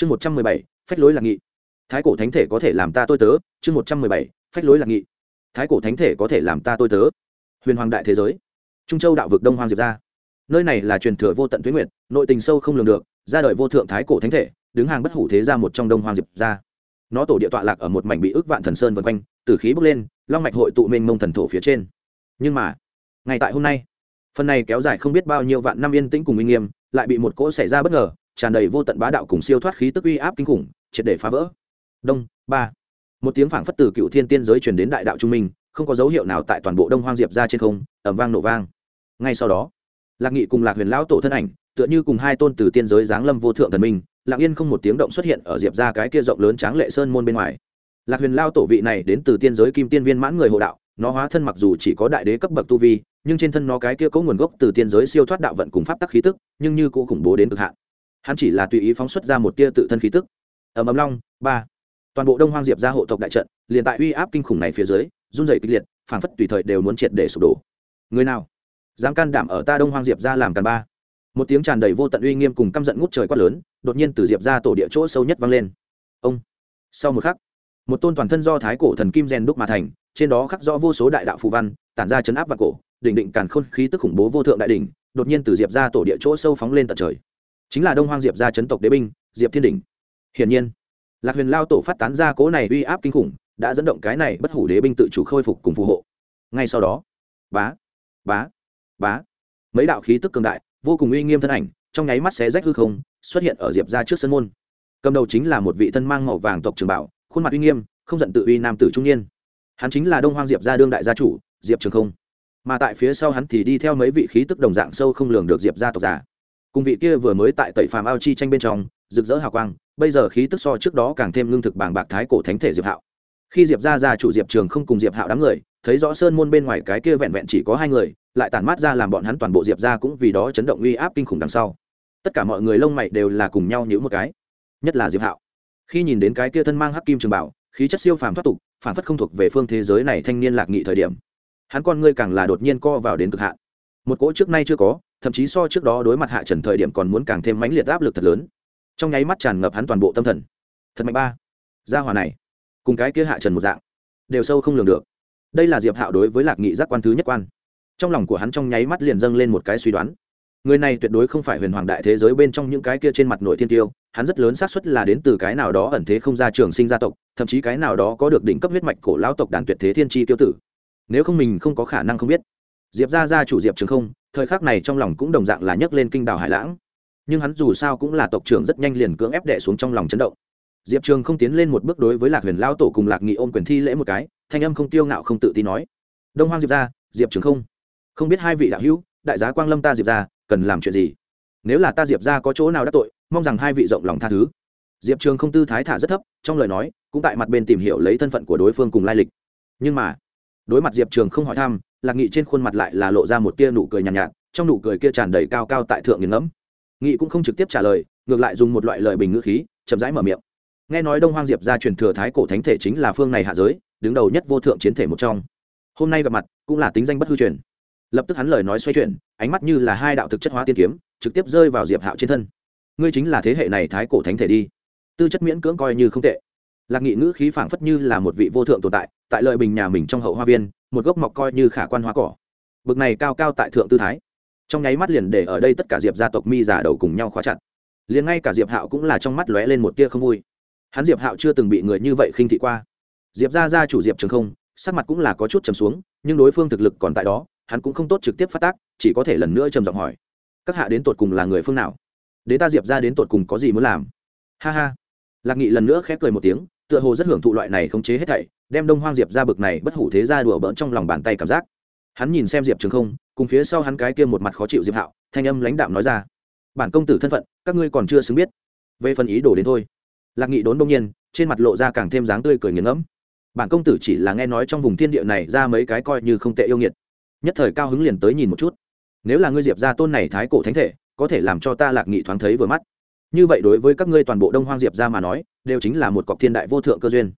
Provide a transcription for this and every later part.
chương một trăm mười bảy, phách lối lạc nghị. Thái cổ thánh thể có thể làm ta tôi tớ. Chương một trăm mười bảy, phách lối lạc nghị. Thái cổ thánh thể có thể làm ta tôi tớ. Huyền hoàng đại thế giới. Trung châu đạo vực đông hoàng diệp ra. Nơi này là truyền thừa vô tận tuyến nguyện nội tình sâu không lường được, ra đời vô thượng thái cổ thánh thể, đứng hàng bất hủ thế ra một trong đông hoàng diệp ra. Nó tổ địa tọa lạc ở một mảnh bị ước vạn thần sơn vân quanh, từ khí bốc lên, long mạch hội tụ mênh mông thần thổ phía trên. Nhưng mà ngày tại hôm nay, phần này kéo dài không biết bao nhiêu vạn năm yên tĩnh cùng uy nghiêm, lại bị một cỗ xảy ra bất ngờ tràn đầy vô tận bá đạo cùng siêu thoát khí tức uy áp kinh khủng, triệt để phá vỡ. Đông, ba. Một tiếng phảng phất từ cựu thiên tiên giới truyền đến đại đạo trung minh, không có dấu hiệu nào tại toàn bộ đông hoang diệp ra trên không ẩm vang nổ vang. Ngay sau đó, lạc nghị cùng lạc huyền lão tổ thân ảnh, tựa như cùng hai tôn từ tiên giới giáng lâm vô thượng thần minh, lặng yên không một tiếng động xuất hiện ở diệp ra cái kia rộng lớn tráng lệ sơn môn bên ngoài. Lạc huyền lao tổ vị này đến từ tiên giới kim tiên viên mãn người hộ đạo, nó hóa thân mặc dù chỉ có đại đế cấp bậc tu vi, nhưng trên thân nó cái kia có nguồn gốc từ tiên giới siêu thoát đạo vận cùng pháp tắc khí tức, nhưng như cũng khủng bố đến cực hạn hắn chỉ là tùy ý phóng xuất ra một tia tự thân khí tức. Ầm ầm long, ba. Toàn bộ đông hoang diệp ra hộ tộc đại trận, liền tại uy áp kinh khủng này phía dưới, run rẩy kịch liệt, phảng phất tùy thời đều muốn triệt để sụp đổ. Người nào? Dám can đảm ở ta đông hoang diệp ra làm càn ba? Một tiếng tràn đầy vô tận uy nghiêm cùng căm giận ngút trời quát lớn, đột nhiên từ diệp ra tổ địa chỗ sâu nhất vang lên. Ông. Sau một khắc, một tôn toàn thân do thái cổ thần kim rèn đúc mà thành, trên đó khắc rõ vô số đại đạo phù văn, tản ra chấn áp và cổ, đỉnh định càn khôn khí tức khủng bố vô thượng đại đỉnh, đột nhiên từ diệp ra tổ địa chỗ sâu phóng lên tận trời chính là đông hoang diệp gia chấn tộc đế binh, diệp thiên đỉnh. Hiển nhiên, lạc huyền lao tổ phát tán ra cố này uy áp kinh khủng, đã dẫn động cái này bất hủ đế binh tự chủ khôi phục cùng phù hộ. Ngay sau đó, bá bá bá. Mấy đạo khí tức cường đại, vô cùng uy nghiêm thân ảnh, trong nháy mắt xé rách hư không, xuất hiện ở diệp ra trước sân môn. Cầm đầu chính là một vị thân mang màu vàng tộc trường bảo khuôn mặt uy nghiêm, không giận tự uy nam tử trung niên. Hắn chính là đông hoang diệp gia đương đại gia chủ, diệp trường không. Mà tại phía sau hắn thì đi theo mấy vị khí tức đồng dạng sâu không lường được diệp gia tộc giả cùng vị kia vừa mới tại tẩy phàm ao chi tranh bên trong, rực rỡ hào quang, bây giờ khí tức so trước đó càng thêm lương thực bảng bạc thái cổ thánh thể diệp hạo. Khi diệp gia gia chủ diệp trường không cùng diệp hạo đám người, thấy rõ sơn môn bên ngoài cái kia vẹn vẹn chỉ có hai người, lại tản mát ra làm bọn hắn toàn bộ diệp gia cũng vì đó chấn động uy áp kinh khủng đằng sau. Tất cả mọi người lông mày đều là cùng nhau nhữ một cái. Nhất là diệp hạo. Khi nhìn đến cái kia thân mang hắc kim trường bảo, khí chất siêu phàm thoát tục, phản phất không thuộc về phương thế giới này thanh niên lạc nghị thời điểm, hắn con ngươi càng là đột nhiên co vào đến cực hạn. Một cỗ trước nay chưa có thậm chí so trước đó đối mặt hạ trần thời điểm còn muốn càng thêm mãnh liệt áp lực thật lớn. Trong nháy mắt tràn ngập hắn toàn bộ tâm thần. Thật mạnh ba. Gia hòa này, cùng cái kia hạ trần một dạng, đều sâu không lường được. Đây là diệp hạo đối với lạc nghị giác quan thứ nhất quan. Trong lòng của hắn trong nháy mắt liền dâng lên một cái suy đoán. Người này tuyệt đối không phải huyền hoàng đại thế giới bên trong những cái kia trên mặt nội thiên tiêu, hắn rất lớn xác suất là đến từ cái nào đó ẩn thế không ra trường sinh gia tộc, thậm chí cái nào đó có được đỉnh cấp huyết mạch cổ lão tộc đàn tuyệt thế thiên tri tiêu tử. Nếu không mình không có khả năng không biết. Diệp ra ra chủ diệp trường không thời khắc này trong lòng cũng đồng dạng là nhấc lên kinh đảo hải lãng. Nhưng hắn dù sao cũng là tộc trưởng rất nhanh liền cưỡng ép đệ xuống trong lòng chấn động. Diệp trường không tiến lên một bước đối với lạc huyền lao tổ cùng lạc nghị ôm quyền thi lễ một cái, thanh âm không tiêu ngạo không tự tin nói. Đông hoang diệp ra diệp trường không? Không biết hai vị đạo hữu, đại giá quang lâm ta diệp ra cần làm chuyện gì? Nếu là ta diệp ra có chỗ nào đắc tội, mong rằng hai vị rộng lòng tha thứ. Diệp trường không tư thái thả rất thấp, trong lời nói, cũng tại mặt bên tìm hiểu lấy thân phận của đối phương cùng lai lịch. Nhưng mà, đối mặt diệp trường không hỏi thăm lạc nghị trên khuôn mặt lại là lộ ra một tia nụ cười nhàn nhạt, nhạt trong nụ cười kia tràn đầy cao cao tại thượng nghiền ngẫm. Nghị cũng không trực tiếp trả lời ngược lại dùng một loại lời bình ngữ khí chậm rãi mở miệng. Nghe nói đông hoang diệp ra truyền thừa thái cổ thánh thể chính là phương này hạ giới đứng đầu nhất vô thượng chiến thể một trong. Hôm nay gặp mặt cũng là tính danh bất hư truyền. Lập tức hắn lời nói xoay chuyển ánh mắt như là hai đạo thực chất hóa tiên kiếm trực tiếp rơi vào diệp hạo trên thân. Ngươi chính là thế hệ này thái cổ thánh thể đi. Tư chất miễn cưỡng coi như không tệ. Lạc nghị ngữ khí phảng phất như là một vị vô thượng tồn tại tại lợi bình nhà mình trong hậu hoa viên một gốc mọc coi như khả quan hoa cỏ. Bực này cao cao tại thượng tư thái. Trong nháy mắt liền để ở đây tất cả diệp gia tộc mi giả đầu cùng nhau khóa chặt. Liền ngay cả diệp hạo cũng là trong mắt lóe lên một tia không vui. Hắn diệp hạo chưa từng bị người như vậy khinh thị qua. Diệp gia gia chủ diệp trường không, sắc mặt cũng là có chút trầm xuống, nhưng đối phương thực lực còn tại đó, hắn cũng không tốt trực tiếp phát tác, chỉ có thể lần nữa trầm giọng hỏi. Các hạ đến tột cùng là người phương nào? Đến ta diệp ra đến tột cùng có gì muốn làm? Ha ha. Lạc nghị lần nữa khép cười một tiếng tựa hồ rất hưởng thụ loại này khống chế hết thảy, đem đông hoang diệp ra bực này bất hủ thế ra đùa bỡn trong lòng bàn tay cảm giác. Hắn nhìn xem diệp trường không, cùng phía sau hắn cái kia một mặt khó chịu diệp hạo, thanh âm lãnh đạm nói ra, bản công tử thân phận, các ngươi còn chưa xứng biết. Về phần ý đồ đến thôi. Lạc nghị đốn đông nhiên, trên mặt lộ ra càng thêm dáng tươi cười nghiền ngẫm. Bản công tử chỉ là nghe nói trong vùng thiên địa này ra mấy cái coi như không tệ yêu nghiệt. Nhất thời cao hứng liền tới nhìn một chút. Nếu là ngươi diệp ra tôn này thái cổ thánh thể, có thể làm cho ta lạc nghị thoáng thấy vừa mắt như vậy đối với các ngươi toàn bộ đông hoang diệp ra mà nói, đều chính là một cọc thiên đại vô thượng cơ duyên.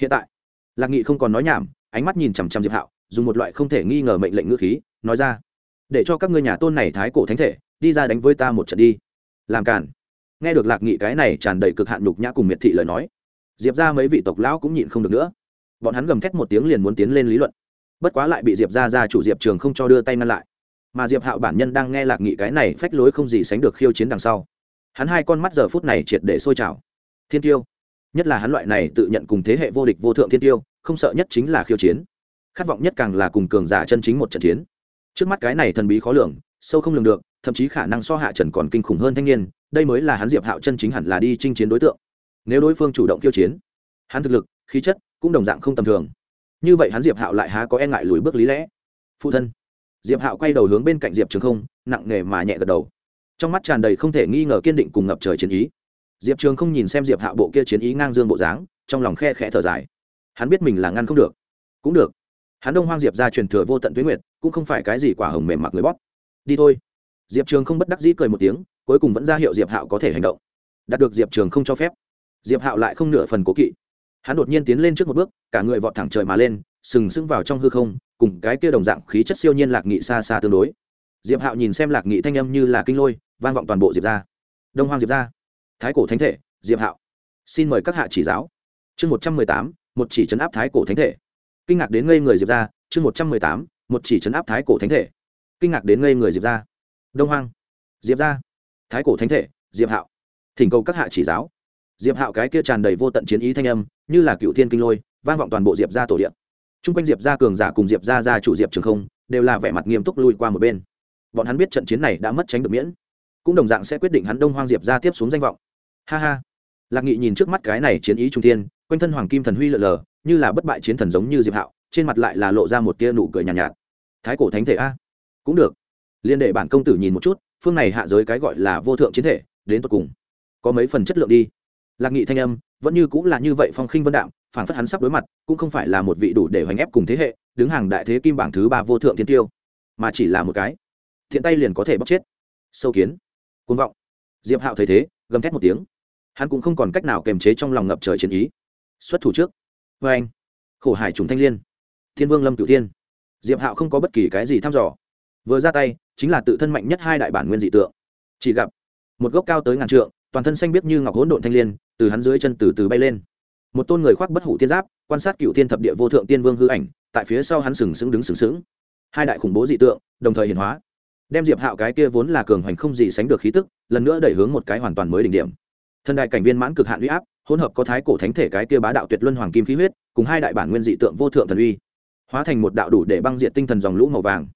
Hiện tại, lạc nghị không còn nói nhảm, ánh mắt nhìn chằm chằm diệp hạo, dùng một loại không thể nghi ngờ mệnh lệnh ngữ khí, nói ra, để cho các ngươi nhà tôn này thái cổ thánh thể, đi ra đánh với ta một trận đi. Làm cản nghe được lạc nghị cái này tràn đầy cực hạn nhục nhã cùng miệt thị lời nói, diệp ra mấy vị tộc lão cũng nhịn không được nữa. Bọn hắn gầm thét một tiếng liền muốn tiến lên lý luận. Bất quá lại bị diệp ra ra chủ diệp trường không cho đưa tay ngăn lại. Mà diệp hạo bản nhân đang nghe lạc nghị cái này phách lối không gì sánh được khiêu chiến đằng sau hắn hai con mắt giờ phút này triệt để sôi trào. Thiên tiêu. Nhất là hắn loại này tự nhận cùng thế hệ vô địch vô thượng thiên tiêu, không sợ nhất chính là khiêu chiến. Khát vọng nhất càng là cùng cường giả chân chính một trận chiến. Trước mắt cái này thần bí khó lường, sâu không lường được, thậm chí khả năng so hạ trần còn kinh khủng hơn thanh niên, đây mới là hắn diệp hạo chân chính hẳn là đi chinh chiến đối tượng. Nếu đối phương chủ động khiêu chiến, hắn thực lực, khí chất cũng đồng dạng không tầm thường. Như vậy hắn diệp hạo lại há có e ngại lùi bước lý lẽ. Phụ thân. Diệp hạo quay đầu hướng bên cạnh diệp trường không, nặng nề mà nhẹ gật đầu trong mắt tràn đầy không thể nghi ngờ kiên định cùng ngập trời chiến ý. Diệp trường không nhìn xem diệp hạo bộ kia chiến ý ngang dương bộ dáng, trong lòng khe khẽ thở dài. Hắn biết mình là ngăn không được. Cũng được. Hắn đông hoang diệp ra truyền thừa vô tận tuyến nguyệt, cũng không phải cái gì quả hồng mềm mặc người bóp. Đi thôi. Diệp trường không bất đắc dĩ cười một tiếng, cuối cùng vẫn ra hiệu diệp hạo có thể hành động. Đạt được diệp trường không cho phép, diệp hạo lại không nửa phần cố kỵ. Hắn đột nhiên tiến lên trước một bước, cả người vọt thẳng trời mà lên, sừng sững vào trong hư không, cùng cái kia đồng dạng khí chất siêu nhiên lạc nghị xa xa tương đối. Diệp hạo nhìn xem lạc nghị thanh âm như là kinh lôi vang vọng toàn bộ diệp ra đông hoang diệp ra thái cổ thánh thể, diệp hạo. Xin mời các hạ chỉ giáo. Chương một trăm mười tám, một chỉ chấn áp thái cổ thánh thể. Kinh ngạc đến ngây người diệp ra chương một trăm mười tám, một chỉ chấn áp thái cổ thánh thể. Kinh ngạc đến ngây người diệp ra đông hoang. Diệp ra thái cổ thánh thể, diệp hạo. Thỉnh cầu các hạ chỉ giáo. Diệp hạo cái kia tràn đầy vô tận chiến ý thanh âm, như là cựu thiên kinh lôi, vang vọng toàn bộ diệp ra tổ điện t r u n g quanh diệp ra cường giả cùng diệp ra ra chủ diệp trường không, đều là vẻ mặt nghiêm túc lui qua một bên. Bọn hắn biết trận chiến này đã mất tránh được miễn cũng đồng dạng sẽ quyết định hắn đông hoang diệp ra tiếp xuống danh vọng. Ha ha. Lạc nghị nhìn trước mắt cái này chiến ý trung tiên quanh thân hoàng kim thần huy lợ lờ như là bất bại chiến thần giống như diệp hạo trên mặt lại là lộ ra một tia nụ cười nhàn nhạt, nhạt. Thái cổ thánh thể a? Cũng được. Liên đệ bản công tử nhìn một chút phương này hạ giới cái gọi là vô thượng chiến thể đến tột cùng. Có mấy phần chất lượng đi. Lạc nghị thanh âm vẫn như cũng là như vậy phong khinh vân đạm phản phất hắn sắp đối mặt cũng không phải là một vị đủ để hoành ép cùng thế hệ đứng hàng đại thế kim bảng thứ ba vô thượng thiên tiêu mà chỉ là một cái. Thiện tay liền có thể bóc chết. Sâu kiến côn vọng. Diệp hạo thấy thế, gầm thét một tiếng. Hắn cũng không còn cách nào kềm chế trong lòng ngập trời chiến ý. Xuất thủ trước. Vê anh. Khổ hải trùng thanh l i ê n thiên vương lâm cửu tiên diệp hạo không có bất kỳ cái gì thăm dò. Vừa ra tay, chính là tự thân mạnh nhất hai đại bản nguyên dị tượng. Chỉ gặp, một gốc cao tới ngàn trượng, toàn thân xanh biếc như ngọc hỗn độn thanh l i ê n từ hắn dưới chân từ từ bay lên. Một tôn người khoác bất hủ tiên giáp, quan sát cựu thiên thập địa vô thượng tiên vương hư ảnh, tại phía sau hắn sừng sững đứng sừng sững. Hai đại khủng bố dị tượng, đồng thời hiển hóa đem diệp hạo cái kia vốn là cường hoành không gì sánh được khí tức, lần nữa đẩy hướng một cái hoàn toàn mới đỉnh điểm. Thần đại cảnh viên mãn cực hạn huy áp, hỗn hợp có thái cổ thánh thể cái kia bá đạo tuyệt luân hoàng kim khí huyết, cùng hai đại bản nguyên dị tượng vô thượng thần uy, hóa thành một đạo đủ để băng diện tinh thần dòng lũ màu vàng.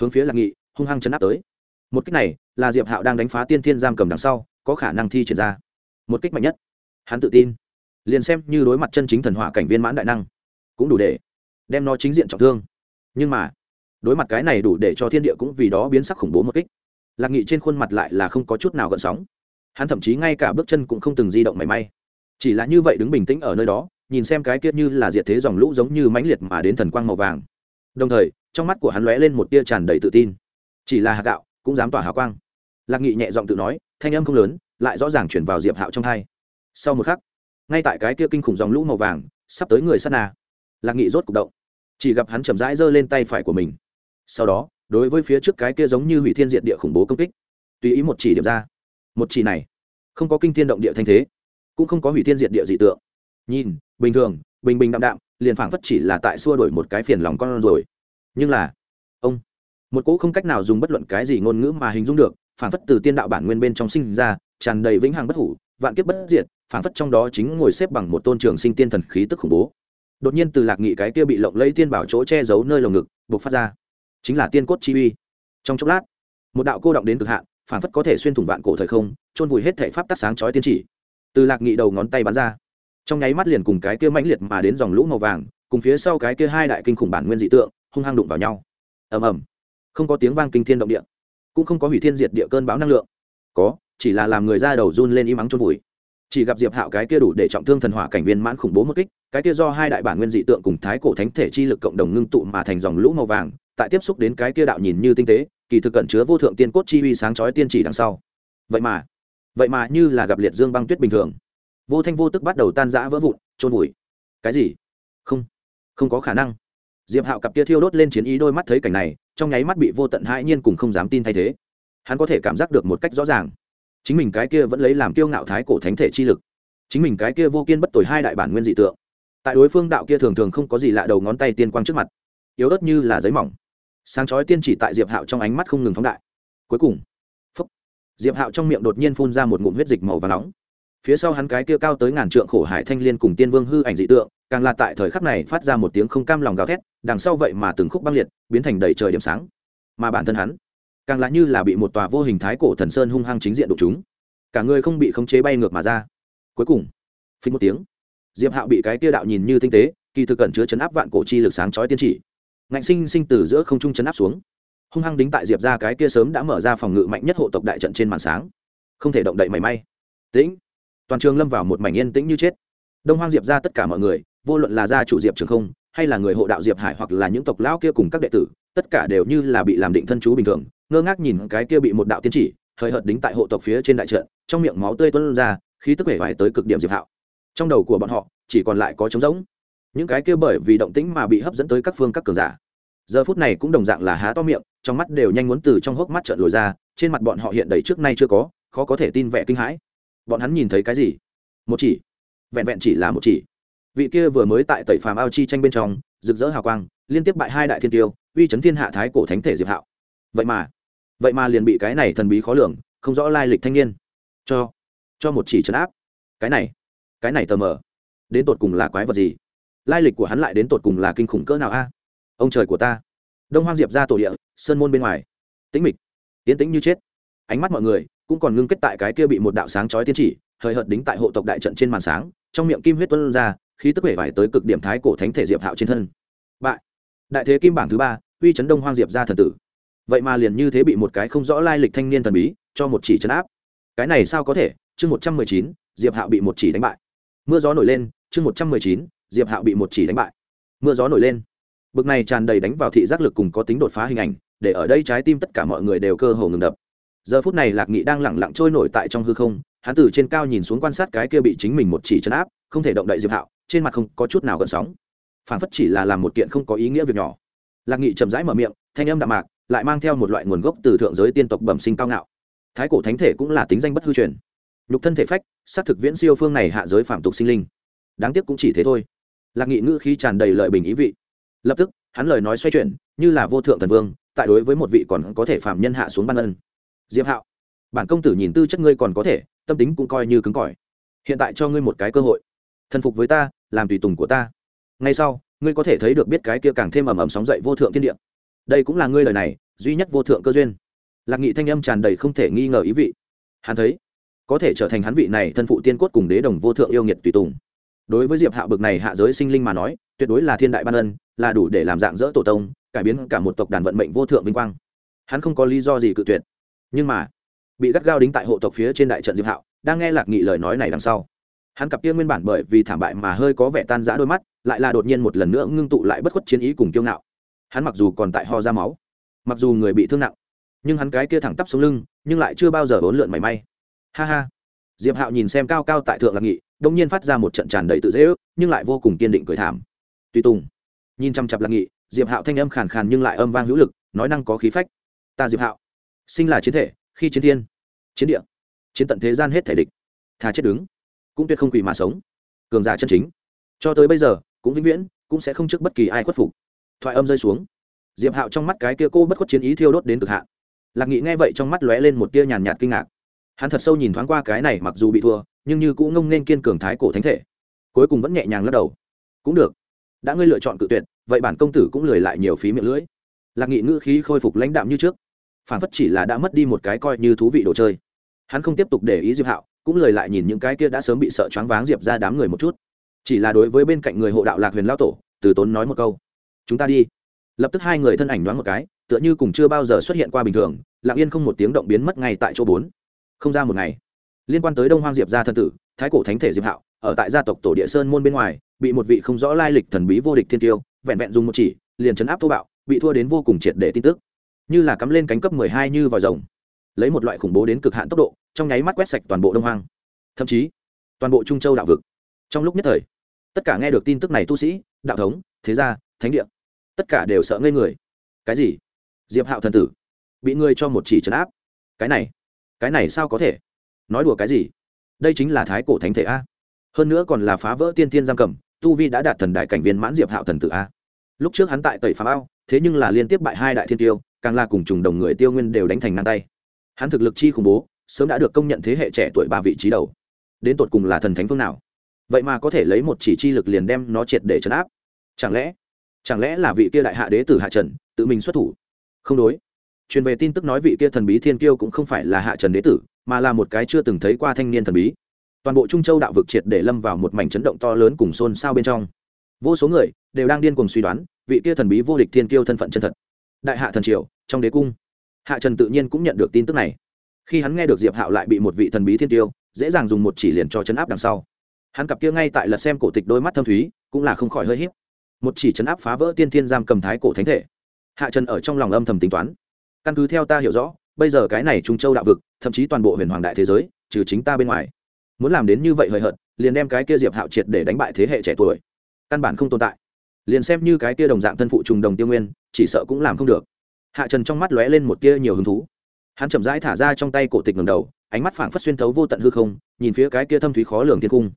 Hướng phía lạc nghị, hung hăng chấn áp tới. Một kích này, là diệp hạo đang đánh phá tiên thiên giam cầm đằng sau, có khả năng thi triển ra. Một kích mạnh nhất. Hắn tự tin. Liền xem như đối mặt chân chính thần hỏa cảnh viên mãn đại năng, cũng đủ để đem nó chính diện trọng thương. Nhưng mà đối mặt cái này đủ để cho thiên địa cũng vì đó biến sắc khủng bố một kích. Lạc nghị trên khuôn mặt lại là không có chút nào gợn sóng. Hắn thậm chí ngay cả bước chân cũng không từng di động mảy may. Chỉ là như vậy đứng bình tĩnh ở nơi đó, nhìn xem cái kia như là diệt thế dòng lũ giống như mãnh liệt mà đến thần quang màu vàng. Đồng thời, trong mắt của hắn lóe lên một tia tràn đầy tự tin. Chỉ là hạt gạo cũng dám tỏa hào quang. Lạc nghị nhẹ giọng tự nói, thanh âm không lớn, lại rõ ràng chuyển vào diệp hạo trong thai sau một khắc, ngay tại cái kia kinh khủng dòng lũ màu vàng sắp tới người sát na, lạc nghị rốt cục động. Chỉ gặp hắn chậm rãi giơ lên tay phải của mình sau đó, đối với phía trước cái kia giống như hủy thiên diệt địa khủng bố công kích, tùy ý một chỉ điểm ra. Một chỉ này, không có kinh thiên động địa thanh thế, cũng không có hủy thiên diệt địa dị tượng. Nhìn, bình thường, bình bình đạm đạm, liền phảng phất chỉ là tại xua đổi một cái phiền lòng con rồi. Nhưng là, ông, một cỗ không cách nào dùng bất luận cái gì ngôn ngữ mà hình dung được, phảng phất từ tiên đạo bản nguyên bên trong sinh ra, tràn đầy vĩnh hằng bất hủ, vạn kiếp bất diệt, phảng phất trong đó chính ngồi xếp bằng một tôn trường sinh tiên thần khí tức khủng bố. Đột nhiên từ lạc nghị cái kia bị lộng lấy tiên bảo chỗ che giấu nơi lồng ngực buộc phát ra chính là tiên cốt chi uy. Trong chốc lát, một đạo cô động đến cực hạn phản phất có thể xuyên thủng vạn cổ thời không, chôn vùi hết thể pháp tắc sáng chói tiên chỉ. Từ lạc nghị đầu ngón tay bắn ra, trong nháy mắt liền cùng cái kia mãnh liệt mà đến dòng lũ màu vàng, cùng phía sau cái kia hai đại kinh khủng bản nguyên dị tượng, hung hăng đụng vào nhau. Ầm ầm, không có tiếng vang kinh thiên động địa, cũng không có hủy thiên diệt địa cơn bão năng lượng. Có, chỉ là làm người ra đầu run lên im ắng chôn vùi. Chỉ gặp diệp hạo cái kia đủ để trọng thương thần hỏa cảnh viên mãn khủng bố một kích, cái kia do hai đại bản nguyên dị tượng cùng thái cổ thánh thể chi lực cộng đồng ngưng tụ mà thành dòng lũ màu vàng tại tiếp xúc đến cái kia đạo nhìn như tinh tế, kỳ thực cẩn chứa vô thượng tiên cốt chi uy sáng chói tiên chỉ đằng sau. Vậy mà vậy mà như là gặp liệt dương băng tuyết bình thường. Vô thanh vô tức bắt đầu tan rã vỡ vụn trôn vùi. Cái gì? Không không có khả năng. Diệp hạo cặp kia thiêu đốt lên chiến ý đôi mắt thấy cảnh này, trong nháy mắt bị vô tận hãi nhiên cùng không dám tin thay thế. Hắn có thể cảm giác được một cách rõ ràng. Chính mình cái kia vẫn lấy làm kiêu ngạo thái cổ thánh thể chi lực. Chính mình cái kia vô kiên bất tồi hai đại bản nguyên dị tượng. Tại đối phương đạo kia thường thường không có gì lạ đầu ngón tay tiên quang trước mặt. Yếu ớt như là giấy mỏng sáng chói tiên chỉ tại diệp hạo trong ánh mắt không ngừng phóng đại. Cuối cùng phúc, diệp hạo trong miệng đột nhiên phun ra một ngụm huyết dịch màu và nóng. Phía sau hắn cái kia cao tới ngàn trượng khổ hải thanh liên cùng tiên vương hư ảnh dị tượng càng là tại thời khắc này phát ra một tiếng không cam lòng gào thét đằng sau vậy mà từng khúc băng liệt biến thành đầy trời điểm sáng. Mà bản thân hắn càng là như là bị một tòa vô hình thái cổ thần sơn hung hăng chính diện đụng chúng. Cả người không bị khống chế bay ngược mà ra. Cuối cùng phí một tiếng diệp hạo bị cái kia đạo nhìn như tinh tế kỳ thực cẩn chứa chấn áp vạn cổ chi lực sáng chói tiên chỉ ngạnh sinh sinh từ giữa không trung chấn áp xuống. Hung hăng đính tại diệp ra cái kia sớm đã mở ra phòng ngự mạnh nhất hộ tộc đại trận trên màn sáng. Không thể động đậy mảy may. Tĩnh. Toàn trường lâm vào một mảnh yên tĩnh như chết. Đông hoang diệp ra tất cả mọi người, vô luận là gia chủ diệp trường không, hay là người hộ đạo diệp hải hoặc là những tộc lão kia cùng các đệ tử, tất cả đều như là bị làm định thân chú bình thường, ngơ ngác nhìn cái kia bị một đạo tiên chỉ hơi hợt đính tại hộ tộc phía trên đại trận, trong miệng máu tươi tuôn ra, khí tức vẻ vải tới cực điểm diệp hạo. Trong đầu của bọn họ, chỉ còn lại có trống rỗng những cái kia bởi vì động tĩnh mà bị hấp dẫn tới các phương các cường giả. Giờ phút này cũng đồng dạng là há to miệng, trong mắt đều nhanh muốn từ trong hốc mắt trợn lồi ra, trên mặt bọn họ hiện đầy trước nay chưa có, khó có thể tin vẻ kinh hãi. Bọn hắn nhìn thấy cái gì? Một chỉ. Vẹn vẹn chỉ là một chỉ. Vị kia vừa mới tại tẩy phàm ao chi tranh bên trong, rực rỡ hào quang, liên tiếp bại hai đại thiên tiêu, uy chấn thiên hạ thái cổ thánh thể diệp hạo. Vậy mà vậy mà liền bị cái này thần bí khó lường, không rõ lai lịch thanh niên. Cho cho một chỉ trấn áp. Cái này cái này tờ mờ. Đến tột cùng là quái vật gì? Lai lịch của hắn lại đến tột cùng là kinh khủng cỡ nào a? Ông trời của ta. Đông hoang diệp ra tổ địa, sơn môn bên ngoài. Tĩnh mịch. Tiến tĩnh như chết. Ánh mắt mọi người cũng còn ngưng kết tại cái kia bị một đạo sáng chói tiên chỉ hơi hợt đính tại hộ tộc đại trận trên màn sáng, trong miệng kim huyết tuân ra, khí tức vẻ vải tới cực điểm thái cổ thánh thể diệp hạo trên thân. Bại. Đại thế kim bảng thứ ba, uy chấn đông hoang diệp ra thần tử. Vậy mà liền như thế bị một cái không rõ lai lịch thanh niên thần bí cho một chỉ chấn áp. Cái này sao có thể? Chương một trăm mười chín, diệp hạo bị một chỉ đánh bại. Mưa gió nổi lên, chương một trăm mười chín diệp hạo bị một chỉ đánh bại. Mưa gió nổi lên. Bực này tràn đầy đánh vào thị giác lực cùng có tính đột phá hình ảnh, để ở đây trái tim tất cả mọi người đều cơ hồ ngừng đập. Giờ phút này lạc nghị đang lẳng lặng trôi nổi tại trong hư không, hắn từ trên cao nhìn xuống quan sát cái kia bị chính mình một chỉ chấn áp, không thể động đậy diệp hạo, trên mặt không có chút nào gợn sóng. Phản phất chỉ là làm một kiện không có ý nghĩa việc nhỏ. Lạc nghị chậm rãi mở miệng, thanh âm đạm mạc, lại mang theo một loại nguồn gốc từ thượng giới tiên tộc bẩm sinh cao ngạo. Thái cổ thánh thể cũng là tính danh bất hư truyền. Nhục thân thể phách, xác thực viễn siêu phương này hạ giới phạm tục sinh linh. Đáng tiếc cũng chỉ thế thôi lạc nghị ngữ khi tràn đầy lợi bình ý vị. Lập tức, hắn lời nói xoay chuyển, như là vô thượng thần vương, tại đối với một vị còn có thể phạm nhân hạ xuống ban ân. Diệp hạo, bản công tử nhìn tư chất ngươi còn có thể, tâm tính cũng coi như cứng cỏi. Hiện tại cho ngươi một cái cơ hội. Thần phục với ta, làm tùy tùng của ta. Ngay sau, ngươi có thể thấy được biết cái kia càng thêm ầm ầm sóng dậy vô thượng thiên địa. Đây cũng là ngươi lời này, duy nhất vô thượng cơ duyên. Lạc nghị thanh âm tràn đầy không thể nghi ngờ ý vị. Hắn thấy, có thể trở thành hắn vị này thân phụ tiên cốt cùng đế đồng vô thượng yêu nghiệt tùy tùng đối với diệp hạ bực này hạ giới sinh linh mà nói, tuyệt đối là thiên đại ban ân, là đủ để làm dạng dỡ tổ tông, cải biến cả một tộc đàn vận mệnh vô thượng vinh quang. Hắn không có lý do gì cự tuyệt. Nhưng mà, bị gắt gao đính tại hộ tộc phía trên đại trận diệp hạo, đang nghe lạc nghị lời nói này đằng sau. Hắn cặp kia nguyên bản bởi vì thảm bại mà hơi có vẻ tan rã đôi mắt, lại là đột nhiên một lần nữa ngưng tụ lại bất khuất chiến ý cùng kiêu ngạo. Hắn mặc dù còn tại ho ra máu, mặc dù người bị thương nặng, nhưng hắn cái kia thẳng tắp sống lưng, nhưng lại chưa bao giờ bốn lượn mảy may. Ha ha. Diệp hạo nhìn xem cao cao tại thượng lạc nghị đông nhiên phát ra một trận tràn đầy tự dễ ước, nhưng lại vô cùng kiên định cười thảm. Tùy tùng. Nhìn chăm chặp lạc nghị, diệp hạo thanh âm khàn khàn nhưng lại âm vang hữu lực, nói năng có khí phách. Ta diệp hạo, sinh là chiến thể, khi chiến thiên, chiến địa, chiến tận thế gian hết thể địch. Thà chết đứng, cũng tuyệt không quỳ mà sống. Cường giả chân chính. Cho tới bây giờ, cũng vĩnh viễn, cũng sẽ không trước bất kỳ ai khuất phục. Thoại âm rơi xuống. Diệp hạo trong mắt cái kia cô bất khuất chiến ý thiêu đốt đến cực hạn. Lạc nghị nghe vậy trong mắt lóe lên một tia nhàn nhạt kinh ngạc. Hắn thật sâu nhìn thoáng qua cái này mặc dù bị thua nhưng như cũng ngông nên kiên cường thái cổ thánh thể. Cuối cùng vẫn nhẹ nhàng lắc đầu. Cũng được. Đã ngươi lựa chọn cự tuyệt, vậy bản công tử cũng lười lại nhiều phí miệng lưỡi. Lạc nghị ngữ khí khôi phục lãnh đạm như trước. Phản phất chỉ là đã mất đi một cái coi như thú vị đồ chơi. Hắn không tiếp tục để ý diệp hạo, cũng lười lại nhìn những cái kia đã sớm bị sợ choáng váng diệp ra đám người một chút. Chỉ là đối với bên cạnh người hộ đạo lạc huyền lao tổ, từ tốn nói một câu. Chúng ta đi. Lập tức hai người thân ảnh đoán một cái, tựa như cùng chưa bao giờ xuất hiện qua bình thường, lặng yên không một tiếng động biến mất ngay tại chỗ bốn. Không ra một ngày liên quan tới đông hoang diệp gia thân tử, thái cổ thánh thể diệp hạo, ở tại gia tộc tổ địa sơn môn bên ngoài, bị một vị không rõ lai lịch thần bí vô địch thiên tiêu, vẹn vẹn dùng một chỉ, liền chấn áp thô bạo, bị thua đến vô cùng triệt để tin tức. Như là cắm lên cánh cấp mười hai như vòi rồng. Lấy một loại khủng bố đến cực hạn tốc độ, trong nháy mắt quét sạch toàn bộ đông hoang. Thậm chí, toàn bộ trung châu đạo vực. Trong lúc nhất thời, tất cả nghe được tin tức này tu sĩ, đạo thống, thế gia, thánh địa, tất cả đều sợ ngây người. Cái gì? Diệp hạo thần tử, bị ngươi cho một chỉ trấn áp. Cái này cái này sao có thể? Nói đùa cái gì? Đây chính là thái cổ thánh thể a. Hơn nữa còn là phá vỡ tiên tiên giam cầm, tu vi đã đạt thần đại cảnh viên mãn diệp hạo thần tử a. Lúc trước hắn tại tẩy phá ao, thế nhưng là liên tiếp bại hai đại thiên tiêu, càng là cùng trùng đồng người tiêu nguyên đều đánh thành ngang tay. Hắn thực lực chi khủng bố, sớm đã được công nhận thế hệ trẻ tuổi ba vị trí đầu. Đến tột cùng là thần thánh phương nào? Vậy mà có thể lấy một chỉ chi lực liền đem nó triệt để chấn áp. Chẳng lẽ chẳng lẽ là vị kia đại hạ đế tử hạ trần, tự mình xuất thủ? Không đối. Truyền về tin tức nói vị kia thần bí thiên kiêu cũng không phải là hạ trần đế tử mà là một cái chưa từng thấy qua thanh niên thần bí. Toàn bộ trung châu đạo vực triệt để lâm vào một mảnh chấn động to lớn cùng xôn xao bên trong. Vô số người đều đang điên cuồng suy đoán, vị kia thần bí vô địch thiên kiêu thân phận chân thật. Đại hạ thần triều, trong đế cung. Hạ trần tự nhiên cũng nhận được tin tức này. Khi hắn nghe được diệp hạo lại bị một vị thần bí thiên tiêu dễ dàng dùng một chỉ liền cho chấn áp đằng sau. Hắn cặp kia ngay tại lật xem cổ tịch đôi mắt thâm thúy, cũng là không khỏi hơi hiếp một chỉ chấn áp phá vỡ tiên thiên giam cầm thái cổ thánh thể. Hạ trần ở trong lòng âm thầm tính toán. Căn cứ theo ta hiểu rõ bây giờ cái này trung châu đạo vực, thậm chí toàn bộ huyền hoàng đại thế giới, trừ chính ta bên ngoài. Muốn làm đến như vậy hời hợt, liền đem cái kia diệp hạo triệt để đánh bại thế hệ trẻ tuổi. Căn bản không tồn tại. Liền xem như cái kia đồng dạng thân phụ trùng đồng tiêu nguyên, chỉ sợ cũng làm không được. Hạ trần trong mắt lóe lên một tia nhiều hứng thú. Hắn chậm rãi thả ra trong tay cổ tịch ngầm đầu, ánh mắt phảng phất xuyên thấu vô tận hư không, nhìn phía cái kia thâm thúy khó lường thiên cung.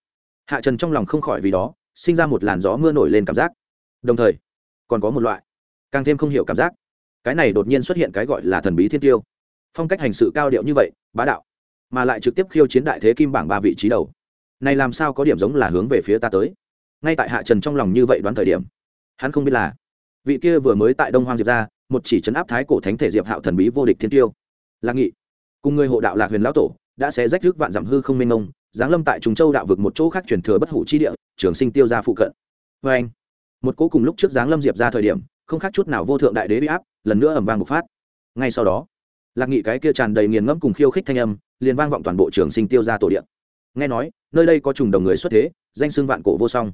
Hạ trần trong lòng không khỏi vì đó, sinh ra một làn gió mưa nổi lên cảm giác. Đồng thời, còn có một loại, càng thêm không hiểu cảm giác. Cái này đột nhiên xuất hiện cái gọi là thần bí thiên tiêu phong cách hành sự cao điệu như vậy, bá đạo, mà lại trực tiếp khiêu chiến đại thế kim bảng ba vị trí đầu. Này làm sao có điểm giống là hướng về phía ta tới? Ngay tại hạ trần trong lòng như vậy đoán thời điểm, hắn không biết là, vị kia vừa mới tại đông hoang diệp ra, một chỉ trấn áp thái cổ thánh thể diệp hạo thần bí vô địch thiên tiêu. Lạc nghị, cùng người hộ đạo lạc huyền lão tổ, đã xé rách rước vạn giảm hư không minh mông, giáng lâm tại trùng châu đạo vực một chỗ khác truyền thừa bất hủ chi địa, trường sinh tiêu ra phụ cận. Vê anh, một cố cùng lúc trước giáng lâm diệp ra thời điểm, không khác chút nào vô thượng đại đế bị áp, lần nữa ẩm vang một phát. Ngay sau đó lạc nghị cái kia tràn đầy nghiền ngẫm cùng khiêu khích thanh âm, liền vang vọng toàn bộ trường sinh tiêu ra tổ điện nghe nói, nơi đây có trùng đồng người xuất thế, danh xưng vạn cổ vô song.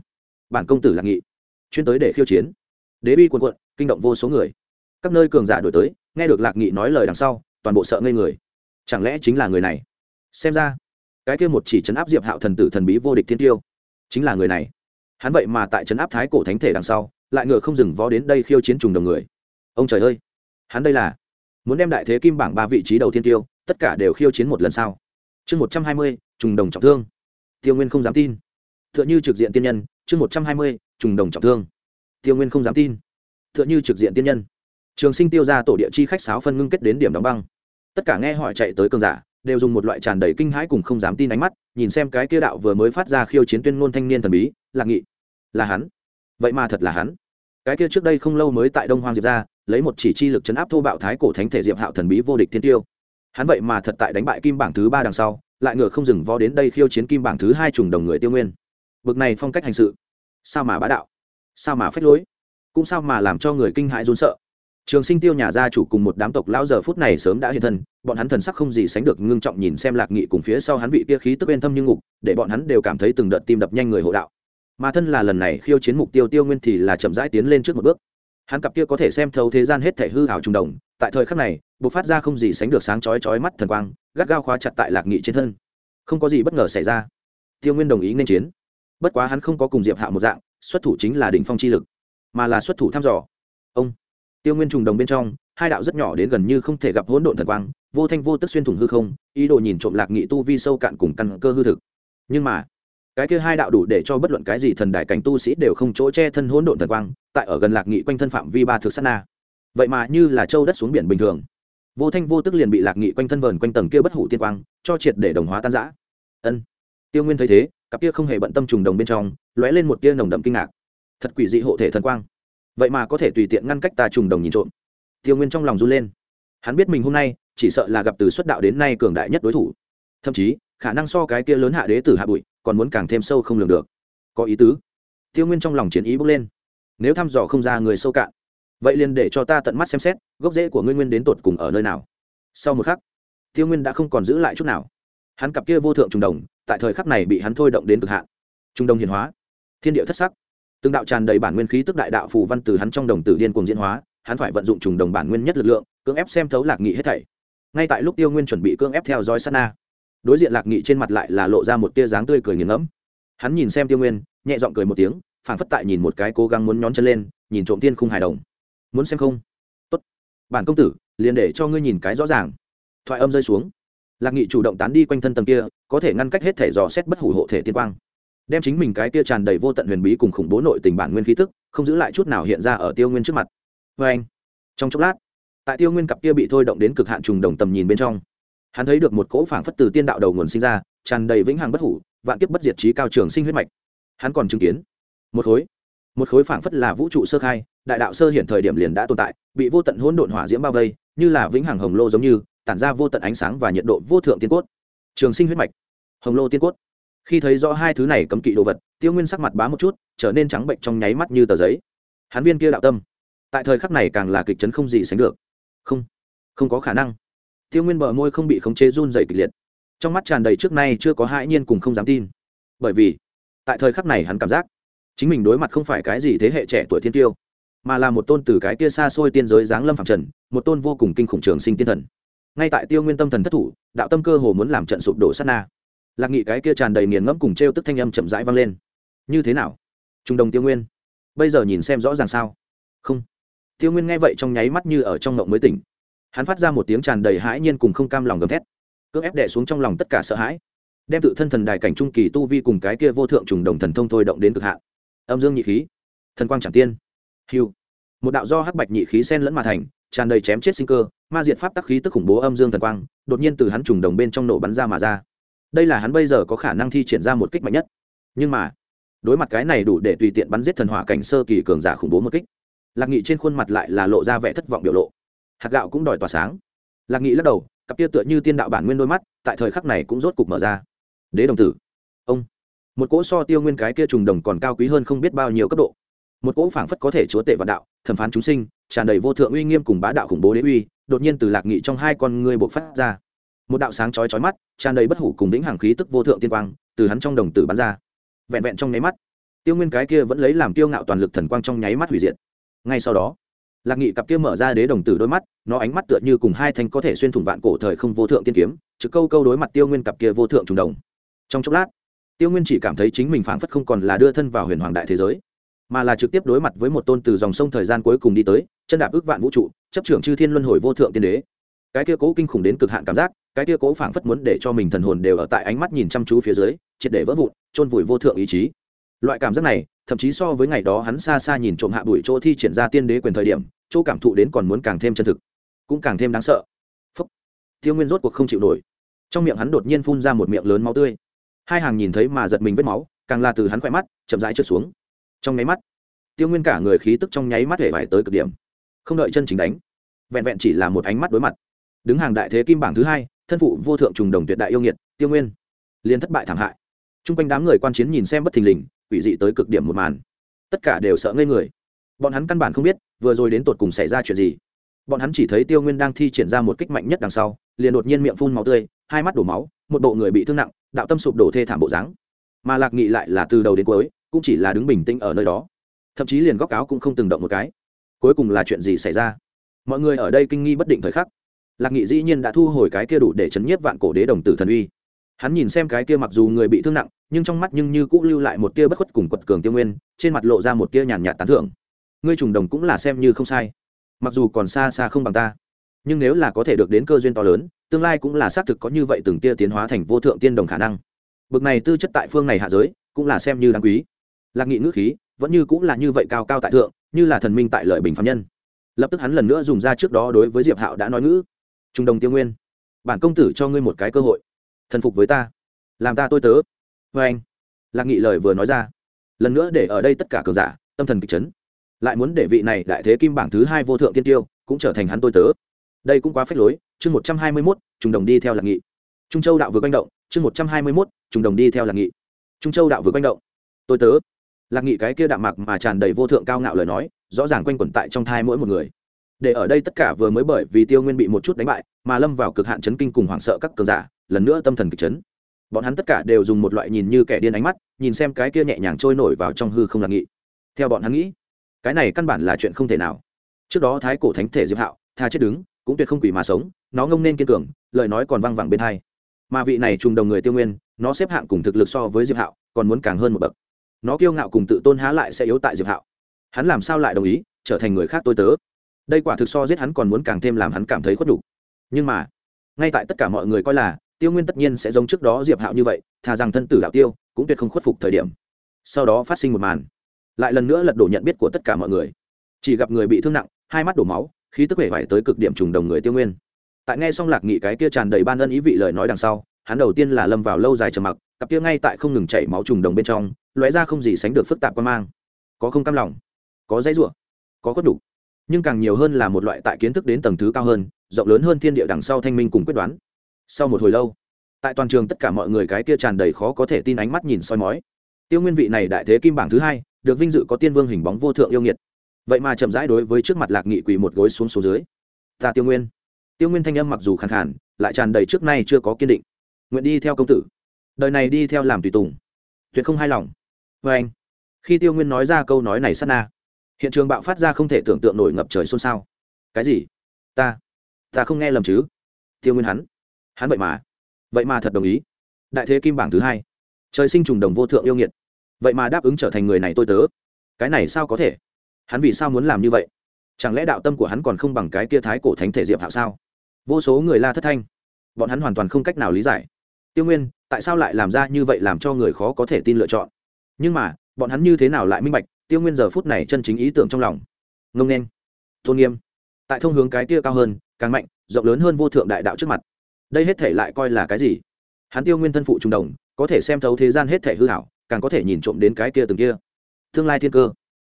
Bản công tử lạc nghị, chuyên tới để khiêu chiến. Đế bi quần quận kinh động vô số người. Các nơi cường giả đổi tới, nghe được lạc nghị nói lời đằng sau, toàn bộ sợ ngây người. Chẳng lẽ chính là người này? Xem ra, cái kia một chỉ chấn áp diệp hạo thần tử thần bí vô địch thiên tiêu, chính là người này. Hắn vậy mà tại chấn áp thái cổ thánh thể đằng sau, lại ngựa không dừng vó đến đây khiêu chiến trùng đồng người. Ông trời ơi! Hắn đây là muốn đem đại thế kim bảng ba vị trí đầu thiên tiêu, tất cả đều khiêu chiến một lần sau. Chương một trăm hai mươi, trùng đồng trọng thương. Tiêu nguyên không dám tin. T h ư ợ n h ư trực diện tiên nhân, chương một trăm hai mươi, trùng đồng trọng thương. Tiêu nguyên không dám tin. T h ư ợ n h ư trực diện tiên nhân. Trường sinh tiêu ra tổ địa chi khách sáo phân ngưng kết đến điểm đóng băng. Tất cả nghe hỏi chạy tới cơn giả, đều dùng một loại tràn đầy kinh hãi cùng không dám tin ánh mắt, nhìn xem cái kia đạo vừa mới phát ra khiêu chiến tuyên ngôn thanh niên thần bí, lạc nghị. Là hắn. Vậy mà thật là hắn. Cái kia trước đây không lâu mới tại đông hoang diệp ra lấy một chỉ chi lực chấn áp thô bạo thái cổ thánh thể diệp hạo thần bí vô địch thiên tiêu. Hắn vậy mà thật tại đánh bại kim bảng thứ ba đằng sau, lại ngựa không dừng vo đến đây khiêu chiến kim bảng thứ hai trùng đồng người tiêu nguyên. Bực này phong cách hành sự. Sao mà bá đạo? Sao mà phách lối? Cũng sao mà làm cho người kinh hãi run sợ? Trường sinh tiêu nhà gia chủ cùng một đám tộc lão giờ phút này sớm đã hiện thân, bọn hắn thần sắc không gì sánh được ngưng trọng nhìn xem lạc nghị cùng phía sau hắn vị kia khí tức bên thâm như ngục, để bọn hắn đều cảm thấy từng đợt tim đập nhanh người hộ đạo. Mà thân là lần này khiêu chiến mục tiêu tiêu nguyên thì là chậm rãi tiến lên trước một bước hắn cặp kia có thể xem thấu thế gian hết thể hư hảo trùng đồng, tại thời khắc này b ộ c phát ra không gì sánh được sáng chói chói mắt thần quang, gắt gao khóa chặt tại lạc nghị trên thân. Không có gì bất ngờ xảy ra. Tiêu nguyên đồng ý nên chiến. Bất quá hắn không có cùng diệp hạ một dạng, xuất thủ chính là đỉnh phong chi lực, mà là xuất thủ thăm dò. Ông. Tiêu nguyên trùng đồng bên trong, hai đạo rất nhỏ đến gần như không thể gặp hỗn độn thần quang, vô thanh vô tức xuyên thủng hư không, ý đồ nhìn trộm lạc nghị tu vi sâu cạn cùng căn cơ hư thực. Nhưng mà, cái kia hai đạo đủ để cho bất luận cái gì thần đại cảnh tu sĩ đều không chỗ che thân hỗn độn thần quang tại ở gần lạc nghị quanh thân phạm vi ba thực sát na. Vậy mà như là châu đất xuống biển bình thường. Vô thanh vô tức liền bị lạc nghị quanh thân vờn quanh tầng kia bất hủ tiên quang, cho triệt để đồng hóa tan giã ân. Tiêu nguyên thấy thế, cặp kia không hề bận tâm trùng đồng bên trong, lóe lên một tia nồng đậm kinh ngạc. Thật quỷ dị hộ thể thần quang. Vậy mà có thể tùy tiện ngăn cách ta trùng đồng nhìn trộm. Tiêu nguyên trong lòng run lên. Hắn biết mình hôm nay, chỉ sợ là gặp từ xuất đạo đến nay cường đại nhất đối thủ. Thậm chí, khả năng so cái kia lớn hạ đế tử hạ bụi, còn muốn càng thêm sâu không lường được. Có ý tứ. Tiêu nguyên trong lòng chiến ý bốc lên nếu thăm dò không ra người sâu cạn. Vậy liền để cho ta tận mắt xem xét, gốc rễ của ngươi nguyên đến tột cùng ở nơi nào. Sau một khắc, tiêu nguyên đã không còn giữ lại chút nào. Hắn cặp kia vô thượng trùng đồng, tại thời khắc này bị hắn thôi động đến cực hạn. Trung đồng hiền hóa, thiên địa thất sắc. Từng đạo tràn đầy bản nguyên khí tức đại đạo phù văn từ hắn trong đồng tử điên cuồng diễn hóa, hắn phải vận dụng trùng đồng bản nguyên nhất lực lượng, cưỡng ép xem thấu lạc nghị hết thảy. Ngay tại lúc tiêu nguyên chuẩn bị cưỡng ép theo dõi sana đối diện lạc nghị trên mặt lại là lộ ra một tia dáng tươi cười nghiền ngẫm. Hắn nhìn xem tiêu nguyên, nhẹ giọng cười một tiếng phảng phất tại nhìn một cái cố gắng muốn nhón chân lên, nhìn trộm tiên khung hài đồng. Muốn xem không? Tốt. Bản công tử, liền để cho ngươi nhìn cái rõ ràng. Thoại âm rơi xuống. Lạc nghị chủ động tán đi quanh thân tầng kia, có thể ngăn cách hết thể dò xét bất hủ hộ thể tiên quang. Đem chính mình cái kia tràn đầy vô tận huyền bí cùng khủng bố nội tình bản nguyên khí tức, không giữ lại chút nào hiện ra ở tiêu nguyên trước mặt. Vê anh, trong chốc lát, tại tiêu nguyên cặp kia bị thôi động đến cực hạn trùng đồng tầm nhìn bên trong, hắn thấy được một cỗ phảng phất từ tiên đạo đầu nguồn sinh ra, tràn đầy vĩnh hằng bất hủ, vạn kiếp bất diệt trí cao trường sinh huyết mạch. Hắn còn chứng kiến một khối. Một khối phảng phất là vũ trụ sơ khai, đại đạo sơ hiện thời điểm liền đã tồn tại, bị vô tận hỗn độn hỏa diễm bao vây, như là vĩnh hằng hồng lô giống như, tản ra vô tận ánh sáng và nhiệt độ vô thượng tiên cốt. Trường sinh huyết mạch. Hồng lô tiên cốt. Khi thấy rõ hai thứ này cấm kỵ đồ vật, tiêu nguyên sắc mặt bá một chút, trở nên trắng bệnh trong nháy mắt như tờ giấy. Hắn viên kia đạo tâm. Tại thời khắc này càng là kịch chấn không gì sánh được. Không. Không có khả năng. Tiêu nguyên bờ môi không bị khống chế run dày kịch liệt. Trong mắt tràn đầy trước nay chưa có hãi nhiên cùng không dám tin. Bởi vì, tại thời khắc này hắn cảm giác chính mình đối mặt không phải cái gì thế hệ trẻ tuổi thiên tiêu, mà là một tôn từ cái kia xa xôi tiên giới giáng lâm phạm trần, một tôn vô cùng kinh khủng trường sinh tiên thần. Ngay tại tiêu nguyên tâm thần thất thủ, đạo tâm cơ hồ muốn làm trận sụp đổ sát na. Lạc nghị cái kia tràn đầy nghiền ngẫm cùng t r e o tức thanh âm chậm rãi vang lên. Như thế nào? Trung đồng tiêu nguyên, bây giờ nhìn xem rõ ràng sao? Không. Tiêu nguyên nghe vậy trong nháy mắt như ở trong ngộng mới tỉnh. Hắn phát ra một tiếng tràn đầy hãi nhiên cùng không cam lòng gầm thét, cưỡng ép đẻ xuống trong lòng tất cả sợ hãi, đem tự thân thần đài cảnh trung kỳ tu vi cùng cái kia vô thượng trùng đồng thần thông thôi động đến cực hạn âm dương nhị khí, thần quang tràng tiên. Hiu một đạo do hắc bạch nhị khí sen lẫn mà thành, tràn đầy chém chết sinh cơ, ma diệt pháp tắc khí tức khủng bố âm dương thần quang, đột nhiên từ hắn trùng đồng bên trong nổ bắn ra mà ra. Đây là hắn bây giờ có khả năng thi triển ra một kích mạnh nhất. Nhưng mà, đối mặt cái này đủ để tùy tiện bắn giết thần hỏa cảnh sơ kỳ cường giả khủng bố một kích, lạc nghị trên khuôn mặt lại là lộ ra vẻ thất vọng biểu lộ. Hạt gạo cũng đòi tỏa sáng. Lạc nghị lắc đầu, cặp tia tựa như tiên đạo bản nguyên đôi mắt, tại thời khắc này cũng rốt cục mở ra. Đế đồng tử. Ông một cỗ so tiêu nguyên cái kia trùng đồng còn cao quý hơn không biết bao nhiêu cấp độ. Một cỗ phảng phất có thể chúa tể vạn đạo, thẩm phán chúng sinh, tràn đầy vô thượng uy nghiêm cùng bá đạo khủng bố đế uy, đột nhiên từ lạc nghị trong hai con ngươi bộc phát ra. Một đạo sáng chói chói mắt, tràn đầy bất hủ cùng lĩnh hàng khí tức vô thượng tiên quang, từ hắn trong đồng tử bắn ra. Vẹn vẹn trong nháy mắt, tiêu nguyên cái kia vẫn lấy làm tiêu ngạo toàn lực thần quang trong nháy mắt hủy diệt. Ngay sau đó, lạc nghị cặp kia mở ra đế đồng tử đôi mắt, nó ánh mắt tựa như cùng hai thanh có thể xuyên thủng vạn cổ thời không vô thượng tiên kiếm, trực câu câu đối mặt tiêu nguyên cặp kia vô thượng trùng đồng. Trong chốc lát tiêu nguyên chỉ cảm thấy chính mình phảng phất không còn là đưa thân vào huyền hoàng đại thế giới, mà là trực tiếp đối mặt với một tôn từ dòng sông thời gian cuối cùng đi tới, chân đạp ước vạn vũ trụ, chấp trưởng chư thiên luân hồi vô thượng tiên đế. Cái kia cố kinh khủng đến cực hạn cảm giác, cái kia cố phảng phất muốn để cho mình thần hồn đều ở tại ánh mắt nhìn chăm chú phía dưới, triệt để vỡ vụn, chôn vùi vô thượng ý chí. Loại cảm giác này, thậm chí so với ngày đó hắn xa xa nhìn trộm hạ bụi chỗ thi triển ra tiên đế quyền thời điểm, chỗ cảm thụ đến còn muốn càng thêm chân thực, cũng càng thêm đáng sợ. Phúc. tiêu nguyên rốt cuộc không chịu nổi. Trong miệng hắn đột nhiên phun ra một miệng lớn máu tươi hai hàng nhìn thấy mà giật mình vết máu, càng là từ hắn khỏe mắt, chậm rãi trượt xuống. Trong nháy mắt, tiêu nguyên cả người khí tức trong nháy mắt hể vải tới cực điểm. Không đợi chân chính đánh, vẹn vẹn chỉ là một ánh mắt đối mặt. Đứng hàng đại thế kim bảng thứ hai, thân phụ vô thượng trùng đồng tuyệt đại yêu nghiệt, tiêu nguyên. Liền thất bại thảm hại. T r u n g quanh đám người quan chiến nhìn xem bất thình lình, quỷ dị tới cực điểm một màn. Tất cả đều sợ ngây người. Bọn hắn căn bản không biết, vừa rồi đến tột cùng xảy ra chuyện gì. Bọn hắn chỉ thấy tiêu nguyên đang thi triển ra một kích mạnh nhất đằng sau, liền đột nhiên miệng phun máu tươi, hai mắt đổ máu, một bộ người bị thương nặng đạo tâm sụp đổ thê thảm bộ dáng. Mà lạc nghị lại là từ đầu đến cuối, cũng chỉ là đứng bình tĩnh ở nơi đó. Thậm chí liền góc áo cũng không từng động một cái. Cuối cùng là chuyện gì xảy ra? Mọi người ở đây kinh nghi bất định thời khắc. Lạc nghị dĩ nhiên đã thu hồi cái kia đủ để chấn nhiếp vạn cổ đế đồng tử thần uy. Hắn nhìn xem cái kia mặc dù người bị thương nặng, nhưng trong mắt nhưng như cũng lưu lại một tia bất khuất cùng quật cường tiêu nguyên, trên mặt lộ ra một tia nhàn nhạt tán thưởng. Ngươi trùng đồng cũng là xem như không sai. Mặc dù còn xa xa không bằng ta, nhưng nếu là có thể được đến cơ duyên to lớn tương lai cũng là xác thực có như vậy từng tia tiến hóa thành vô thượng tiên đồng khả năng. Bực này tư chất tại phương này hạ giới, cũng là xem như đáng quý. Lạc nghị ngữ khí, vẫn như cũng là như vậy cao cao tại thượng, như là thần minh tại lợi bình phạm nhân. Lập tức hắn lần nữa dùng ra trước đó đối với diệp hạo đã nói ngữ. Trung đồng tiêu nguyên, bản công tử cho ngươi một cái cơ hội. Thần phục với ta. Làm ta tôi tớ. Vê anh, lạc nghị lời vừa nói ra. Lần nữa để ở đây tất cả cường giả, tâm thần kịch chấn. Lại muốn để vị này đại thế kim bảng thứ hai vô thượng tiên tiêu, cũng trở thành hắn tôi tớ. Đây cũng quá phép lối chương một trăm hai mươi mốt trùng đồng đi theo lạc nghị. Trung châu đạo vừa quanh động, chương một trăm hai mươi mốt trùng đồng đi theo lạc nghị. Trung châu đạo vừa quanh động. Tôi tớ. Lạc nghị cái kia đạm mạc mà tràn đầy vô thượng cao ngạo lời nói, rõ ràng quanh quẩn tại trong thai mỗi một người. Để ở đây tất cả vừa mới bởi vì tiêu nguyên bị một chút đánh bại, mà lâm vào cực hạn chấn kinh cùng hoảng sợ các cường giả, lần nữa tâm thần kịch chấn. Bọn hắn tất cả đều dùng một loại nhìn như kẻ điên ánh mắt, nhìn xem cái kia nhẹ nhàng trôi nổi vào trong hư không lạc nghị. Theo bọn hắn nghĩ, cái này căn bản là chuyện không thể nào. Trước đó thái cổ thánh thể diệp hạo, tha chết đứng cũng tuyệt không quỷ mà sống, nó ngông nên kiên cường, lời nói còn văng vẳng bên hai. Mà vị này trùng đồng người tiêu nguyên, nó xếp hạng cùng thực lực so với diệp hạo, còn muốn càng hơn một bậc. Nó kiêu ngạo cùng tự tôn há lại sẽ yếu tại diệp hạo. Hắn làm sao lại đồng ý, trở thành người khác tôi tớ? Đây quả thực so giết hắn còn muốn càng thêm làm hắn cảm thấy khuất đủ nhưng mà, ngay tại tất cả mọi người coi là, tiêu nguyên tất nhiên sẽ giống trước đó diệp hạo như vậy, thà rằng thân tử đạo tiêu, cũng tuyệt không khuất phục thời điểm. Sau đó phát sinh một màn. Lại lần nữa lật đổ nhận biết của tất cả mọi người. Chỉ gặp người bị thương nặng, hai mắt đổ máu khí tức vẻ vải tới cực điểm trùng đồng người tiêu nguyên. Tại nghe xong lạc nghị cái kia tràn đầy ban ân ý vị lời nói đằng sau, hắn đầu tiên là lâm vào lâu dài trầm mặc, cặp kia ngay tại không ngừng chảy máu trùng đồng bên trong, lóe ra không gì sánh được phức tạp quan mang. Có không cam lòng, có dãy rủa, có khuất đủ, nhưng càng nhiều hơn là một loại tại kiến thức đến tầng thứ cao hơn, rộng lớn hơn thiên địa đằng sau thanh minh cùng quyết đoán. Sau một hồi lâu, tại toàn trường tất cả mọi người cái kia tràn đầy khó có thể tin ánh mắt nhìn soi mói. Tiêu nguyên vị này đại thế kim bảng thứ hai, được vinh dự có tiên vương hình bóng vô thượng yêu nghiệt vậy mà chậm rãi đối với trước mặt lạc nghị quỳ một gối xuống số dưới. Ta tiêu nguyên. Tiêu nguyên thanh âm mặc dù khẳng khản lại tràn đầy trước nay chưa có kiên định. Nguyện đi theo công tử. Đời này đi theo làm tùy tùng. Tuyệt không hài lòng. Vê anh, khi tiêu nguyên nói ra câu nói này sát na, hiện trường bạo phát ra không thể tưởng tượng nổi ngập trời xôn xao. Cái gì? Ta ta không nghe lầm chứ? Tiêu nguyên hắn hắn vậy mà vậy mà thật đồng ý. Đại thế kim bảng thứ hai. Trời sinh trùng đồng vô thượng yêu nghiệt. Vậy mà đáp ứng trở thành người này tôi tớ. Cái này sao có thể? Hắn vì sao muốn làm như vậy? Chẳng lẽ đạo tâm của hắn còn không bằng cái kia thái cổ thánh thể diệp hạo sao? Vô số người la thất thanh. Bọn hắn hoàn toàn không cách nào lý giải. Tiêu nguyên, tại sao lại làm ra như vậy làm cho người khó có thể tin lựa chọn? Nhưng mà, bọn hắn như thế nào lại minh bạch, tiêu nguyên giờ phút này chân chính ý tưởng trong lòng? Ngông nên tôn nghiêm. Tại thông hướng cái kia cao hơn, càng mạnh, rộng lớn hơn vô thượng đại đạo trước mặt. Đây hết thể lại coi là cái gì? Hắn tiêu nguyên thân phụ trung đồng, có thể xem thấu thế gian hết thể hư hảo, càng có thể nhìn trộm đến cái kia từng kia. Tương lai thiên cơ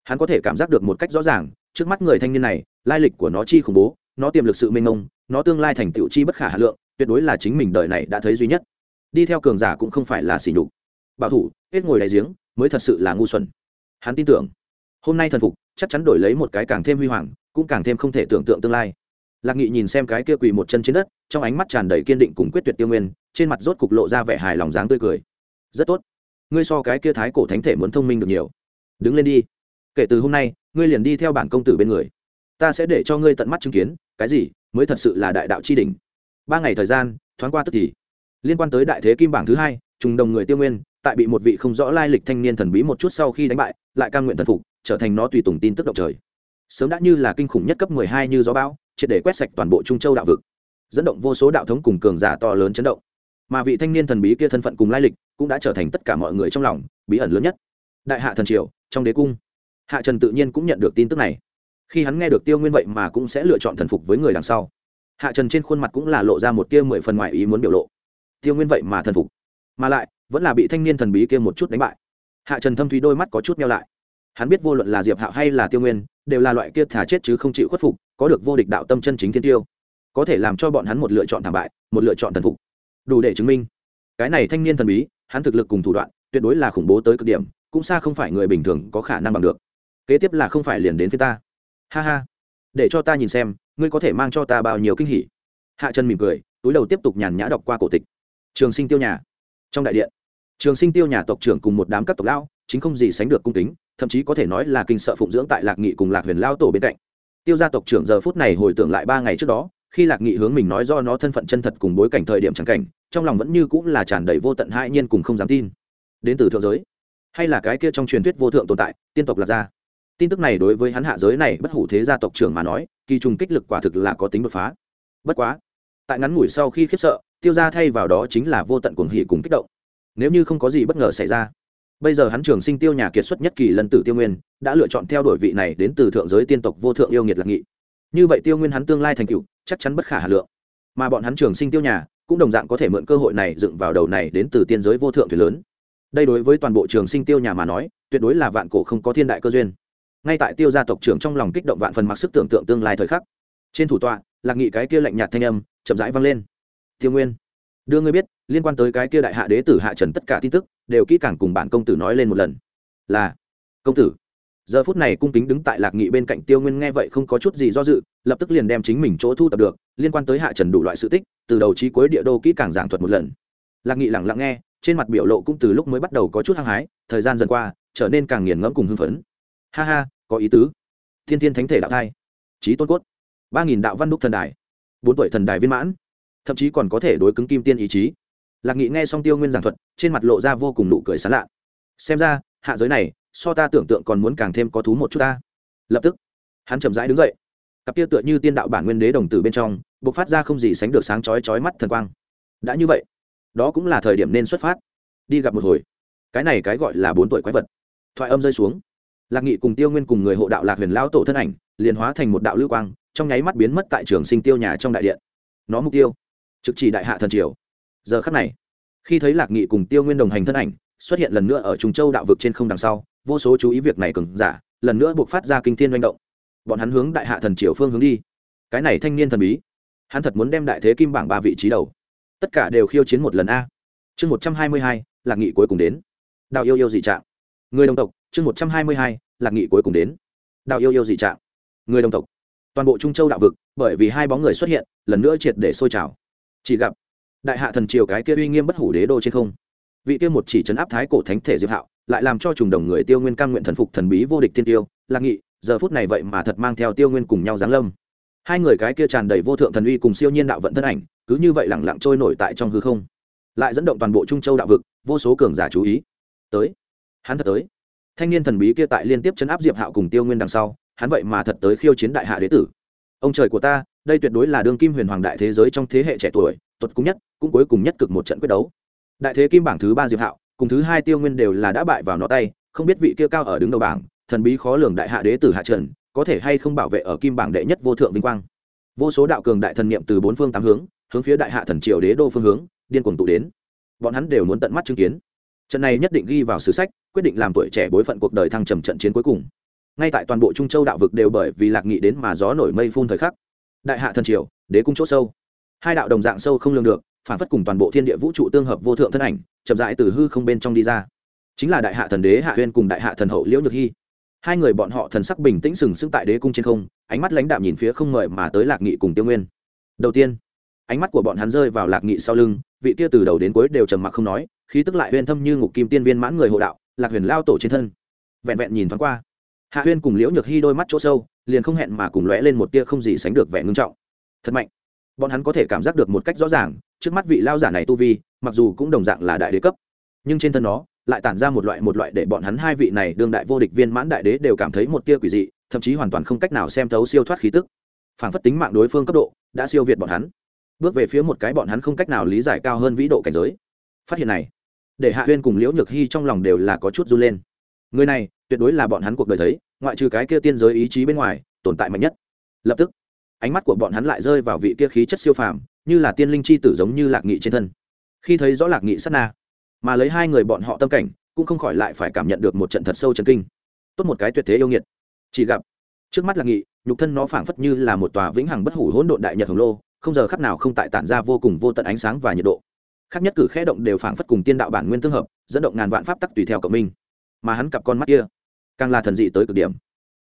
hắn có thể cảm giác được một cách rõ ràng, trước mắt người thanh niên này, lai lịch của nó chi khủng bố, nó tiềm lực sự mênh mông, nó tương lai thành tựu chi bất khả hà lượng, tuyệt đối là chính mình đời này đã thấy duy nhất. Đi theo cường giả cũng không phải là xỉ nhục. Bảo thủ, hết ngồi đại giếng, mới thật sự là ngu xuẩn. Hắn tin tưởng, hôm nay thần phục, chắc chắn đổi lấy một cái càng thêm huy hoàng, cũng càng thêm không thể tưởng tượng tương lai. Lạc nghị nhìn xem cái kia quỳ một chân trên đất, trong ánh mắt tràn đầy kiên định cùng quyết tuyệt tiêu nguyên, trên mặt rốt cục lộ ra vẻ hài lòng dáng tươi cười. Rất tốt. Ngươi so cái kia thái cổ thánh thể muốn thông minh được nhiều. Đứng lên đi kể từ hôm nay, ngươi liền đi theo bản công tử bên người. Ta sẽ để cho ngươi tận mắt chứng kiến, cái gì, mới thật sự là đại đạo chi đỉnh. Ba ngày thời gian, thoáng qua tức thì. Liên quan tới đại thế kim bảng thứ hai, trùng đồng người tiêu nguyên, tại bị một vị không rõ lai lịch thanh niên thần bí một chút sau khi đánh bại, lại cam nguyện thần phục, trở thành nó tùy tùng tin tức động trời. Sớm đã như là kinh khủng nhất cấp mười hai như gió bão, triệt để quét sạch toàn bộ trung châu đạo vực, dẫn động vô số đạo thống cùng cường giả to lớn chấn động. Mà vị thanh niên thần bí kia thân phận cùng lai lịch, cũng đã trở thành tất cả mọi người trong lòng, bí ẩn lớn nhất. Đại hạ thần triều, trong đế cung hạ trần tự nhiên cũng nhận được tin tức này. Khi hắn nghe được tiêu nguyên vậy mà cũng sẽ lựa chọn thần phục với người đằng sau. Hạ trần trên khuôn mặt cũng là lộ ra một tia mười phần ngoài ý muốn biểu lộ. Tiêu nguyên vậy mà thần phục. Mà lại, vẫn là bị thanh niên thần bí kia một chút đánh bại. Hạ trần thâm thúy đôi mắt có chút meo lại. Hắn biết vô luận là diệp hạo hay là tiêu nguyên, đều là loại kia thả chết chứ không chịu khuất phục, có được vô địch đạo tâm chân chính thiên tiêu. Có thể làm cho bọn hắn một lựa chọn thảm bại, một lựa chọn thần phục. Đủ để chứng minh. Cái này thanh niên thần bí, hắn thực lực cùng thủ đoạn, tuyệt đối là khủng bố tới cực điểm, cũng xa không phải người bình thường có khả năng bằng được kế tiếp là không phải liền đến phía ta. Ha ha. Để cho ta nhìn xem, ngươi có thể mang cho ta bao nhiêu kinh hỉ. Hạ chân mỉm cười, túi đầu tiếp tục nhàn nhã đọc qua cổ tịch. Trường sinh tiêu nhà. Trong đại điện, trường sinh tiêu nhà tộc trưởng cùng một đám các tộc lao chính không gì sánh được cung kính, thậm chí có thể nói là kinh sợ phụng dưỡng tại lạc nghị cùng lạc huyền lao tổ bên cạnh. Tiêu gia tộc trưởng giờ phút này hồi tưởng lại ba ngày trước đó, khi lạc nghị hướng mình nói do nó thân phận chân thật cùng bối cảnh thời điểm trắng cảnh, trong lòng vẫn như cũng là tràn đầy vô tận hãi nhiên cùng không dám tin. Đến từ thượng giới, hay là cái kia trong truyền thuyết vô thượng tồn tại, tiên tộc lạc gia? Tin tức này đối với hắn hạ giới này bất hủ thế gia tộc trưởng mà nói, kỳ trùng kích lực quả thực là có tính đột phá. Bất quá, tại ngắn ngủi sau khi khiếp sợ, tiêu ra thay vào đó chính là vô tận cuồng hỉ cùng kích động. Nếu như không có gì bất ngờ xảy ra, bây giờ hắn trường sinh tiêu nhà kiệt xuất nhất kỳ lần tử tiêu nguyên, đã lựa chọn theo đuổi vị này đến từ thượng giới tiên tộc vô thượng yêu nghiệt lạc nghị. Như vậy tiêu nguyên hắn tương lai thành cựu chắc chắn bất khả hà lượng. Mà bọn hắn trường sinh tiêu nhà, cũng đồng dạng có thể mượn cơ hội này dựng vào đầu này đến từ tiên giới vô thượng thuyền lớn. Đây đối với toàn bộ trường sinh tiêu nhà mà nói, tuyệt đối là vạn cổ không có thiên đại cơ duyên ngay tại tiêu gia tộc trưởng trong lòng kích động vạn phần mặc sức tưởng tượng tương lai thời khắc. Trên thủ tọa, lạc nghị cái kia lạnh nhạt thanh âm chậm rãi vang lên. Tiêu nguyên, đưa ngươi biết, liên quan tới cái kia đại hạ đế tử hạ trần tất cả tin tức, đều kỹ càng cùng bản công tử nói lên một lần. Là, công tử. Giờ phút này cung kính đứng tại lạc nghị bên cạnh tiêu nguyên nghe vậy không có chút gì do dự, lập tức liền đem chính mình chỗ thu tập được, liên quan tới hạ trần đủ loại sự tích, từ đầu trí cuối địa đô kỹ càng giảng thuật một lần. Lạc nghị lẳng lặng nghe, trên mặt biểu lộ cũng từ lúc mới bắt đầu có chút hăng hái, thời gian dần qua, trở nên càng nghiền ngẫm cùng hưng phấn. Ha ha có ý tứ. Thiên thiên thánh thể đạo thai trí tôn cốt, ba nghìn đạo văn đúc thần đài, bốn tuổi thần đài viên mãn, thậm chí còn có thể đối cứng kim tiên ý chí. Lạc nghị nghe xong tiêu nguyên giảng thuật, trên mặt lộ ra vô cùng nụ cười sán lạ. Xem ra, hạ giới này, so ta tưởng tượng còn muốn càng thêm có thú một chút ta. Lập tức, hắn chậm rãi đứng dậy. Cặp kia tựa như tiên đạo bản nguyên đế đồng tử bên trong b ộ c phát ra không gì sánh được sáng chói chói mắt thần quang. Đã như vậy, đó cũng là thời điểm nên xuất phát. Đi gặp một hồi. Cái này cái gọi là bốn tuổi quái vật. Thoại âm rơi xuống lạc nghị cùng tiêu nguyên cùng người hộ đạo lạc huyền lão tổ thân ảnh, liền hóa thành một đạo lưu quang, trong nháy mắt biến mất tại trường sinh tiêu nhà trong đại điện. Nó mục tiêu, trực chỉ đại hạ thần triều. Giờ khắc này, khi thấy lạc nghị cùng tiêu nguyên đồng hành thân ảnh, xuất hiện lần nữa ở trung châu đạo vực trên không đằng sau, vô số chú ý việc này cường giả, lần nữa buộc phát ra kinh thiên manh động. Bọn hắn hướng đại hạ thần triều phương hướng đi. Cái này thanh niên thần bí, hắn thật muốn đem đại thế kim bảng ba vị trí đầu. Tất cả đều khiêu chiến một lần a. Chương một trăm hai mươi hai, lạc nghị cuối cùng đến. Đạo yêu yêu dị trạng. Người đồng tộc chương một trăm hai mươi hai, lạc nghị cuối cùng đến. Đạo yêu yêu dị trạng. Người đồng tộc. Toàn bộ trung châu đạo vực, bởi vì hai bóng người xuất hiện, lần nữa triệt để sôi trào. Chỉ gặp, đại hạ thần triều cái kia uy nghiêm bất hủ đế đô trên không. Vị kia một chỉ trấn áp thái cổ thánh thể diệp hạo, lại làm cho trùng đồng người tiêu nguyên cam nguyện thần phục thần bí vô địch tiên tiêu, lạc nghị, giờ phút này vậy mà thật mang theo tiêu nguyên cùng nhau giáng lâm. Hai người cái kia tràn đầy vô thượng thần uy cùng siêu nhiên đạo vận thân ảnh, cứ như vậy lẳng lặng trôi nổi tại trong hư không. Lại dẫn động toàn bộ trung châu đạo vực, vô số cường giả chú ý. Tới. Hắn thật tới thanh niên thần bí kia tại liên tiếp chấn áp diệp hạo cùng tiêu nguyên đằng sau, hắn vậy mà thật tới khiêu chiến đại hạ đế tử. Ông trời của ta, đây tuyệt đối là đương kim huyền hoàng đại thế giới trong thế hệ trẻ tuổi, tuột cung nhất, cũng cuối cùng nhất cực một trận quyết đấu. Đại thế kim bảng thứ ba diệp hạo, cùng thứ hai tiêu nguyên đều là đã bại vào nó tay, không biết vị kia cao ở đứng đầu bảng, thần bí khó lường đại hạ đế tử hạ trần, có thể hay không bảo vệ ở kim bảng đệ nhất vô thượng vinh quang. Vô số đạo cường đại thần niệm từ bốn phương tám hướng hướng phía đại hạ thần triều đế đô phương hướng, điên cuồng tụ đến. Bọn hắn đều muốn tận mắt chứng kiến. Trận này nhất định ghi vào sử sách quyết định làm tuổi trẻ bối phận cuộc đời thăng trầm trận chiến cuối cùng. Ngay tại toàn bộ trung châu đạo vực đều bởi vì lạc nghị đến mà gió nổi mây phun thời khắc, đại hạ thần triều, đế cung chỗ sâu. Hai đạo đồng dạng sâu không lường được, phản phất cùng toàn bộ thiên địa vũ trụ tương hợp vô thượng thân ảnh, chậm rãi từ hư không bên trong đi ra. Chính là đại hạ thần đế hạ huyên cùng đại hạ thần hậu liễu nhược hy hai người bọn họ thần sắc bình tĩnh sừng sững tại đế cung trên không, ánh mắt lãnh đạm nhìn phía không mời mà tới lạc nghị cùng tiêu nguyên. Đầu tiên, ánh mắt của bọn hắn rơi vào lạc nghị sau lưng, vị kia từ đầu đến cuối đều trầm mặc không nói, khí tức lại huyên thâm như ngục kim tiên viên mãn người hộ đạo lạc huyền lao tổ trên thân vẹn vẹn nhìn thoáng qua hạ huyên cùng liễu nhược hy đôi mắt chỗ sâu liền không hẹn mà cùng lóe lên một tia không gì sánh được vẻ ngưng trọng thật mạnh bọn hắn có thể cảm giác được một cách rõ ràng trước mắt vị lao giả này tu vi mặc dù cũng đồng dạng là đại đế cấp nhưng trên thân nó lại tản ra một loại một loại để bọn hắn hai vị này đương đại vô địch viên mãn đại đế đều cảm thấy một tia quỷ dị thậm chí hoàn toàn không cách nào xem thấu siêu thoát khí tức phản phất tính mạng đối phương cấp độ đã siêu việt bọn hắn bước về phía một cái bọn hắn không cách nào lý giải cao hơn vĩ độ cảnh giới phát hiện này để hạ huyên cùng liễu nhược hy trong lòng đều là có chút run lên. Người này, tuyệt đối là bọn hắn cuộc đời thấy, ngoại trừ cái kia tiên giới ý chí bên ngoài, tồn tại mạnh nhất. Lập tức, ánh mắt của bọn hắn lại rơi vào vị kia khí chất siêu phàm, như là tiên linh chi tử giống như lạc nghị trên thân. Khi thấy rõ lạc nghị sát na, mà lấy hai người bọn họ tâm cảnh, cũng không khỏi lại phải cảm nhận được một trận thật sâu chấn kinh. Tốt một cái tuyệt thế yêu nghiệt. Chỉ gặp, trước mắt lạc nghị, nhục thân nó phảng phất như là một tòa vĩnh hằng bất hủ hỗn độn đại nhật hồng lô không giờ khắc nào không tại tản ra vô cùng vô tận ánh sáng và nhiệt độ khác nhất cử khẽ động đều phảng phất cùng tiên đạo bản nguyên tương hợp, dẫn động ngàn vạn pháp tắc tùy theo cộng minh. Mà hắn cặp con mắt kia, càng là thần dị tới cực điểm.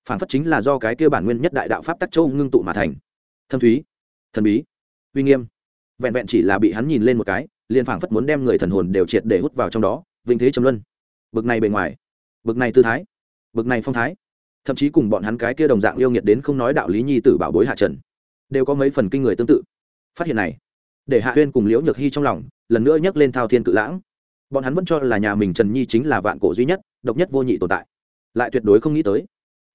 Phảng phất chính là do cái kia bản nguyên nhất đại đạo pháp tắc châu ngưng tụ mà thành. Thâm thúy, thần bí, uy nghiêm. Vẹn vẹn chỉ là bị hắn nhìn lên một cái, liền phảng phất muốn đem người thần hồn đều triệt để hút vào trong đó vinh thế trầm luân. Bực này bề ngoài, bực này tư thái, bực này phong thái. Thậm chí cùng bọn hắn cái kia đồng dạng yêu nghiệt đến không nói đạo lý nhi tử bảo bối hạ trần, đều có mấy phần kinh người tương tự. Phát hiện này để hạ huyên cùng liễu nhược hy trong lòng, lần nữa nhắc lên thao thiên cự lãng. Bọn hắn vẫn cho là nhà mình trần nhi chính là vạn cổ duy nhất, độc nhất vô nhị tồn tại. Lại tuyệt đối không nghĩ tới.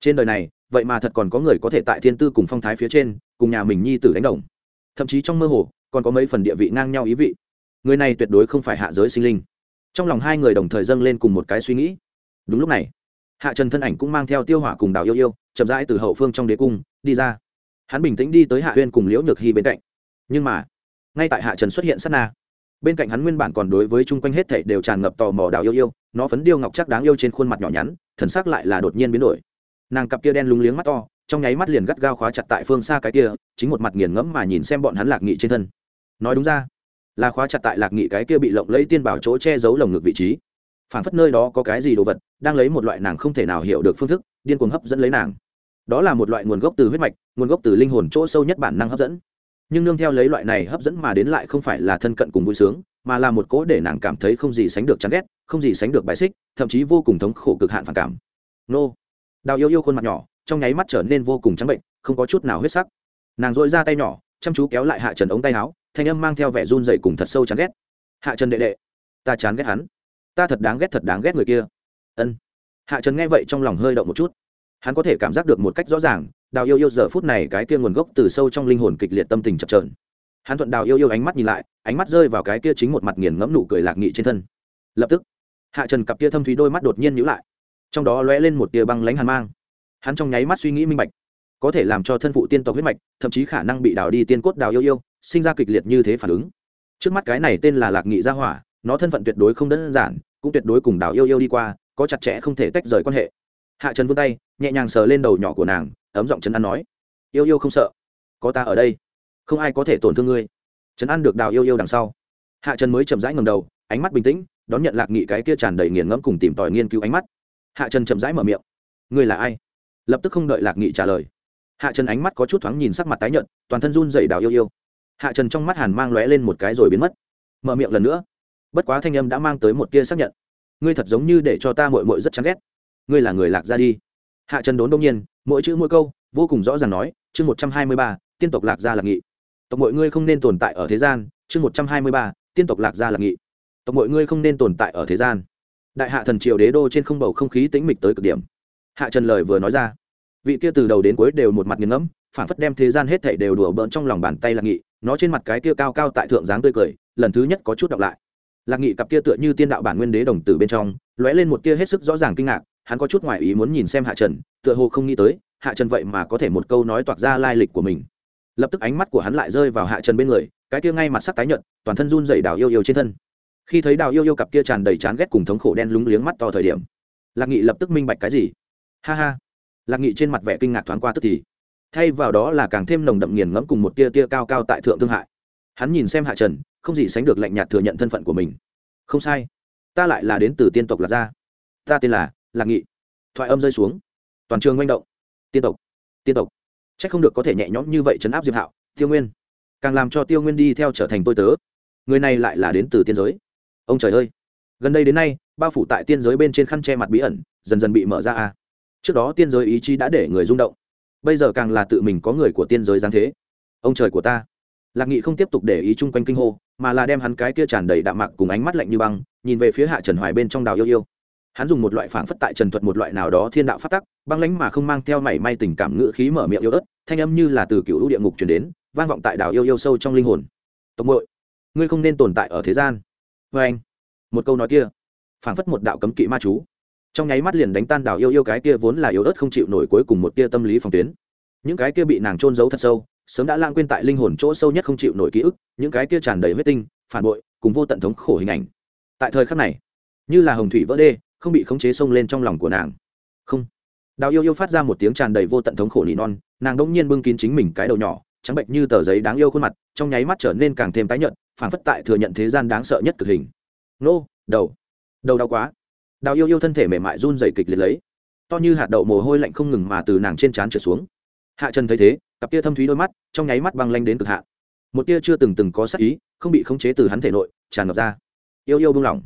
Trên đời này, vậy mà thật còn có người có thể tại thiên tư cùng phong thái phía trên, cùng nhà mình nhi tử đánh đồng. Thậm chí trong mơ hồ, còn có mấy phần địa vị ngang nhau ý vị. Người này tuyệt đối không phải hạ giới sinh linh. Trong lòng hai người đồng thời dâng lên cùng một cái suy nghĩ. Đúng lúc này, hạ trần thân ảnh cũng mang theo tiêu hỏa cùng đào yêu yêu, chậm rãi từ hậu phương trong đế cung, đi ra. Hắn bình tĩnh đi tới hạ huyên cùng liễu nhược hy bên cạnh. Nhưng mà ngay tại hạ trần xuất hiện sát na. Bên cạnh hắn nguyên bản còn đối với chung quanh hết thảy đều tràn ngập tò mò đào yêu yêu, nó phấn điêu ngọc chắc đáng yêu trên khuôn mặt nhỏ nhắn, thần sắc lại là đột nhiên biến đổi. Nàng cặp kia đen lúng liếng mắt to, trong nháy mắt liền gắt gao khóa chặt tại phương xa cái kia, chính một mặt nghiền ngẫm mà nhìn xem bọn hắn lạc nghị trên thân. Nói đúng ra, là khóa chặt tại lạc nghị cái kia bị lộng lấy tiên bảo chỗ che giấu lồng ngực vị trí. Phản phất nơi đó có cái gì đồ vật, đang lấy một loại nàng không thể nào hiểu được phương thức, điên cuồng hấp dẫn lấy nàng. Đó là một loại nguồn gốc từ huyết mạch, nguồn gốc từ linh hồn chỗ sâu nhất bản năng hấp dẫn nhưng nương theo lấy loại này hấp dẫn mà đến lại không phải là thân cận cùng vui sướng, mà là một cố để nàng cảm thấy không gì sánh được chán ghét, không gì sánh được bài xích, thậm chí vô cùng thống khổ cực hạn phản cảm. Nô. Đào yêu yêu khuôn mặt nhỏ, trong nháy mắt trở nên vô cùng trắng bệnh, không có chút nào huyết sắc. Nàng dội ra tay nhỏ, chăm chú kéo lại hạ trần ống tay áo, thanh âm mang theo vẻ run dậy cùng thật sâu chán ghét. Hạ trần đệ đệ, ta chán ghét hắn. Ta thật đáng ghét thật đáng ghét người kia. Ân. Hạ trần nghe vậy trong lòng hơi động một chút. Hắn có thể cảm giác được một cách rõ ràng đào yêu yêu giờ phút này cái kia nguồn gốc từ sâu trong linh hồn kịch liệt tâm tình chập trờn hắn thuận đào yêu yêu ánh mắt nhìn lại, ánh mắt rơi vào cái kia chính một mặt nghiền ngẫm nụ cười lạc nghị trên thân. Lập tức, hạ trần cặp kia thâm thúy đôi mắt đột nhiên nhữ lại. Trong đó lóe lên một tia băng lánh hàn mang. Hắn trong nháy mắt suy nghĩ minh bạch, có thể làm cho thân phụ tiên tộc huyết mạch, thậm chí khả năng bị đào đi tiên cốt đào yêu yêu, sinh ra kịch liệt như thế phản ứng. Trước mắt cái này tên là lạc nghị gia hỏa, nó thân phận tuyệt đối không đơn giản, cũng tuyệt đối cùng đào yêu yêu đi qua, có chặt chẽ không thể tách rời quan hệ. Hạ trần vươn tay, nhẹ nhàng sờ lên đầu nhỏ của nàng ấm giọng trấn an nói, yêu yêu không sợ, có ta ở đây, không ai có thể tổn thương ngươi. Trấn an được đào yêu yêu đằng sau. Hạ trần mới chậm rãi ngầm đầu, ánh mắt bình tĩnh, đón nhận lạc nghị cái kia tràn đầy nghiền ngẫm cùng tìm tòi nghiên cứu ánh mắt. Hạ trần chậm rãi mở miệng, ngươi là ai? Lập tức không đợi lạc nghị trả lời. Hạ trần ánh mắt có chút thoáng nhìn sắc mặt tái nhợt, toàn thân run dày đào yêu yêu. Hạ trần trong mắt hàn mang lóe lên một cái rồi biến mất. Mở miệng lần nữa, bất quá thanh âm đã mang tới một tia xác nhận. Ngươi thật giống như để cho ta mội mội rất chán ghét. Ngươi là người lạc ra đi hạ trần đốn đông nhiên, mỗi chữ mỗi câu, vô cùng rõ ràng nói, chương một trăm hai mươi ba, tiên tộc lạc gia lạc nghị. Tộc mọi ngươi không nên tồn tại ở thế gian, chương một trăm hai mươi ba, tiên tộc lạc gia lạc nghị. Tộc mọi ngươi không nên tồn tại ở thế gian. Đại hạ thần triều đế đô trên không bầu không khí tĩnh mịch tới cực điểm. Hạ trần lời vừa nói ra, vị kia từ đầu đến cuối đều một mặt nghiền ngẫm, phản phất đem thế gian hết thảy đều đùa bỡn trong lòng bàn tay lạc nghị, nó trên mặt cái kia cao cao tại thượng dáng tươi cười, lần thứ nhất có chút đọc lại. Lạc nghị cặp kia tựa như tiên đạo bản nguyên đế đồng tử bên trong, lóe lên một tia hết sức rõ ràng kinh ngạc hắn có chút ngoại ý muốn nhìn xem hạ trần, tựa hồ không nghĩ tới, hạ trần vậy mà có thể một câu nói toạc ra lai lịch của mình. Lập tức ánh mắt của hắn lại rơi vào hạ trần bên người, cái kia ngay mặt sắc tái nhợt, toàn thân run dày đào yêu yêu trên thân. Khi thấy đào yêu yêu cặp kia tràn đầy chán ghét cùng thống khổ đen lúng liếng mắt to thời điểm, lạc nghị lập tức minh bạch cái gì. Ha ha. Lạc nghị trên mặt vẻ kinh ngạc thoáng qua tức thì, thay vào đó là càng thêm nồng đậm nghiền ngẫm cùng một tia tia cao cao tại thượng thương hại. Hắn nhìn xem hạ trần, không gì sánh được lạnh nhạt thừa nhận thân phận của mình. Không sai. Ta lại là đến từ tiên tộc lạc gia. Ta tên là lạc nghị. Thoại âm rơi xuống. Toàn trường manh động. Tiên tộc tiên tộc. C h ắ c không được có thể nhẹ nhõm như vậy chấn áp diệp hạo, tiêu nguyên. Càng làm cho tiêu nguyên đi theo trở thành tôi tớ. Người này lại là đến từ tiên giới. Ông trời ơi. Gần đây đến nay, bao phủ tại tiên giới bên trên khăn che mặt bí ẩn, dần dần bị mở ra a. Trước đó tiên giới ý chí đã để người rung động. Bây giờ càng là tự mình có người của tiên giới giáng thế. Ông trời của ta. Lạc nghị không tiếp tục để ý chung quanh kinh hô, mà là đem hắn cái kia tràn đầy đạm mạc cùng ánh mắt lạnh như băng, nhìn về phía hạ trần hoài bên trong đào yêu yêu hắn dùng một loại phảng phất tại trần thuật một loại nào đó thiên đạo phát tắc, băng lánh mà không mang theo mảy may tình cảm ngữ khí mở miệng yêu ớt, thanh âm như là từ cựu lũ địa ngục chuyển đến, vang vọng tại đảo yêu yêu sâu trong linh hồn. Tộc mội ngươi không nên tồn tại ở thế gian. Vê anh, một câu nói kia, phảng phất một đạo cấm kỵ ma chú, trong nháy mắt liền đánh tan đảo yêu yêu cái kia vốn là yếu ớt không chịu nổi cuối cùng một tia tâm lý phòng tuyến. Những cái kia bị nàng trôn giấu thật sâu, sớm đã lãng quên tại linh hồn chỗ sâu nhất không chịu nổi ký ức, những cái kia tràn đầy huyết tinh, phản bội, cùng vô tận thống khổ hình ảnh. Tại thời khắc này, như là hồng thủy vỡ đê không bị khống chế xông lên trong lòng của nàng. Không. Đào yêu yêu phát ra một tiếng tràn đầy vô tận thống khổ nỉ non, nàng đông nhiên bưng kín chính mình cái đầu nhỏ, trắng bệnh như tờ giấy đáng yêu khuôn mặt, trong nháy mắt trở nên càng thêm tái nhợt, phảng phất tại thừa nhận thế gian đáng sợ nhất cực hình. Nô, đầu. Đầu đau quá. Đào yêu yêu thân thể mềm mại run dày kịch liệt lấy. To như hạt đậu mồ hôi lạnh không ngừng mà từ nàng trên trán trở xuống. Hạ trần thấy thế, cặp tia thâm thúy đôi mắt, trong nháy mắt băng lanh đến cực hạ một tia chưa từng từng có sắc ý, không bị khống chế từ hắn thể nội, tràn ngập ra. Yêu yêu buông lỏng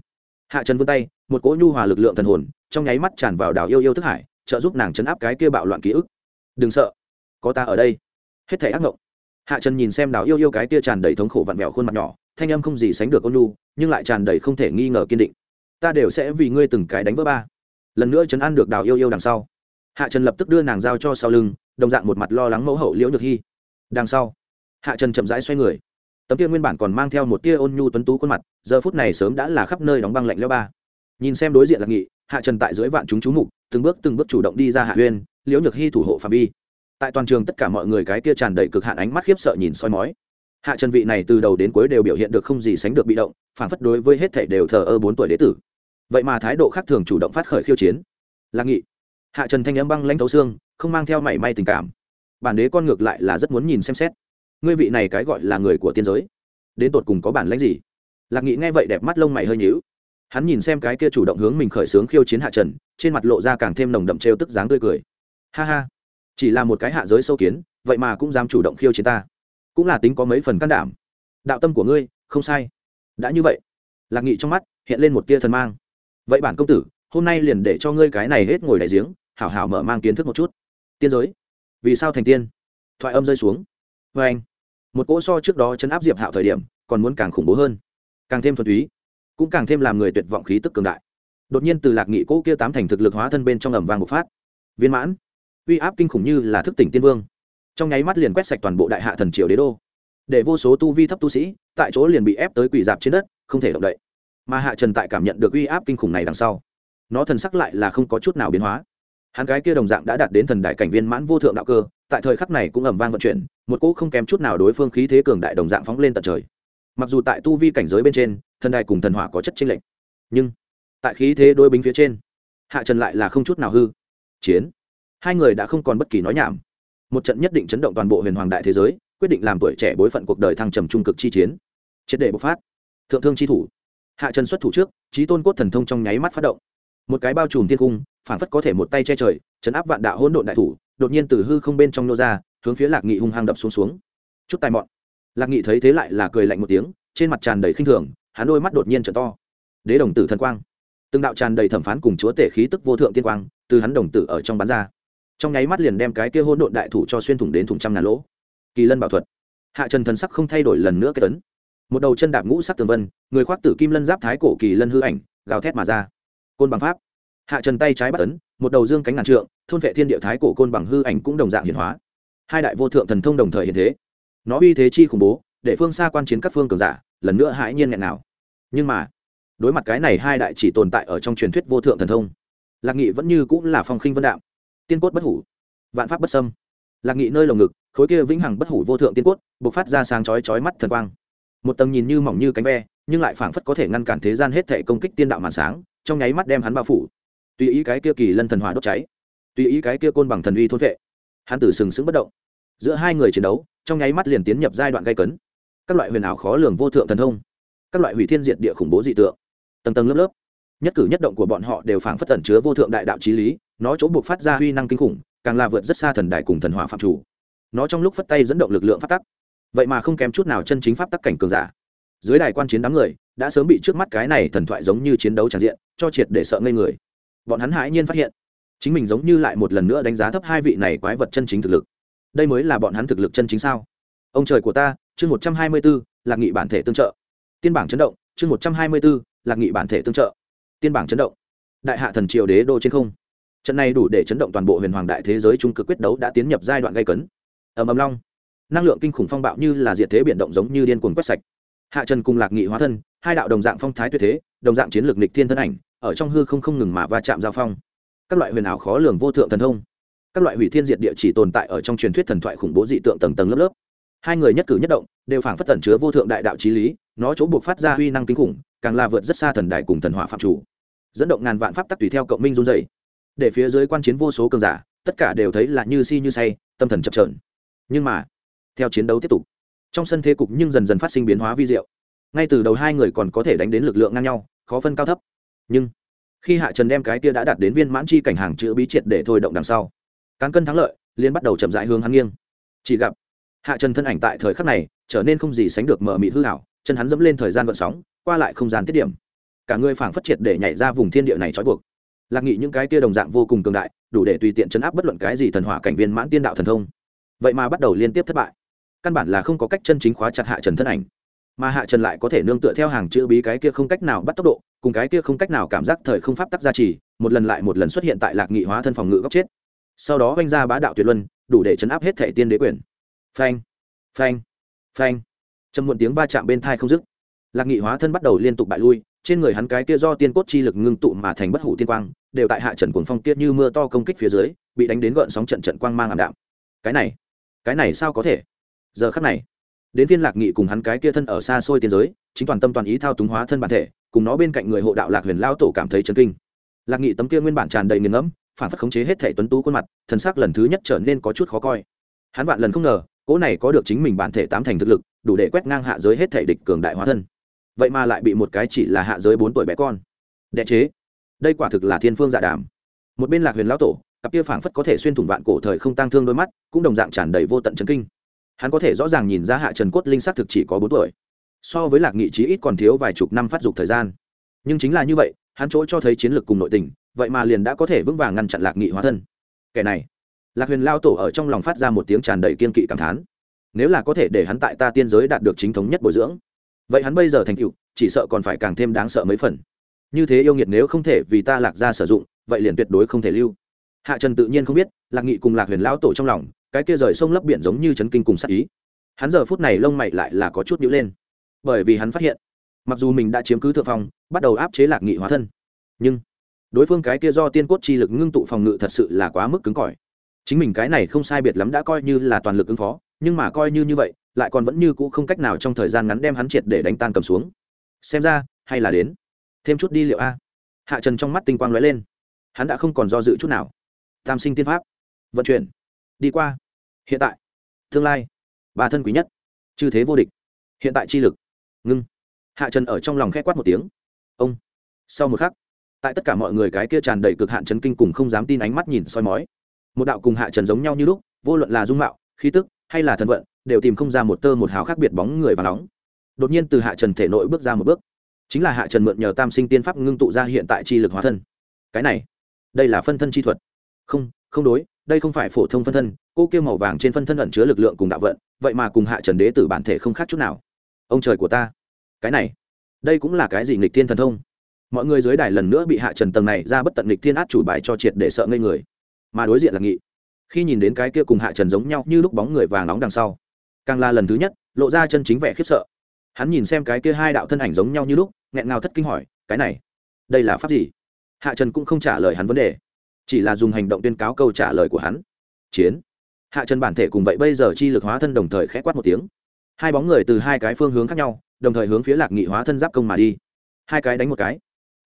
hạ trần vươn tay, một cỗ nhu hòa lực lượng thần hồn trong nháy mắt tràn vào đào yêu yêu thức hải, trợ giúp nàng chấn áp cái kia bạo loạn ký ức. Đừng sợ, có ta ở đây. Hết thảy ác mộng hạ trần nhìn xem đào yêu yêu cái kia tràn đầy thống khổ vặn vẹo khuôn mặt nhỏ, thanh âm không gì sánh được ôn nhu, nhưng lại tràn đầy không thể nghi ngờ kiên định. Ta đều sẽ vì ngươi từng cái đánh vỡ ba, lần nữa chấn an được đào yêu yêu đằng sau. Hạ trần lập tức đưa nàng giao cho sau lưng, đồng dạng một mặt lo lắng mẫu hậu liễu nhược hy đằng sau. Hạ trần chậm rãi xoay người tấm kia nguyên bản còn mang theo một tia ôn nhu tuấn tú khuôn mặt, giờ phút này sớm đã là khắp nơi đóng băng lạnh leo ba. Nhìn xem đối diện lạc nghị, hạ trần tại dưới vạn chúng chú mục, từng bước từng bước chủ động đi ra hạ huyên liễu nhược hy thủ hộ phạm vi. Tại toàn trường tất cả mọi người cái kia tràn đầy cực hạn ánh mắt khiếp sợ nhìn soi mói. Hạ trần vị này từ đầu đến cuối đều biểu hiện được không gì sánh được bị động, phản phất đối với hết thể đều thờ ơ bốn tuổi đế tử. Vậy mà thái độ khác thường chủ động phát khởi khiêu chiến. Lạc nghị, hạ trần thanh n m băng lãnh thấu xương, không mang theo mảy may tình cảm. Bản đế con ngược lại là rất muốn nhìn xem xét ngươi vị này cái gọi là người của tiên giới, đến tột cùng có bản lãnh gì? Lạc nghị nghe vậy đẹp mắt lông mày hơi nhíu. Hắn nhìn xem cái kia chủ động hướng mình khởi xướng khiêu chiến hạ trần, trên mặt lộ ra càng thêm nồng đậm trêu tức dáng tươi cười. Ha ha, chỉ là một cái hạ giới sâu kiến, vậy mà cũng dám chủ động khiêu chiến ta. Cũng là tính có mấy phần can đảm. Đạo tâm của ngươi, không sai. Đã như vậy. Lạc nghị trong mắt hiện lên một tia thần mang. Vậy bản công tử, hôm nay liền để cho ngươi cái này hết ngồi đại giếng, hảo hảo mở mang kiến thức một chút. Tiên giới. Vì sao thành tiên? Thoại âm rơi xuống. Vê anh một cỗ so trước đó chấn áp diệp hạo thời điểm, còn muốn càng khủng bố hơn, càng thêm thuần túy, cũng càng thêm làm người tuyệt vọng khí tức cường đại. Đột nhiên từ lạc nghị cỗ kia tám thành thực lực hóa thân bên trong ẩm vàng một phát. Viên mãn, uy áp kinh khủng như là thức tỉnh tiên vương. Trong nháy mắt liền quét sạch toàn bộ đại hạ thần triều đế đô. Để vô số tu vi thấp tu sĩ, tại chỗ liền bị ép tới quỳ dạp trên đất, không thể động đậy. Mà hạ trần tại cảm nhận được uy áp kinh khủng này đằng sau, nó thần sắc lại là không có chút nào biến hóa. Hắn cái kia đồng dạng đã đạt đến thần đại cảnh viên mãn vô thượng đạo cơ tại thời khắc này cũng ầm vang vận chuyển, một cỗ không kém chút nào đối phương khí thế cường đại đồng dạng phóng lên tận trời. Mặc dù tại tu vi cảnh giới bên trên, thần đài cùng thần hỏa có chất chênh lệch, nhưng tại khí thế đôi bính phía trên, hạ trần lại là không chút nào hư. Chiến. Hai người đã không còn bất kỳ nói nhảm. Một trận nhất định chấn động toàn bộ huyền hoàng đại thế giới, quyết định làm tuổi trẻ bối phận cuộc đời thăng trầm trung cực chi chiến. Triệt để bộc phát. Thượng thương chi thủ. Hạ trần xuất thủ trước trí tôn cốt thần thông trong nháy mắt phát động. Một cái bao trùm thiên cung phản phất có thể một tay che trời, chấn áp vạn đạo hỗn độn đại thủ đột nhiên từ hư không bên trong nô ra, hướng phía lạc nghị hung hăng đập xuống xuống. Chút tài mọn. Lạc nghị thấy thế lại là cười lạnh một tiếng, trên mặt tràn đầy khinh thường, hắn đôi mắt đột nhiên trở to. Đế đồng tử thần quang. Từng đạo tràn đầy thẩm phán cùng chúa tể khí tức vô thượng tiên quang, từ hắn đồng tử ở trong bán ra. Trong nháy mắt liền đem cái kia hôn độn đại thủ cho xuyên thủng đến thủng trăm ngàn lỗ. Kỳ lân bảo thuật. Hạ trần thần sắc không thay đổi lần nữa cái tấn. Một đầu chân đạp ngũ sắc tường vân, người khoác tử kim lân giáp thái cổ kỳ lân hư ảnh, gào thét mà ra. Côn bằng pháp hạ trần tay trái bắt tấn một đầu dương cánh ngàn trượng, thôn vệ thiên địa thái cổ côn bằng hư ảnh cũng đồng dạng hiển hóa. Hai đại vô thượng thần thông đồng thời hiện thế. Nó uy thế chi khủng bố, để phương xa quan chiến các phương cường giả, lần nữa hãi nhiên nghẹn nào. Nhưng mà, đối mặt cái này hai đại chỉ tồn tại ở trong truyền thuyết vô thượng thần thông, lạc nghị vẫn như cũng là phong khinh vân đạo. Tiên cốt bất hủ, vạn pháp bất sâm lạc nghị nơi lồng ngực, khối kia vĩnh hằng bất hủ vô thượng tiên cốt b ộ c phát ra sáng chói chói mắt thần quang. Một tầng nhìn như mỏng như cánh ve, nhưng lại phảng phất có thể ngăn cản thế gian hết thể công kích tiên đạo màn sáng, trong nháy mắt đem hắn bao phủ tùy ý cái kia kỳ lân thần hỏa đốt cháy, tùy ý cái kia côn bằng thần uy thôn vệ. Hắn tử sừng sững bất động. Giữa hai người chiến đấu, trong nháy mắt liền tiến nhập giai đoạn gây cấn. Các loại huyền ảo khó lường vô thượng thần thông, các loại hủy thiên diệt địa khủng bố dị tượng, tầng tầng lớp lớp. Nhất cử nhất động của bọn họ đều phảng phất tẩn chứa vô thượng đại đạo trí lý, nó chỗ buộc phát ra huy năng kinh khủng, càng là vượt rất xa thần đại cùng thần hỏa phạm chủ. Nó trong lúc phất tay dẫn động lực lượng phát tắc. Vậy mà không kém chút nào chân chính pháp tắc cảnh cường giả. Dưới đài quan chiến đám người, đã sớm bị trước mắt cái này thần thoại giống như chiến đấu tràn diện, cho triệt để sợ ngây người bọn hắn hãi nhiên phát hiện. Chính mình giống như lại một lần nữa đánh giá thấp hai vị này quái vật chân chính thực lực. Đây mới là bọn hắn thực lực chân chính sao? Ông trời của ta, chương một trăm hai mươi b ố lạc nghị bản thể tương trợ. Tiên bảng chấn động, chương một trăm hai mươi b ố lạc nghị bản thể tương trợ. Tiên bảng chấn động. Đại hạ thần triều đế đô trên không. Trận này đủ để chấn động toàn bộ huyền hoàng đại thế giới trung cực quyết đấu đã tiến nhập giai đoạn gây cấn. Ầm ầm long. Năng lượng kinh khủng phong bạo như là diệt thế biển động giống như điên cuồng quét sạch. Hạ trần cùng lạc nghị hóa thân, hai đạo đồng dạng phong thái tuyệt thế đồng dạng chiến lược nịch thiên thân ảnh, ở trong hư không không ngừng mà va chạm giao phong. Các loại huyền ảo khó lường vô thượng thần thông, các loại hủy thiên diệt địa chỉ tồn tại ở trong truyền thuyết thần thoại khủng bố dị tượng tầng tầng lớp lớp. Hai người nhất cử nhất động, đều phảng phất tẩn chứa vô thượng đại đạo trí lý, nó chỗ buộc phát ra huy năng kinh khủng, càng là vượt rất xa thần đại cùng thần hỏa phạm chủ. Dẫn động ngàn vạn pháp tắc tùy theo cộng minh run dày để phía dưới quan chiến vô số cường giả, tất cả đều thấy là như si như say, tâm thần chập trờn nhưng mà, theo chiến đấu tiếp tục, trong sân thế cục nhưng dần dần phát sinh biến hóa vi diệu ngay từ đầu hai người còn có thể đánh đến lực lượng ngang nhau, khó phân cao thấp. Nhưng, khi hạ trần đem cái kia đã đạt đến viên mãn chi cảnh hàng chữ bí triệt để thôi động đằng sau, cán cân thắng lợi liên bắt đầu chậm rãi hướng hắn nghiêng. Chỉ gặp, hạ trần thân ảnh tại thời khắc này trở nên không gì sánh được mở mịt hư hảo chân hắn dẫm lên thời gian vận sóng, qua lại không gian tiết điểm. Cả người phảng phất triệt để nhảy ra vùng thiên địa này trói buộc. Lạc nghị những cái kia đồng dạng vô cùng cường đại, đủ để tùy tiện chấn áp bất luận cái gì thần hỏa cảnh viên mãn tiên đạo thần thông. Vậy mà bắt đầu liên tiếp thất bại. Căn bản là không có cách chân chính khóa chặt hạ trần thân ảnh mà hạ trần lại có thể nương tựa theo hàng chữ bí cái kia không cách nào bắt tốc độ, cùng cái kia không cách nào cảm giác thời không pháp tắc gia trì, một lần lại một lần xuất hiện tại lạc nghị hóa thân phòng ngự góc chết. Sau đó oanh ra bá đạo tuyệt luân, đủ để chấn áp hết thể tiên đế quyền. Phanh phanh phanh. Trầm muộn tiếng va chạm bên thai không dứt. Lạc nghị hóa thân bắt đầu liên tục bại lui, trên người hắn cái kia do tiên cốt chi lực ngưng tụ mà thành bất hủ tiên quang, đều tại hạ trần cuồng phong kia như mưa to công kích phía dưới, bị đánh đến gợn sóng trận trận quang mang ảm đạm. Cái này cái này sao có thể? Giờ khắc này đến phiên lạc nghị cùng hắn cái kia thân ở xa xôi tiên giới, chính toàn tâm toàn ý thao túng hóa thân bản thể, cùng nó bên cạnh người hộ đạo lạc huyền lao tổ cảm thấy chấn kinh. Lạc nghị tấm kia nguyên bản tràn đầy nghiền ngẫm, phản phất khống chế hết thể tuấn tú khuôn mặt thân xác lần thứ nhất trở nên có chút khó coi. Hắn vạn lần không ngờ, cỗ này có được chính mình bản thể tám thành thực lực, đủ để quét ngang hạ giới hết thể địch cường đại hóa thân. Vậy mà lại bị một cái chỉ là hạ giới bốn tuổi bé con. Đệ chế. Đây quả thực là thiên phương dạ đàm. Một bên lạc huyền lão tổ, cặp kia phảng phất có thể xuyên thủng vạn cổ thời không tăng thương đôi mắt, cũng đồng dạng tràn đầy vô tận chấn kinh hắn có thể rõ ràng nhìn ra hạ trần cốt linh xác thực chỉ có bốn tuổi. So với lạc nghị trí ít còn thiếu vài chục năm phát dục thời gian. Nhưng chính là như vậy, hắn chỗ cho thấy chiến lược cùng nội tình, vậy mà liền đã có thể vững vàng ngăn chặn lạc nghị hóa thân. Kẻ này, lạc huyền lao tổ ở trong lòng phát ra một tiếng tràn đầy kiên kỵ cảm thán. Nếu là có thể để hắn tại ta tiên giới đạt được chính thống nhất bồi dưỡng, vậy hắn bây giờ thành cựu chỉ sợ còn phải càng thêm đáng sợ mấy phần. Như thế yêu nghiệt nếu không thể vì ta lạc ra sử dụng, vậy liền tuyệt đối không thể lưu. Hạ trần tự nhiên không biết, lạc nghị cùng lạc huyền lão tổ trong lòng cái kia rời sông lấp biển giống như chấn kinh cùng sát ý. Hắn giờ phút này lông mày lại là có chút nhữ lên. Bởi vì hắn phát hiện, mặc dù mình đã chiếm cứ thượng phong, bắt đầu áp chế lạc nghị hóa thân, nhưng đối phương cái kia do tiên cốt chi lực ngưng tụ phòng ngự thật sự là quá mức cứng cỏi. Chính mình cái này không sai biệt lắm đã coi như là toàn lực ứng phó, nhưng mà coi như như vậy, lại còn vẫn như cũ không cách nào trong thời gian ngắn đem hắn triệt để đánh tan cầm xuống. Xem ra, hay là đến. Thêm chút đi liệu a. Hạ trần trong mắt tinh quang lóe lên. Hắn đã không còn do dự chút nào. Tam sinh tiên pháp. Vận chuyển đi qua. Hiện tại, tương lai ba thân quý nhất, chư thế vô địch, hiện tại chi lực, ngưng. Hạ trần ở trong lòng k h ẽ quát một tiếng. Ông, sau một khắc, tại tất cả mọi người cái kia tràn đầy cực hạn chấn kinh cùng không dám tin ánh mắt nhìn soi mói, một đạo cùng hạ trần giống nhau như lúc, vô luận là dung mạo, khí tức, hay là thần vận, đều tìm không ra một tơ một hào khác biệt bóng người và nóng. Đột nhiên từ hạ trần thể nội bước ra một bước. Chính là hạ trần mượn nhờ tam sinh tiên pháp ngưng tụ ra hiện tại chi lực hóa thân. Cái này, đây là phân thân chi thuật. Không không đối đây không phải phổ thông phân thân, cô kêu màu vàng trên phân thân ẩn chứa lực lượng cùng đạo vận, vậy mà cùng hạ trần đế tử bản thể không khác chút nào. Ông trời của ta, cái này, đây cũng là cái gì nghịch thiên thần thông? Mọi người dưới đài lần nữa bị hạ trần tầng này ra bất tận nghịch thiên át chủ bài cho triệt để sợ ngây người. Mà đối diện là nghị. Khi nhìn đến cái kia cùng hạ trần giống nhau như lúc bóng người vàng nóng đằng sau, càng là lần thứ nhất, lộ ra chân chính vẻ khiếp sợ. Hắn nhìn xem cái kia hai đạo thân ảnh giống nhau như lúc, nghẹn ngào thất kinh hỏi, cái này, đây là pháp gì? Hạ trần cũng không trả lời hắn vấn đề chỉ là dùng hành động tuyên cáo câu trả lời của hắn. Chiến. Hạ trần bản thể cùng vậy bây giờ chi lực hóa thân đồng thời khẽ quát một tiếng. Hai bóng người từ hai cái phương hướng khác nhau, đồng thời hướng phía lạc nghị hóa thân giáp công mà đi. Hai cái đánh một cái.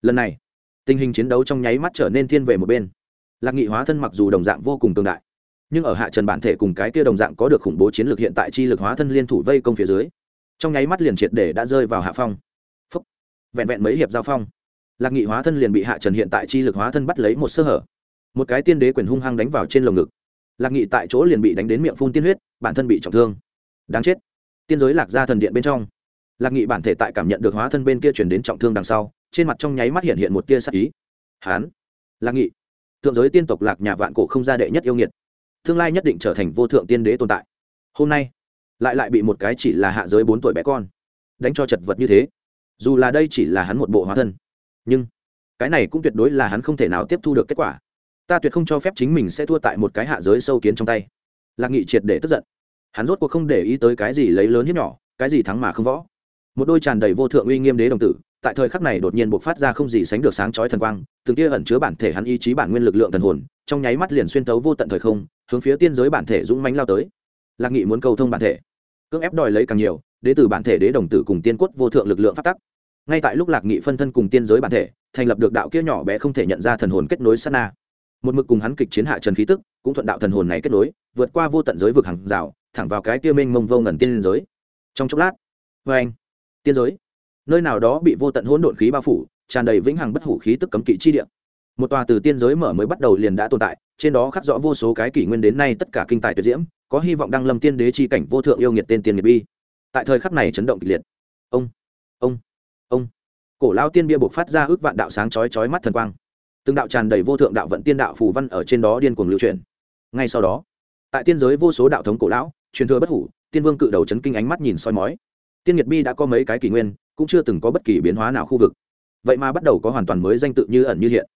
Lần này, tình hình chiến đấu trong nháy mắt trở nên thiên về một bên. Lạc nghị hóa thân mặc dù đồng dạng vô cùng tương đại, nhưng ở hạ trần bản thể cùng cái kia đồng dạng có được khủng bố chiến lược hiện tại chi lực hóa thân liên thủ vây công phía dưới, trong nháy mắt liền triệt để đã rơi vào hạ phong. Phúc. vẹn vẹn mấy hiệp giao phong, lạc nghị hóa thân liền bị hạ trần hiện tại chi lực hóa thân bắt lấy một sơ hở một cái tiên đế quyền hung hăng đánh vào trên lồng ngực. Lạc nghị tại chỗ liền bị đánh đến miệng phun tiên huyết, bản thân bị trọng thương. Đáng chết. Tiên giới lạc ra thần điện bên trong. Lạc nghị bản thể tại cảm nhận được hóa thân bên kia chuyển đến trọng thương đằng sau, trên mặt trong nháy mắt hiện hiện một tia sắc ý. Hán. Lạc nghị. Thượng giới tiên tộc lạc nhà vạn cổ không gia đệ nhất yêu nghiệt. Tương lai nhất định trở thành vô thượng tiên đế tồn tại. Hôm nay, lại lại bị một cái chỉ là hạ giới bốn tuổi bé con đánh cho chật vật như thế. Dù là đây chỉ là hắn một bộ hóa thân, nhưng cái này cũng tuyệt đối là hắn không thể nào tiếp thu được kết quả ta tuyệt không cho phép chính mình sẽ thua tại một cái hạ giới sâu kiến trong tay. Lạc nghị triệt để tức giận. Hắn rốt cuộc không để ý tới cái gì lấy lớn hiếp nhỏ, cái gì thắng mà không võ. Một đôi tràn đầy vô thượng uy nghiêm đế đồng tử, tại thời khắc này đột nhiên bộc phát ra không gì sánh được sáng chói thần quang, từng kia ẩn chứa bản thể hắn ý chí bản nguyên lực lượng thần hồn, trong nháy mắt liền xuyên tấu vô tận thời không, hướng phía tiên giới bản thể dũng mánh lao tới. Lạc nghị muốn cầu thông bản thể, cưỡng ép đòi lấy càng nhiều, đế từ bản thể đế đồng tử cùng tiên quất vô thượng lực lượng phát tắc. Ngay tại lúc lạc nghị phân thân cùng tiên giới bản thể, thành lập được đạo kia nhỏ bé không thể nhận ra thần hồn kết nối sana một mực cùng hắn kịch chiến hạ trần khí tức, cũng thuận đạo thần hồn này kết nối, vượt qua vô tận giới vực hàng rào, thẳng vào cái kia mênh mông vô ngần tiên giới. Trong chốc lát vê anh, tiên giới. Nơi nào đó bị vô tận hỗn độn khí bao phủ, tràn đầy vĩnh hằng bất hủ khí tức cấm kỵ chi địa. Một tòa từ tiên giới mở mới bắt đầu liền đã tồn tại, trên đó khắc rõ vô số cái kỷ nguyên đến nay tất cả kinh tài tuyệt diễm, có hy vọng đăng lâm tiên đế chi cảnh vô thượng yêu nghiệt tên tiên nghiệt bi. Tại thời khắc này chấn động kịch liệt. Ông ông ông. Cổ lao tiên bia buộc phát ra ước vạn đạo sáng chói chói mắt thần quang từng đạo tràn đầy vô thượng đạo vận tiên đạo phù văn ở trên đó điên cuồng lưu truyền. Ngay sau đó, tại tiên giới vô số đạo thống cổ lão, truyền thừa bất hủ, tiên vương cự đầu chấn kinh ánh mắt nhìn soi mói. Tiên nhiệt bi đã có mấy cái kỷ nguyên, cũng chưa từng có bất kỳ biến hóa nào khu vực. Vậy mà bắt đầu có hoàn toàn mới danh tự như ẩn như hiện.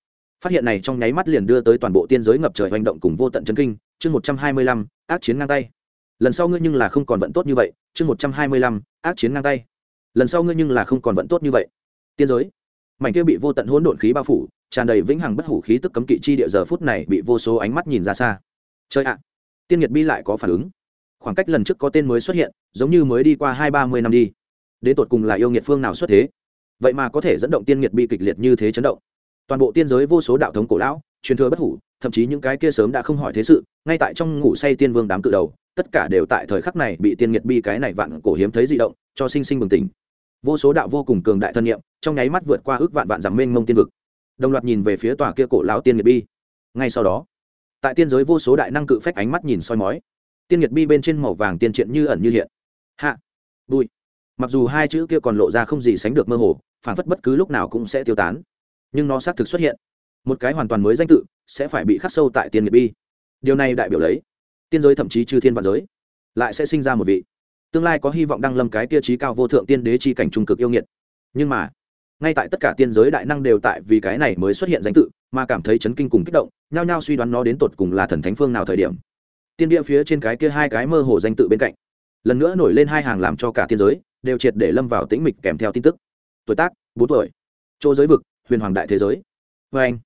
Phát hiện này trong nháy mắt liền đưa tới toàn bộ tiên giới ngập trời hành động cùng vô tận chấn kinh. Chương một trăm hai mươi lăm, ác chiến ngang tay. Lần sau ngươi nhưng là không còn vận tốt như vậy. Chương một trăm hai mươi lăm, ác chiến ngang tay. Lần sau ngươi nhưng là không còn vận tốt như vậy. Tiên giới mảnh kia bị vô tận hỗn độn khí bao phủ, tràn đầy vĩnh hằng bất hủ khí tức cấm kỵ chi địa giờ phút này bị vô số ánh mắt nhìn ra xa. Chơi ạ, tiên nhiệt bi lại có phản ứng. Khoảng cách lần trước có tên mới xuất hiện, giống như mới đi qua hai ba mươi năm đi. Đến tột cùng là yêu nghiệt phương nào xuất thế? Vậy mà có thể dẫn động tiên nhiệt bi kịch liệt như thế chấn động. Toàn bộ tiên giới vô số đạo thống cổ lão, truyền thừa bất hủ, thậm chí những cái kia sớm đã không hỏi thế sự, ngay tại trong ngủ say tiên vương đám cự đầu, tất cả đều tại thời khắc này bị tiên nhiệt bi cái này vạn cổ hiếm thấy dị động, cho sinh sinh bừng tỉnh vô số đạo vô cùng cường đại thân nhiệm trong nháy mắt vượt qua ước vạn vạn dặm mênh mông tiên vực. Đồng loạt nhìn về phía tòa kia cổ lão tiên nghiệt bi. Ngay sau đó, tại tiên giới vô số đại năng cự phách ánh mắt nhìn soi mói. Tiên nghiệt bi bên trên màu vàng tiên triện như ẩn như hiện. Hạ bụi mặc dù hai chữ kia còn lộ ra không gì sánh được mơ hồ, phản phất bất cứ lúc nào cũng sẽ tiêu tán. Nhưng nó xác thực xuất hiện. Một cái hoàn toàn mới danh tự sẽ phải bị khắc sâu tại tiên nghiệt bi. Điều này đại biểu lấy, tiên giới thậm chí chư thiên vạn giới lại sẽ sinh ra một vị tương lai có hy vọng đăng lâm cái kia trí cao vô thượng tiên đế chi cảnh trung cực yêu nghiệt. Nhưng mà, ngay tại tất cả tiên giới đại năng đều tại vì cái này mới xuất hiện danh tự, mà cảm thấy chấn kinh cùng kích động, nhao nhao suy đoán nó đến tột cùng là thần thánh phương nào thời điểm. Tiên địa phía trên cái kia hai cái mơ hồ danh tự bên cạnh, lần nữa nổi lên hai hàng làm cho cả tiên giới đều triệt để lâm vào tĩnh mịch kèm theo tin tức. Tuổi tác, bốn tuổi. Chỗ giới vực, huyền hoàng đại thế giới. Vê anh,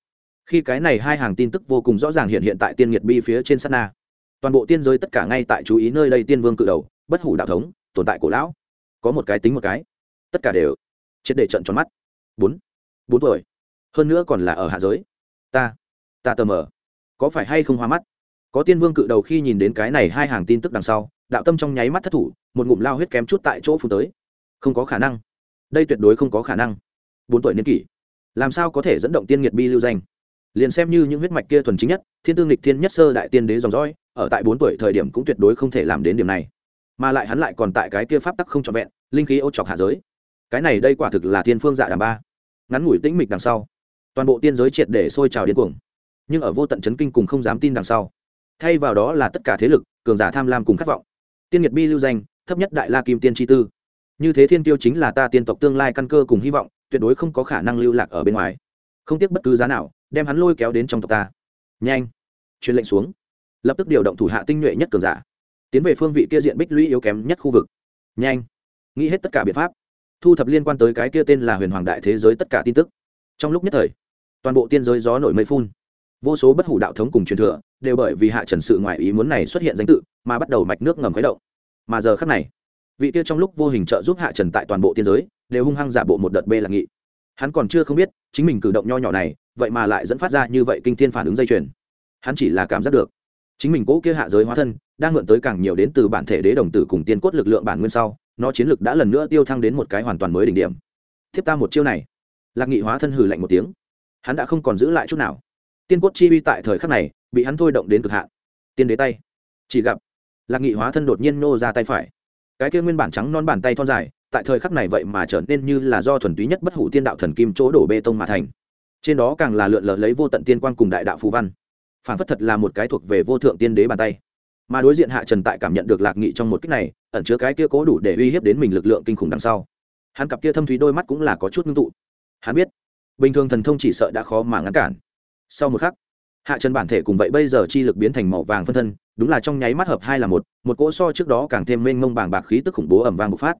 khi cái này hai hàng tin tức vô cùng rõ ràng hiện hiện tại tiên nghiệt bi phía trên sát na, toàn bộ tiên giới tất cả ngay tại chú ý nơi đây tiên vương cự đầu bất hủ đạo thống, tồn tại cổ lão. Có một cái tính một cái. Tất cả đều triệt để trận tròn mắt. Bốn. Bốn tuổi. Hơn nữa còn là ở hạ giới. Ta. Ta tờ mờ. Có phải hay không hoa mắt? Có tiên vương cự đầu khi nhìn đến cái này hai hàng tin tức đằng sau, đạo tâm trong nháy mắt thất thủ, một ngụm lao huyết kém chút tại chỗ phù tới. Không có khả năng. Đây tuyệt đối không có khả năng. Bốn tuổi niên kỷ. Làm sao có thể dẫn động tiên nghiệt bi lưu danh? Liền xem như những huyết mạch kia thuần chính nhất, thiên tương lịch thiên nhất sơ đại tiên đế dòng dõi, ở tại bốn tuổi thời điểm cũng tuyệt đối không thể làm đến điểm này mà lại hắn lại còn tại cái kia pháp tắc không trọn vẹn, linh khí ô chọc hạ giới. Cái này đây quả thực là thiên phương dạ đàm ba. Ngắn ngủi tĩnh mịch đằng sau, toàn bộ tiên giới triệt để sôi trào điên cuồng. Nhưng ở vô tận chấn kinh cùng không dám tin đằng sau, thay vào đó là tất cả thế lực, cường giả tham lam cùng khát vọng. Tiên nhiệt bi lưu danh, thấp nhất đại la kim tiên tri tư. Như thế thiên tiêu chính là ta tiên tộc tương lai căn cơ cùng hy vọng, tuyệt đối không có khả năng lưu lạc ở bên ngoài. Không tiếc bất cứ giá nào, đem hắn lôi kéo đến trong tộc ta. Nhanh! Truyền lệnh xuống. Lập tức điều động thủ hạ tinh nhuệ nhất cường giả tiến về phương vị kia diện bích lũy yếu kém nhất khu vực. Nhanh. Nghĩ hết tất cả biện pháp. Thu thập liên quan tới cái kia tên là huyền hoàng đại thế giới tất cả tin tức. Trong lúc nhất thời, toàn bộ tiên giới gió nổi mây phun. Vô số bất hủ đạo thống cùng truyền thừa đều bởi vì hạ trần sự ngoại ý muốn này xuất hiện danh tự mà bắt đầu mạch nước ngầm khuấy động. Mà giờ khắc này, vị kia trong lúc vô hình trợ giúp hạ trần tại toàn bộ tiên giới đều hung hăng giả bộ một đợt bê là nghị. Hắn còn chưa không biết, chính mình cử động nho nhỏ này, vậy mà lại dẫn phát ra như vậy kinh thiên phản ứng dây chuyền. Hắn chỉ là cảm giác được, chính mình cố kia hạ giới hóa thân đang mượn tới càng nhiều đến từ bản thể đế đồng tử cùng tiên cốt lực lượng bản nguyên sau, nó chiến lực đã lần nữa tiêu thăng đến một cái hoàn toàn mới đỉnh điểm. Thiếp ta một chiêu này. Lạc nghị hóa thân hừ lạnh một tiếng. Hắn đã không còn giữ lại chút nào. Tiên cốt chi uy tại thời khắc này, bị hắn thôi động đến cực hạn. Tiên đế tay. Chỉ gặp, lạc nghị hóa thân đột nhiên nô ra tay phải. Cái kia nguyên bản trắng non bàn tay thon dài, tại thời khắc này vậy mà trở nên như là do thuần túy nhất bất hủ tiên đạo thần kim chỗ đổ bê tông mà thành. Trên đó càng là lượn lờ lấy vô tận tiên quang cùng đại đạo phù văn. Phản phất thật là một cái thuộc về vô thượng tiên đế bàn tay mà đối diện hạ trần tại cảm nhận được lạc nghị trong một cách này, ẩn chứa cái kia cố đủ để uy hiếp đến mình lực lượng kinh khủng đằng sau. Hắn cặp kia thâm thúy đôi mắt cũng là có chút ngưng tụ. Hắn biết, bình thường thần thông chỉ sợ đã khó mà ngăn cản. Sau một khắc, hạ trần bản thể cùng vậy bây giờ chi lực biến thành màu vàng phân thân, đúng là trong nháy mắt hợp hai là một một cỗ so trước đó càng thêm mênh mông bàng bạc khí tức khủng bố ẩm vang bộc phát.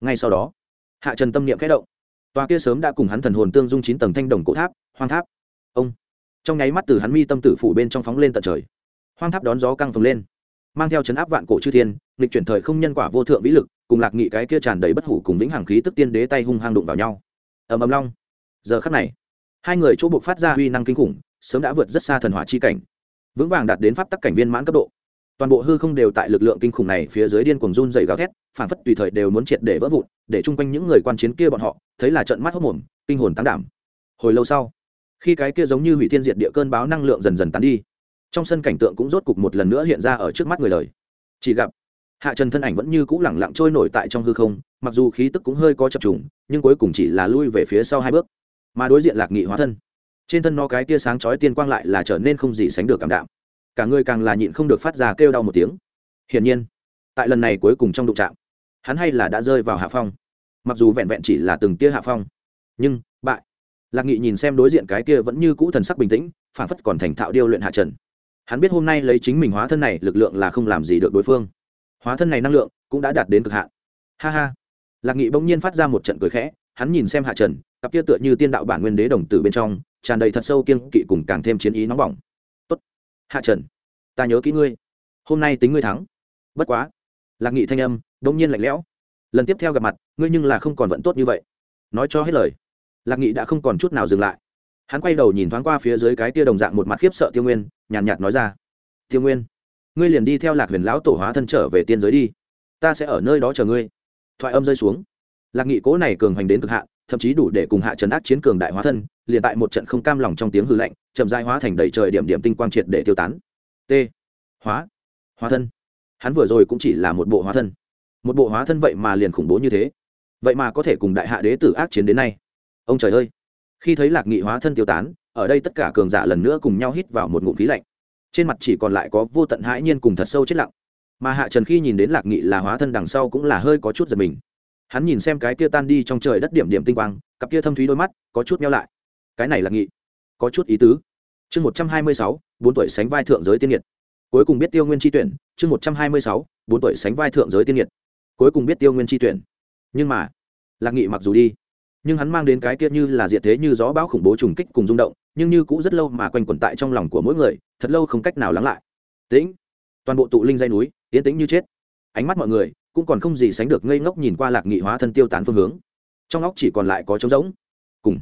Ngay sau đó, hạ trần tâm niệm khẽ động. Tòa kia sớm đã cùng hắn thần hồn tương dung chín tầng thanh đồng cổ tháp, hoang tháp. Ông, trong nháy mắt từ hắn mi tâm tử phủ bên trong phóng lên tận trời. Hoang tháp đón gió căng phồng lên mang theo chấn áp vạn cổ chư thiên, nghịch chuyển thời không nhân quả vô thượng vĩ lực, cùng lạc nghị cái kia tràn đầy bất hủ cùng vĩnh hằng khí tức tiên đế tay hung hăng đụng vào nhau. Ầm ầm long. Giờ khắc này, hai người chỗ buộc phát ra uy năng kinh khủng, sớm đã vượt rất xa thần hỏa chi cảnh. Vững vàng đạt đến pháp tắc cảnh viên mãn cấp độ. Toàn bộ hư không đều tại lực lượng kinh khủng này phía dưới điên cuồng run dày gào thét, phản phất tùy thời đều muốn triệt để vỡ vụn, để chung quanh những người quan chiến kia bọn họ, thấy là trận mắt hốc mồm, kinh hồn tán đảm. Hồi lâu sau, khi cái kia giống như hủy thiên diệt địa cơn báo năng lượng dần dần tán đi trong sân cảnh tượng cũng rốt cục một lần nữa hiện ra ở trước mắt người đời. Chỉ gặp, hạ trần thân ảnh vẫn như cũ lẳng lặng trôi nổi tại trong hư không, mặc dù khí tức cũng hơi có chập trùng, nhưng cuối cùng chỉ là lui về phía sau hai bước. Mà đối diện lạc nghị hóa thân. Trên thân nó cái tia sáng chói tiên quang lại là trở nên không gì sánh được cảm đạm. Cả người càng là nhịn không được phát ra kêu đau một tiếng. Hiển nhiên, tại lần này cuối cùng trong đụng trạm hắn hay là đã rơi vào hạ phong. Mặc dù vẹn vẹn chỉ là từng tia hạ phong, nhưng bại. Lạc nghị nhìn xem đối diện cái kia vẫn như cũ thần sắc bình tĩnh, phản phất còn thành thạo điêu luyện hạ trần hắn biết hôm nay lấy chính mình hóa thân này, lực lượng là không làm gì được đối phương. Hóa thân này năng lượng cũng đã đạt đến cực hạn. Ha ha. Lạc nghị bỗng nhiên phát ra một trận cười khẽ, hắn nhìn xem hạ trần, cặp kia tựa như tiên đạo bản nguyên đế đồng tử bên trong, tràn đầy thật sâu kiên kỵ cùng càng thêm chiến ý nóng bỏng. Tốt. Hạ trần, ta nhớ kỹ ngươi. Hôm nay tính ngươi thắng. Bất quá. Lạc nghị thanh âm bỗng nhiên lạnh lẽo. Lần tiếp theo gặp mặt, ngươi nhưng là không còn vẫn tốt như vậy. Nói cho hết lời. Lạc nghị đã không còn chút nào dừng lại hắn quay đầu nhìn thoáng qua phía dưới cái tia đồng dạng một mặt khiếp sợ tiêu nguyên, nhàn nhạt nói ra, tiêu nguyên, ngươi liền đi theo lạc huyền lão tổ hóa thân trở về tiên giới đi. Ta sẽ ở nơi đó chờ ngươi. Thoại âm rơi xuống. Lạc nghị cố này cường hành đến cực hạn, thậm chí đủ để cùng hạ trấn ác chiến cường đại hóa thân, liền tại một trận không cam lòng trong tiếng hư lạnh, chậm dai hóa thành đầy trời điểm điểm tinh quang triệt để tiêu tán. T. Hóa. Hóa thân. Hắn vừa rồi cũng chỉ là một bộ hóa thân. Một bộ hóa thân vậy mà liền khủng bố như thế. Vậy mà có thể cùng đại hạ đế tử ác chiến đến nay. Ông trời ơi! Khi thấy lạc nghị hóa thân tiêu tán, ở đây tất cả cường giả lần nữa cùng nhau hít vào một ngụm khí lạnh. Trên mặt chỉ còn lại có vô tận hãi nhiên cùng thật sâu chết lặng. Mà hạ trần khi nhìn đến lạc nghị là hóa thân đằng sau cũng là hơi có chút giật mình. Hắn nhìn xem cái kia tan đi trong trời đất điểm điểm tinh quang, cặp kia thâm thúy đôi mắt, có chút meo lại. Cái này là nghị, có chút ý tứ. Chương một trăm hai mươi sáu, bốn tuổi sánh vai thượng giới tiên nhiệt. Cuối cùng biết tiêu nguyên tri tuyển, chương một trăm hai mươi sáu, bốn tuổi sánh vai thượng giới tiên nhiệt. Cuối cùng biết tiêu nguyên chi tuyển. Nhưng mà, lạc nghị mặc dù đi nhưng hắn mang đến cái kia như là diệt thế như gió bão khủng bố trùng kích cùng rung động, nhưng như cũ rất lâu mà quanh quẩn tại trong lòng của mỗi người, thật lâu không cách nào lắng lại. Tĩnh. Toàn bộ tụ linh dây núi, yên tĩnh như chết. Ánh mắt mọi người cũng còn không gì sánh được ngây ngốc nhìn qua lạc nghị hóa thân tiêu tán phương hướng. Trong óc chỉ còn lại có trống rỗng. Cùng.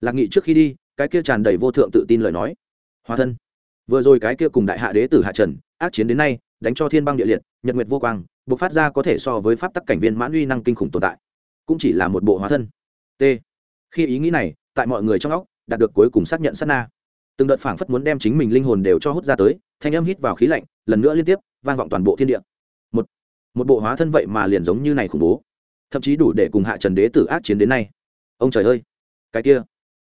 Lạc nghị trước khi đi, cái kia tràn đầy vô thượng tự tin lời nói. Hóa thân. Vừa rồi cái kia cùng đại hạ đế tử hạ trần, ác chiến đến nay, đánh cho thiên băng địa liệt, nhật nguyệt vô quang buộc phát ra có thể so với pháp tắc cảnh viên mãn uy năng kinh khủng tồn tại. Cũng chỉ là một bộ hóa thân t. Khi ý nghĩ này, tại mọi người trong óc, đạt được cuối cùng xác nhận sát na. Từng đợt phảng phất muốn đem chính mình linh hồn đều cho hút ra tới, thanh âm hít vào khí lạnh, lần nữa liên tiếp, vang vọng toàn bộ thiên địa. Một một bộ hóa thân vậy mà liền giống như này khủng bố. Thậm chí đủ để cùng hạ trần đế tử ác chiến đến nay. Ông trời ơi! Cái kia!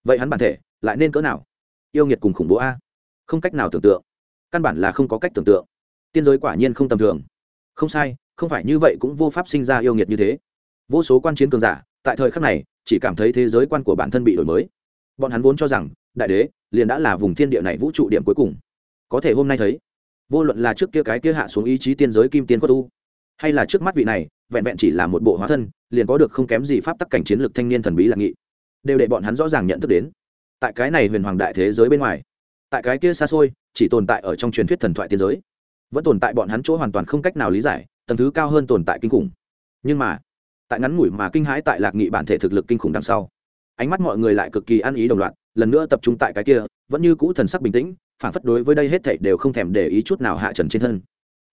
Vậy hắn bản thể, lại nên cỡ nào? Yêu nghiệt cùng khủng bố a. Không cách nào tưởng tượng. Căn bản là không có cách tưởng tượng. Tiên giới quả nhiên không tầm thường. Không sai, không phải như vậy cũng vô pháp sinh ra yêu nghiệt như thế. Vô số quan chiến cường giả, tại thời khắc này chỉ cảm thấy thế giới quan của bản thân bị đổi mới. Bọn hắn vốn cho rằng, đại đế liền đã là vùng thiên địa này vũ trụ điểm cuối cùng. Có thể hôm nay thấy, vô luận là trước kia cái kia hạ xuống ý chí tiên giới kim tiên quất u, hay là trước mắt vị này, vẹn vẹn chỉ là một bộ hóa thân, liền có được không kém gì pháp tắc cảnh chiến lược thanh niên thần bí lạc nghị, đều để bọn hắn rõ ràng nhận thức đến. Tại cái này huyền hoàng đại thế giới bên ngoài, tại cái kia xa xôi, chỉ tồn tại ở trong truyền thuyết thần thoại tiên giới. Vẫn tồn tại bọn hắn chỗ hoàn toàn không cách nào lý giải, tầng thứ cao hơn tồn tại kinh khủng. Nhưng mà tại ngắn ngủi mà kinh hãi tại lạc nghị bản thể thực lực kinh khủng đằng sau. Ánh mắt mọi người lại cực kỳ ăn ý đồng loạt, lần nữa tập trung tại cái kia, vẫn như cũ thần sắc bình tĩnh, phản phất đối với đây hết thảy đều không thèm để ý chút nào hạ trần trên thân.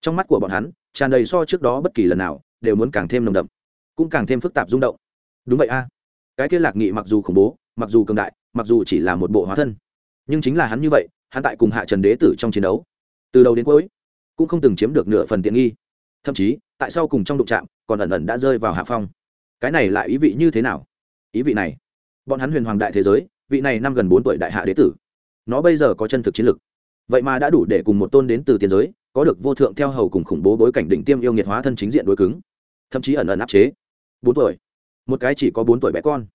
Trong mắt của bọn hắn, tràn đầy so trước đó bất kỳ lần nào, đều muốn càng thêm nồng đậm, cũng càng thêm phức tạp rung động. Đúng vậy a. Cái kia lạc nghị mặc dù khủng bố, mặc dù cường đại, mặc dù chỉ là một bộ hóa thân, nhưng chính là hắn như vậy, hắn tại cùng hạ trần đế tử trong chiến đấu, từ đầu đến cuối, cũng không từng chiếm được nửa phần tiện nghi thậm chí tại sao cùng trong đụng trạm còn ẩn ẩn đã rơi vào hạ phong cái này lại ý vị như thế nào ý vị này bọn hắn huyền hoàng đại thế giới vị này năm gần bốn tuổi đại hạ đế tử nó bây giờ có chân thực chiến lực vậy mà đã đủ để cùng một tôn đến từ tiền giới có được vô thượng theo hầu cùng khủng bố bối cảnh đỉnh tiêm yêu nghiệt hóa thân chính diện đối cứng thậm chí ẩn ẩn áp chế bốn tuổi một cái chỉ có bốn tuổi bé con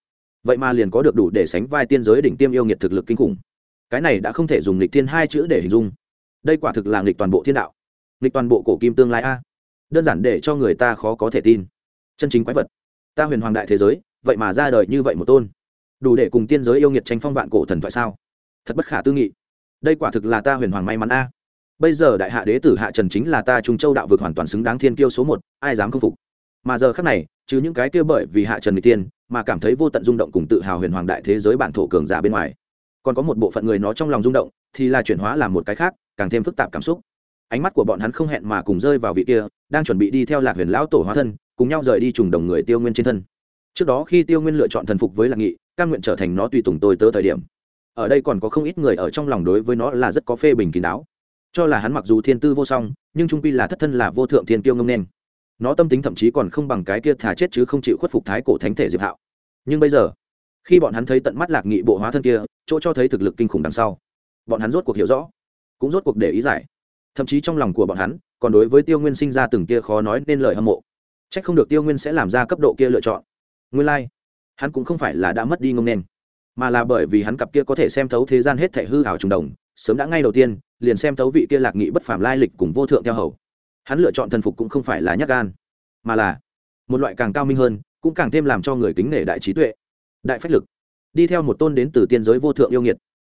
vậy mà liền có được đủ để sánh vai tiên giới đỉnh tiêm yêu nghiệt thực lực kinh khủng cái này đã không thể dùng nghịch thiên hai chữ để hình dung đây quả thực là nghịch toàn bộ thiên đạo nghịch toàn bộ cổ kim tương lai a đơn giản để cho người ta khó có thể tin. Chân chính quái vật. Ta huyền hoàng đại thế giới, vậy mà ra đời như vậy một tôn. Đủ để cùng tiên giới yêu nghiệt tranh phong vạn cổ thần thoại sao? Thật bất khả tư nghị. Đây quả thực là ta huyền hoàng may mắn a. Bây giờ đại hạ đế tử hạ trần chính là ta trung châu đạo vực hoàn toàn xứng đáng thiên kiêu số một, ai dám không phục? Mà giờ khác này, chứ những cái kia bởi vì hạ trần người tiên, mà cảm thấy vô tận rung động cùng tự hào huyền hoàng đại thế giới bản thổ cường giả bên ngoài. Còn có một bộ phận người nó trong lòng rung động, thì là chuyển hóa làm một cái khác, càng thêm phức tạp cảm xúc ánh mắt của bọn hắn không hẹn mà cùng rơi vào vị kia, đang chuẩn bị đi theo lạc huyền lão tổ hóa thân, cùng nhau rời đi trùng đồng người tiêu nguyên trên thân. Trước đó khi tiêu nguyên lựa chọn thần phục với lạc nghị căn nguyện trở thành nó tùy tùng tôi tớ thời điểm. Ở đây còn có không ít người ở trong lòng đối với nó là rất có phê bình kín đáo. Cho là hắn mặc dù thiên tư vô song, nhưng trung pi là thất thân là vô thượng thiên tiêu ngông nên. Nó tâm tính thậm chí còn không bằng cái kia thả chết chứ không chịu khuất phục thái cổ thánh thể diệp hạo. Nhưng bây giờ, khi bọn hắn thấy tận mắt lạc nghị bộ hóa thân kia, chỗ cho thấy thực lực kinh khủng đằng sau. Bọn hắn rốt cuộc hiểu rõ, cũng rốt cuộc để ý giải thậm chí trong lòng của bọn hắn còn đối với tiêu nguyên sinh ra từng kia khó nói nên lời hâm mộ. C h ắ c không được tiêu nguyên sẽ làm ra cấp độ kia lựa chọn. Nguyên lai、like, hắn cũng không phải là đã mất đi ngông nên mà là bởi vì hắn cặp kia có thể xem thấu thế gian hết thể hư hảo trùng đồng sớm đã ngay đầu tiên liền xem thấu vị kia lạc nghị bất phàm lai lịch cùng vô thượng theo hầu. Hắn lựa chọn thần phục cũng không phải là nhắc gan mà là một loại càng cao minh hơn cũng càng thêm làm cho người kính nể đại trí tuệ đại phách lực. Đi theo một tôn đến từ tiên giới vô thượng yêu nghiệt.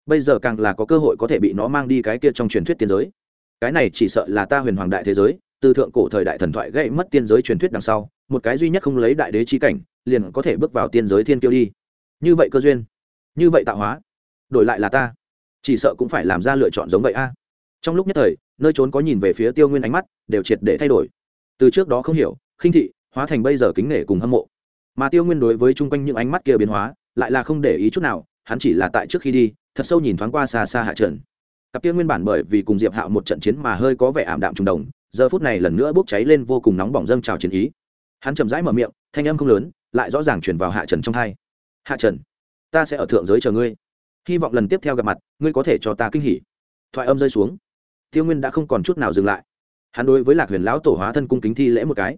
Bây giờ càng là có cơ hội có thể bị nó mang đi cái kia trong truyền thuyết tiên giới cái này chỉ sợ là ta huyền hoàng đại thế giới, từ thượng cổ thời đại thần thoại gây mất tiên giới truyền thuyết đằng sau, một cái duy nhất không lấy đại đế chi cảnh, liền có thể bước vào tiên giới thiên kiêu đi. Như vậy cơ duyên, như vậy tạo hóa, đổi lại là ta, chỉ sợ cũng phải làm ra lựa chọn giống vậy a. Trong lúc nhất thời, nơi trốn có nhìn về phía tiêu nguyên ánh mắt, đều triệt để thay đổi. Từ trước đó không hiểu, khinh thị, hóa thành bây giờ kính nể cùng hâm mộ. Mà tiêu nguyên đối với chung quanh những ánh mắt kia biến hóa, lại là không để ý chút nào, hắn chỉ là tại trước khi đi, thật sâu nhìn thoáng qua xa xa hạ trần cặp kia nguyên bản bởi vì cùng diệp hạo một trận chiến mà hơi có vẻ ảm đạm trùng đồng, giờ phút này lần nữa bốc cháy lên vô cùng nóng bỏng dâng trào chiến ý. Hắn chậm rãi mở miệng, thanh âm không lớn, lại rõ ràng chuyển vào hạ trần trong hai. Hạ trần, ta sẽ ở thượng giới chờ ngươi. Hy vọng lần tiếp theo gặp mặt, ngươi có thể cho ta kinh hỉ. Thoại âm rơi xuống. Tiêu nguyên đã không còn chút nào dừng lại. Hắn đối với lạc huyền lão tổ hóa thân cung kính thi lễ một cái.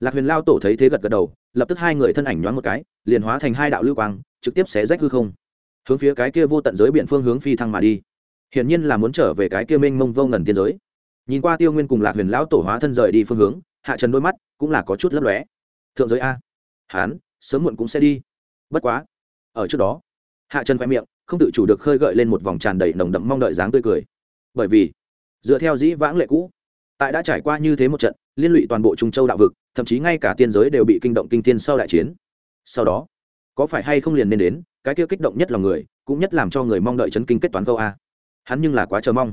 Lạc huyền lao tổ thấy thế gật gật đầu, lập tức hai người thân ảnh nhoáng một cái, liền hóa thành hai đạo lưu quang, trực tiếp xé rách hư không. Hướng phía cái kia vô tận giới biện phương hướng phi thăng mà đi hiển nhiên là muốn trở về cái kia Minh mông vô ngần tiên giới. Nhìn qua tiêu nguyên cùng lạc huyền lão tổ hóa thân rời đi phương hướng, hạ trần đôi mắt cũng là có chút lấp lóe. Thượng giới a. Hán, sớm muộn cũng sẽ đi. Bất quá. Ở trước đó, hạ trần khoe miệng, không tự chủ được khơi gợi lên một vòng tràn đầy nồng đậm mong đợi dáng tươi cười. Bởi vì, dựa theo dĩ vãng lệ cũ, tại đã trải qua như thế một trận liên lụy toàn bộ trung châu đạo vực, thậm chí ngay cả tiên giới đều bị kinh động kinh tiên sau đại chiến. Sau đó, có phải hay không liền nên đến, cái kia kích động nhất lòng người, cũng nhất làm cho người mong đợi chấn kinh kết toán câu a hắn nhưng là quá chờ mong.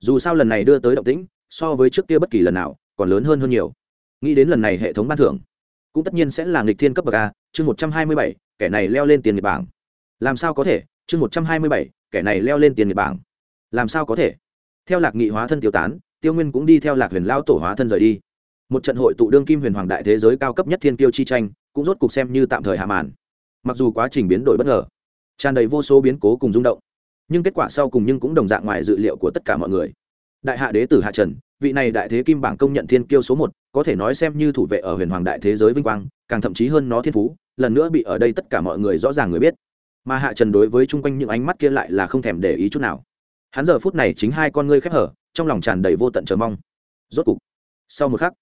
Dù sao lần này đưa tới động tĩnh, so với trước kia bất kỳ lần nào, còn lớn hơn hơn nhiều. Nghĩ đến lần này hệ thống ban thưởng, cũng tất nhiên sẽ là nghịch thiên cấp bậc a, chương một trăm hai mươi bảy, kẻ này leo lên tiền nghiệp bảng làm sao có thể? Chương một trăm hai mươi bảy, kẻ này leo lên tiền nghiệp bảng làm sao có thể? Theo lạc nghị hóa thân tiêu tán, tiêu nguyên cũng đi theo lạc huyền lao tổ hóa thân rời đi. Một trận hội tụ đương kim huyền hoàng đại thế giới cao cấp nhất thiên tiêu chi tranh, cũng rốt cục xem như tạm thời hạ màn. Mặc dù quá trình biến đổi bất ngờ, tràn đầy vô số biến cố cùng rung động nhưng kết quả sau cùng nhưng cũng đồng dạng ngoài dự liệu của tất cả mọi người. Đại hạ đế tử hạ trần, vị này đại thế kim bảng công nhận thiên kiêu số một, có thể nói xem như thủ vệ ở huyền hoàng đại thế giới vinh quang, càng thậm chí hơn nó thiên phú, lần nữa bị ở đây tất cả mọi người rõ ràng người biết. Mà hạ trần đối với chung quanh những ánh mắt kia lại là không thèm để ý chút nào. Hắn giờ phút này chính hai con ngươi khép hở, trong lòng tràn đầy vô tận chờ mong. Rốt cục, sau một khắc,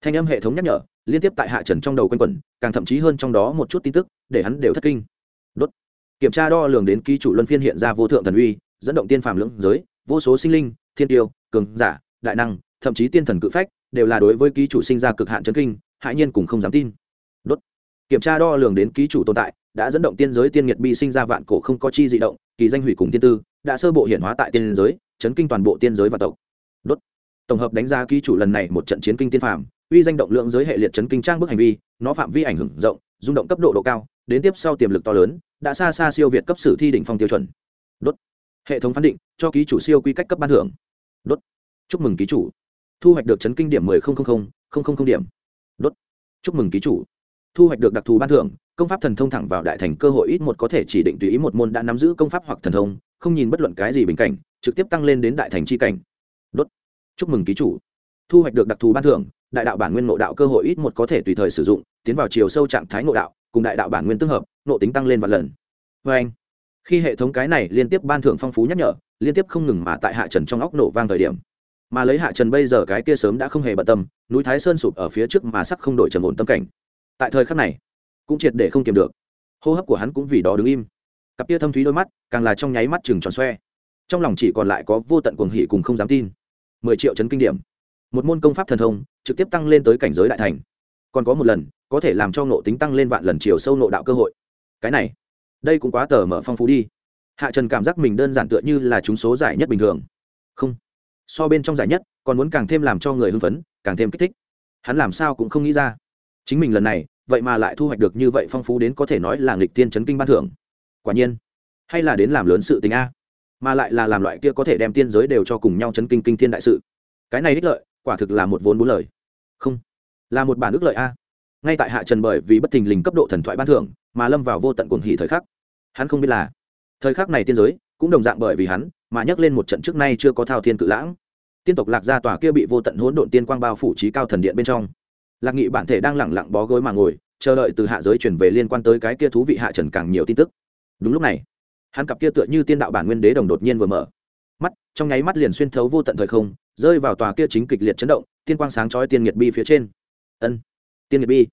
thanh âm hệ thống nhắc nhở, liên tiếp tại hạ trần trong đầu quanh quẩn, càng thậm chí hơn trong đó một chút tin tức, để hắn đều thất kinh kiểm tra đo lường đến ký chủ luân phiên hiện ra vô thượng thần uy, dẫn động tiên phàm lưỡng giới, vô số sinh linh, thiên tiêu, cường giả, đại năng, thậm chí tiên thần cự phách, đều là đối với ký chủ sinh ra cực hạn chấn kinh hại nhiên cùng không dám tin. Đốt. Kiểm tra đo lường đến ký chủ tồn tại, đã dẫn động tiên giới tiên nhiệt bi sinh ra vạn cổ không có chi dị động, kỳ danh hủy cùng tiên tư, đã sơ bộ hiện hóa tại tiên giới, chấn kinh toàn bộ tiên giới và tộc. Đốt. Tổng hợp đánh giá ký chủ lần này một trận chiến kinh tiên phàm, uy danh động lượng giới hệ liệt chấn kinh trang bức hành vi, nó phạm vi ảnh hưởng rộng, rung động cấp độ độ cao đến tiếp sau tiềm lực to lớn, đã xa xa siêu việt cấp sử thi đỉnh phong tiêu chuẩn. Đốt. Hệ thống phán định, cho ký chủ siêu quy cách cấp ban thưởng. Đốt. Chúc mừng ký chủ. Thu hoạch được chấn kinh điểm mười điểm. Đốt. Chúc mừng ký chủ. Thu hoạch được đặc thù ban thưởng, công pháp thần thông thẳng vào đại thành cơ hội ít một có thể chỉ định tùy ý một môn đã nắm giữ công pháp hoặc thần thông, không nhìn bất luận cái gì bình cảnh, trực tiếp tăng lên đến đại thành c h i cảnh. Đốt. Chúc mừng ký chủ. Thu hoạch được đặc thù ban thưởng, đại đạo bản nguyên ngộ đạo cơ hội ít một có thể tùy thời sử dụng, tiến vào chiều sâu trạng thái ngộ đạo cùng đại đạo bản nguyên tương hợp nộ tính tăng lên vạn lần. Vê anh, khi hệ thống cái này liên tiếp ban thưởng phong phú nhắc nhở, liên tiếp không ngừng mà tại hạ trần trong óc nổ vang thời điểm. Mà lấy hạ trần bây giờ cái kia sớm đã không hề bận tâm, núi thái sơn sụp ở phía trước mà sắc không đổi trần ổn tâm cảnh. Tại thời khắc này, cũng triệt để không kiềm được. Hô hấp của hắn cũng vì đó đứng im. Cặp tia thâm thúy đôi mắt, càng là trong nháy mắt chừng tròn xoe. Trong lòng chỉ còn lại có vô tận cuồng hỉ cùng không dám tin. Mười triệu chấn kinh điểm. Một môn công pháp thần thông, trực tiếp tăng lên tới cảnh giới đại thành. Còn có một lần có thể làm cho nộ tính tăng lên vạn lần chiều sâu nộ đạo cơ hội. Cái này, đây cũng quá tờ mở phong phú đi. Hạ trần cảm giác mình đơn giản tựa như là chúng số giải nhất bình thường. Không, so bên trong giải nhất, còn muốn càng thêm làm cho người hưng phấn, càng thêm kích thích. Hắn làm sao cũng không nghĩ ra. Chính mình lần này, vậy mà lại thu hoạch được như vậy phong phú đến có thể nói là nghịch tiên chấn kinh ban thưởng. Quả nhiên, hay là đến làm lớn sự tình a, mà lại là làm loại kia có thể đem tiên giới đều cho cùng nhau chấn kinh kinh thiên đại sự. Cái này ích lợi, quả thực là một vốn bốn lời. Không, là một bản ước lợi a ngay tại hạ trần bởi vì bất thình lình cấp độ thần thoại ban thưởng, mà lâm vào vô tận cuồng hỉ thời khắc. Hắn không biết là, thời khắc này tiên giới cũng đồng dạng bởi vì hắn mà nhắc lên một trận trước nay chưa có thao thiên cự lãng. Tiên tộc lạc gia tòa kia bị vô tận hỗn độn tiên quang bao phủ trí cao thần điện bên trong. Lạc nghị bản thể đang lẳng lặng bó gối mà ngồi, chờ đợi từ hạ giới chuyển về liên quan tới cái kia thú vị hạ trần càng nhiều tin tức. Đúng lúc này, hắn cặp kia tựa như tiên đạo bản nguyên đế đồng đột nhiên vừa mở. Mắt, trong nháy mắt liền xuyên thấu vô tận thời không, rơi vào tòa kia chính kịch liệt chấn động, tiên quang sáng chói tiên nhiệt bi phía trên. Ân tiên nghiệp bi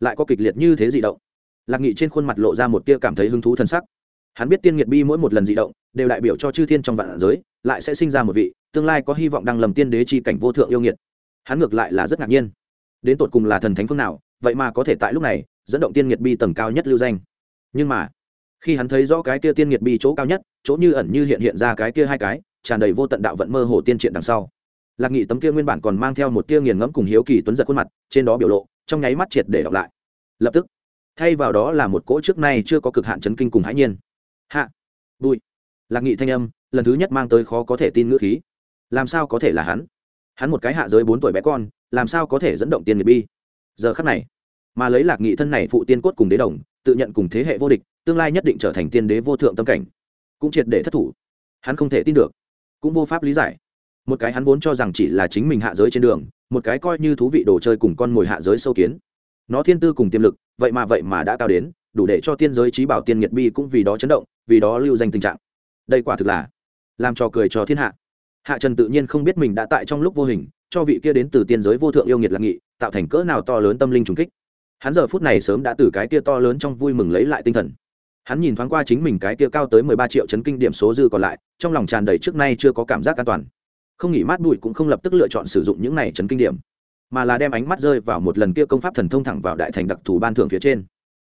lại có kịch liệt như thế dị động lạc nghị trên khuôn mặt lộ ra một tia cảm thấy hứng thú thân sắc hắn biết tiên nhiệt bi mỗi một lần dị động đều đại biểu cho chư thiên trong vạn giới lại sẽ sinh ra một vị tương lai có hy vọng đăng lầm tiên đế chi cảnh vô thượng yêu nghiệt hắn ngược lại là rất ngạc nhiên đến tột cùng là thần thánh phương nào vậy mà có thể tại lúc này dẫn động tiên nghiệt bi tầng cao nhất lưu danh nhưng mà khi hắn thấy rõ cái kia tiên nghiệt bi chỗ cao nhất chỗ như ẩn như hiện hiện ra cái kia hai cái tràn đầy vô tận đạo vận mơ hồ tiên triện đằng sau lạc nghị tấm kia nguyên bản còn mang theo một tia nghiền ngẫm cùng hiếu kỳ tuấn giật khuôn mặt trên đó biểu lộ trong nháy mắt triệt để đọc lại. Lập tức, thay vào đó là một cỗ trước nay chưa có cực hạn chấn kinh cùng hãi nhiên. Hạ vui lạc nghị thanh âm, lần thứ nhất mang tới khó có thể tin ngữ khí. Làm sao có thể là hắn? Hắn một cái hạ giới bốn tuổi bé con, làm sao có thể dẫn động tiên nghiệp bi? Giờ khắc này, mà lấy lạc nghị thân này phụ tiên cốt cùng đế đồng, tự nhận cùng thế hệ vô địch, tương lai nhất định trở thành tiên đế vô thượng tâm cảnh, cũng triệt để thất thủ. Hắn không thể tin được, cũng vô pháp lý giải một cái hắn vốn cho rằng chỉ là chính mình hạ giới trên đường, một cái coi như thú vị đồ chơi cùng con mồi hạ giới sâu kiến. Nó thiên tư cùng tiềm lực, vậy mà vậy mà đã cao đến, đủ để cho tiên giới trí bảo tiên nhiệt bi cũng vì đó chấn động, vì đó lưu danh tình trạng. Đây quả thực là làm trò cười cho thiên hạ. Hạ trần tự nhiên không biết mình đã tại trong lúc vô hình, cho vị kia đến từ tiên giới vô thượng yêu nghiệt lạc nghị, tạo thành cỡ nào to lớn tâm linh trùng kích. Hắn giờ phút này sớm đã từ cái kia to lớn trong vui mừng lấy lại tinh thần. Hắn nhìn thoáng qua chính mình cái kia cao tới mười ba triệu chấn kinh điểm số dư còn lại, trong lòng tràn đầy trước nay chưa có cảm giác an toàn không nghỉ mát bụi cũng không lập tức lựa chọn sử dụng những này chấn kinh điểm, mà là đem ánh mắt rơi vào một lần kia công pháp thần thông thẳng vào đại thành đặc thù ban thưởng phía trên.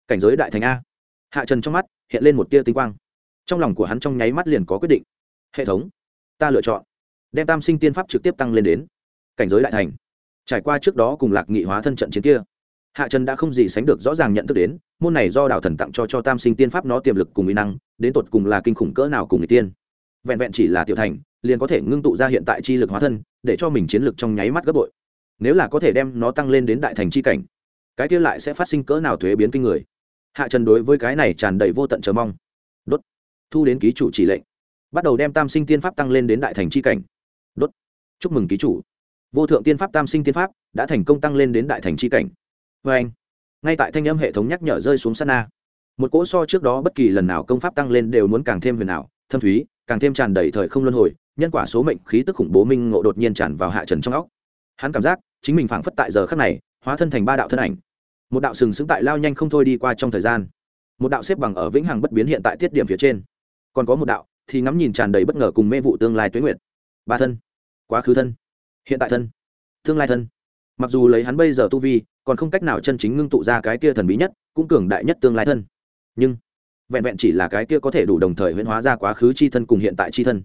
Cảnh giới đại thành a. Hạ trần trong mắt hiện lên một tia tinh quang. Trong lòng của hắn trong nháy mắt liền có quyết định. Hệ thống, ta lựa chọn đem tam sinh tiên pháp trực tiếp tăng lên đến cảnh giới đại thành. Trải qua trước đó cùng lạc nghị hóa thân trận chiến kia, hạ trần đã không gì sánh được rõ ràng nhận thức đến, môn này do đào thần tặng cho cho tam sinh tiên pháp nó tiềm lực cùng mỹ năng, đến tột cùng là kinh khủng cỡ nào cùng người tiên. Vẹn vẹn chỉ là tiểu thành liền có thể ngưng tụ ra hiện tại chi lực hóa thân, để cho mình chiến lực trong nháy mắt gấp bội. Nếu là có thể đem nó tăng lên đến đại thành chi cảnh, cái kia lại sẽ phát sinh cỡ nào thuế biến kinh người? Hạ trần đối với cái này tràn đầy vô tận chờ mong. Đốt. Thu đến ký chủ chỉ lệnh. Bắt đầu đem tam sinh tiên pháp tăng lên đến đại thành chi cảnh. Đốt. Chúc mừng ký chủ. Vô thượng tiên pháp, tam sinh tiên pháp đã thành công tăng lên đến đại thành chi cảnh. Vê anh. Ngay tại thanh âm hệ thống nhắc nhở rơi xuống sana một cỗ so trước đó bất kỳ lần nào công pháp tăng lên đều muốn càng thêm huyền ảo, thâm thúy, càng thêm tràn đầy thời không luân hồi nhân quả số mệnh khí tức khủng bố minh ngộ đột nhiên tràn vào hạ trần trong óc. Hắn cảm giác chính mình phảng phất tại giờ khắc này, hóa thân thành ba đạo thân ảnh. Một đạo sừng sững tại lao nhanh không thôi đi qua trong thời gian. Một đạo xếp bằng ở vĩnh hằng bất biến hiện tại tiết điểm phía trên. Còn có một đạo thì ngắm nhìn tràn đầy bất ngờ cùng mê vụ tương lai tuế nguyệt. Ba thân. Quá khứ thân. Hiện tại thân. Tương lai thân. Mặc dù lấy hắn bây giờ tu vi, còn không cách nào chân chính ngưng tụ ra cái kia thần bí nhất, cũng cường đại nhất tương lai thân. Nhưng, vẹn vẹn chỉ là cái kia có thể đủ đồng thời huyễn hóa ra quá khứ chi thân cùng hiện tại chi thân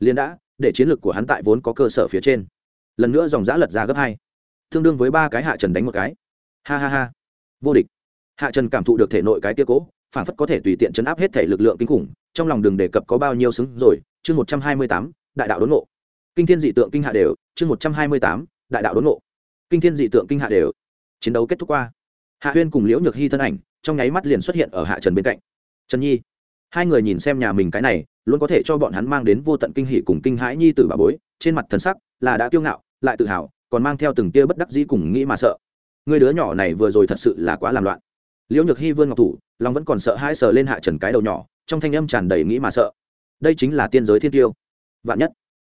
liên đã, để chiến lược của hắn tại vốn có cơ sở phía trên. Lần nữa dòng giã lật ra gấp hai. Tương đương với ba cái hạ trần đánh một cái. Ha ha ha. Vô địch. Hạ trần cảm thụ được thể nội cái tia cố, phản phất có thể tùy tiện chấn áp hết thể lực lượng kinh khủng, trong lòng đừng đề cập có bao nhiêu xứng rồi. Chương một trăm hai mươi tám, đại đạo đốn ngộ. Kinh thiên dị tượng kinh hạ đều. Chương một trăm hai mươi tám, đại đạo đốn ngộ. Kinh thiên dị tượng kinh hạ đều. Chiến đấu kết thúc qua. Hạ huyên cùng liễu nhược hy thân ảnh, trong nháy mắt liền xuất hiện ở hạ trần bên cạnh. Trần nhi hai người nhìn xem nhà mình cái này, luôn có thể cho bọn hắn mang đến vô tận kinh hỷ cùng kinh hãi nhi t ử bà bối, trên mặt thần sắc là đã kiêu ngạo, lại tự hào, còn mang theo từng tia bất đắc dĩ cùng nghĩ mà sợ. Người đứa nhỏ này vừa rồi thật sự là quá làm loạn. Liễu nhược hy vươn ngọc thủ lòng vẫn còn sợ hãi sờ lên hạ trần cái đầu nhỏ, trong thanh âm tràn đầy nghĩ mà sợ. Đây chính là tiên giới thiên tiêu. Vạn nhất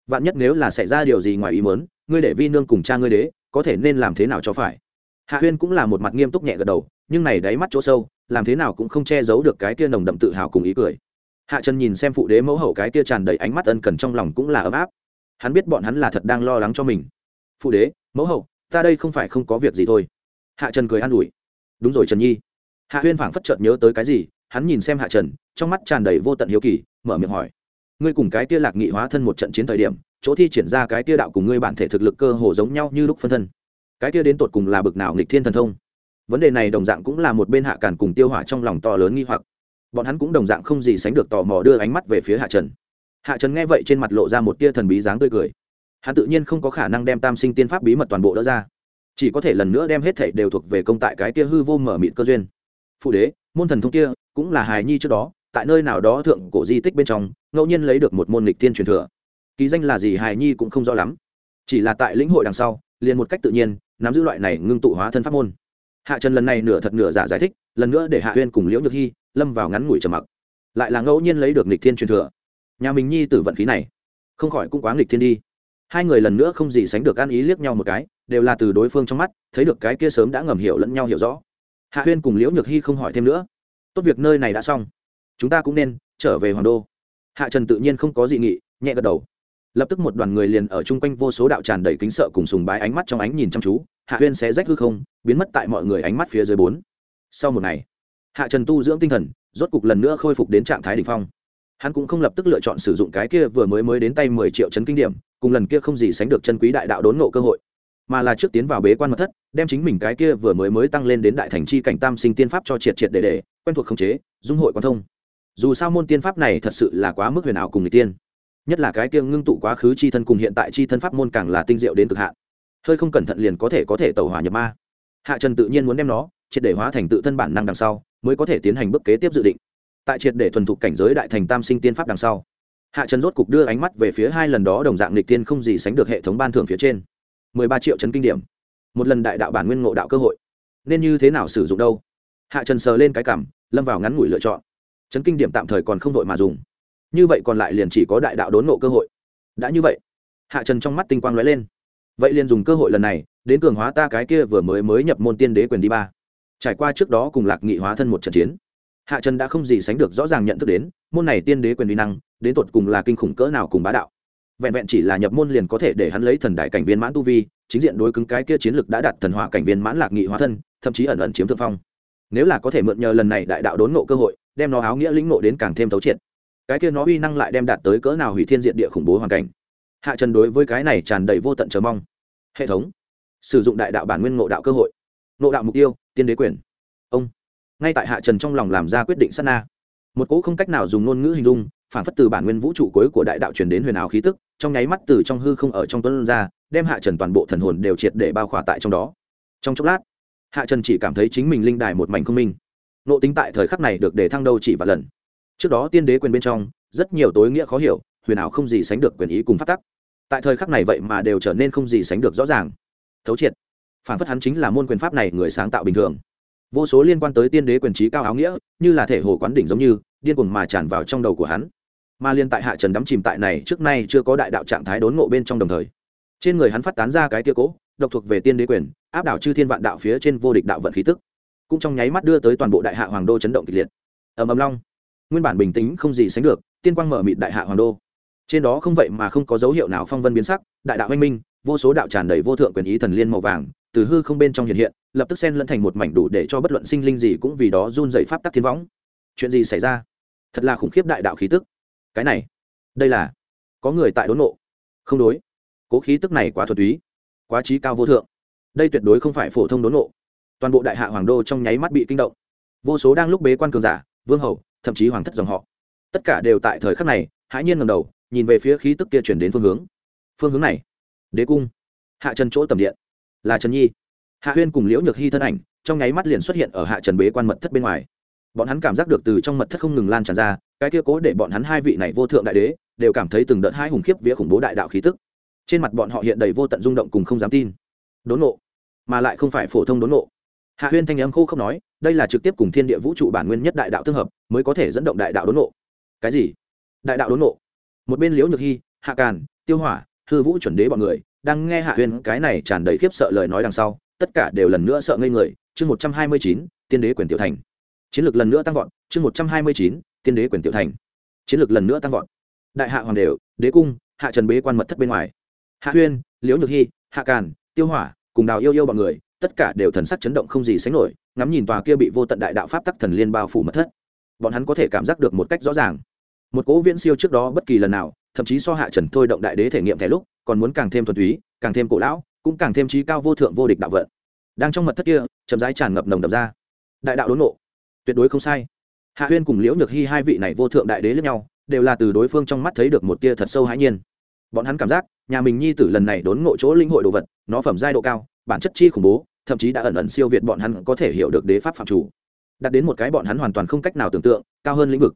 vạn nhất nếu là xảy ra điều gì ngoài ý mớn ngươi để vi nương cùng cha ngươi đế, có thể nên làm thế nào cho phải? Hạ huyên cũng là một mặt nghiêm túc nhẹ gật đầu, nhưng này đáy mắt chỗ sâu làm thế nào cũng không che giấu được cái kia nồng đậm tự hào cùng ý cười. Hạ trần nhìn xem phụ đế mẫu hậu cái kia tràn đầy ánh mắt ân cần trong lòng cũng là ấm áp. Hắn biết bọn hắn là thật đang lo lắng cho mình. Phụ đế, mẫu hậu, ta đây không phải không có việc gì thôi. Hạ trần cười an ủi. Đúng rồi trần nhi. Hạ huyên phảng phất chợt nhớ tới cái gì, hắn nhìn xem hạ trần, trong mắt tràn đầy vô tận hiếu kỳ, mở miệng hỏi. Ngươi cùng cái kia lạc nghị hóa thân một trận chiến thời điểm, chỗ thi triển ra cái kia đạo cùng ngươi bản thể thực lực cơ hồ giống nhau như lúc phân thân. Cái kia đến tột cùng là bực nào nghịch thiên thần thông? Vấn đề này đồng dạng cũng là một bên hạ càn cùng tiêu hỏa trong lòng to lớn nghi hoặc. Bọn hắn cũng đồng dạng không gì sánh được tò mò đưa ánh mắt về phía hạ trần. Hạ trần nghe vậy trên mặt lộ ra một tia thần bí dáng tươi cười. Hắn tự nhiên không có khả năng đem tam sinh tiên pháp bí mật toàn bộ đỡ ra. Chỉ có thể lần nữa đem hết thảy đều thuộc về công tại cái kia hư vô mở mịt cơ duyên. Phụ đế, môn thần thông kia cũng là hài nhi trước đó, tại nơi nào đó thượng cổ di tích bên trong, ngẫu nhiên lấy được một môn lịch tiên truyền thừa. Ký danh là gì hài nhi cũng không rõ lắm. Chỉ là tại lĩnh hội đằng sau, liền một cách tự nhiên, nắm giữ loại này ngưng tụ hóa thân pháp môn hạ trần lần này nửa thật nửa giả giải thích, lần nữa để hạ huyên cùng liễu nhược hy lâm vào ngắn ngủi trầm mặc. Lại là ngẫu nhiên lấy được lịch thiên truyền thừa. Nhà mình nhi tử vận khí này, không khỏi cũng quá nghịch thiên đi. Hai người lần nữa không gì sánh được ăn ý liếc nhau một cái, đều là từ đối phương trong mắt, thấy được cái kia sớm đã ngầm hiểu lẫn nhau hiểu rõ. Hạ huyên cùng liễu nhược hy không hỏi thêm nữa. Tốt việc nơi này đã xong. Chúng ta cũng nên trở về hoàng đô. Hạ trần tự nhiên không có dị nghị, nhẹ gật đầu. Lập tức một đoàn người liền ở chung quanh vô số đạo tràn đầy kính sợ cùng sùng bái ánh mắt trong ánh nhìn chăm chú hạ huyên sẽ rách hư không, biến mất tại mọi người ánh mắt phía dưới bốn. Sau một ngày, hạ trần tu dưỡng tinh thần, rốt cục lần nữa khôi phục đến trạng thái đ ỉ n h phong. Hắn cũng không lập tức lựa chọn sử dụng cái kia vừa mới mới đến tay mười triệu chấn kinh điểm, cùng lần kia không gì sánh được chân quý đại đạo đốn nộ cơ hội. Mà là trước tiến vào bế quan mật thất, đem chính mình cái kia vừa mới mới tăng lên đến đại thành chi cảnh tam sinh tiên pháp cho triệt triệt để để, quen thuộc khống chế, dung hội quan thông. Dù sao môn tiên pháp này thật sự là quá mức huyền ảo cùng người tiên. Nhất là cái kia ngưng tụ quá khứ chi thân cùng hiện tại chi thân pháp môn càng là tinh diệu đến cực hạn hơi không cẩn thận liền có thể có thể tẩu hỏa nhập ma. Hạ trần tự nhiên muốn đem nó triệt để hóa thành tự thân bản năng đằng sau, mới có thể tiến hành bước kế tiếp dự định. Tại triệt để thuần thục cảnh giới đại thành tam sinh tiên pháp đằng sau, hạ trần rốt cục đưa ánh mắt về phía hai lần đó đồng dạng lịch tiên không gì sánh được hệ thống ban thưởng phía trên. Mười ba triệu trấn kinh điểm. Một lần đại đạo bản nguyên ngộ đạo cơ hội. Nên như thế nào sử dụng đâu? Hạ trần sờ lên cái cảm, lâm vào ngắn ngủi lựa chọn. Trấn kinh điểm tạm thời còn không vội mà dùng. Như vậy còn lại liền chỉ có đại đạo đốn ngộ cơ hội. Đã như vậy, hạ trần trong mắt tinh quang lóe lên vậy liền dùng cơ hội lần này, đến cường hóa ta cái kia vừa mới mới nhập môn tiên đế quyền đi ba. Trải qua trước đó cùng lạc nghị hóa thân một trận chiến, hạ trần đã không gì sánh được rõ ràng nhận thức đến, môn này tiên đế quyền uy năng, đến tột cùng là kinh khủng cỡ nào cùng bá đạo. Vẹn vẹn chỉ là nhập môn liền có thể để hắn lấy thần đại cảnh viên mãn tu vi, chính diện đối cứng cái kia chiến lực đã đạt thần hỏa cảnh viên mãn lạc nghị hóa thân, thậm chí ẩn ẩn chiếm thượng phong. Nếu là có thể mượn nhờ lần này đại đạo đốn nộ cơ hội, đem nó áo nghĩa lĩnh nộ đến càng thêm thấu triệt. Cái kia nó uy năng lại đem đạt tới cỡ nào hủy thiên diện địa khủng bố hoàn cảnh hạ trần đối với cái này tràn đầy vô tận chờ mong. Hệ thống. Sử dụng đại đạo bản nguyên ngộ đạo cơ hội. Ngộ đạo mục tiêu, tiên đế quyền. Ông. Ngay tại hạ trần trong lòng làm ra quyết định sát na. Một cỗ không cách nào dùng ngôn ngữ hình dung, phản phất từ bản nguyên vũ trụ cuối của đại đạo truyền đến huyền ảo khí tức, trong nháy mắt từ trong hư không ở trong tuấn ra, đem hạ trần toàn bộ thần hồn đều triệt để bao khỏa tại trong đó. Trong chốc lát, hạ trần chỉ cảm thấy chính mình linh đài một mảnh không minh. Nộ tính tại thời khắc này được để thăng đâu chỉ và lần. Trước đó tiên đế quyền bên trong, rất nhiều tối nghĩa khó hiểu, huyền ảo không gì sánh được quyền ý cùng phát tắc tại thời khắc này vậy mà đều trở nên không gì sánh được rõ ràng. Thấu triệt. Phản phất hắn chính là môn quyền pháp này người sáng tạo bình thường. Vô số liên quan tới tiên đế quyền trí cao áo nghĩa, như là thể hồ quán đỉnh giống như, điên cuồng mà tràn vào trong đầu của hắn. Mà liên tại hạ trần đắm chìm tại này, trước nay chưa có đại đạo trạng thái đốn ngộ bên trong đồng thời, trên người hắn phát tán ra cái tia cố, độc thuộc về tiên đế quyền, áp đảo chư thiên vạn đạo phía trên vô địch đạo vận khí tức. Cũng trong nháy mắt đưa tới toàn bộ đại hạ hoàng đô chấn động kịch liệt. Ầm ầm long. Nguyên bản bình tĩnh không gì sánh được, tiên quang mở mịt đại hạ hoàng đô trên đó không vậy mà không có dấu hiệu nào phong vân biến sắc, đại đạo anh minh, vô số đạo tràn đầy vô thượng quyền ý thần liên màu vàng, từ hư không bên trong hiện hiện, lập tức xen lẫn thành một mảnh đủ để cho bất luận sinh linh gì cũng vì đó run dậy pháp tắc thiên võng. Chuyện gì xảy ra? Thật là khủng khiếp đại đạo khí tức. Cái này, đây là, có người tại đốn nộ. Không đối. Cố khí tức này quá thuật túy, quá trí cao vô thượng. Đây tuyệt đối không phải phổ thông đốn nộ. Toàn bộ đại hạ hoàng đô trong nháy mắt bị kinh động. Vô số đang lúc bế quan cường giả, vương hầu, thậm chí hoàng thất dòng họ. Tất cả đều tại thời khắc này, hãi nhiên ngầm đầu nhìn về phía khí tức kia chuyển đến phương hướng. Phương hướng này, đế cung, hạ trần chỗ tầm điện, là trần nhi. Hạ huyên cùng liễu nhược hy thân ảnh, trong nháy mắt liền xuất hiện ở hạ trần bế quan mật thất bên ngoài. Bọn hắn cảm giác được từ trong mật thất không ngừng lan tràn ra, cái kia cố để bọn hắn hai vị này vô thượng đại đế, đều cảm thấy từng đợt hai hùng khiếp vía khủng bố đại đạo khí tức. Trên mặt bọn họ hiện đầy vô tận rung động cùng không dám tin. Đốn nộ, mà lại không phải phổ thông đốn nộ. Hạ huyên thanh âm khô không nói, đây là trực tiếp cùng thiên địa vũ trụ bản nguyên nhất đại đạo tương hợp, mới có thể dẫn động đại đạo đốn nộ. Cái gì? Đại đạo đốn nộ? Một bên liễu nhược hy hạ càn, tiêu hỏa, hư vũ chuẩn đế bọn người, đang nghe hạ huyên cái này tràn đầy khiếp sợ lời nói đằng sau, tất cả đều lần nữa sợ ngây người. Chương một trăm hai mươi chín, tiên đế quyền tiểu thành. Chiến lược lần nữa tăng vọt. Chương một trăm hai mươi chín, tiên đế quyền tiểu thành. Chiến lược lần nữa tăng vọt. Đại hạ hoàng đều, đế cung, hạ trần bế quan mật thất bên ngoài. Hạ huyên liễu nhược hy hạ càn, tiêu hỏa, cùng đào yêu yêu bọn người, tất cả đều thần sắc chấn động không gì sánh nổi, ngắm nhìn tòa kia bị vô tận đại đạo pháp tắc thần liên bao phủ mật thất. Bọn hắn có thể cảm giác được một cách rõ ràng một cố viễn siêu trước đó bất kỳ lần nào, thậm chí so hạ trần thôi động đại đế thể nghiệm thẻ lúc, còn muốn càng thêm thuần túy, càng thêm cổ lão, cũng càng thêm trí cao vô thượng vô địch đạo vận. Đang trong mật thất kia, chậm rãi tràn ngập nồng đậm ra. Đại đạo đốn nộ tuyệt đối không sai. Hạ huyên cùng liễu nhược hy hai vị này vô thượng đại đế lẫn nhau, đều là từ đối phương trong mắt thấy được một tia thật sâu hãi nhiên. Bọn hắn cảm giác, nhà mình nhi tử lần này đốn ngộ chỗ linh hội đồ vật, nó phẩm giai độ cao, bản chất chi khủng bố, thậm chí đã ẩn ẩn siêu việt bọn hắn có thể hiểu được đế pháp phạm chủ. Đặt đến một cái bọn hắn hoàn toàn không cách nào tưởng tượng, cao hơn lĩnh vực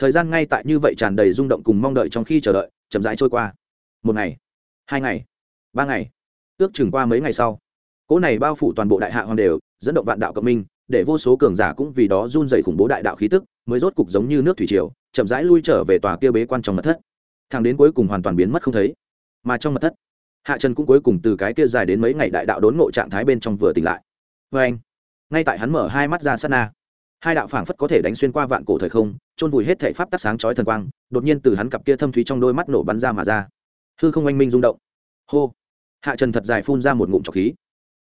thời gian ngay tại như vậy tràn đầy rung động cùng mong đợi trong khi chờ đợi, chậm rãi trôi qua. Một ngày, hai ngày, ba ngày, ước chừng qua mấy ngày sau, cỗ này bao phủ toàn bộ đại hạ hoàng đều, dẫn động vạn đạo cộng minh, để vô số cường giả cũng vì đó run dày khủng bố đại đạo khí tức, mới rốt cục giống như nước thủy triều, chậm rãi lui trở về tòa kia bế quan trong mật thất. Thằng đến cuối cùng hoàn toàn biến mất không thấy, mà trong mật thất, hạ trần cũng cuối cùng từ cái kia dài đến mấy ngày đại đạo đốn ngộ trạng thái bên trong vừa tỉnh lại. Vê anh, ngay tại hắn mở hai mắt ra sát na hai đạo phảng phất có thể đánh xuyên qua vạn cổ thời không, chôn vùi hết thể pháp tắc sáng chói thần quang, đột nhiên từ hắn cặp kia thâm thúy trong đôi mắt nổ bắn ra mà ra. Hư không oanh minh rung động. Hô. Hạ trần thật dài phun ra một ngụm trọc khí.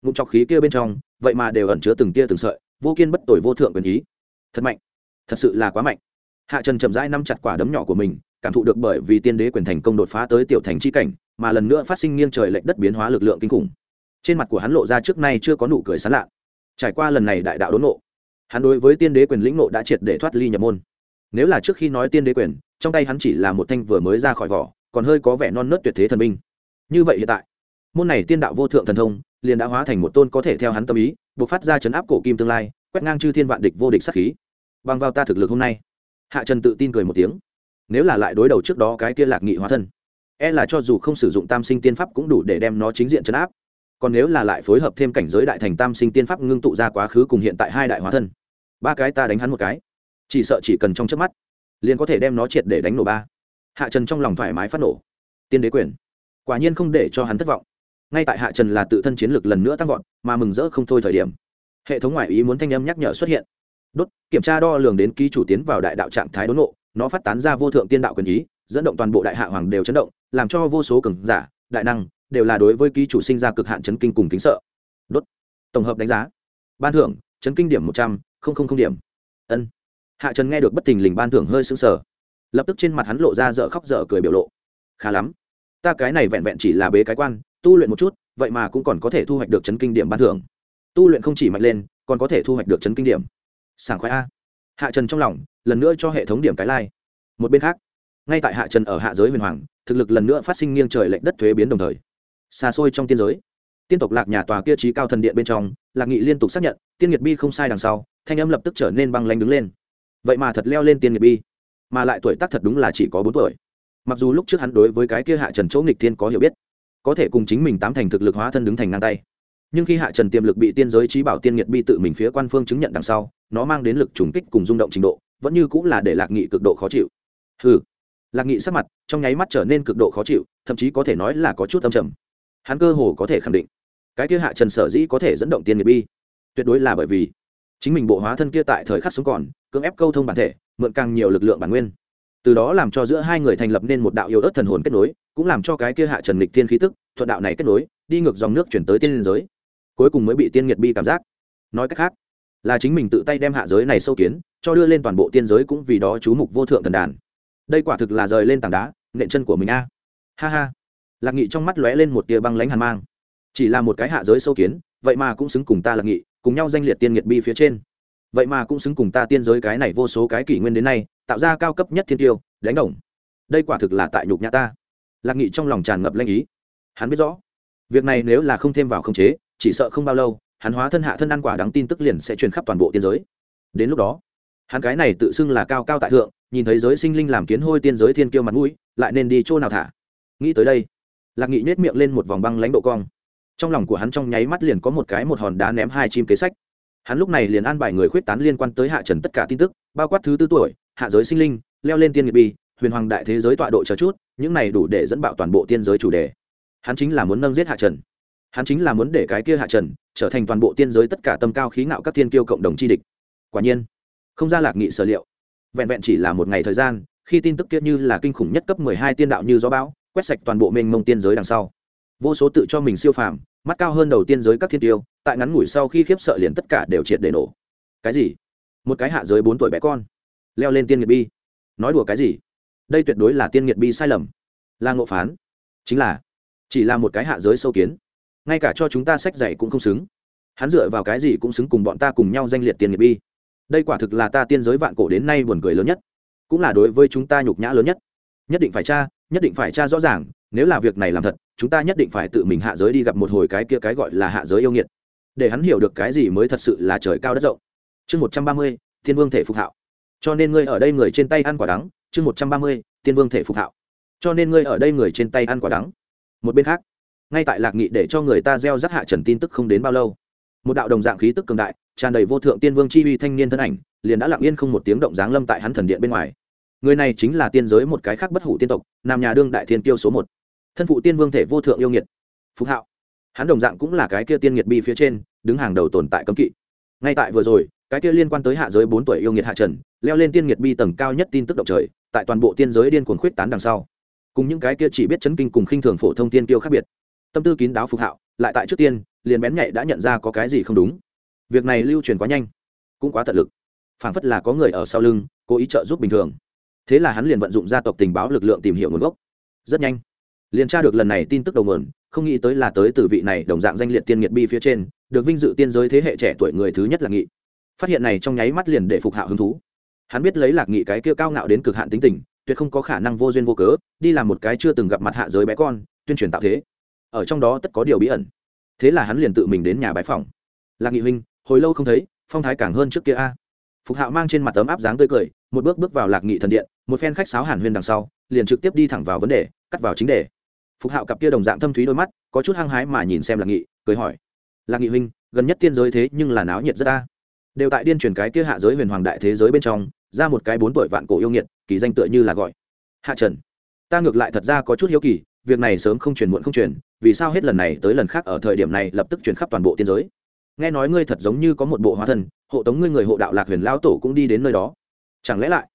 Ngụm trọc khí kia bên trong, vậy mà đều ẩn chứa từng tia từng sợi, vô kiên bất tội vô thượng quyền ý. Thật mạnh. Thật sự là quá mạnh. Hạ trần chậm rãi nắm chặt quả đấm nhỏ của mình, cảm thụ được bởi vì tiên đế quyền thành công đột phá tới tiểu thành c h i cảnh, mà lần nữa phát sinh nghiêng trời lệnh đất biến hóa lực lượng kinh khủng. Trên mặt của hắn lộ ra trước nay chưa có nụ cười sán lạ. Trải qua lần này đại đạo đốn nộ hắn đối với tiên đế quyền lĩnh nộ đã triệt để thoát ly nhập môn. Nếu là trước khi nói tiên đế quyền, trong tay hắn chỉ là một thanh vừa mới ra khỏi vỏ, còn hơi có vẻ non nớt tuyệt thế thần binh. Như vậy hiện tại, môn này tiên đạo vô thượng thần thông, liền đã hóa thành một tôn có thể theo hắn tâm ý, buộc phát ra chấn áp cổ kim tương lai, quét ngang chư thiên vạn địch vô địch sắc khí. Bằng vào ta thực lực hôm nay, hạ trần tự tin cười một tiếng. Nếu là lại đối đầu trước đó cái kia lạc nghị hóa thân e là cho dù không sử dụng tam sinh tiên pháp cũng đủ để đem nó chính diện chấn áp. Còn nếu là lại phối hợp thêm cảnh giới đại thành tam sinh tiên pháp ngưng tụ ra quá khứ cùng hiện tại hai đại hóa thân ba cái ta đánh hắn một cái. Chỉ sợ chỉ cần trong trước mắt, liền có thể đem nó triệt để đánh nổ ba. Hạ trần trong lòng thoải mái phát nổ. Tiên đế quyền. Quả nhiên không để cho hắn thất vọng. Ngay tại hạ trần là tự thân chiến lực lần nữa tăng vọt, mà mừng rỡ không thôi thời điểm, hệ thống ngoại ý muốn thanh âm nhắc nhở xuất hiện. Đốt, kiểm tra đo lường đến ký chủ tiến vào đại đạo trạng thái đốn nộ nó phát tán ra vô thượng tiên đạo quyền ý, dẫn động toàn bộ đại hạ hoàng đều chấn động, làm cho vô số cường giả, đại năng đều là đối với ký chủ sinh ra cực hạn chấn kinh cùng kính sợ. Đốt, tổng hợp đánh giá. Ban thưởng, chấn kinh điểm một trăm không không không điểm. Ân. Hạ trần nghe được bất tình lình ban thưởng hơi sững sờ. Lập tức trên mặt hắn lộ ra dở khóc dở cười biểu lộ. Khá lắm. Ta cái này vẹn vẹn chỉ là bế cái quan, tu luyện một chút, vậy mà cũng còn có thể thu hoạch được chấn kinh điểm ban thưởng. Tu luyện không chỉ mạnh lên, còn có thể thu hoạch được chấn kinh điểm. Sảng khoái a. Hạ trần trong lòng, lần nữa cho hệ thống điểm cái lai、like. một bên khác, ngay tại hạ trần ở hạ giới huyền hoàng, thực lực lần nữa phát sinh nghiêng trời lệnh đất thuế biến đồng thời. Xa xôi trong tiên giới, tiên tộc lạc nhà tòa kia trí cao thần điện bên trong, lạc nghị liên tục xác nhận, tiên nhiệt bi không sai đằng sau thanh âm lập tức trở nên băng lanh đứng lên. Vậy mà thật leo lên tiên nghiệp bi, mà lại tuổi tác thật đúng là chỉ có bốn tuổi. Mặc dù lúc trước hắn đối với cái kia hạ trần chỗ nghịch thiên có hiểu biết, có thể cùng chính mình tám thành thực lực hóa thân đứng thành ngang tay, nhưng khi hạ trần tiềm lực bị tiên giới trí bảo tiên nhiệt bi tự mình phía quan phương chứng nhận đằng sau, nó mang đến lực trùng kích cùng rung động trình độ, vẫn như cũng là để lạc nghị cực độ khó chịu. Ừ lạc nghị sắc mặt trong nháy mắt trở nên cực độ khó chịu, thậm chí có thể nói là có chút âm trầm. Hắn cơ hồ có thể khẳng định, cái kia hạ trần sở dĩ có thể dẫn động tiên nghiệp bi, tuyệt đối là bởi vì chính mình bộ hóa thân kia tại thời khắc sống còn, cưỡng ép câu thông bản thể, mượn càng nhiều lực lượng bản nguyên. Từ đó làm cho giữa hai người thành lập nên một đạo yêu ớt thần hồn kết nối, cũng làm cho cái kia hạ trần lịch thiên khí tức, thuận đạo này kết nối, đi ngược dòng nước chuyển tới tiên liên giới. Cuối cùng mới bị tiên nhiệt bi cảm giác. Nói cách khác, là chính mình tự tay đem hạ giới này sâu kiến, cho đưa lên toàn bộ tiên giới cũng vì đó chú mục vô thượng thần đàn. Đây quả thực là rời lên tảng đá, nện chân của mình a. Ha ha. Lạc nghị trong mắt lóe lên một tia băng lánh hàn mang. Chỉ là một cái hạ giới sâu kiến, vậy mà cũng xứng cùng ta lạc nghị cùng nhau danh liệt tiên nghiệt bi phía trên. Vậy mà cũng xứng cùng ta tiên giới cái này vô số cái kỷ nguyên đến nay, tạo ra cao cấp nhất thiên tiêu, đánh đồng. Đây quả thực là tại nhục nhã ta. Lạc nghị trong lòng tràn ngập lanh ý. Hắn biết rõ, việc này nếu là không thêm vào khống chế, chỉ sợ không bao lâu, hắn hóa thân hạ thân ăn quả đáng tin tức liền sẽ truyền khắp toàn bộ tiên giới. Đến lúc đó, hắn cái này tự xưng là cao cao tại thượng, nhìn thấy giới sinh linh làm kiến hôi tiên giới thiên kiêu mặt mũi, lại nên đi chỗ nào thả? Nghĩ tới đây, lạc nghị nết miệng lên một vòng băng lãnh độ cong trong lòng của hắn trong nháy mắt liền có một cái một hòn đá ném hai chim kế sách. Hắn lúc này liền an bài người khuyết tán liên quan tới hạ trần tất cả tin tức, bao quát thứ tư tuổi, hạ giới sinh linh, leo lên tiên nghiệp bi, huyền hoàng đại thế giới tọa độ chờ chút, những này đủ để dẫn bạo toàn bộ tiên giới chủ đề. Hắn chính là muốn nâng giết hạ trần. Hắn chính là muốn để cái kia hạ trần trở thành toàn bộ tiên giới tất cả tâm cao khí ngạo các thiên kiêu cộng đồng chi địch. Quả nhiên, không ra lạc nghị sở liệu. Vẹn vẹn chỉ là một ngày thời gian, khi tin tức kia như là kinh khủng nhất cấp mười hai tiên đạo như gió bão, quét sạch toàn bộ mênh mông tiên giới đằng sau vô số tự cho mình siêu phàm, mắt cao hơn đầu tiên giới các thiên tiêu, tại ngắn ngủi sau khi khiếp sợ liền tất cả đều triệt để nổ. Cái gì? Một cái hạ giới bốn tuổi bé con, leo lên tiên nghiệt bi. Nói đùa cái gì? Đây tuyệt đối là tiên nghiệt bi sai lầm. Là ngộ phán. Chính là, chỉ là một cái hạ giới sâu kiến. Ngay cả cho chúng ta sách dạy cũng không xứng. Hắn dựa vào cái gì cũng xứng cùng bọn ta cùng nhau danh liệt tiên nghiệt bi. Đây quả thực là ta tiên giới vạn cổ đến nay buồn cười lớn nhất. Cũng là đối với chúng ta nhục nhã lớn nhất. Nhất định phải tra nhất định phải tra rõ ràng, nếu là việc này làm thật, chúng ta nhất định phải tự mình hạ giới đi gặp một hồi cái kia cái gọi là hạ giới yêu nghiệt. Để hắn hiểu được cái gì mới thật sự là trời cao đất rộng. Chương một trăm ba mươi, thiên vương thể phục hạo. Cho nên ngươi ở đây người trên tay ăn quả đắng. Chương một trăm ba mươi, thiên vương thể phục hạo. Cho nên ngươi ở đây người trên tay ăn quả đắng. Một bên khác, ngay tại lạc nghị để cho người ta gieo rắc hạ trần tin tức không đến bao lâu, một đạo đồng dạng khí tức cường đại, tràn đầy vô thượng tiên vương chi uy thanh niên thân ảnh, liền đã lặng yên không một tiếng động giáng lâm tại hắn thần điện bên ngoài người này chính là tiên giới một cái khác bất hủ tiên tộc, nam nhà đương đại thiên kiêu số một. Thân phụ tiên vương thể vô thượng yêu nghiệt. Phúc hạo. Hắn đồng dạng cũng là cái kia tiên nghiệt bi phía trên, đứng hàng đầu tồn tại cấm kỵ. Ngay tại vừa rồi, cái kia liên quan tới hạ giới bốn tuổi yêu nghiệt hạ trần, leo lên tiên nghiệt bi tầng cao nhất tin tức động trời, tại toàn bộ tiên giới điên cuồng khuyết tán đằng sau. Cùng những cái kia chỉ biết chấn kinh cùng khinh thường phổ thông tiên kiêu khác biệt. Tâm tư kín đáo phục hạo, lại tại trước tiên, liền bén nhạy đã nhận ra có cái gì không đúng. Việc này lưu truyền quá nhanh, cũng quá tận lực. Phảng phất là có người ở sau lưng, cố ý trợ giúp bình thường thế là hắn liền vận dụng gia tộc tình báo lực lượng tìm hiểu nguồn gốc. Rất nhanh, liền tra được lần này tin tức đầu nguồn, không nghĩ tới là tới từ vị này đồng dạng danh liệt tiên nghiệt bi phía trên, được vinh dự tiên giới thế hệ trẻ tuổi người thứ nhất là nghị. Phát hiện này trong nháy mắt liền để phục hạo hứng thú. Hắn biết lấy lạc nghị cái kia cao ngạo đến cực hạn tính tình, tuyệt không có khả năng vô duyên vô cớ, đi làm một cái chưa từng gặp mặt hạ giới bé con, tuyên truyền tạo thế. Ở trong đó tất có điều bí ẩn. Thế là hắn liền tự mình đến nhà bái phòng lạc nghị huynh, hồi lâu không thấy, phong thái càng hơn trước kia a. Phục hạo mang trên mặt tấm áp dáng tươi cười, một bước bước vào lạc nghị thần điện một phen khách sáo hàn huyên đằng sau, liền trực tiếp đi thẳng vào vấn đề, cắt vào chính đề. Phục hạo cặp kia đồng dạng thâm thúy đôi mắt, có chút hăng hái mà nhìn xem lạc nghị, cười hỏi. Lạc nghị huynh, gần nhất tiên giới thế nhưng là náo nhiệt rất ta đều tại điên truyền cái kia hạ giới huyền hoàng đại thế giới bên trong, ra một cái bốn tuổi vạn cổ yêu nghiệt, kỳ danh tựa như là gọi. Hạ trần, ta ngược lại thật ra có chút hiếu kỳ, việc này sớm không truyền muộn không truyền, vì sao hết lần này tới lần khác ở thời điểm này lập tức truyền khắp toàn bộ tiên giới? Nghe nói ngươi thật giống như có một bộ hóa thân hộ tống ngươi người hộ đạo lạc huyền lao tổ cũng đi đến nơi đó. Chẳng lẽ lại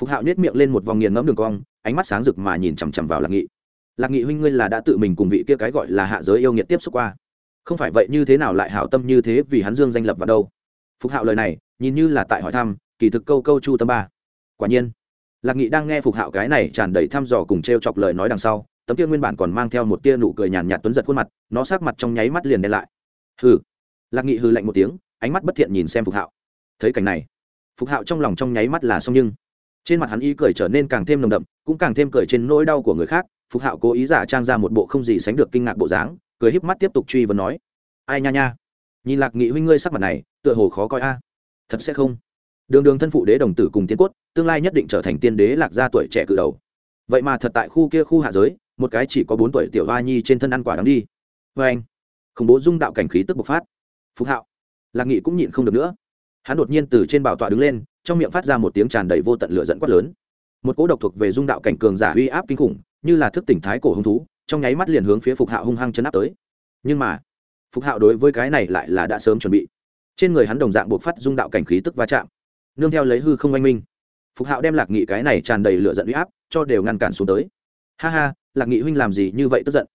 phục hạo nhét miệng lên một vòng nghiền ngẫm đường cong, ánh mắt sáng rực mà nhìn chằm chằm vào lạc nghị. Lạc nghị huynh ngươi là đã tự mình cùng vị kia cái gọi là hạ giới yêu nghiệt tiếp xúc qua. Không phải vậy như thế nào lại hảo tâm như thế vì hắn dương danh lập vào đâu? Phục hạo lời này, nhìn như là tại hỏi thăm, kỳ thực câu câu chu tâm ba. Quả nhiên, lạc nghị đang nghe phục hạo cái này tràn đầy thăm dò cùng t r e o chọc lời nói đằng sau, tấm kia nguyên bản còn mang theo một tia nụ cười nhàn nhạt tuấn giật khuôn mặt, nó sát mặt trong nháy mắt liền đen lại. Hừ. Lạc nghị hư lạnh một tiếng, ánh mắt bất thiện nhìn xem phục hạo. Thấy cảnh này, phục hạo trong lòng trong nháy mắt là xong nhưng trên mặt hắn ý cười trở nên càng thêm nồng đậm, cũng càng thêm cười trên nỗi đau của người khác, phục hạo cố ý giả trang ra một bộ không gì sánh được kinh ngạc bộ dáng, cười híp mắt tiếp tục truy vấn nói, ai nha nha, nhìn lạc nghị huynh ngươi sắc mặt này, tựa hồ khó coi a. Thật sẽ không? Đường đường thân phụ đế đồng tử cùng tiên cốt, tương lai nhất định trở thành tiên đế lạc gia tuổi trẻ cự đầu. Vậy mà thật tại khu kia khu hạ giới, một cái chỉ có bốn tuổi tiểu hoa nhi trên thân ăn quả đắng đi. Vê anh, khủng bố dung đạo cảnh khí tức bộc phát. Phúc hạo, lạc nghị cũng nhịn không được nữa. Hắn đột nhiên từ trên bảo tọa đứng lên trong miệng phát ra một tiếng tràn đầy vô tận lửa dẫn quát lớn. Một cỗ độc thuộc về dung đạo cảnh cường giả uy áp kinh khủng, như là thức tỉnh thái cổ hung thú, trong nháy mắt liền hướng phía phục hạo hung hăng chấn áp tới. Nhưng mà, phục hạo đối với cái này lại là đã sớm chuẩn bị. Trên người hắn đồng dạng buộc phát dung đạo cảnh khí tức va chạm, nương theo lấy hư không oanh minh. Phục hạo đem lạc nghị cái này tràn đầy lửa giận uy áp cho đều ngăn cản xuống tới. Ha ha, lạc nghị huynh làm gì như vậy tức giận?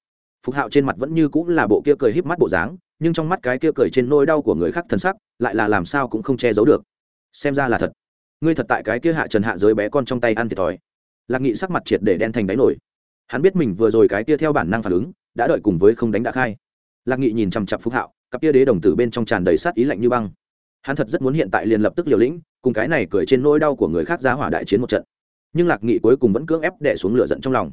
Phục hạo trên mặt vẫn như cũng là bộ kia cười híp mắt bộ dáng, nhưng trong mắt cái kia cười trên nôi đau của người khác thân sắc, lại là làm sao cũng không che giấu được. Xem ra là thật ngươi thật tại cái kia hạ trần hạ giới bé con trong tay ăn thiệt thòi. Lạc nghị sắc mặt triệt để đen thành đáy nổi. Hắn biết mình vừa rồi cái kia theo bản năng phản ứng, đã đợi cùng với không đánh đã khai. Lạc nghị nhìn chằm chặp phúc hạo, cặp kia đế đồng tử bên trong tràn đầy sát ý lạnh như băng. Hắn thật rất muốn hiện tại liền lập tức liều lĩnh, cùng cái này cười trên nỗi đau của người khác giá hỏa đại chiến một trận. Nhưng lạc nghị cuối cùng vẫn cưỡng ép đẻ xuống lửa giận trong lòng.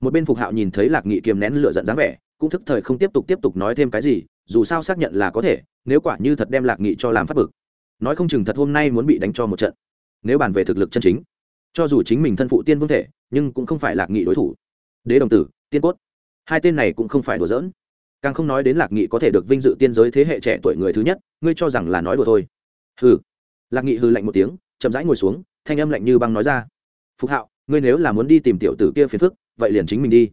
Một bên phục hạo nhìn thấy lạc nghị kiềm nén lửa giận dáng vẻ, cũng thức thời không tiếp tục tiếp tục nói thêm cái gì, dù sao xác nhận là có thể, nếu quả như thật đem lạc nghị cho làm phát bực. Nói không chừng thật hôm nay muốn bị đánh cho một trận nếu bàn về thực lực chân chính. Cho dù chính mình thân phụ tiên vương thể, nhưng cũng không phải lạc nghị đối thủ. Đế đồng tử, tiên cốt. Hai tên này cũng không phải đùa giỡn. Càng không nói đến lạc nghị có thể được vinh dự tiên giới thế hệ trẻ tuổi người thứ nhất, ngươi cho rằng là nói đùa thôi. Hừ. Lạc nghị hư lạnh một tiếng, chậm rãi ngồi xuống, thanh âm lạnh như băng nói ra. Phúc hạo, ngươi nếu là muốn đi tìm tiểu tử kia phiền phức, vậy liền chính mình đi.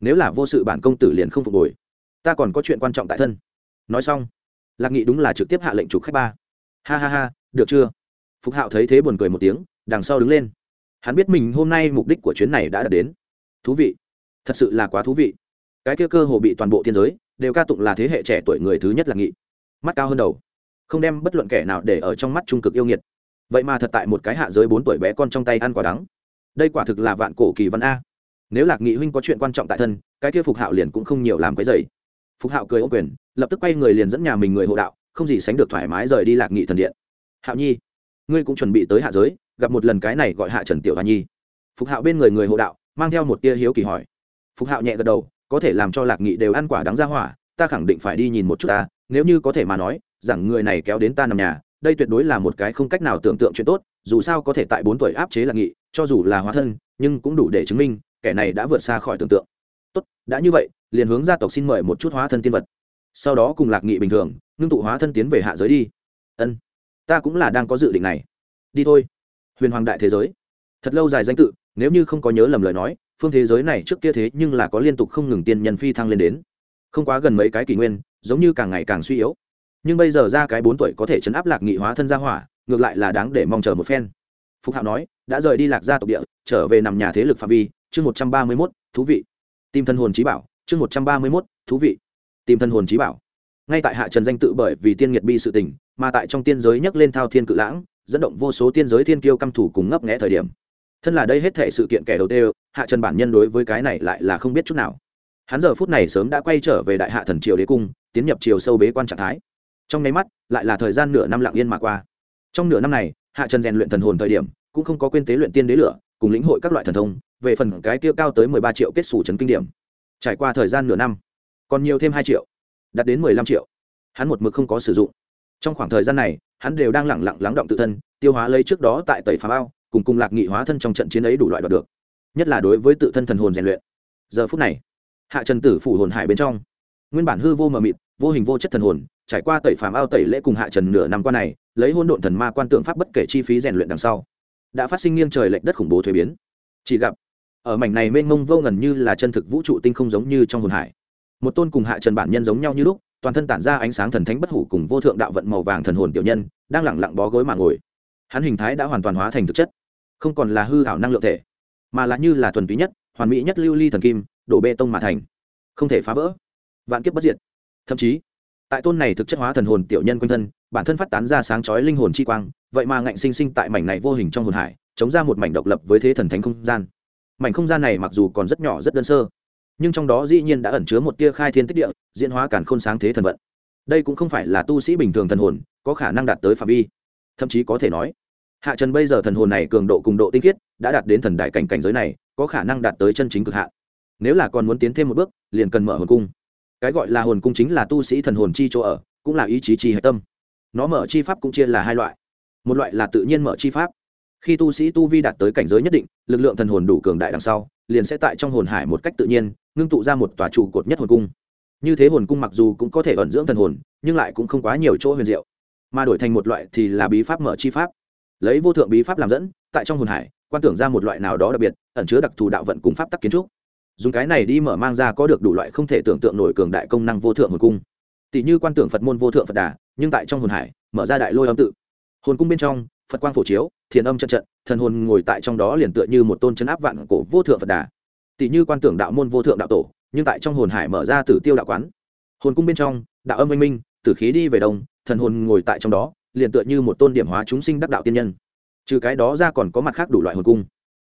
Nếu là vô sự bản công tử liền không phục hồi. Ta còn có chuyện quan trọng tại thân. Nói xong, lạc nghị đúng là trực tiếp hạ lệnh chủ khách ba. Ha ha ha, được chưa? Phục hạo thấy thế buồn cười một tiếng, đằng sau đứng lên. Hắn biết mình hôm nay mục đích của chuyến này đã đạt đến. Thú vị. Thật sự là quá thú vị. Cái kia cơ hồ bị toàn bộ thiên giới, đều ca tụng là thế hệ trẻ tuổi người thứ nhất là nghị. Mắt cao hơn đầu. Không đem bất luận kẻ nào để ở trong mắt trung cực yêu nghiệt. Vậy mà thật tại một cái hạ giới bốn tuổi bé con trong tay ăn quả đắng. Đây quả thực là vạn cổ kỳ văn a. Nếu lạc nghị huynh có chuyện quan trọng tại thân, cái kia phục hạo liền cũng không nhiều làm cái dày phục hạo cười ô quyền, lập tức quay người liền dẫn nhà mình người hộ đạo, không gì sánh được thoải mái rời đi lạc nghị thần điện. Hạo nhi ngươi cũng chuẩn bị tới hạ giới, gặp một lần cái này gọi hạ trần tiểu hoa nhi. Phục hạo bên người người hộ đạo, mang theo một tia hiếu kỳ hỏi. Phục hạo nhẹ gật đầu, có thể làm cho lạc nghị đều ăn quả đáng ra hỏa, ta khẳng định phải đi nhìn một chút ta, nếu như có thể mà nói, rằng người này kéo đến ta nằm nhà, đây tuyệt đối là một cái không cách nào tưởng tượng chuyện tốt, dù sao có thể tại bốn tuổi áp chế lạc nghị, cho dù là hóa thân, nhưng cũng đủ để chứng minh, kẻ này đã vượt xa khỏi tưởng tượng. Tốt, đã như vậy, liền hướng gia tộc xin mời một chút hóa thân tiên vật. Sau đó cùng lạc nghị bình thường, ngưng tụ hóa thân tiến về hạ giới đi. Ân ta cũng là đang có dự định này. Đi thôi. Huyền hoàng đại thế giới. Thật lâu dài danh tự, nếu như không có nhớ lầm lời nói, phương thế giới này trước kia thế nhưng là có liên tục không ngừng tiên nhân phi thăng lên đến. Không quá gần mấy cái kỷ nguyên, giống như càng ngày càng suy yếu. Nhưng bây giờ ra cái bốn tuổi có thể chấn áp lạc nghị hóa thân gia hỏa, ngược lại là đáng để mong chờ một phen. Phúc hạo nói, đã rời đi lạc gia tộc địa, trở về nằm nhà thế lực phạm vi, chương một trăm ba mươi mốt, thú vị. Tìm thân hồn trí bảo, chương một trăm ba mươi mốt, thú vị. Tìm thân hồn trí bảo. Ngay tại hạ trần danh tự bởi vì tiên nghiệt bi sự tình mà tại trong tiên giới nhấc lên thao thiên cự lãng, dẫn động vô số tiên giới thiên kiêu căm thủ cùng ngấp nghẽ thời điểm. Thân là đây hết thể sự kiện kẻ đầu tiên, hạ trần bản nhân đối với cái này lại là không biết chút nào. Hắn giờ phút này sớm đã quay trở về đại hạ thần triều đế cung, tiến nhập triều sâu bế quan trạng thái. Trong nháy mắt, lại là thời gian nửa năm lặng yên mà qua. Trong nửa năm này, hạ trần rèn luyện thần hồn thời điểm, cũng không có quên tế luyện tiên đế lửa, cùng lĩnh hội các loại thần thông, về phần cái tiêu cao tới mười ba triệu kết xù trấn kinh điểm. Trải qua thời gian nửa năm, còn nhiều thêm hai triệu, đạt đến mười lăm triệu. Hắn một mực không có sử dụng trong khoảng thời gian này, hắn đều đang lẳng lặng lắng động tự thân, tiêu hóa lấy trước đó tại tẩy phá bao cùng cùng lạc nghị hóa thân trong trận chiến ấy đủ loại đoạt được. Nhất là đối với tự thân thần hồn rèn luyện. Giờ phút này, hạ trần tử phủ hồn hải bên trong. Nguyên bản hư vô mờ mịt, vô hình vô chất thần hồn, trải qua tẩy phàm ao tẩy lễ cùng hạ trần nửa năm qua này, lấy hôn độn thần ma quan tượng pháp bất kể chi phí rèn luyện đằng sau, đã phát sinh nghiêng trời lệch đất khủng bố thuế biến. Chỉ gặp, ở mảnh này mênh mông vô ngần như là chân thực vũ trụ tinh không giống như trong hồn hải, một tôn cùng hạ trần bản nhân giống nhau như lúc toàn thân tản ra ánh sáng thần thánh bất hủ cùng vô thượng đạo vận màu vàng thần hồn tiểu nhân, đang lẳng lặng bó gối mà ngồi. Hắn hình thái đã hoàn toàn hóa thành thực chất, không còn là hư hảo năng lượng thể, mà là như là thuần túy nhất, hoàn mỹ nhất lưu ly thần kim, đổ bê tông mà thành. Không thể phá vỡ. Vạn kiếp bất diệt. Thậm chí, tại tôn này thực chất hóa thần hồn tiểu nhân quanh thân, bản thân phát tán ra sáng chói linh hồn chi quang, vậy mà ngạnh sinh sinh tại mảnh này vô hình trong hồn hải, chống ra một mảnh độc lập với thế thần thánh không gian. Mảnh không gian này mặc dù còn rất nhỏ, rất đơn sơ nhưng trong đó dĩ nhiên đã ẩn chứa một tia khai thiên tích địa, diễn hóa cản khôn sáng thế thần vận. Đây cũng không phải là tu sĩ bình thường thần hồn, có khả năng đạt tới phạm vi. Thậm chí có thể nói, hạ trần bây giờ thần hồn này cường độ cùng độ tinh khiết, đã đạt đến thần đại cảnh cảnh giới này, có khả năng đạt tới chân chính cực hạ. nếu là còn muốn tiến thêm một bước, liền cần mở hồn cung. Cái gọi là hồn cung chính là tu sĩ thần hồn chi chỗ ở, cũng là ý chí chi hạch tâm. Nó mở chi pháp cũng chia là hai loại. Một loại là tự nhiên mở chi pháp. Khi tu sĩ tu vi đạt tới cảnh giới nhất định, lực lượng thần hồn đủ cường đại đằng sau liền sẽ tại trong hồn hải một cách tự nhiên, ngưng tụ ra một tòa trụ cột nhất hồn cung. Như thế hồn cung mặc dù cũng có thể ẩn dưỡng thần hồn, nhưng lại cũng không quá nhiều chỗ huyền diệu. Mà đổi thành một loại thì là bí pháp mở chi pháp. Lấy vô thượng bí pháp làm dẫn, tại trong hồn hải, quan tưởng ra một loại nào đó đặc biệt, ẩn chứa đặc thù đạo vận cùng pháp tắc kiến trúc. Dùng cái này đi mở mang ra có được đủ loại không thể tưởng tượng nổi cường đại công năng vô thượng hồn cung. Tỷ như quan tưởng phật môn vô thượng phật đà, nhưng tại trong hồn hải, mở ra đại lôi âm tự. Hồn cung bên trong, phật quang phổ chiếu thiền âm trận trận, thần hồn ngồi tại trong đó liền tựa như một tôn chấn áp vạn cổ vô thượng phật đà. Tỷ như quan tưởng đạo môn vô thượng đạo tổ, nhưng tại trong hồn hải mở ra tử tiêu đạo quán. Hồn cung bên trong, đạo âm minh minh, tử khí đi về đông, thần hồn ngồi tại trong đó, liền tựa như một tôn điểm hóa chúng sinh đắc đạo tiên nhân. Trừ cái đó ra còn có mặt khác đủ loại hồn cung.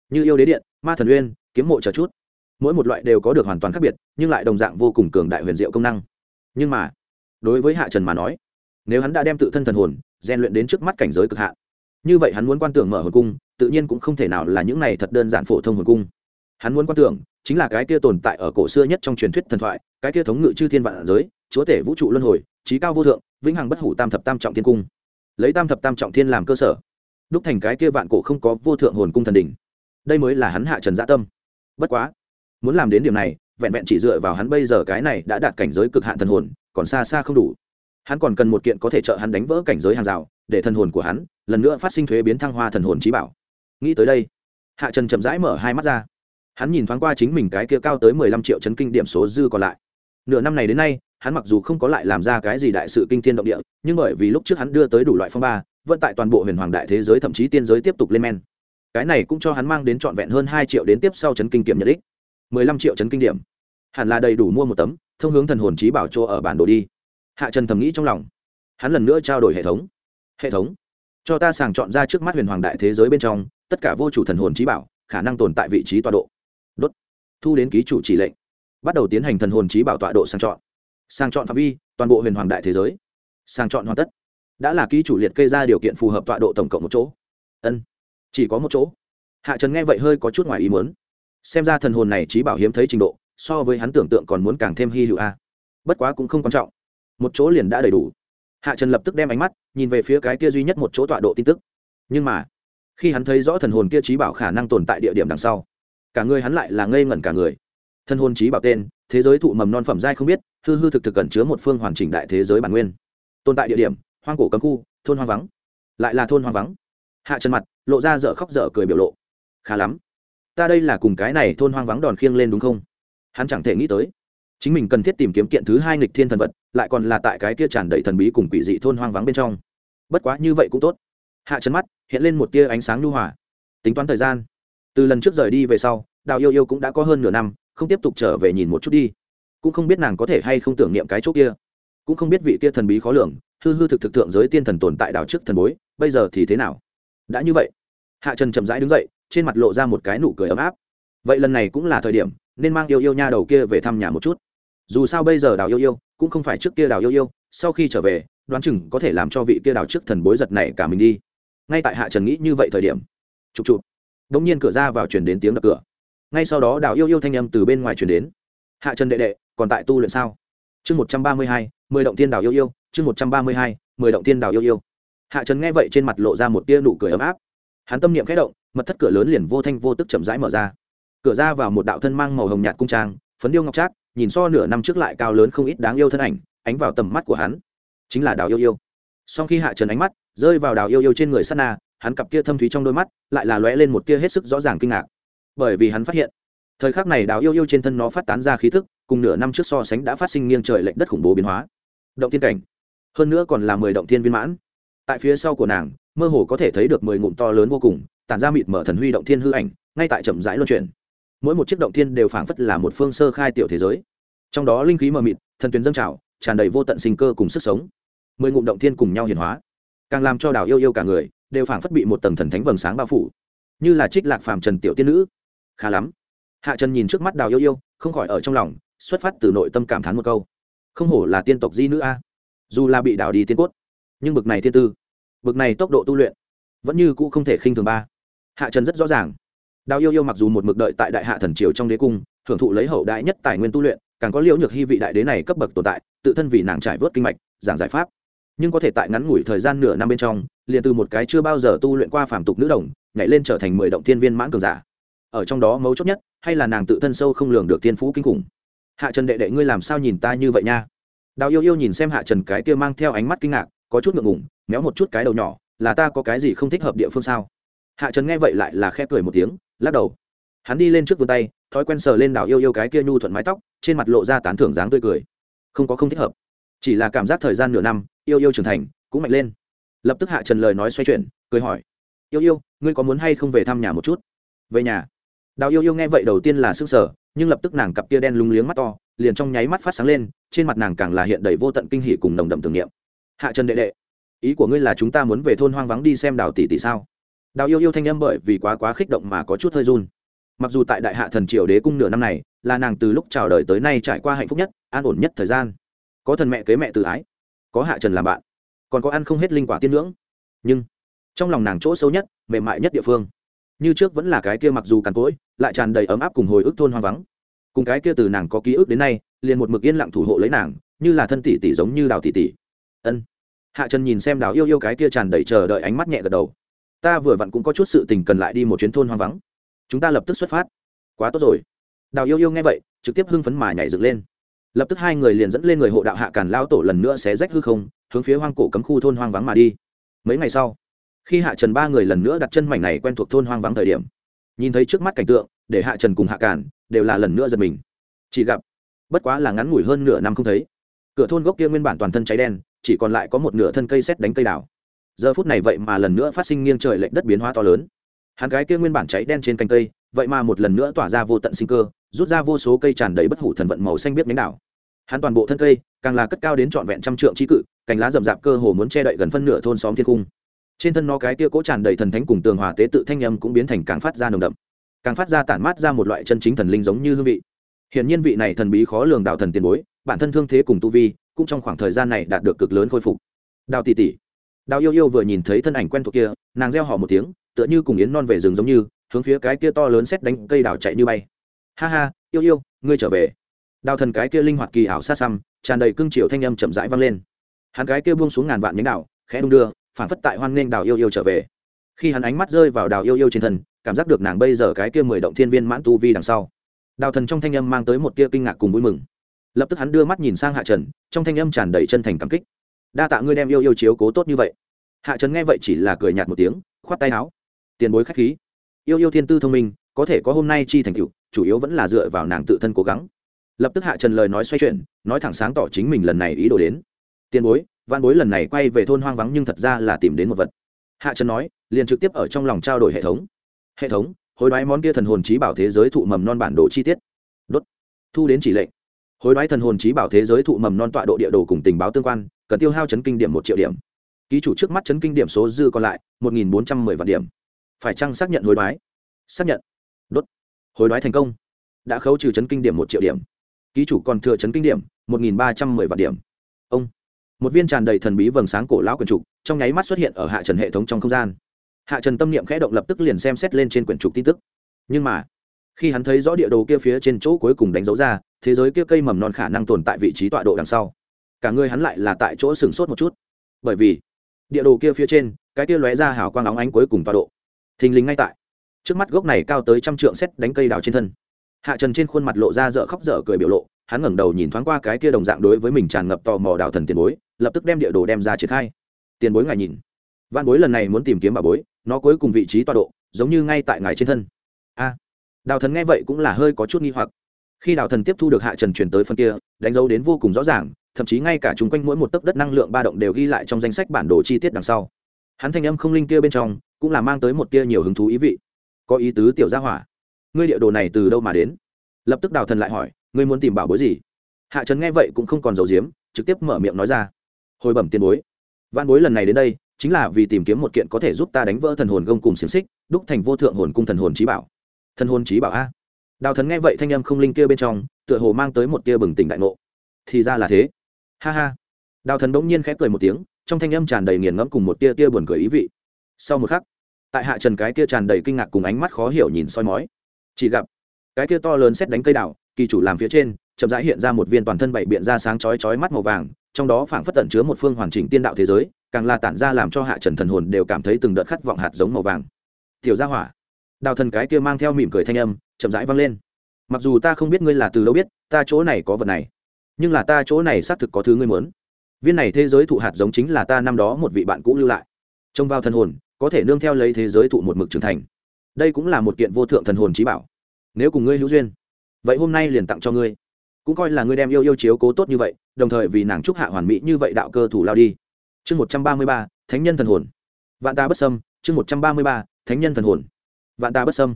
Như yêu đế điện, ma thần uyên, kiếm mộ chờ chút. Mỗi một loại đều có được hoàn toàn khác biệt, nhưng lại đồng dạng vô cùng cường đại huyền diệu công năng. Nhưng mà, đối với hạ trần mà nói, nếu hắn đã đem tự thân thần hồn rèn luyện đến trước mắt cảnh giới cực hạn như vậy hắn muốn quan tưởng mở hồn cung, tự nhiên cũng không thể nào là những này thật đơn giản phổ thông hồn cung. Hắn muốn quan tưởng, chính là cái kia tồn tại ở cổ xưa nhất trong truyền thuyết thần thoại, cái kia thống ngự chư thiên vạn giới, chúa tể vũ trụ luân hồi, trí cao vô thượng, vĩnh hằng bất hủ tam thập tam trọng thiên cung. Lấy tam thập tam trọng thiên làm cơ sở, đúc thành cái kia vạn cổ không có vô thượng hồn cung thần đỉnh. Đây mới là hắn hạ trần dạ tâm. Bất quá, muốn làm đến điểm này, vẹn vẹn chỉ dựa vào hắn bây giờ cái này đã đạt cảnh giới cực hạn thần hồn, còn xa xa không đủ hắn còn cần một kiện có thể trợ hắn đánh vỡ cảnh giới hàng rào, để thần hồn của hắn lần nữa phát sinh thuế biến thăng hoa thần hồn trí bảo. Nghĩ tới đây, hạ trần chậm rãi mở hai mắt ra. Hắn nhìn thoáng qua chính mình cái kia cao tới mười lăm triệu chấn kinh điểm số dư còn lại. Nửa năm này đến nay, hắn mặc dù không có lại làm ra cái gì đại sự kinh thiên động địa, nhưng bởi vì lúc trước hắn đưa tới đủ loại phong ba vận tại toàn bộ huyền hoàng đại thế giới thậm chí tiên giới tiếp tục lên men. Cái này cũng cho hắn mang đến trọn vẹn hơn hai triệu đến tiếp sau chấn kinh kiểm nhật ích mười lăm triệu chấn kinh điểm. Hẳn là đầy đủ mua một tấm, thông hướng thần hồn trí bảo chỗ ở bản đồ đi hạ trần thầm nghĩ trong lòng. Hắn lần nữa trao đổi hệ thống. Hệ thống? Cho ta sàng chọn ra trước mắt huyền hoàng đại thế giới bên trong, tất cả vô chủ thần hồn trí bảo, khả năng tồn tại vị trí tọa độ. Đốt. Thu đến ký chủ chỉ lệnh. Bắt đầu tiến hành thần hồn trí bảo tọa độ sàng chọn. Sàng chọn phạm vi, toàn bộ huyền hoàng đại thế giới. Sàng chọn hoàn tất. Đã là ký chủ liệt kê ra điều kiện phù hợp tọa độ tổng cộng một chỗ. Ân. Chỉ có một chỗ. Hạ trần nghe vậy hơi có chút ngoài ý muốn. Xem ra thần hồn này trí bảo hiếm thấy trình độ, so với hắn tưởng tượng còn muốn càng thêm hy hữu a. Bất quá cũng không quan trọng một chỗ liền đã đầy đủ. Hạ trần lập tức đem ánh mắt nhìn về phía cái kia duy nhất một chỗ tọa độ tin tức. Nhưng mà, khi hắn thấy rõ thần hồn kia trí bảo khả năng tồn tại địa điểm đằng sau, cả người hắn lại là ngây ngẩn cả người. Thần hồn trí bảo tên, thế giới thụ mầm non phẩm giai không biết, hư hư thực thực cẩn chứa một phương hoàn chỉnh đại thế giới bản nguyên. Tồn tại địa điểm, hoang cổ cấm khu, thôn hoang vắng. Lại là thôn hoang vắng. Hạ trần mặt lộ ra dở khóc dở cười biểu lộ. Khá lắm. Ta đây là cùng cái này thôn hoang vắng đòn khiêng lên đúng không? Hắn chẳng thể nghĩ tới. Chính mình cần thiết tìm kiếm kiện thứ hai nghịch thiên thần vật lại còn là tại cái kia tràn đầy thần bí cùng quỷ dị thôn hoang vắng bên trong. Bất quá như vậy cũng tốt. Hạ chân mắt hiện lên một tia ánh sáng nhu hòa. Tính toán thời gian, từ lần trước rời đi về sau, đào yêu yêu cũng đã có hơn nửa năm, không tiếp tục trở về nhìn một chút đi. Cũng không biết nàng có thể hay không tưởng niệm cái chỗ kia. Cũng không biết vị kia thần bí khó lường, hư hư thực thực thượng giới tiên thần tồn tại đào trước thần bối, bây giờ thì thế nào? Đã như vậy, hạ trần chậm rãi đứng dậy, trên mặt lộ ra một cái nụ cười ấm áp. Vậy lần này cũng là thời điểm, nên mang yêu yêu nha đầu kia về thăm nhà một chút. Dù sao bây giờ đào yêu yêu cũng không phải trước kia đào yêu yêu, sau khi trở về, đoán chừng có thể làm cho vị kia đào trước thần bối giật này cả mình đi. Ngay tại hạ trần nghĩ như vậy thời điểm, chụp chụp đ ỗ n g nhiên cửa ra vào chuyển đến tiếng đập cửa. Ngay sau đó đào yêu yêu thanh âm từ bên ngoài chuyển đến. Hạ trần đệ đệ, còn tại tu luyện sao? Chương một trăm ba mươi hai, mười động tiên đào yêu yêu, chương một trăm ba mươi hai, mười động tiên đào yêu yêu. Hạ trần nghe vậy trên mặt lộ ra một tia nụ cười ấm áp. Hắn tâm niệm khẽ động, mật thất cửa lớn liền vô thanh vô tức chậm rãi mở ra. Cửa ra vào một đạo thân mang màu hồng nhạt cung trang, phấn điêu ngọc trác nhìn so nửa năm trước lại cao lớn không ít đáng yêu thân ảnh, ánh vào tầm mắt của hắn. Chính là đào yêu yêu. Sau khi hạ trần ánh mắt, rơi vào đào yêu yêu trên người sắt na hắn cặp kia thâm thúy trong đôi mắt lại là lóe lên một tia hết sức rõ ràng kinh ngạc. Bởi vì hắn phát hiện, thời khắc này đào yêu yêu trên thân nó phát tán ra khí thức, cùng nửa năm trước so sánh đã phát sinh nghiêng trời lệnh đất khủng bố biến hóa. Động thiên cảnh. Hơn nữa còn là mười động thiên viên mãn. Tại phía sau của nàng, mơ hồ có thể thấy được mười ngụm to lớn vô cùng, tản ra mịt mở thần huy động thiên hư ảnh, ngay tại chậm rãi luân chuyển mỗi một chiếc động thiên đều phảng phất là một phương sơ khai tiểu thế giới. Trong đó linh khí mờ mịt, thần tuyến dâng trào, tràn đầy vô tận sinh cơ cùng sức sống. Mười ngụm động thiên cùng nhau hiển hóa. Càng làm cho đào yêu yêu cả người, đều phảng phất bị một tầng thần thánh vầng sáng bao phủ. Như là trích lạc phàm trần tiểu tiên nữ. Khá lắm. Hạ trần nhìn trước mắt đào yêu yêu, không khỏi ở trong lòng, xuất phát từ nội tâm cảm thán một câu. Không hổ là tiên tộc di nữ a. Dù là bị đào đi tiên cốt, nhưng bực này thiên tư, bực này tốc độ tu luyện, vẫn như cũ không thể khinh thường ba. Hạ trần rất rõ ràng đào yêu yêu mặc dù một mực đợi tại đại hạ thần triều trong đế cung, hưởng thụ lấy hậu đại nhất tài nguyên tu luyện, càng có liễu nhược hy vị đại đế này cấp bậc tồn tại, tự thân vì nàng trải vớt kinh mạch, giảng giải pháp. Nhưng có thể tại ngắn ngủi thời gian nửa năm bên trong, liền từ một cái chưa bao giờ tu luyện qua phàm tục nữ đồng, nhảy lên trở thành mười động thiên viên mãn cường giả. Ở trong đó mấu chốt nhất, hay là nàng tự thân sâu không lường được thiên phú kinh khủng. Hạ trần đệ đệ ngươi làm sao nhìn ta như vậy nha? Đào yêu yêu nhìn xem hạ trần cái kia mang theo ánh mắt kinh ngạc, có chút ngượng ngủng méo một chút cái đầu nhỏ, là ta có cái gì không thích hợp địa phương sao? Hạ trần nghe vậy lại là khẽ cười một tiếng lắc đầu. Hắn đi lên trước vươn tay, thói quen sờ lên đào yêu yêu cái kia nhu thuận mái tóc, trên mặt lộ ra tán thưởng dáng tươi cười. Không có không thích hợp. Chỉ là cảm giác thời gian nửa năm, yêu yêu trưởng thành, cũng mạnh lên. Lập tức hạ trần lời nói xoay chuyển, cười hỏi. Yêu yêu, ngươi có muốn hay không về thăm nhà một chút? Về nhà. Đào yêu yêu nghe vậy đầu tiên là s ư n g sở nhưng lập tức nàng cặp tia đen lúng liếng mắt to, liền trong nháy mắt phát sáng lên, trên mặt nàng càng là hiện đầy vô tận kinh hỷ cùng nồng đậm tưởng niệm. Hạ trần đệ đệ, ý của ngươi là chúng ta muốn về thôn hoang vắng đi xem đào tỷ tỷ sao? Đào yêu yêu thanh âm bởi vì quá quá khích động mà có chút hơi run. Mặc dù tại đại hạ thần triều đế cung nửa năm này, là nàng từ lúc chào đời tới nay trải qua hạnh phúc nhất, an ổn nhất thời gian. Có thần mẹ kế mẹ tự ái, có hạ trần làm bạn, còn có ăn không hết linh quả tiên ngưỡng nhưng, trong lòng nàng chỗ sâu nhất, mềm mại nhất địa phương, như trước vẫn là cái kia mặc dù càn cỗi, lại tràn đầy ấm áp cùng hồi ức thôn hoang vắng. Cùng cái kia từ nàng có ký ức đến nay, liền một mực yên lặng thủ hộ lấy nàng, như là thân tỷ tỷ giống như đào tỷ tỷ. Ân. Hạ trần nhìn xem đào yêu yêu cái kia tràn đầy chờ đợi ánh mắt nhẹ gật đầu ta vừa vặn cũng có chút sự tình cần lại đi một chuyến thôn hoang vắng. Chúng ta lập tức xuất phát. Quá tốt rồi. Đào yêu yêu nghe vậy, trực tiếp hưng phấn mà nhảy dựng lên. Lập tức hai người liền dẫn lên người hộ đạo hạ càn lao tổ lần nữa sẽ rách hư không, hướng phía hoang cổ cấm khu thôn hoang vắng mà đi. Mấy ngày sau, khi hạ trần ba người lần nữa đặt chân mảnh này quen thuộc thôn hoang vắng thời điểm, nhìn thấy trước mắt cảnh tượng, để hạ trần cùng hạ càn đều là lần nữa giật mình. Chỉ gặp, bất quá là ngắn ngủi hơn nửa năm không thấy, cửa thôn gốc kia nguyên bản toàn thân cháy đen, chỉ còn lại có một nửa thân cây xét đánh cây đào giờ phút này vậy mà lần nữa phát sinh nghiêng trời lệch đất biến hóa to lớn. Hắn gái kia nguyên bản cháy đen trên cành cây, vậy mà một lần nữa tỏa ra vô tận sinh cơ, rút ra vô số cây tràn đầy bất hủ thần vận màu xanh biết nhánh đảo. Hắn toàn bộ thân cây, càng là cất cao đến trọn vẹn trăm trượng trí cự, cành lá rậm rạp cơ hồ muốn che đậy gần phân nửa thôn xóm thiên cung. Trên thân nó cái kia cố tràn đầy thần thánh cùng tường hòa tế tự thanh âm cũng biến thành càng phát ra nồng đậm. Càng phát ra tản mát ra một loại chân chính thần linh giống như hương vị. Hiện nhiên vị này thần bí khó lường đạo thần tiền bối, bản thân thương thế cùng tu vi, cũng trong khoảng thời gian này đạt được cực lớn khôi phục. Đào tỷ tỷ đào yêu yêu vừa nhìn thấy thân ảnh quen thuộc kia, nàng reo họ một tiếng, tựa như cùng yến non về rừng giống như, hướng phía cái kia to lớn xét đánh cây đào chạy như bay. Ha ha, yêu yêu, ngươi trở về. Đào thần cái kia linh hoạt kỳ ảo xa xăm, tràn đầy cương triều thanh âm chậm rãi vang lên. Hắn cái kia buông xuống ngàn vạn nhánh đào, khẽ đung đưa phản phất tại hoan nghênh đào yêu yêu trở về. Khi hắn ánh mắt rơi vào đào yêu yêu trên thân, cảm giác được nàng bây giờ cái kia mười động thiên viên mãn tu vi đằng sau. Đào thần trong thanh âm mang tới một tia kinh ngạc cùng vui mừng. Lập tức hắn đưa mắt nhìn sang hạ trần, trong thanh âm tràn đầy chân thành cảm kích đa tạ ngươi đem yêu yêu chiếu cố tốt như vậy. Hạ trần nghe vậy chỉ là cười nhạt một tiếng, khoát tay áo. Tiền bối k h á c h khí. Yêu yêu thiên tư thông minh, có thể có hôm nay chi thành cựu chủ yếu vẫn là dựa vào nàng tự thân cố gắng. Lập tức hạ trần lời nói xoay chuyển, nói thẳng sáng tỏ chính mình lần này ý đồ đến. Tiền bối văn bối lần này quay về thôn hoang vắng nhưng thật ra là tìm đến một vật. Hạ trần nói, liền trực tiếp ở trong lòng trao đổi hệ thống. Hệ thống, hối đoái món kia thần hồn trí bảo thế giới thụ mầm non bản đồ chi tiết. Đốt. Thu đến chỉ lệnh hối đoái thần hồn trí bảo thế giới thụ mầm non tọa độ địa đồ cùng tình báo tương quan, cần tiêu hao chấn kinh điểm một triệu điểm. Ký chủ trước mắt chấn kinh điểm số dư còn lại, một nghìn bốn trăm mười vạn điểm. Phải chăng xác nhận hối đoái? Xác nhận. Đốt. Hối đoái thành công. Đã khấu trừ chấn kinh điểm một triệu điểm. Ký chủ còn thừa chấn kinh điểm, một nghìn ba trăm mười vạn điểm. Ông. Một viên tràn đầy thần bí vầng sáng cổ lão quyển trục, trong nháy mắt xuất hiện ở hạ trần hệ thống trong không gian. Hạ trần tâm niệm khẽ động lập tức liền xem xét lên trên quyển trục tin tức. Nhưng mà khi hắn thấy rõ địa đồ kia phía trên chỗ cuối cùng đánh dấu ra, thế giới kia cây mầm non khả năng tồn tại vị trí tọa độ đằng sau. Cả người hắn lại là tại chỗ sửng sốt một chút. Bởi vì, địa đồ kia phía trên, cái kia lóe ra hào quang óng ánh cuối cùng tọa độ. Thình lình ngay tại. Trước mắt gốc này cao tới trăm trượng xét đánh cây đào trên thân. Hạ trần trên khuôn mặt lộ ra dở khóc dở cười biểu lộ, hắn ngẩng đầu nhìn thoáng qua cái kia đồng dạng đối với mình tràn ngập tò mò đào thần tiền bối, lập tức đem địa đồ đem ra triển khai. Tiền bối ngài nhìn. Văn bối lần này muốn tìm kiếm bà bối, nó cuối cùng vị trí tọa độ, giống như ngay tại ngài trên thân. A đào thần nghe vậy cũng là hơi có chút nghi hoặc. Khi đào thần tiếp thu được hạ trần truyền tới phần kia, đánh dấu đến vô cùng rõ ràng, thậm chí ngay cả chung quanh mỗi một tấc đất năng lượng ba động đều ghi lại trong danh sách bản đồ chi tiết đằng sau. Hắn thanh âm không linh kia bên trong, cũng là mang tới một tia nhiều hứng thú ý vị. Có ý tứ tiểu gia hỏa. Ngươi địa đồ này từ đâu mà đến? Lập tức đào thần lại hỏi, ngươi muốn tìm bảo bối gì? Hạ trần nghe vậy cũng không còn giấu giếm, trực tiếp mở miệng nói ra. Hồi bẩm tiền bối. Văn bối lần này đến đây, chính là vì tìm kiếm một kiện có thể giúp ta đánh vỡ thần hồn gông cùng xiềng xích, đúc thành vô thượng hồn cung thần hồn trí bảo thần hồn trí bảo a. Đào thần nghe vậy thanh âm không linh kia bên trong, tựa hồ mang tới một tia bừng tỉnh đại ngộ. Thì ra là thế. Ha ha. Đào thần bỗng nhiên khẽ cười một tiếng, trong thanh âm tràn đầy nghiền ngẫm cùng một tia tia buồn cười ý vị. Sau một khắc, tại hạ trần cái tia tràn đầy kinh ngạc cùng ánh mắt khó hiểu nhìn soi mói. Chỉ gặp, cái tia to lớn xét đánh cây đào, kỳ chủ làm phía trên, chậm rãi hiện ra một viên toàn thân bảy biện ra sáng chói chói mắt màu vàng, trong đó phảng phất tận chứa một phương hoàn chỉnh tiên đạo thế giới, càng là tản ra làm cho hạ trần thần hồn đều cảm thấy từng đợt khát vọng hạt giống màu vàng. Tiểu gia hỏa đào thần cái kia mang theo mỉm cười thanh âm, chậm rãi vang lên. Mặc dù ta không biết ngươi là từ đâu biết, ta chỗ này có vật này, nhưng là ta chỗ này xác thực có thứ ngươi muốn. Viên này thế giới thụ hạt giống chính là ta năm đó một vị bạn cũ lưu lại. Trông vào thần hồn, có thể nương theo lấy thế giới thụ một mực trưởng thành. Đây cũng là một kiện vô thượng thần hồn trí bảo. Nếu cùng ngươi hữu duyên, vậy hôm nay liền tặng cho ngươi. Cũng coi là ngươi đem yêu yêu chiếu cố tốt như vậy, đồng thời vì nàng trúc hạ hoàn mỹ như vậy đạo cơ thủ lao đi. Chương một trăm ba mươi ba, thánh nhân thần hồn. Vạn ta bất sâm chương một trăm ba mươi ba, thánh nhân thần hồn vạn ta bất sâm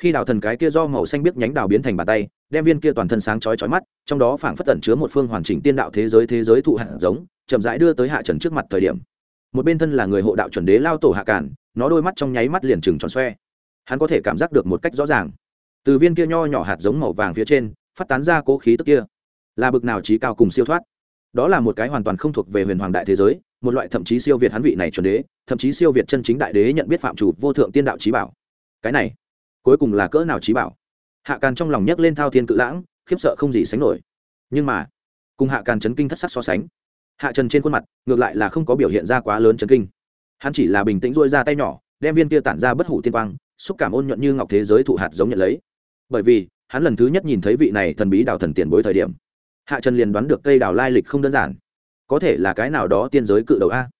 khi đào thần cái kia do màu xanh biết nhánh đào biến thành bàn tay, đem viên kia toàn thân sáng chói chói mắt, trong đó phảng phất tẩn chứa một phương hoàn chỉnh tiên đạo thế giới thế giới thụ hạt giống, chậm rãi đưa tới hạ trần trước mặt thời điểm. Một bên thân là người hộ đạo chuẩn đế lao tổ hạ cản, nó đôi mắt trong nháy mắt liền trừng tròn xoe. Hắn có thể cảm giác được một cách rõ ràng. Từ viên kia nho nhỏ hạt giống màu vàng phía trên, phát tán ra cố khí tức kia. Là bực nào trí cao cùng siêu thoát. Đó là một cái hoàn toàn không thuộc về huyền hoàng đại thế giới, một loại thậm chí siêu việt hắn vị này chuẩn đế, thậm chí siêu việt chân chính đại đế nhận biết phạm chủ vô thượng tiên đạo trí bảo cái này cuối cùng là cỡ nào trí bảo? Hạ càn trong lòng nhấc lên thao thiên cự lãng, khiếp sợ không gì sánh nổi. Nhưng mà, cùng hạ càn chấn kinh thất sắc so sánh, hạ trần trên khuôn mặt ngược lại là không có biểu hiện ra quá lớn chấn kinh. Hắn chỉ là bình tĩnh dôi ra tay nhỏ, đem viên kia tản ra bất hủ tiên quang, xúc cảm ôn nhuận như ngọc thế giới thụ hạt giống nhận lấy. Bởi vì, hắn lần thứ nhất nhìn thấy vị này thần bí đào thần tiền bối thời điểm. Hạ trần liền đoán được cây đào lai lịch không đơn giản. Có thể là cái nào đó tiên giới cự đầu a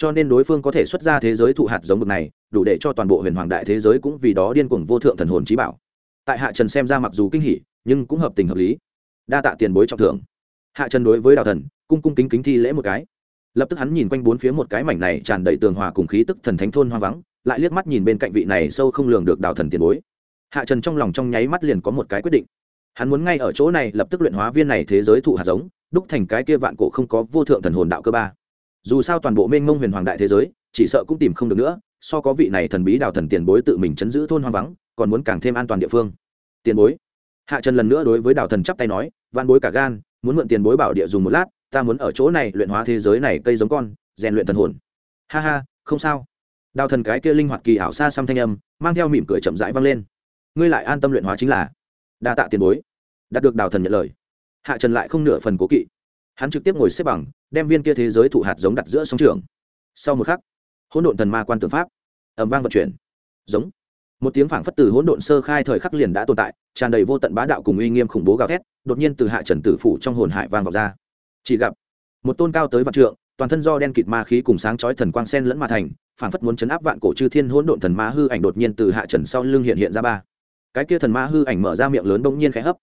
cho nên đối phương có thể xuất ra thế giới thụ hạt giống bực này, đủ để cho toàn bộ huyền hoàng đại thế giới cũng vì đó điên cuồng vô thượng thần hồn trí bảo. Tại hạ trần xem ra mặc dù kinh hỉ, nhưng cũng hợp tình hợp lý. Đa tạ tiền bối trọng thưởng. Hạ trần đối với đào thần, cung cung kính kính thi lễ một cái. Lập tức hắn nhìn quanh bốn phía một cái mảnh này tràn đầy tường hòa cùng khí tức thần thánh thôn hoa vắng, lại liếc mắt nhìn bên cạnh vị này sâu không lường được đào thần tiền bối. Hạ trần trong lòng trong nháy mắt liền có một cái quyết định. Hắn muốn ngay ở chỗ này lập tức luyện hóa viên này thế giới thụ hạt giống, đúc thành cái kia vạn cổ không có vô thượng thần hồn đạo cơ ba dù sao toàn bộ mênh mông huyền hoàng đại thế giới, chỉ sợ cũng tìm không được nữa, so có vị này thần bí đào thần tiền bối tự mình chấn giữ thôn hoang vắng, còn muốn càng thêm an toàn địa phương. Tiền bối. Hạ trần lần nữa đối với đào thần chắp tay nói van bối cả gan, muốn mượn tiền bối bảo địa dùng một lát, ta muốn ở chỗ này luyện hóa thế giới này cây giống con, rèn luyện thần hồn. Ha ha, không sao. Đào thần cái kia linh hoạt kỳ ảo xa xăm thanh âm, mang theo mỉm cười chậm rãi vang lên. Ngươi lại an tâm luyện hóa chính là đa tạ tiền bối. Đạt được đào thần nhận lời, hạ trần lại không nửa phần cố kỵ. Hắn trực tiếp ngồi xếp bằng đem viên kia thế giới thụ hạt giống đặt giữa sông trường. Sau một khắc, hỗn độn thần ma quan tượng pháp ẩm vang vận chuyển. Giống. Một tiếng phảng phất từ hỗn độn sơ khai thời khắc liền đã tồn tại, tràn đầy vô tận bá đạo cùng uy nghiêm khủng bố gào thét, đột nhiên từ hạ trần tử phủ trong hồn hải vang vọng ra. Chỉ gặp, một tôn cao tới vạn trượng, toàn thân do đen kịt ma khí cùng sáng chói thần quang sen lẫn ma thành, phảng phất muốn chấn áp vạn cổ chư thiên hỗn độn thần ma hư ảnh đột nhiên từ hạ trần sau lưng hiện hiện ra ba. Cái kia thần ma hư ảnh mở ra miệng lớn bỗng nhiên khẽ hấp,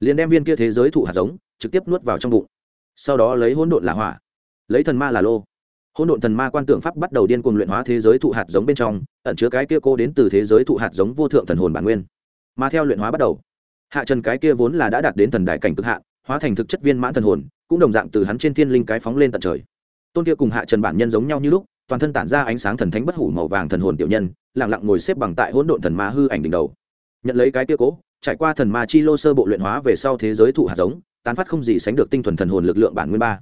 liền đem viên kia thế giới thụ hạt giống trực tiếp nuốt vào trong bụng sau đó lấy hỗn độn là hỏa, lấy thần ma là lô. Hỗn độn thần ma quan tượng pháp bắt đầu điên cuồng luyện hóa thế giới thụ hạt giống bên trong, ẩn chứa cái kia cô đến từ thế giới thụ hạt giống vô thượng thần hồn bản nguyên. Mà theo luyện hóa bắt đầu, hạ trần cái kia vốn là đã đạt đến thần đại cảnh cực hạ, hóa thành thực chất viên mãn thần hồn, cũng đồng dạng từ hắn trên thiên linh cái phóng lên tận trời. Tôn kia cùng hạ trần bản nhân giống nhau như lúc, toàn thân tản ra ánh sáng thần thánh bất hủ màu vàng thần hồn tiểu nhân, lặng lặng ngồi xếp bằng tại hỗn độn thần ma hư ảnh đỉnh đầu. Nhận lấy cái kia cố, trải qua thần ma chi lô sơ bộ luyện hóa về sau thế giới thụ hạt giống tán phát không gì sánh được tinh thuần thần hồn lực lượng bản nguyên ba.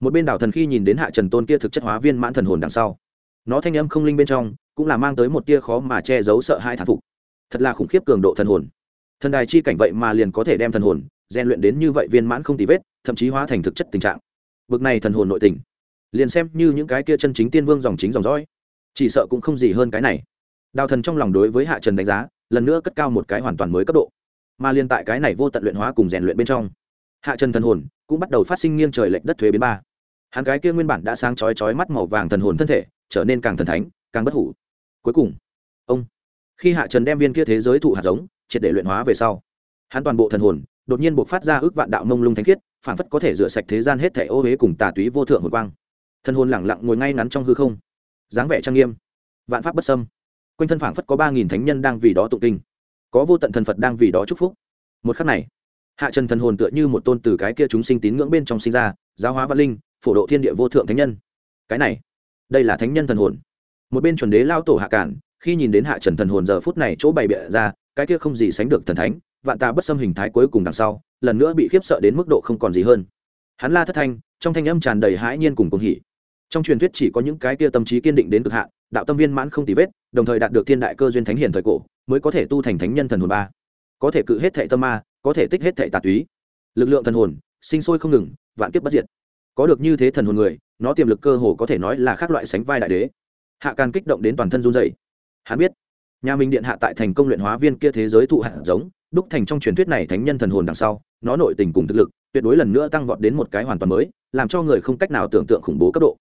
Một bên đảo thần khi nhìn đến hạ trần tôn kia thực chất hóa viên mãn thần hồn đằng sau, nó thanh âm không linh bên trong cũng là mang tới một tia khó mà che giấu sợ hai thản phục. Thật là khủng khiếp cường độ thần hồn. Thần đài chi cảnh vậy mà liền có thể đem thần hồn rèn luyện đến như vậy viên mãn không tì vết, thậm chí hóa thành thực chất tình trạng. Bực này thần hồn nội tình, liền xem như những cái kia chân chính tiên vương dòng chính dòng dõi, chỉ sợ cũng không gì hơn cái này. Đào thần trong lòng đối với hạ trần đánh giá, lần nữa cất cao một cái hoàn toàn mới cấp độ, mà liên tại cái này vô tận luyện hóa cùng rèn luyện bên trong hạ trần thần hồn cũng bắt đầu phát sinh nghiêng trời lệch đất thuế biến ba. Hắn gái kia nguyên bản đã sáng chói chói mắt màu vàng thần hồn thân thể, trở nên càng thần thánh, càng bất hủ. Cuối cùng, ông, khi hạ trần đem viên kia thế giới thụ hạt giống triệt để luyện hóa về sau, hắn toàn bộ thần hồn đột nhiên buộc phát ra ước vạn đạo mông lung thánh khiết phản phất có thể rửa sạch thế gian hết thẻ ô huế cùng tà túy vô thượng hồi quang. Thần hồn lẳng lặng ngồi ngay ngắn trong hư không, dáng vẻ trang nghiêm, vạn pháp bất sâm quanh thân phảng phất có ba nghìn thánh nhân đang vì đó tụng kinh, có vô tận thần phật đang vì đó chúc phúc. Một khắc này hạ trần thần hồn tựa như một tôn từ cái kia chúng sinh tín ngưỡng bên trong sinh ra, giáo hóa văn linh, phổ độ thiên địa vô thượng thánh nhân. Cái này, đây là thánh nhân thần hồn. Một bên chuẩn đế lao tổ hạ cản, khi nhìn đến hạ trần thần hồn giờ phút này chỗ bày bịa ra, cái kia không gì sánh được thần thánh, vạn ta bất xâm hình thái cuối cùng đằng sau, lần nữa bị khiếp sợ đến mức độ không còn gì hơn. Hắn la thất thanh, trong thanh âm tràn đầy hãi nhiên cùng cùng hỉ. Trong truyền thuyết chỉ có những cái kia tâm trí kiên định đến cực hạn, đạo tâm viên mãn không tì vết, đồng thời đạt được thiên đại cơ duyên thánh hiền thời cổ, mới có thể tu thành thánh nhân thần hồn ba. Có thể cự hết thệ tâm ma có thể tích hết thệ tà túy. Lực lượng thần hồn, sinh sôi không ngừng, vạn kiếp bất diệt. Có được như thế thần hồn người, nó tiềm lực cơ hồ có thể nói là khác loại sánh vai đại đế. Hạ can kích động đến toàn thân run dày hắn biết, nhà mình điện hạ tại thành công luyện hóa viên kia thế giới thụ hạt giống, đúc thành trong truyền thuyết này thánh nhân thần hồn đằng sau, nó nội tình cùng thực lực, tuyệt đối lần nữa tăng vọt đến một cái hoàn toàn mới, làm cho người không cách nào tưởng tượng khủng bố cấp độ.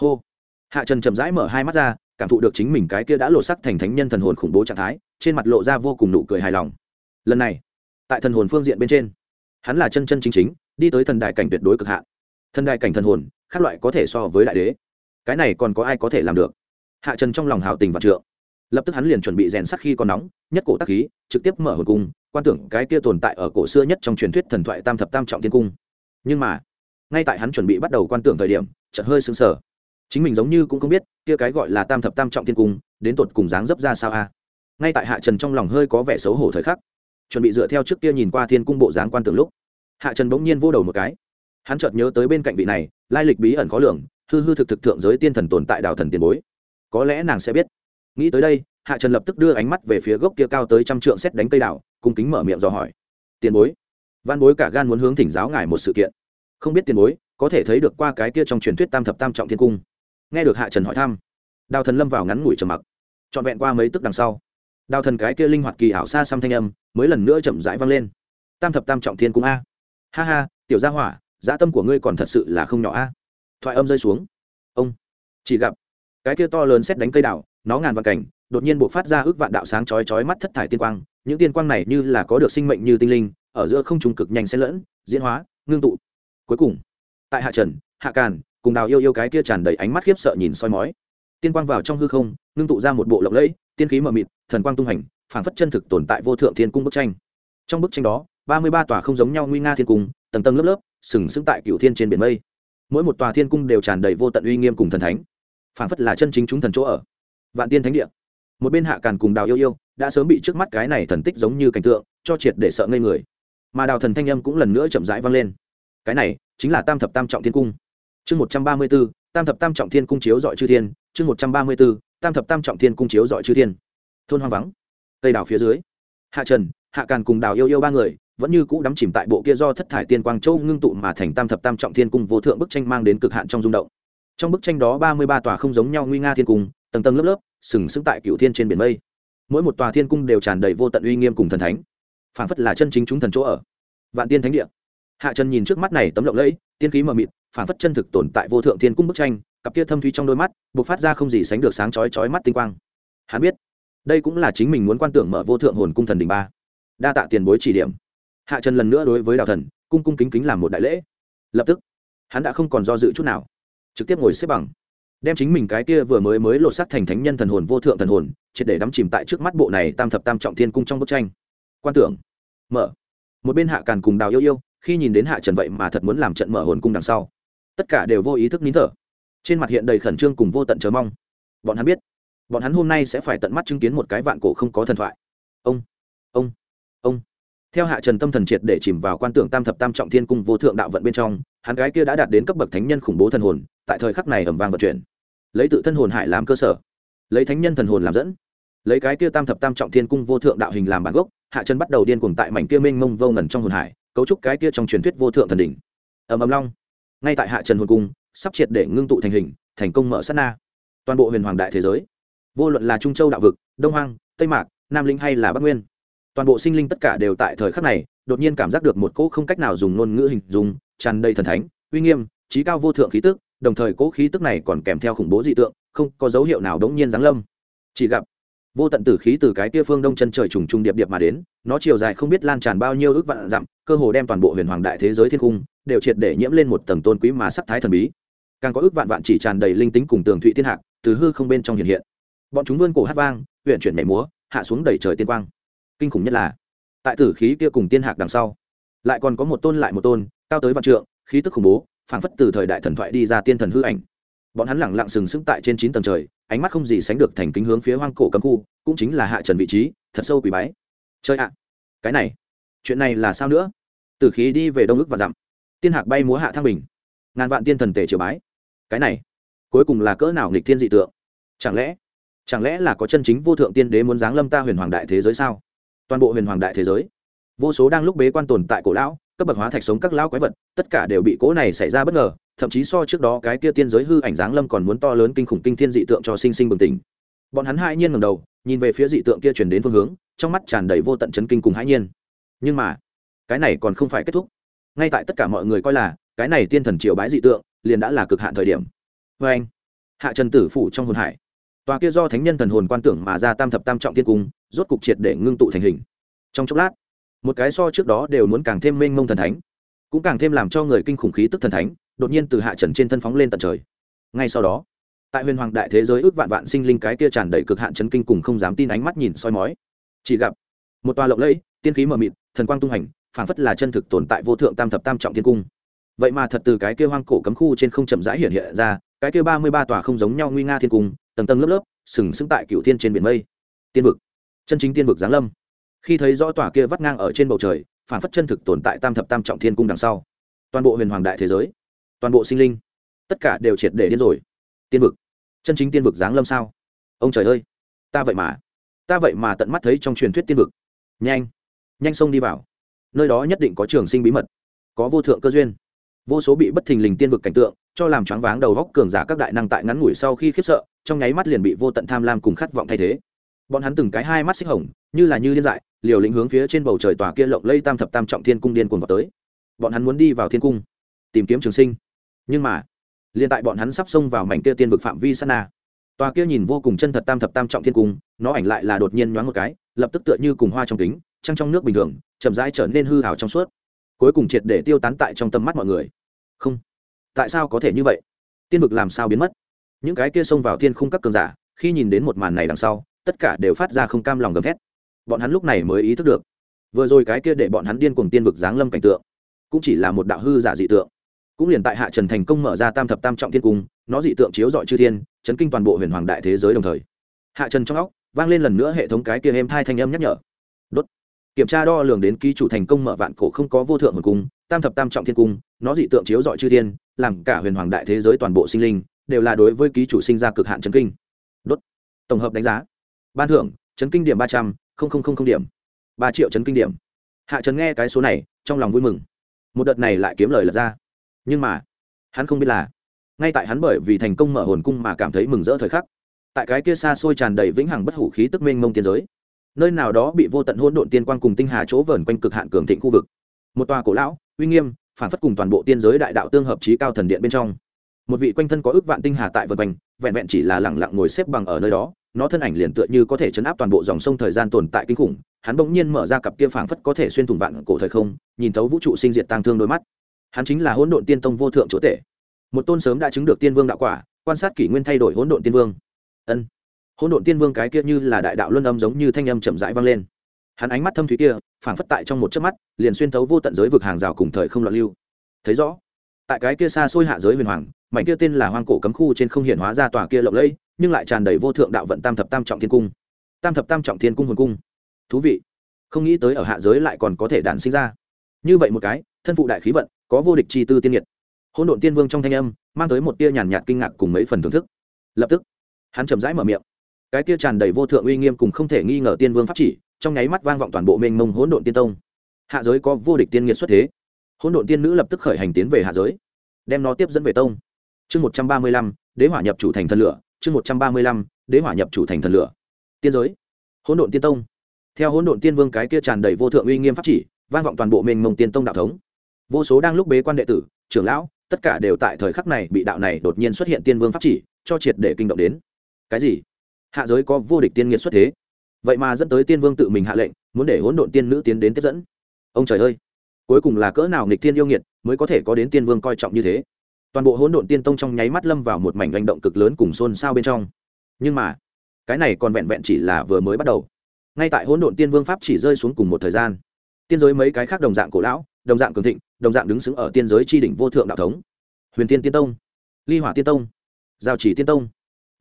Hô. Hạ trần chậm rãi mở hai mắt ra, cảm thụ được chính mình cái kia đã lộ sắc thành thánh nhân thần hồn khủng bố trạng thái, trên mặt lộ ra vô cùng nụ cười hài lòng. Lần này tại thần hồn phương diện bên trên. Hắn là chân chân chính chính, đi tới thần đại cảnh tuyệt đối cực hạn. Thần đại cảnh thần hồn, khác loại có thể so với đại đế. Cái này còn có ai có thể làm được? Hạ trần trong lòng hào tình và trượng. Lập tức hắn liền chuẩn bị rèn sắc khi còn nóng, nhất cổ tắc khí, trực tiếp mở hồn cung, quan tưởng cái kia tồn tại ở cổ xưa nhất trong truyền thuyết thần thoại tam thập tam trọng thiên cung. Nhưng mà, ngay tại hắn chuẩn bị bắt đầu quan tưởng thời điểm, chợt hơi sững sờ. Chính mình giống như cũng không biết, kia cái gọi là tam thập tam trọng thiên cung, đến tột cùng dáng dấp ra sao a? Ngay tại hạ trần trong lòng hơi có vẻ xấu hổ thời khắc chuẩn bị dựa theo trước kia nhìn qua thiên cung bộ dáng quan tưởng lúc. Hạ trần bỗng nhiên vô đầu một cái. Hắn chợt nhớ tới bên cạnh vị này, lai lịch bí ẩn khó lường, hư hư thực thực thượng giới tiên thần tồn tại đào thần tiền bối. Có lẽ nàng sẽ biết. Nghĩ tới đây, hạ trần lập tức đưa ánh mắt về phía gốc kia cao tới trăm trượng xét đánh cây đảo cung kính mở miệng dò hỏi. Tiền bối. Văn bối cả gan muốn hướng thỉnh giáo ngài một sự kiện. Không biết tiền bối, có thể thấy được qua cái kia trong truyền thuyết tam thập tam trọng thiên cung. Nghe được hạ trần hỏi thăm, đào thần lâm vào ngắn ngủi trầm mặc. Trọn vẹn qua mấy tức đằng sau đào thần cái kia linh hoạt kỳ ảo xa xăm thanh âm, mới lần nữa chậm rãi vang lên. Tam thập tam trọng thiên cung a. Ha ha, tiểu gia hỏa, dã tâm của ngươi còn thật sự là không nhỏ a. Thoại âm rơi xuống. Ông. Chỉ gặp, cái kia to lớn xét đánh cây đảo nó ngàn vạn cảnh, đột nhiên buộc phát ra ước vạn đạo sáng chói chói mắt thất thải tiên quang. Những tiên quang này như là có được sinh mệnh như tinh linh, ở giữa không trùng cực nhanh xen lẫn, diễn hóa, ngưng tụ. Cuối cùng, tại hạ trần, hạ càn, cùng đào yêu yêu cái kia tràn đầy ánh mắt khiếp sợ nhìn soi mói. Tiên quang vào trong hư không ngưng tụ ra một bộ lộng lẫy, tiên khí mờ mịt, thần quang tung hành, phảng phất chân thực tồn tại vô thượng thiên cung bức tranh. Trong bức tranh đó, ba mươi ba tòa không giống nhau nguy nga thiên cung, tầng tầng lớp lớp, sừng sững tại cựu thiên trên biển mây. Mỗi một tòa thiên cung đều tràn đầy vô tận uy nghiêm cùng thần thánh. Phảng phất là chân chính chúng thần chỗ ở. Vạn tiên thánh địa. Một bên hạ càn cùng đào yêu yêu, đã sớm bị trước mắt cái này thần tích giống như cảnh tượng, cho triệt để sợ ngây người. Mà đào thần thanh âm cũng lần nữa chậm rãi vang lên. Cái này, chính là tam thập tam trọng thiên cung. Chương một trăm ba mươi b ố tam thập tam trọng thiên cung chiếu dọi chư thiên, chương một trăm ba mươi b ố tam thập tam trọng thiên cung chiếu dọi chư thiên. Thôn hoang vắng. Cây đảo phía dưới. Hạ trần, hạ càn cùng đào yêu yêu ba người, vẫn như cũ đắm chìm tại bộ kia do thất thải tiên quang châu ngưng tụ mà thành tam thập tam trọng thiên cung vô thượng bức tranh mang đến cực hạn trong rung động. Trong bức tranh đó ba mươi ba tòa không giống nhau nguy nga thiên cung, tầng tầng lớp lớp, sừng sững tại cựu thiên trên biển mây. Mỗi một tòa thiên cung đều tràn đầy vô tận uy nghiêm cùng thần thánh. Phảng phất là chân chính chúng thần chỗ ở. Vạn tiên thánh địa. Hạ trần nhìn trước mắt này tấm lộng lẫy, tiên khí mờ mịt Phản phất chân thực tồn tại vô thượng thiên cung bức tranh, cặp kia thâm thúy trong đôi mắt buộc phát ra không gì sánh được sáng chói chói mắt tinh quang. Hắn biết, đây cũng là chính mình muốn quan tưởng mở vô thượng hồn cung thần đình ba. Đa tạ tiền bối chỉ điểm. Hạ trần lần nữa đối với đạo thần, cung cung kính kính làm một đại lễ. Lập tức, hắn đã không còn do dự chút nào, trực tiếp ngồi xếp bằng, đem chính mình cái kia vừa mới mới lột sắc thành thánh nhân thần hồn, vô thượng thần hồn, triệt để đắm chìm tại trước mắt bộ này tam thập tam trọng thiên cung trong bức tranh. Quan tưởng, mở. Một bên hạ càn cùng đào yêu yêu, khi nhìn đến hạ trần vậy mà thật muốn làm trận mở hồn cung đằng sau tất cả đều vô ý thức nín thở. Trên mặt hiện đầy khẩn trương cùng vô tận chờ mong. Bọn hắn biết, bọn hắn hôm nay sẽ phải tận mắt chứng kiến một cái vạn cổ không có thần thoại. Ông ông ông. Theo hạ trần tâm thần triệt để chìm vào quan tưởng tam thập tam trọng thiên cung vô thượng đạo vận bên trong, hắn gái kia đã đạt đến cấp bậc thánh nhân khủng bố thần hồn, tại thời khắc này ẩm vang vận chuyển. Lấy tự thân hồn hải làm cơ sở, lấy thánh nhân thần hồn làm dẫn. Lấy cái kia tam thập tam trọng thiên cung vô thượng đạo hình làm bản gốc, hạ trần bắt đầu điên cuồng tại mảnh kia mênh mông vô ngần trong hồn hải, cấu trúc cái kia trong truyền thuyết vô thượng thần đỉnh. Ầm ầm long ngay tại hạ trần hồn cung, sắp triệt để ngưng tụ thành hình, thành công mở sát na. Toàn bộ huyền hoàng đại thế giới, vô luận là trung châu đạo vực, đông hoang, tây mạc, nam linh hay là bắc nguyên, toàn bộ sinh linh tất cả đều tại thời khắc này, đột nhiên cảm giác được một cỗ không cách nào dùng ngôn ngữ hình dung, tràn đầy thần thánh, uy nghiêm, trí cao vô thượng khí tức, đồng thời cỗ khí tức này còn kèm theo khủng bố dị tượng, không có dấu hiệu nào đống nhiên giáng lâm. Chỉ gặp, vô tận tử khí từ cái kia phương đông chân trời trùng trùng điệp điệp mà đến, nó chiều dài không biết lan tràn bao nhiêu ước vạn dặm, cơ hồ đem toàn bộ huyền hoàng đại thế giới thiên cung đều triệt để nhiễm lên một tầng tôn quý mà sắc thái thần bí. Càng có ước vạn vạn chỉ tràn đầy linh tính cùng tường thụy thiên hạc từ hư không bên trong hiện hiện. Bọn chúng vươn cổ hát vang huyện chuyển mẻ múa, hạ xuống đầy trời tiên quang. Kinh khủng nhất là, tại tử khí kia cùng tiên hạc đằng sau, lại còn có một tôn lại một tôn, cao tới vạn trượng, khí tức khủng bố, phảng phất từ thời đại thần thoại đi ra tiên thần hư ảnh. Bọn hắn lẳng lặng sừng sững tại trên chín tầng trời, ánh mắt không gì sánh được thành kính hướng phía hoang cổ cấm khu, cũng chính là hạ trần vị trí, thật sâu quỷ bái. Chơi ạ, cái này, chuyện này là sao nữa? Từ khí đi về đông ức và dặm tiên hạc bay múa hạ thăng bình. Ngàn vạn tiên thần tể triều bái. Cái này, cuối cùng là cỡ nào nghịch thiên dị tượng? Chẳng lẽ chẳng lẽ là có chân chính vô thượng tiên đế muốn giáng lâm ta huyền hoàng đại thế giới sao? Toàn bộ huyền hoàng đại thế giới, vô số đang lúc bế quan tồn tại cổ lão, cấp bậc hóa thạch sống các lão quái vật, tất cả đều bị cố này xảy ra bất ngờ, thậm chí so trước đó cái kia tiên giới hư ảnh dáng lâm còn muốn to lớn kinh khủng kinh thiên dị tượng cho sinh sinh bừng tỉnh. Bọn hắn hai nhiên ngầm đầu, nhìn về phía dị tượng kia chuyển đến phương hướng, trong mắt tràn đầy vô tận chấn kinh cùng hãi nhiên. Nhưng mà, cái này còn không phải kết thúc ngay tại tất cả mọi người coi là, cái này tiên thần triều bái dị tượng, liền đã là cực hạn thời điểm. Vê anh, hạ trần tử phủ trong hồn hải. Tòa kia do thánh nhân thần hồn quan tưởng mà ra tam thập tam trọng tiên cung, rốt cục triệt để ngưng tụ thành hình. Trong chốc lát, một cái so trước đó đều muốn càng thêm mênh mông thần thánh, cũng càng thêm làm cho người kinh khủng khí tức thần thánh, đột nhiên từ hạ trần trên thân phóng lên tận trời. Ngay sau đó, tại huyền hoàng đại thế giới ước vạn vạn sinh linh cái kia tràn đầy cực hạn chấn kinh cùng không dám tin ánh mắt nhìn soi mói. Chỉ gặp một tòa lộng lẫy, tiên khí mờ mịt, thần quang tung hành phảng phất là chân thực tồn tại vô thượng tam thập tam trọng thiên cung. Vậy mà thật từ cái kia hoang cổ cấm khu trên không chậm rãi hiện hiện ra, cái kia ba mươi ba tòa không giống nhau nguy nga thiên cung, tầng tầng lớp lớp, sừng sững tại cựu thiên trên biển mây. Tiên vực. Chân chính tiên vực giáng lâm. Khi thấy rõ tòa kia vắt ngang ở trên bầu trời phản phất chân thực tồn tại tam thập tam trọng thiên cung đằng sau. Toàn bộ huyền hoàng đại thế giới, toàn bộ sinh linh, tất cả đều triệt để điên rồi. Tiên vực. Chân chính tiên vực giáng lâm sao? Ông trời ơi, ta vậy mà, ta vậy mà tận mắt thấy trong truyền thuyết tiên vực. Nhanh nhanh xông đi vào nơi đó nhất định có trường sinh bí mật, có vô thượng cơ duyên. Vô số bị bất thình lình tiên vực cảnh tượng, cho làm choáng váng đầu góc cường giả các đại năng tại ngắn ngủi sau khi khiếp sợ, trong nháy mắt liền bị vô tận tham lam cùng khát vọng thay thế. Bọn hắn từng cái hai mắt xích hồng, như là như điên dại, liều lĩnh hướng phía trên bầu trời tòa kia lộng lây tam thập tam trọng thiên cung điên cuồng vào tới. Bọn hắn muốn đi vào thiên cung, tìm kiếm trường sinh. Nhưng mà, liền tại bọn hắn sắp xông vào mảnh kia tiên vực phạm vi sana tòa kia nhìn vô cùng chân thật tam thập tam trọng thiên cung, nó ảnh lại là đột nhiên nhoáng một cái, lập tức tựa như cùng hoa trong kính trăng trong nước bình thường, chậm rãi trở nên hư hào trong suốt. Cuối cùng triệt để tiêu tán tại trong tầm mắt mọi người. Không. Tại sao có thể như vậy? Tiên vực làm sao biến mất? Những cái kia xông vào thiên khung các cường giả, khi nhìn đến một màn này đằng sau, tất cả đều phát ra không cam lòng gầm thét. Bọn hắn lúc này mới ý thức được, vừa rồi cái kia để bọn hắn điên cuồng tiên vực giáng lâm cảnh tượng, cũng chỉ là một đạo hư giả dị tượng. Cũng liền tại hạ trần thành công mở ra tam thập tam trọng thiên cung, nó dị tượng chiếu dọi chư thiên, chấn kinh toàn bộ huyền hoàng đại thế giới đồng thời. Hạ trần trong óc, vang lên lần nữa hệ thống cái kia êm thai thanh âm nhắc nhở. Đốt kiểm tra đo lường đến ký chủ thành công mở vạn cổ không có vô thượng hồn cung, tam thập tam trọng thiên cung, nó dị tượng chiếu dọi chư thiên, làm cả huyền hoàng đại thế giới toàn bộ sinh linh, đều là đối với ký chủ sinh ra cực hạn chấn kinh. Đốt. Tổng hợp đánh giá. Ban thưởng, chấn kinh điểm ba trăm linh điểm. Ba triệu chấn kinh điểm. Hạ trấn nghe cái số này, trong lòng vui mừng. Một đợt này lại kiếm lời lật ra. Nhưng mà, hắn không biết là, ngay tại hắn bởi vì thành công mở hồn cung mà cảm thấy mừng rỡ thời khắc. Tại cái kia xa xôi tràn đầy vĩnh hằng bất hủ khí tức mênh mông tiên giới nơi nào đó bị vô tận hỗn độn tiên quang cùng tinh hà chỗ vờn quanh cực hạn cường thịnh khu vực. Một tòa cổ lão, uy nghiêm, phản phất cùng toàn bộ tiên giới đại đạo tương hợp trí cao thần điện bên trong. Một vị quanh thân có ước vạn tinh hà tại vân quanh, vẹn vẹn chỉ là lẳng lặng ngồi xếp bằng ở nơi đó, nó thân ảnh liền tựa như có thể chấn áp toàn bộ dòng sông thời gian tồn tại kinh khủng, hắn bỗng nhiên mở ra cặp kia phảng phất có thể xuyên thủng vạn cổ thời không, nhìn thấu vũ trụ sinh diệt tăng thương đôi mắt. Hắn chính là hỗn độn tiên tông vô thượng chúa tể. Một tôn sớm đã chứng được tiên vương đạo quả, quan sát kỷ nguyên thay đổi hỗn độn tiên vương. Ân hỗn độn tiên vương cái kia như là đại đạo luân âm giống như thanh âm chậm rãi vang lên. Hắn ánh mắt thâm thúy kia, phảng phất tại trong một chớp mắt, liền xuyên thấu vô tận giới vực hàng rào cùng thời không loạn lưu. Thấy rõ, tại cái kia xa xôi hạ giới huyền hoàng, mảnh kia tên là hoang cổ cấm khu trên không hiện hóa ra tòa kia lộng lẫy, nhưng lại tràn đầy vô thượng đạo vận tam thập tam trọng thiên cung. Tam thập tam trọng thiên cung hồn cung. Thú vị. Không nghĩ tới ở hạ giới lại còn có thể đản sinh ra. Như vậy một cái, thân phụ đại khí vận, có vô địch chi tư tiên nhiệt. Hôn độn tiên vương trong thanh âm, mang tới một tia nhàn nhạt kinh ngạc cùng mấy phần thưởng thức. Lập tức, hắn chậm rãi mở miệng cái kia tràn đầy vô thượng uy nghiêm cùng không thể nghi ngờ tiên vương pháp chỉ, trong nháy mắt vang vọng toàn bộ mênh mông hỗn độn tiên tông. Hạ giới có vô địch tiên nghiệt xuất thế. Hỗn độn tiên nữ lập tức khởi hành tiến về hạ giới, đem nó tiếp dẫn về tông. Chương một trăm ba mươi lăm, đế hỏa nhập chủ thành thần lửa. Chương một trăm ba mươi lăm, đế hỏa nhập chủ thành thần lửa. Tiên giới, hỗn độn tiên tông. Theo hỗn độn tiên vương cái kia tràn đầy vô thượng uy nghiêm pháp chỉ, vang vọng toàn bộ mênh mông tiên tông đạo thống. Vô số đang lúc bế quan đệ tử, trưởng lão, tất cả đều tại thời khắc này bị đạo này đột nhiên xuất hiện tiên vương pháp chỉ, cho triệt để kinh động đến. Cái gì? Hạ giới có vô địch tiên nghiệt xuất thế. Vậy mà dẫn tới tiên vương tự mình hạ lệnh, muốn để hỗn độn tiên nữ tiến đến tiếp dẫn. Ông trời ơi! Cuối cùng là cỡ nào nghịch tiên yêu nghiệt mới có thể có đến tiên vương coi trọng như thế? Toàn bộ hỗn độn tiên tông trong nháy mắt lâm vào một mảnh hành động cực lớn cùng xôn xao bên trong. Nhưng mà, cái này còn vẹn vẹn chỉ là vừa mới bắt đầu. Ngay tại hỗn độn tiên vương pháp chỉ rơi xuống cùng một thời gian, tiên giới mấy cái khác đồng dạng cổ lão, đồng dạng cường thịnh, đồng dạng đứng xứng ở tiên giới tri đỉnh vô thượng đạo thống. Huyền tiên tiên tông, ly hỏa tiên tông, giao chỉ tiên tông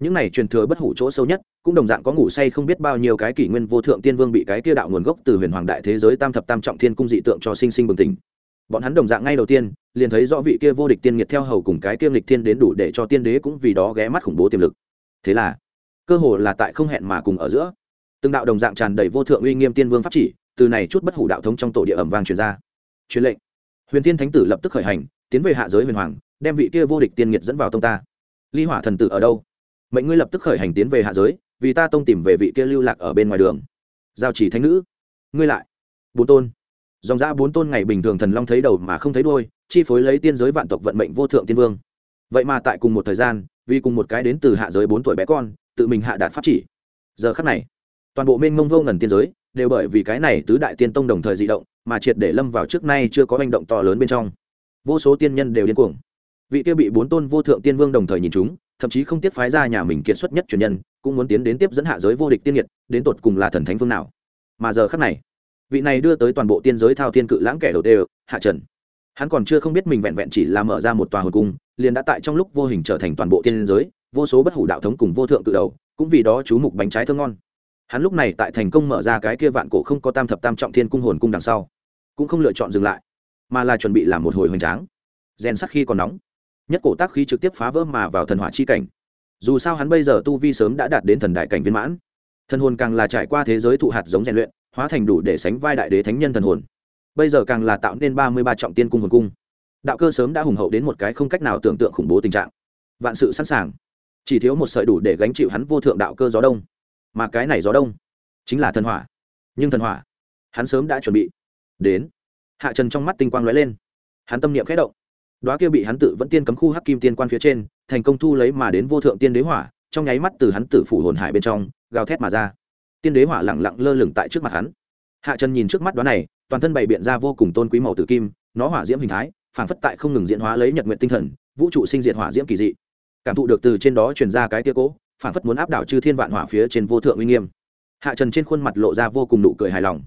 những này truyền thừa bất hủ chỗ sâu nhất, cũng đồng dạng có ngủ say không biết bao nhiêu cái kỷ nguyên vô thượng tiên vương bị cái kia đạo nguồn gốc từ huyền hoàng đại thế giới tam thập tam trọng thiên cung dị tượng cho sinh sinh bừng tỉnh. Bọn hắn đồng dạng ngay đầu tiên, liền thấy rõ vị kia vô địch tiên nghiệt theo hầu cùng cái kia nghịch thiên đến đủ để cho tiên đế cũng vì đó ghé mắt khủng bố tiềm lực. Thế là, cơ hồ là tại không hẹn mà cùng ở giữa, từng đạo đồng dạng tràn đầy vô thượng uy nghiêm tiên vương pháp chỉ, từ này chút bất hủ đạo thống trong tổ địa ẩm vang truyền ra. Truyền lệnh, huyền tiên thánh tử lập tức khởi hành, tiến về hạ giới huyền hoàng, đem vị kia vô địch tiên nghiệt dẫn vào tông ta. Ly hỏa thần tử ở đâu? Mệnh ngươi lập tức khởi hành tiến về hạ giới, vì ta tông tìm về vị kia lưu lạc ở bên ngoài đường. Giao chỉ thánh nữ. Ngươi lại. Bốn tôn. Dòng ra bốn tôn ngày bình thường thần long thấy đầu mà không thấy đôi chi phối lấy tiên giới vạn tộc vận mệnh vô thượng tiên vương. Vậy mà tại cùng một thời gian, vì cùng một cái đến từ hạ giới bốn tuổi bé con, tự mình hạ đạt pháp chỉ. Giờ khắc này, toàn bộ mênh mông vô ngần tiên giới đều bởi vì cái này tứ đại tiên tông đồng thời di động, mà triệt để lâm vào trước nay chưa có hành động to lớn bên trong. Vô số tiên nhân đều điên cuồng. Vị kia bị bốn tôn vô thượng tiên vương đồng thời nhìn chúng thậm chí không tiếc phái ra nhà mình kiệt xuất nhất truyền nhân, cũng muốn tiến đến tiếp dẫn hạ giới vô địch tiên nhiệt, đến tột cùng là thần thánh phương nào. Mà giờ khắc này, vị này đưa tới toàn bộ tiên giới thao thiên cự lãng kẻ đầu đều hạ trần. Hắn còn chưa không biết mình vẹn vẹn chỉ là mở ra một tòa hồn cung, liền đã tại trong lúc vô hình trở thành toàn bộ tiên giới, vô số bất hủ đạo thống cùng vô thượng cự đầu, cũng vì đó chú mục bánh trái thơm ngon. Hắn lúc này tại thành công mở ra cái kia vạn cổ không có tam thập tam trọng thiên cung hồn cung đằng sau, cũng không lựa chọn dừng lại, mà là chuẩn bị làm một hồi hoành tráng. Rèn sắc khi còn nóng nhất cổ tác khí trực tiếp phá vỡ mà vào thần hỏa chi cảnh. Dù sao hắn bây giờ tu vi sớm đã đạt đến thần đại cảnh viên mãn. Thần hồn càng là trải qua thế giới thụ hạt giống rèn luyện, hóa thành đủ để sánh vai đại đế thánh nhân thần hồn. Bây giờ càng là tạo nên ba mươi ba trọng tiên cung hồn cung. Đạo cơ sớm đã hùng hậu đến một cái không cách nào tưởng tượng khủng bố tình trạng. Vạn sự sẵn sàng. Chỉ thiếu một sợi đủ để gánh chịu hắn vô thượng đạo cơ gió đông. Mà cái này gió đông chính là thần hỏa. Nhưng thần hỏa, hắn sớm đã chuẩn bị đến. Hạ trần trong mắt tinh quang lóe lên. Hắn tâm niệm khẽ động. Đóa kia bị hắn tự vẫn tiên cấm khu hắc kim tiên quan phía trên, thành công thu lấy mà đến vô thượng tiên đế hỏa, trong nháy mắt từ hắn tử phủ hồn hải bên trong, gào thét mà ra. Tiên đế hỏa lẳng lặng lơ lửng tại trước mặt hắn. Hạ trần nhìn trước mắt đóa này, toàn thân bày biện ra vô cùng tôn quý màu tử kim, nó hỏa diễm hình thái phản phất tại không ngừng diễn hóa lấy nhật nguyện tinh thần, vũ trụ sinh diệt hỏa diễm kỳ dị. Cảm thụ được từ trên đó truyền ra cái tia cố phản phất muốn áp đảo chư thiên vạn hỏa phía trên vô thượng uy nghiêm. Hạ trần trên khuôn mặt lộ ra vô cùng nụ cười hài lòng.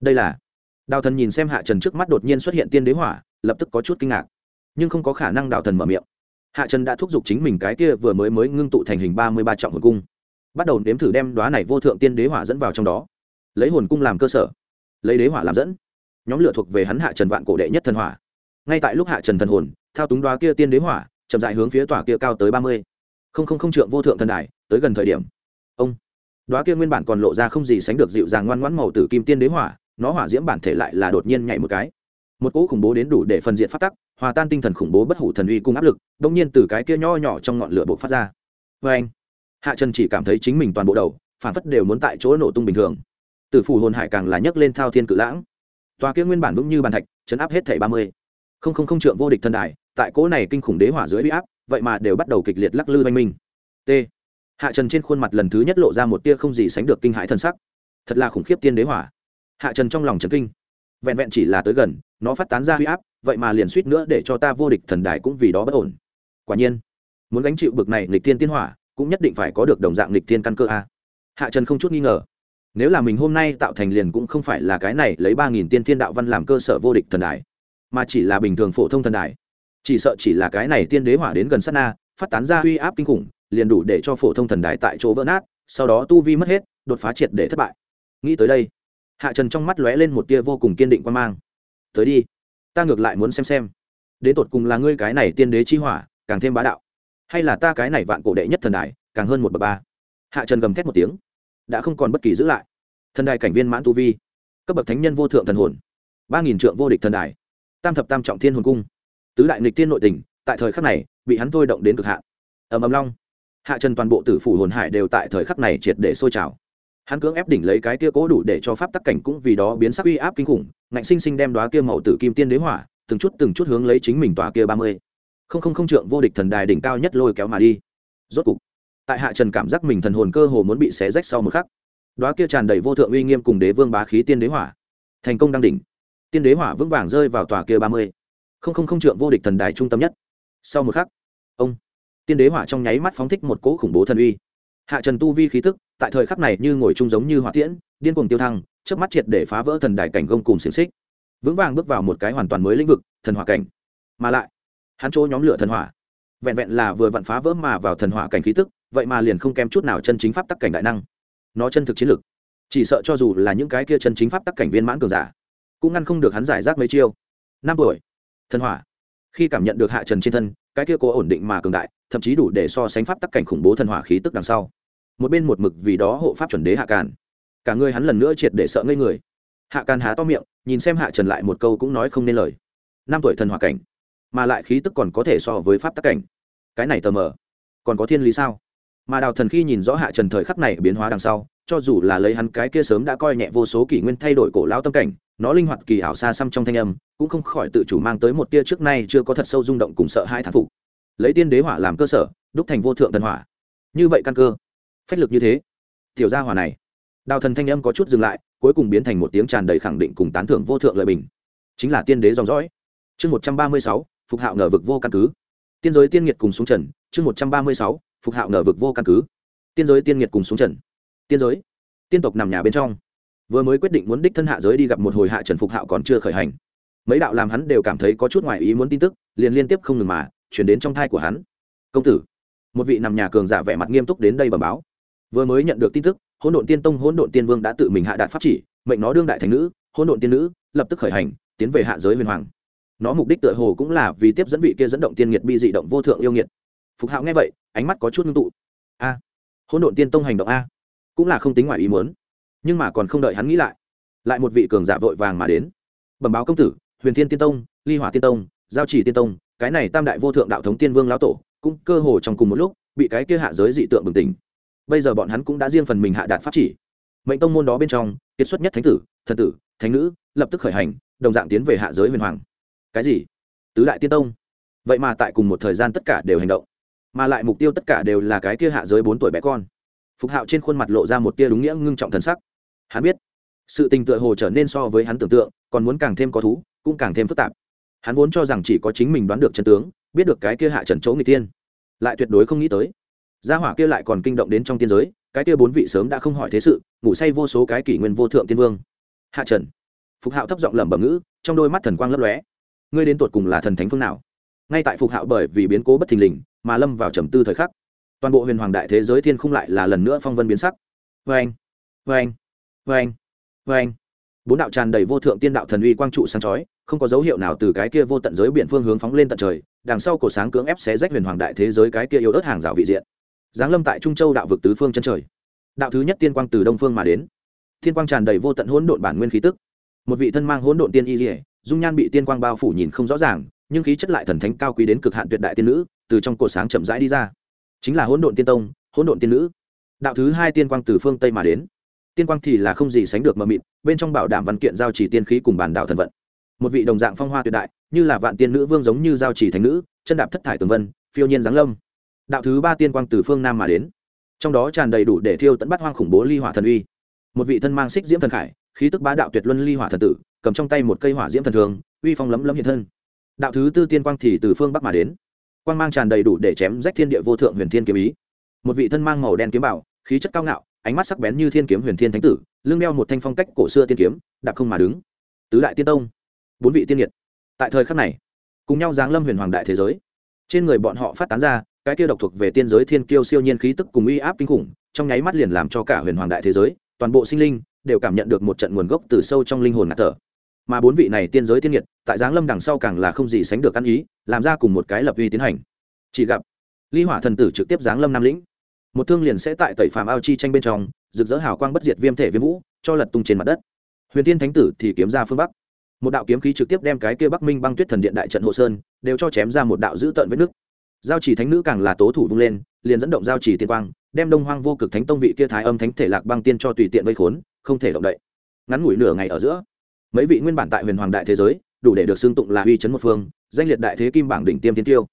Đây là đào thần nhìn xem hạ trần trước mắt đột nhiên xuất hiện tiên đế hỏa, lập tức có chút kinh ngạc nhưng không có khả năng đạo thần mở miệng. Hạ trần đã thúc giục chính mình cái kia vừa mới mới ngưng tụ thành hình ba mươi ba trọng hồn cung. Bắt đầu nếm thử đem đoá này vô thượng tiên đế hỏa dẫn vào trong đó. Lấy hồn cung làm cơ sở. Lấy đế hỏa làm dẫn. Nhóm lửa thuộc về hắn hạ trần vạn cổ đệ nhất thần hỏa. Ngay tại lúc hạ trần thần hồn, thao túng đoá kia tiên đế hỏa, chậm dại hướng phía tòa kia cao tới ba mươi. Không không không trượng vô thượng thần đài, tới gần thời điểm. Ông. Đoá kia nguyên bản còn lộ ra không gì sánh được dịu dàng ngoan ngoãn màu tử kim tiên đế hỏa, nó hỏa diễm bản thể lại là đột nhiên nhảy một cái một cỗ khủng bố đến đủ để phân diện phát tắc, hòa tan tinh thần khủng bố bất hủ thần uy cung áp lực, đông nhiên từ cái kia nho nhỏ trong ngọn lửa bộc phát ra. Vê anh, hạ trần chỉ cảm thấy chính mình toàn bộ đầu, phản phất đều muốn tại chỗ nổ tung bình thường. Từ phủ hồn hải càng là nhấc lên thao thiên cự lãng. Tòa kia nguyên bản vững như bàn thạch, chấn áp hết thảy ba mươi. Không không không trượng vô địch thần đài, tại cỗ này kinh khủng đế hỏa dưới uy áp, vậy mà đều bắt đầu kịch liệt lắc lư oanh minh. T. Hạ trần trên khuôn mặt lần thứ nhất lộ ra một tia không gì sánh được kinh hãi thân sắc. Thật là khủng khiếp tiên đế hỏa. Hạ trần trong lòng trần kinh vẹn vẹn chỉ là tới gần, nó phát tán ra huy áp, vậy mà liền suýt nữa để cho ta vô địch thần đài cũng vì đó bất ổn. Quả nhiên, muốn gánh chịu bực này lịch thiên tiên hỏa, cũng nhất định phải có được đồng dạng lịch thiên căn cơ a. Hạ trần không chút nghi ngờ, nếu là mình hôm nay tạo thành liền cũng không phải là cái này lấy ba nghìn tiên thiên đạo văn làm cơ sở vô địch thần đài, mà chỉ là bình thường phổ thông thần đài. Chỉ sợ chỉ là cái này tiên đế hỏa đến gần sát na, phát tán ra uy áp kinh khủng, liền đủ để cho phổ thông thần đài tại chỗ vỡ nát, sau đó tu vi mất hết, đột phá triệt để thất bại. Nghĩ tới đây hạ trần trong mắt lóe lên một tia vô cùng kiên định quan mang. Tới đi, ta ngược lại muốn xem xem. Đến tột cùng là ngươi cái này tiên đế chi hỏa, càng thêm bá đạo, hay là ta cái này vạn cổ đệ nhất thần đài, càng hơn một bậc ba. Hạ trần gầm thét một tiếng, đã không còn bất kỳ giữ lại. Thần đài cảnh viên mãn tu vi, cấp bậc thánh nhân vô thượng thần hồn, ba nghìn trượng vô địch thần đài, tam thập tam trọng thiên hồn cung. Tứ đại nịch tiên nội tình, tại thời khắc này, bị hắn thôi động đến cực hạn. Ầm ầm long. Hạ trần toàn bộ tử phủ hồn hải đều tại thời khắc này triệt để sôi trào hắn cưỡng ép đỉnh lấy cái kia cố đủ để cho pháp tắc cảnh cũng vì đó biến sắc uy áp kinh khủng, ngạnh sinh sinh đem đoá kia màu tử kim tiên đế hỏa, từng chút từng chút hướng lấy chính mình tòa kia ba mươi. Không không không trượng vô địch thần đài đỉnh cao nhất lôi kéo mà đi. Rốt cục, tại hạ trần cảm giác mình thần hồn cơ hồ muốn bị xé rách sau một khắc đoá kia tràn đầy vô thượng uy nghiêm cùng đế vương bá khí tiên đế hỏa, thành công đăng đỉnh. Tiên đế hỏa vững vàng rơi vào tòa kia ba mươi. Không không không trượng vô địch thần đài trung tâm nhất. Sau một khắc, ông, tiên đế hỏa trong nháy mắt phóng thích một cỗ khủng bố thần uy hạ trần tu vi khí tức, tại thời khắc này như ngồi chung giống như hỏa tiễn, điên cuồng tiêu thăng trước mắt triệt để phá vỡ thần đài cảnh gông cùng xiềng xích. Vững vàng bước vào một cái hoàn toàn mới lĩnh vực, thần hỏa cảnh. Mà lại, hắn chỗ nhóm lửa thần hỏa, vẹn vẹn là vừa vặn phá vỡ mà vào thần hỏa cảnh khí tức, vậy mà liền không kém chút nào chân chính pháp tắc cảnh đại năng. Nó chân thực chiến lực chỉ sợ cho dù là những cái kia chân chính pháp tắc cảnh viên mãn cường giả, cũng ngăn không được hắn giải rác mấy chiêu. Năm tuổi, thần hỏa. Khi cảm nhận được hạ trần trên thân, cái kia cố ổn định mà cường đại, thậm chí đủ để so sánh pháp tắc cảnh khủng bố thần hỏa khí tức đằng sau một bên một mực vì đó hộ pháp chuẩn đế hạ càn. Cả người hắn lần nữa triệt để sợ ngây người. Hạ càn há to miệng, nhìn xem hạ trần lại một câu cũng nói không nên lời. Năm tuổi thần hỏa cảnh, mà lại khí tức còn có thể so với pháp tắc cảnh. Cái này tờ mờ, còn có thiên lý sao? Mà đào thần khi nhìn rõ hạ trần thời khắc này biến hóa đằng sau, cho dù là lấy hắn cái kia sớm đã coi nhẹ vô số kỷ nguyên thay đổi cổ lao tâm cảnh, nó linh hoạt kỳ ảo xa xăm trong thanh âm, cũng không khỏi tự chủ mang tới một tia trước nay chưa có thật sâu rung động cùng sợ hai thán phục. Lấy tiên đế hỏa làm cơ sở, đúc thành vô thượng thần hỏa. Như vậy căn cơ phách lực như thế. Tiểu gia hỏa này. Đào thần thanh âm có chút dừng lại, cuối cùng biến thành một tiếng tràn đầy khẳng định cùng tán thưởng vô thượng lợi bình. Chính là tiên đế dòng dõi. Chương một trăm ba mươi sáu, phục hạo nở vực vô căn cứ. Tiên giới tiên nghiệt cùng xuống trần. Chương một trăm ba mươi sáu, phục hạo nở vực vô căn cứ. Tiên giới tiên nghiệt cùng xuống trần. Tiên giới. Tiên tộc nằm nhà bên trong. Vừa mới quyết định muốn đích thân hạ giới đi gặp một hồi hạ trần phục hạo còn chưa khởi hành. Mấy đạo làm hắn đều cảm thấy có chút ngoài ý muốn tin tức, liền liên tiếp không ngừng mà chuyển đến trong thai của hắn. Công tử. Một vị nằm nhà cường giả vẻ mặt nghiêm túc đến đây bẩm báo vừa mới nhận được tin tức, hỗn độn tiên tông, hỗn độn tiên vương đã tự mình hạ đạt pháp chỉ, mệnh nó đương đại thành nữ, hỗn độn tiên nữ, lập tức khởi hành, tiến về hạ giới huyền hoàng. Nó mục đích tựa hồ cũng là vì tiếp dẫn vị kia dẫn động tiên nghiệt bi dị động vô thượng yêu nghiệt. Phục hạo nghe vậy, ánh mắt có chút ngưng tụ. A, hỗn độn tiên tông hành động a, cũng là không tính ngoài ý muốn, nhưng mà còn không đợi hắn nghĩ lại lại một vị cường giả vội vàng mà đến. Bẩm báo công tử, huyền thiên tiên tông, ly hỏa tiên tông, giao chỉ tiên tông, cái này tam đại vô thượng đạo thống tiên vương lão tổ, cũng cơ hồ trong cùng một lúc, bị cái kia hạ giới dị tượng bừng tỉnh bây giờ bọn hắn cũng đã riêng phần mình hạ đạt pháp chỉ. Mệnh tông môn đó bên trong, kiệt xuất nhất thánh tử, thần tử, thánh nữ, lập tức khởi hành, đồng dạng tiến về hạ giới huyền hoàng. Cái gì? Tứ đại tiên tông? Vậy mà tại cùng một thời gian tất cả đều hành động. Mà lại mục tiêu tất cả đều là cái kia hạ giới bốn tuổi bé con. Phục hạo trên khuôn mặt lộ ra một tia đúng nghĩa ngưng trọng thần sắc. Hắn biết, sự tình tựa hồ trở nên so với hắn tưởng tượng, còn muốn càng thêm có thú, cũng càng thêm phức tạp. Hắn vốn cho rằng chỉ có chính mình đoán được chân tướng, biết được cái kia hạ trần chỗ người tiên lại tuyệt đối không nghĩ tới gia hỏa kia lại còn kinh động đến trong tiên giới, cái kia bốn vị sớm đã không hỏi thế sự, ngủ say vô số cái kỷ nguyên vô thượng tiên vương. Hạ trần. Phục hạo thấp giọng lẩm bẩm ngữ, trong đôi mắt thần quang lấp lóe. Ngươi đến tột cùng là thần thánh phương nào? Ngay tại phục hạo bởi vì biến cố bất thình lình, mà lâm vào trầm tư thời khắc, toàn bộ huyền hoàng đại thế giới thiên không lại là lần nữa phong vân biến sắc. Vê anh vê anh vê anh vê anh bốn đạo tràn đầy vô thượng tiên đạo thần uy quang trụ sáng chói, không có dấu hiệu nào từ cái kia vô tận giới biển phương hướng phóng lên tận trời, đằng sau cổ sáng cưỡng ép xé rách huyền hoàng đại thế giới cái kia yếu ớt hàng rào vị diện giáng lâm tại trung châu đạo vực tứ phương chân trời. Đạo thứ nhất tiên quang từ đông phương mà đến. Thiên quang tràn đầy vô tận hỗn độn bản nguyên khí tức. Một vị thân mang hỗn độn tiên y dỉa dung nhan bị tiên quang bao phủ nhìn không rõ ràng, nhưng khí chất lại thần thánh cao quý đến cực hạn tuyệt đại tiên nữ, từ trong cổ sáng chậm rãi đi ra. Chính là hỗn độn tiên tông, hỗn độn tiên nữ. Đạo thứ hai tiên quang từ phương tây mà đến. Tiên quang thì là không gì sánh được mờ mịt, bên trong bảo đảm văn kiện giao chỉ tiên khí cùng bản đạo thần vận. Một vị đồng dạng phong hoa tuyệt đại, như là vạn tiên nữ vương giống như giao chỉ thành nữ, chân đạp thất thải tường vân, phiêu nhiên giáng lâm đạo thứ ba tiên quang từ phương nam mà đến. Trong đó tràn đầy đủ để thiêu tận bắt hoang khủng bố ly hỏa thần uy. Một vị thân mang xích diễm thần khải, khí tức bá đạo tuyệt luân ly hỏa thần tử, cầm trong tay một cây hỏa diễm thần thường, uy phong lấm lấm hiện thân. Đạo thứ tư tiên quang thì từ phương bắc mà đến. Quang mang tràn đầy đủ để chém rách thiên địa vô thượng huyền thiên kiếm ý. Một vị thân mang màu đen kiếm bảo, khí chất cao ngạo, ánh mắt sắc bén như thiên kiếm huyền thiên thánh tử, lưng đeo một thanh phong cách cổ xưa tiên kiếm, đạp không mà đứng. Tứ đại tiên tông, bốn vị tiên nhiệt. Tại thời khắc này, cùng nhau giáng lâm huyền hoàng đại thế giới. Trên người bọn họ phát tán ra cái kia độc thuộc về tiên giới thiên kiêu siêu nhiên khí tức cùng uy áp kinh khủng, trong nháy mắt liền làm cho cả huyền hoàng đại thế giới, toàn bộ sinh linh đều cảm nhận được một trận nguồn gốc từ sâu trong linh hồn ngạt thở. Mà bốn vị này tiên giới tiên nhiệt, tại giáng lâm đằng sau càng là không gì sánh được ăn ý, làm ra cùng một cái lập uy tiến hành. Chỉ gặp ly hỏa thần tử trực tiếp giáng lâm nam lĩnh. Một thương liền sẽ tại tẩy phàm ao chi tranh bên trong, rực rỡ hào quang bất diệt viêm thể viêm vũ, cho lật tung trên mặt đất. Huyền tiên thánh tử thì kiếm ra phương bắc. Một đạo kiếm khí trực tiếp đem cái kia bắc minh băng tuyết thần điện đại trận hộ sơn, đều cho chém ra một đạo dữ tợn vết nước giao chỉ thánh nữ càng là tố thủ vung lên, liền dẫn động giao chỉ tiên quang, đem đông hoang vô cực thánh tông vị kia thái âm thánh thể lạc băng tiên cho tùy tiện vây khốn, không thể động đậy. Ngắn ngủi nửa ngày ở giữa, mấy vị nguyên bản tại huyền hoàng đại thế giới, đủ để được xưng tụng là uy chấn một phương, danh liệt đại thế kim bảng đỉnh tiêm tiên tiêu.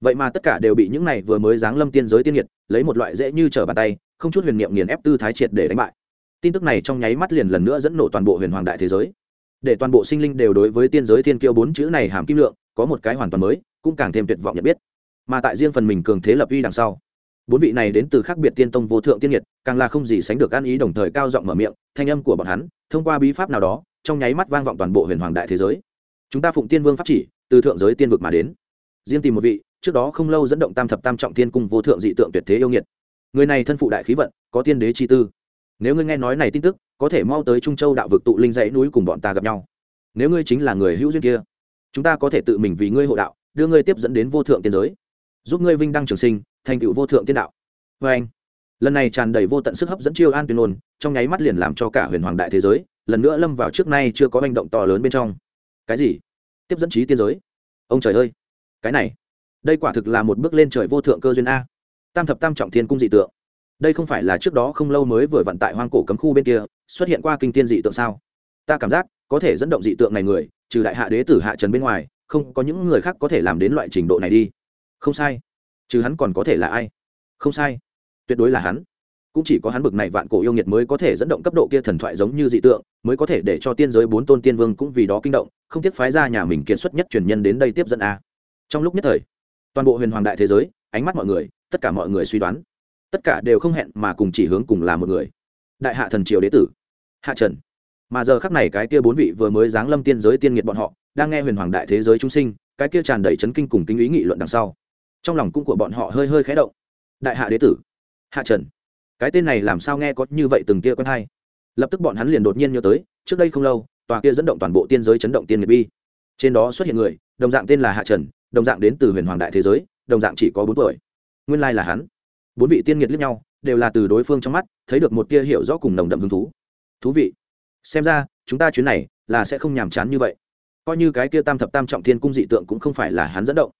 Vậy mà tất cả đều bị những này vừa mới giáng lâm tiên giới tiên nhiệt, lấy một loại dễ như trở bàn tay, không chút huyền niệm nghiền ép tư thái triệt để đánh bại. Tin tức này trong nháy mắt liền lần nữa dẫn nổ toàn bộ huyền hoàng đại thế giới. Để toàn bộ sinh linh đều đối với tiên giới thiên kiêu bốn chữ này hàm kim lượng, có một cái hoàn toàn mới, cũng càng thêm tuyệt vọng nhận biết mà tại riêng phần mình cường thế lập uy đằng sau. Bốn vị này đến từ khác biệt tiên tông vô thượng tiên nhiệt, càng là không gì sánh được ăn ý đồng thời cao giọng mở miệng, thanh âm của bọn hắn, thông qua bí pháp nào đó, trong nháy mắt vang vọng toàn bộ huyền hoàng đại thế giới. Chúng ta phụng tiên vương pháp chỉ, từ thượng giới tiên vực mà đến. Riêng tìm một vị, trước đó không lâu dẫn động tam thập tam trọng tiên cung vô thượng dị tượng tuyệt thế yêu nghiệt. Người này thân phụ đại khí vận, có tiên đế chi tư. Nếu ngươi nghe nói này tin tức, có thể mau tới trung châu đạo vực tụ linh dãy núi cùng bọn ta gặp nhau. Nếu ngươi chính là người hữu duyên kia, chúng ta có thể tự mình vì ngươi hộ đạo, đưa ngươi tiếp dẫn đến vô thượng tiên giới giúp ngươi vinh đăng trường sinh, thành tựu vô thượng tiên đạo. Vê anh, lần này tràn đầy vô tận sức hấp dẫn chiêu an tuyên ôn trong nháy mắt liền làm cho cả huyền hoàng đại thế giới, lần nữa lâm vào trước nay chưa có hành động to lớn bên trong. Cái gì? Tiếp dẫn trí tiên giới? Ông trời ơi! Cái này, đây quả thực là một bước lên trời vô thượng cơ duyên a. Tam thập tam trọng thiên cung dị tượng. Đây không phải là trước đó không lâu mới vừa vận tại hoang cổ cấm khu bên kia, xuất hiện qua kinh tiên dị tượng sao? Ta cảm giác, có thể dẫn động dị tượng này người, trừ đại hạ đế tử hạ trần bên ngoài, không có những người khác có thể làm đến loại trình độ này đi không sai. Chứ hắn còn có thể là ai? Không sai. Tuyệt đối là hắn. Cũng chỉ có hắn bực này vạn cổ yêu nghiệt mới có thể dẫn động cấp độ kia thần thoại giống như dị tượng, mới có thể để cho tiên giới bốn tôn tiên vương cũng vì đó kinh động, không tiếc phái ra nhà mình kiệt xuất nhất truyền nhân đến đây tiếp dẫn a. Trong lúc nhất thời, toàn bộ huyền hoàng đại thế giới, ánh mắt mọi người, tất cả mọi người suy đoán. Tất cả đều không hẹn mà cùng chỉ hướng cùng là một người. Đại hạ thần triều đế tử, hạ trần. Mà giờ khắc này cái kia bốn vị vừa mới giáng lâm tiên giới tiên nghiệt bọn họ, đang nghe huyền hoàng đại thế giới chúng sinh, cái kia tràn đầy chấn kinh cùng kinh ý nghị luận đằng sau trong lòng cung của bọn họ hơi hơi khé động. Đại hạ đế tử, hạ trần, cái tên này làm sao nghe có như vậy từng kia quen hay? Lập tức bọn hắn liền đột nhiên nhớ tới, trước đây không lâu, tòa kia dẫn động toàn bộ tiên giới chấn động tiên nghiệp bi. Trên đó xuất hiện người, đồng dạng tên là hạ trần, đồng dạng đến từ huyền hoàng đại thế giới, đồng dạng chỉ có bốn tuổi. Nguyên lai là hắn. Bốn vị tiên nghiệt liếc nhau, đều là từ đối phương trong mắt, thấy được một tia hiểu rõ cùng nồng đậm hứng thú. Thú vị. Xem ra, chúng ta chuyến này là sẽ không nhàm chán như vậy. Coi như cái kia tam thập tam trọng thiên cung dị tượng cũng không phải là hắn dẫn động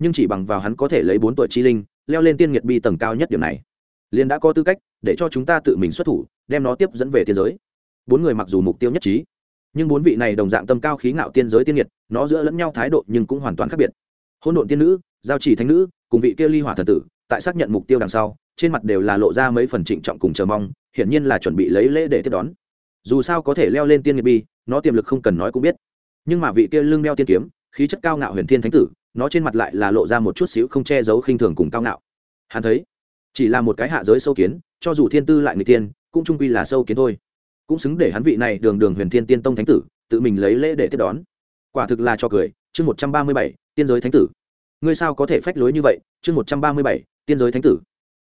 nhưng chỉ bằng vào hắn có thể lấy bốn tuổi chi linh, leo lên tiên nghiệt bi tầng cao nhất điểm này. Liền đã có tư cách, để cho chúng ta tự mình xuất thủ, đem nó tiếp dẫn về tiên giới. Bốn người mặc dù mục tiêu nhất trí, nhưng bốn vị này đồng dạng tâm cao khí ngạo tiên giới tiên nhiệt nó giữa lẫn nhau thái độ nhưng cũng hoàn toàn khác biệt. Hôn độn tiên nữ, giao chỉ thánh nữ, cùng vị kia ly hỏa thần tử, tại xác nhận mục tiêu đằng sau, trên mặt đều là lộ ra mấy phần trịnh trọng cùng chờ mong, hiển nhiên là chuẩn bị lấy lễ để tiếp đón. Dù sao có thể leo lên tiên nghiệp bi, nó tiềm lực không cần nói cũng biết. Nhưng mà vị kia lưng đeo tiên kiếm, khí chất cao ngạo huyền thiên thánh tử nó trên mặt lại là lộ ra một chút xíu không che giấu khinh thường cùng cao ngạo. Hắn thấy, chỉ là một cái hạ giới sâu kiến, cho dù thiên tư lại người tiên cũng trung quy là sâu kiến thôi. Cũng xứng để hắn vị này đường đường huyền thiên tiên tông thánh tử, tự mình lấy lễ để tiếp đón. Quả thực là cho cười, chương một trăm ba mươi bảy, tiên giới thánh tử. Ngươi sao có thể phách lối như vậy, chương một trăm ba mươi bảy, tiên giới thánh tử.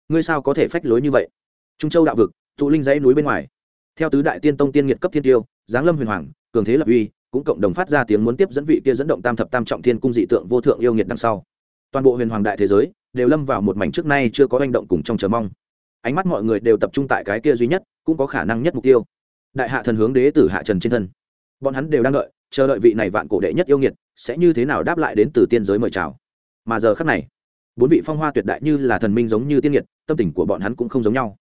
Ngươi sao có thể phách lối như vậy? Trung châu đạo vực, tụ linh dãy núi bên ngoài. Theo tứ đại tiên tông tiên nghiệt cấp thiên tiêu, giáng lâm huyền hoàng, cường thế lập uy cũng cộng đồng phát ra tiếng muốn tiếp dẫn vị kia dẫn động tam thập tam trọng thiên cung dị tượng vô thượng yêu nghiệt đằng sau. Toàn bộ huyền hoàng đại thế giới đều lâm vào một mảnh trước nay chưa có hành động cùng trong chờ mong. Ánh mắt mọi người đều tập trung tại cái kia duy nhất, cũng có khả năng nhất mục tiêu. Đại hạ thần hướng đế tử hạ trần trên thân. Bọn hắn đều đang đợi, chờ đợi vị này vạn cổ đệ nhất yêu nghiệt sẽ như thế nào đáp lại đến từ tiên giới mời chào. Mà giờ khắc này, bốn vị phong hoa tuyệt đại như là thần minh giống như tiên nghiệt, tâm tình của bọn hắn cũng không giống nhau.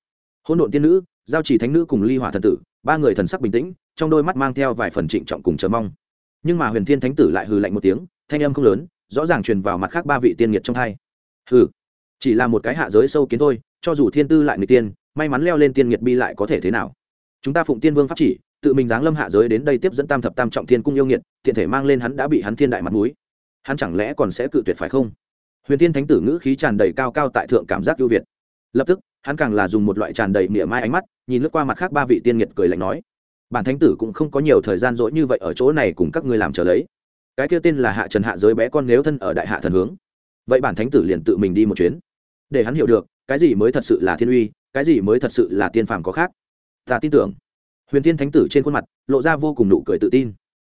Hôn độn tiên nữ, giao chỉ thánh nữ cùng ly hỏa thần tử, ba người thần sắc bình tĩnh trong đôi mắt mang theo vài phần trịnh trọng cùng chờ mong. Nhưng mà huyền thiên thánh tử lại hừ lạnh một tiếng, thanh âm không lớn, rõ ràng truyền vào mặt khác ba vị tiên nghiệt trong hai. Hừ, chỉ là một cái hạ giới sâu kiến thôi, cho dù thiên tư lại người tiên, may mắn leo lên tiên nghiệt bi lại có thể thế nào? Chúng ta phụng tiên vương pháp chỉ, tự mình giáng lâm hạ giới đến đây tiếp dẫn tam thập tam trọng thiên cung yêu nghiệt, tiện thể mang lên hắn đã bị hắn thiên đại mặt mũi. Hắn chẳng lẽ còn sẽ cự tuyệt phải không? Huyền thiên thánh tử ngữ khí tràn đầy cao cao tại thượng cảm giác ưu việt. Lập tức, hắn càng là dùng một loại tràn đầy mỉa mai ánh mắt, nhìn lướt qua mặt khác ba vị tiên nghiệt cười lạnh nói bản thánh tử cũng không có nhiều thời gian dỗi như vậy ở chỗ này cùng các ngươi làm trở lấy. Cái kia tên là hạ trần hạ giới bé con nếu thân ở đại hạ thần hướng, vậy bản thánh tử liền tự mình đi một chuyến. Để hắn hiểu được, cái gì mới thật sự là thiên uy, cái gì mới thật sự là tiên phàm có khác. Ta tin tưởng. Huyền tiên thánh tử trên khuôn mặt, lộ ra vô cùng nụ cười tự tin.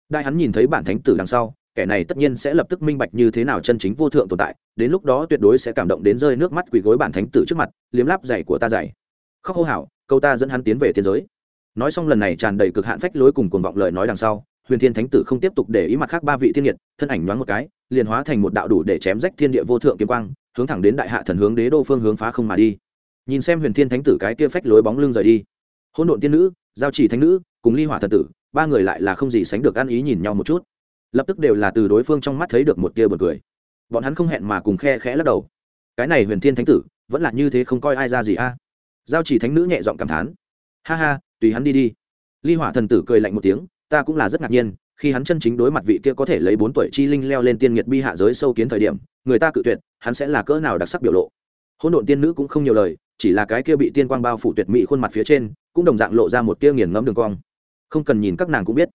Đại hắn nhìn thấy bản thánh tử đằng sau, kẻ này tất nhiên sẽ lập tức minh bạch như thế nào chân chính vô thượng tồn tại, đến lúc đó tuyệt đối sẽ cảm động đến rơi nước mắt quỳ gối bản thánh tử trước mặt, liếm láp dày của ta dày khóc hô hào câu ta dẫn hắn tiến về thiên giới nói xong lần này tràn đầy cực hạn phách lối cùng cuồng vọng lời nói đằng sau, huyền thiên thánh tử không tiếp tục để ý mặt khác ba vị thiên nhiệt, thân ảnh nhoáng một cái, liền hóa thành một đạo đủ để chém rách thiên địa vô thượng kiếm quang, hướng thẳng đến đại hạ thần hướng đế đô phương hướng phá không mà đi. Nhìn xem huyền thiên thánh tử cái kia phách lối bóng lưng rời đi. Hôn độn tiên nữ, giao chỉ thánh nữ, cùng ly hỏa thần tử, ba người lại là không gì sánh được ăn ý nhìn nhau một chút. Lập tức đều là từ đối phương trong mắt thấy được một tia bật cười. Bọn hắn không hẹn mà cùng khe khẽ lắc đầu. Cái này huyền thiên thánh tử, vẫn là như thế không coi ai ra gì a. Giao chỉ thánh nữ nhẹ giọng cảm thán ha ha, tùy hắn đi đi. Ly hỏa thần tử cười lạnh một tiếng, ta cũng là rất ngạc nhiên, khi hắn chân chính đối mặt vị kia có thể lấy bốn tuổi chi linh leo lên tiên nhiệt bi hạ giới sâu kiến thời điểm, người ta cự tuyệt, hắn sẽ là cỡ nào đặc sắc biểu lộ. Hôn độn tiên nữ cũng không nhiều lời, chỉ là cái kia bị tiên quang bao phủ tuyệt mỹ khuôn mặt phía trên, cũng đồng dạng lộ ra một tia nghiền ngẫm đường cong. Không cần nhìn các nàng cũng biết.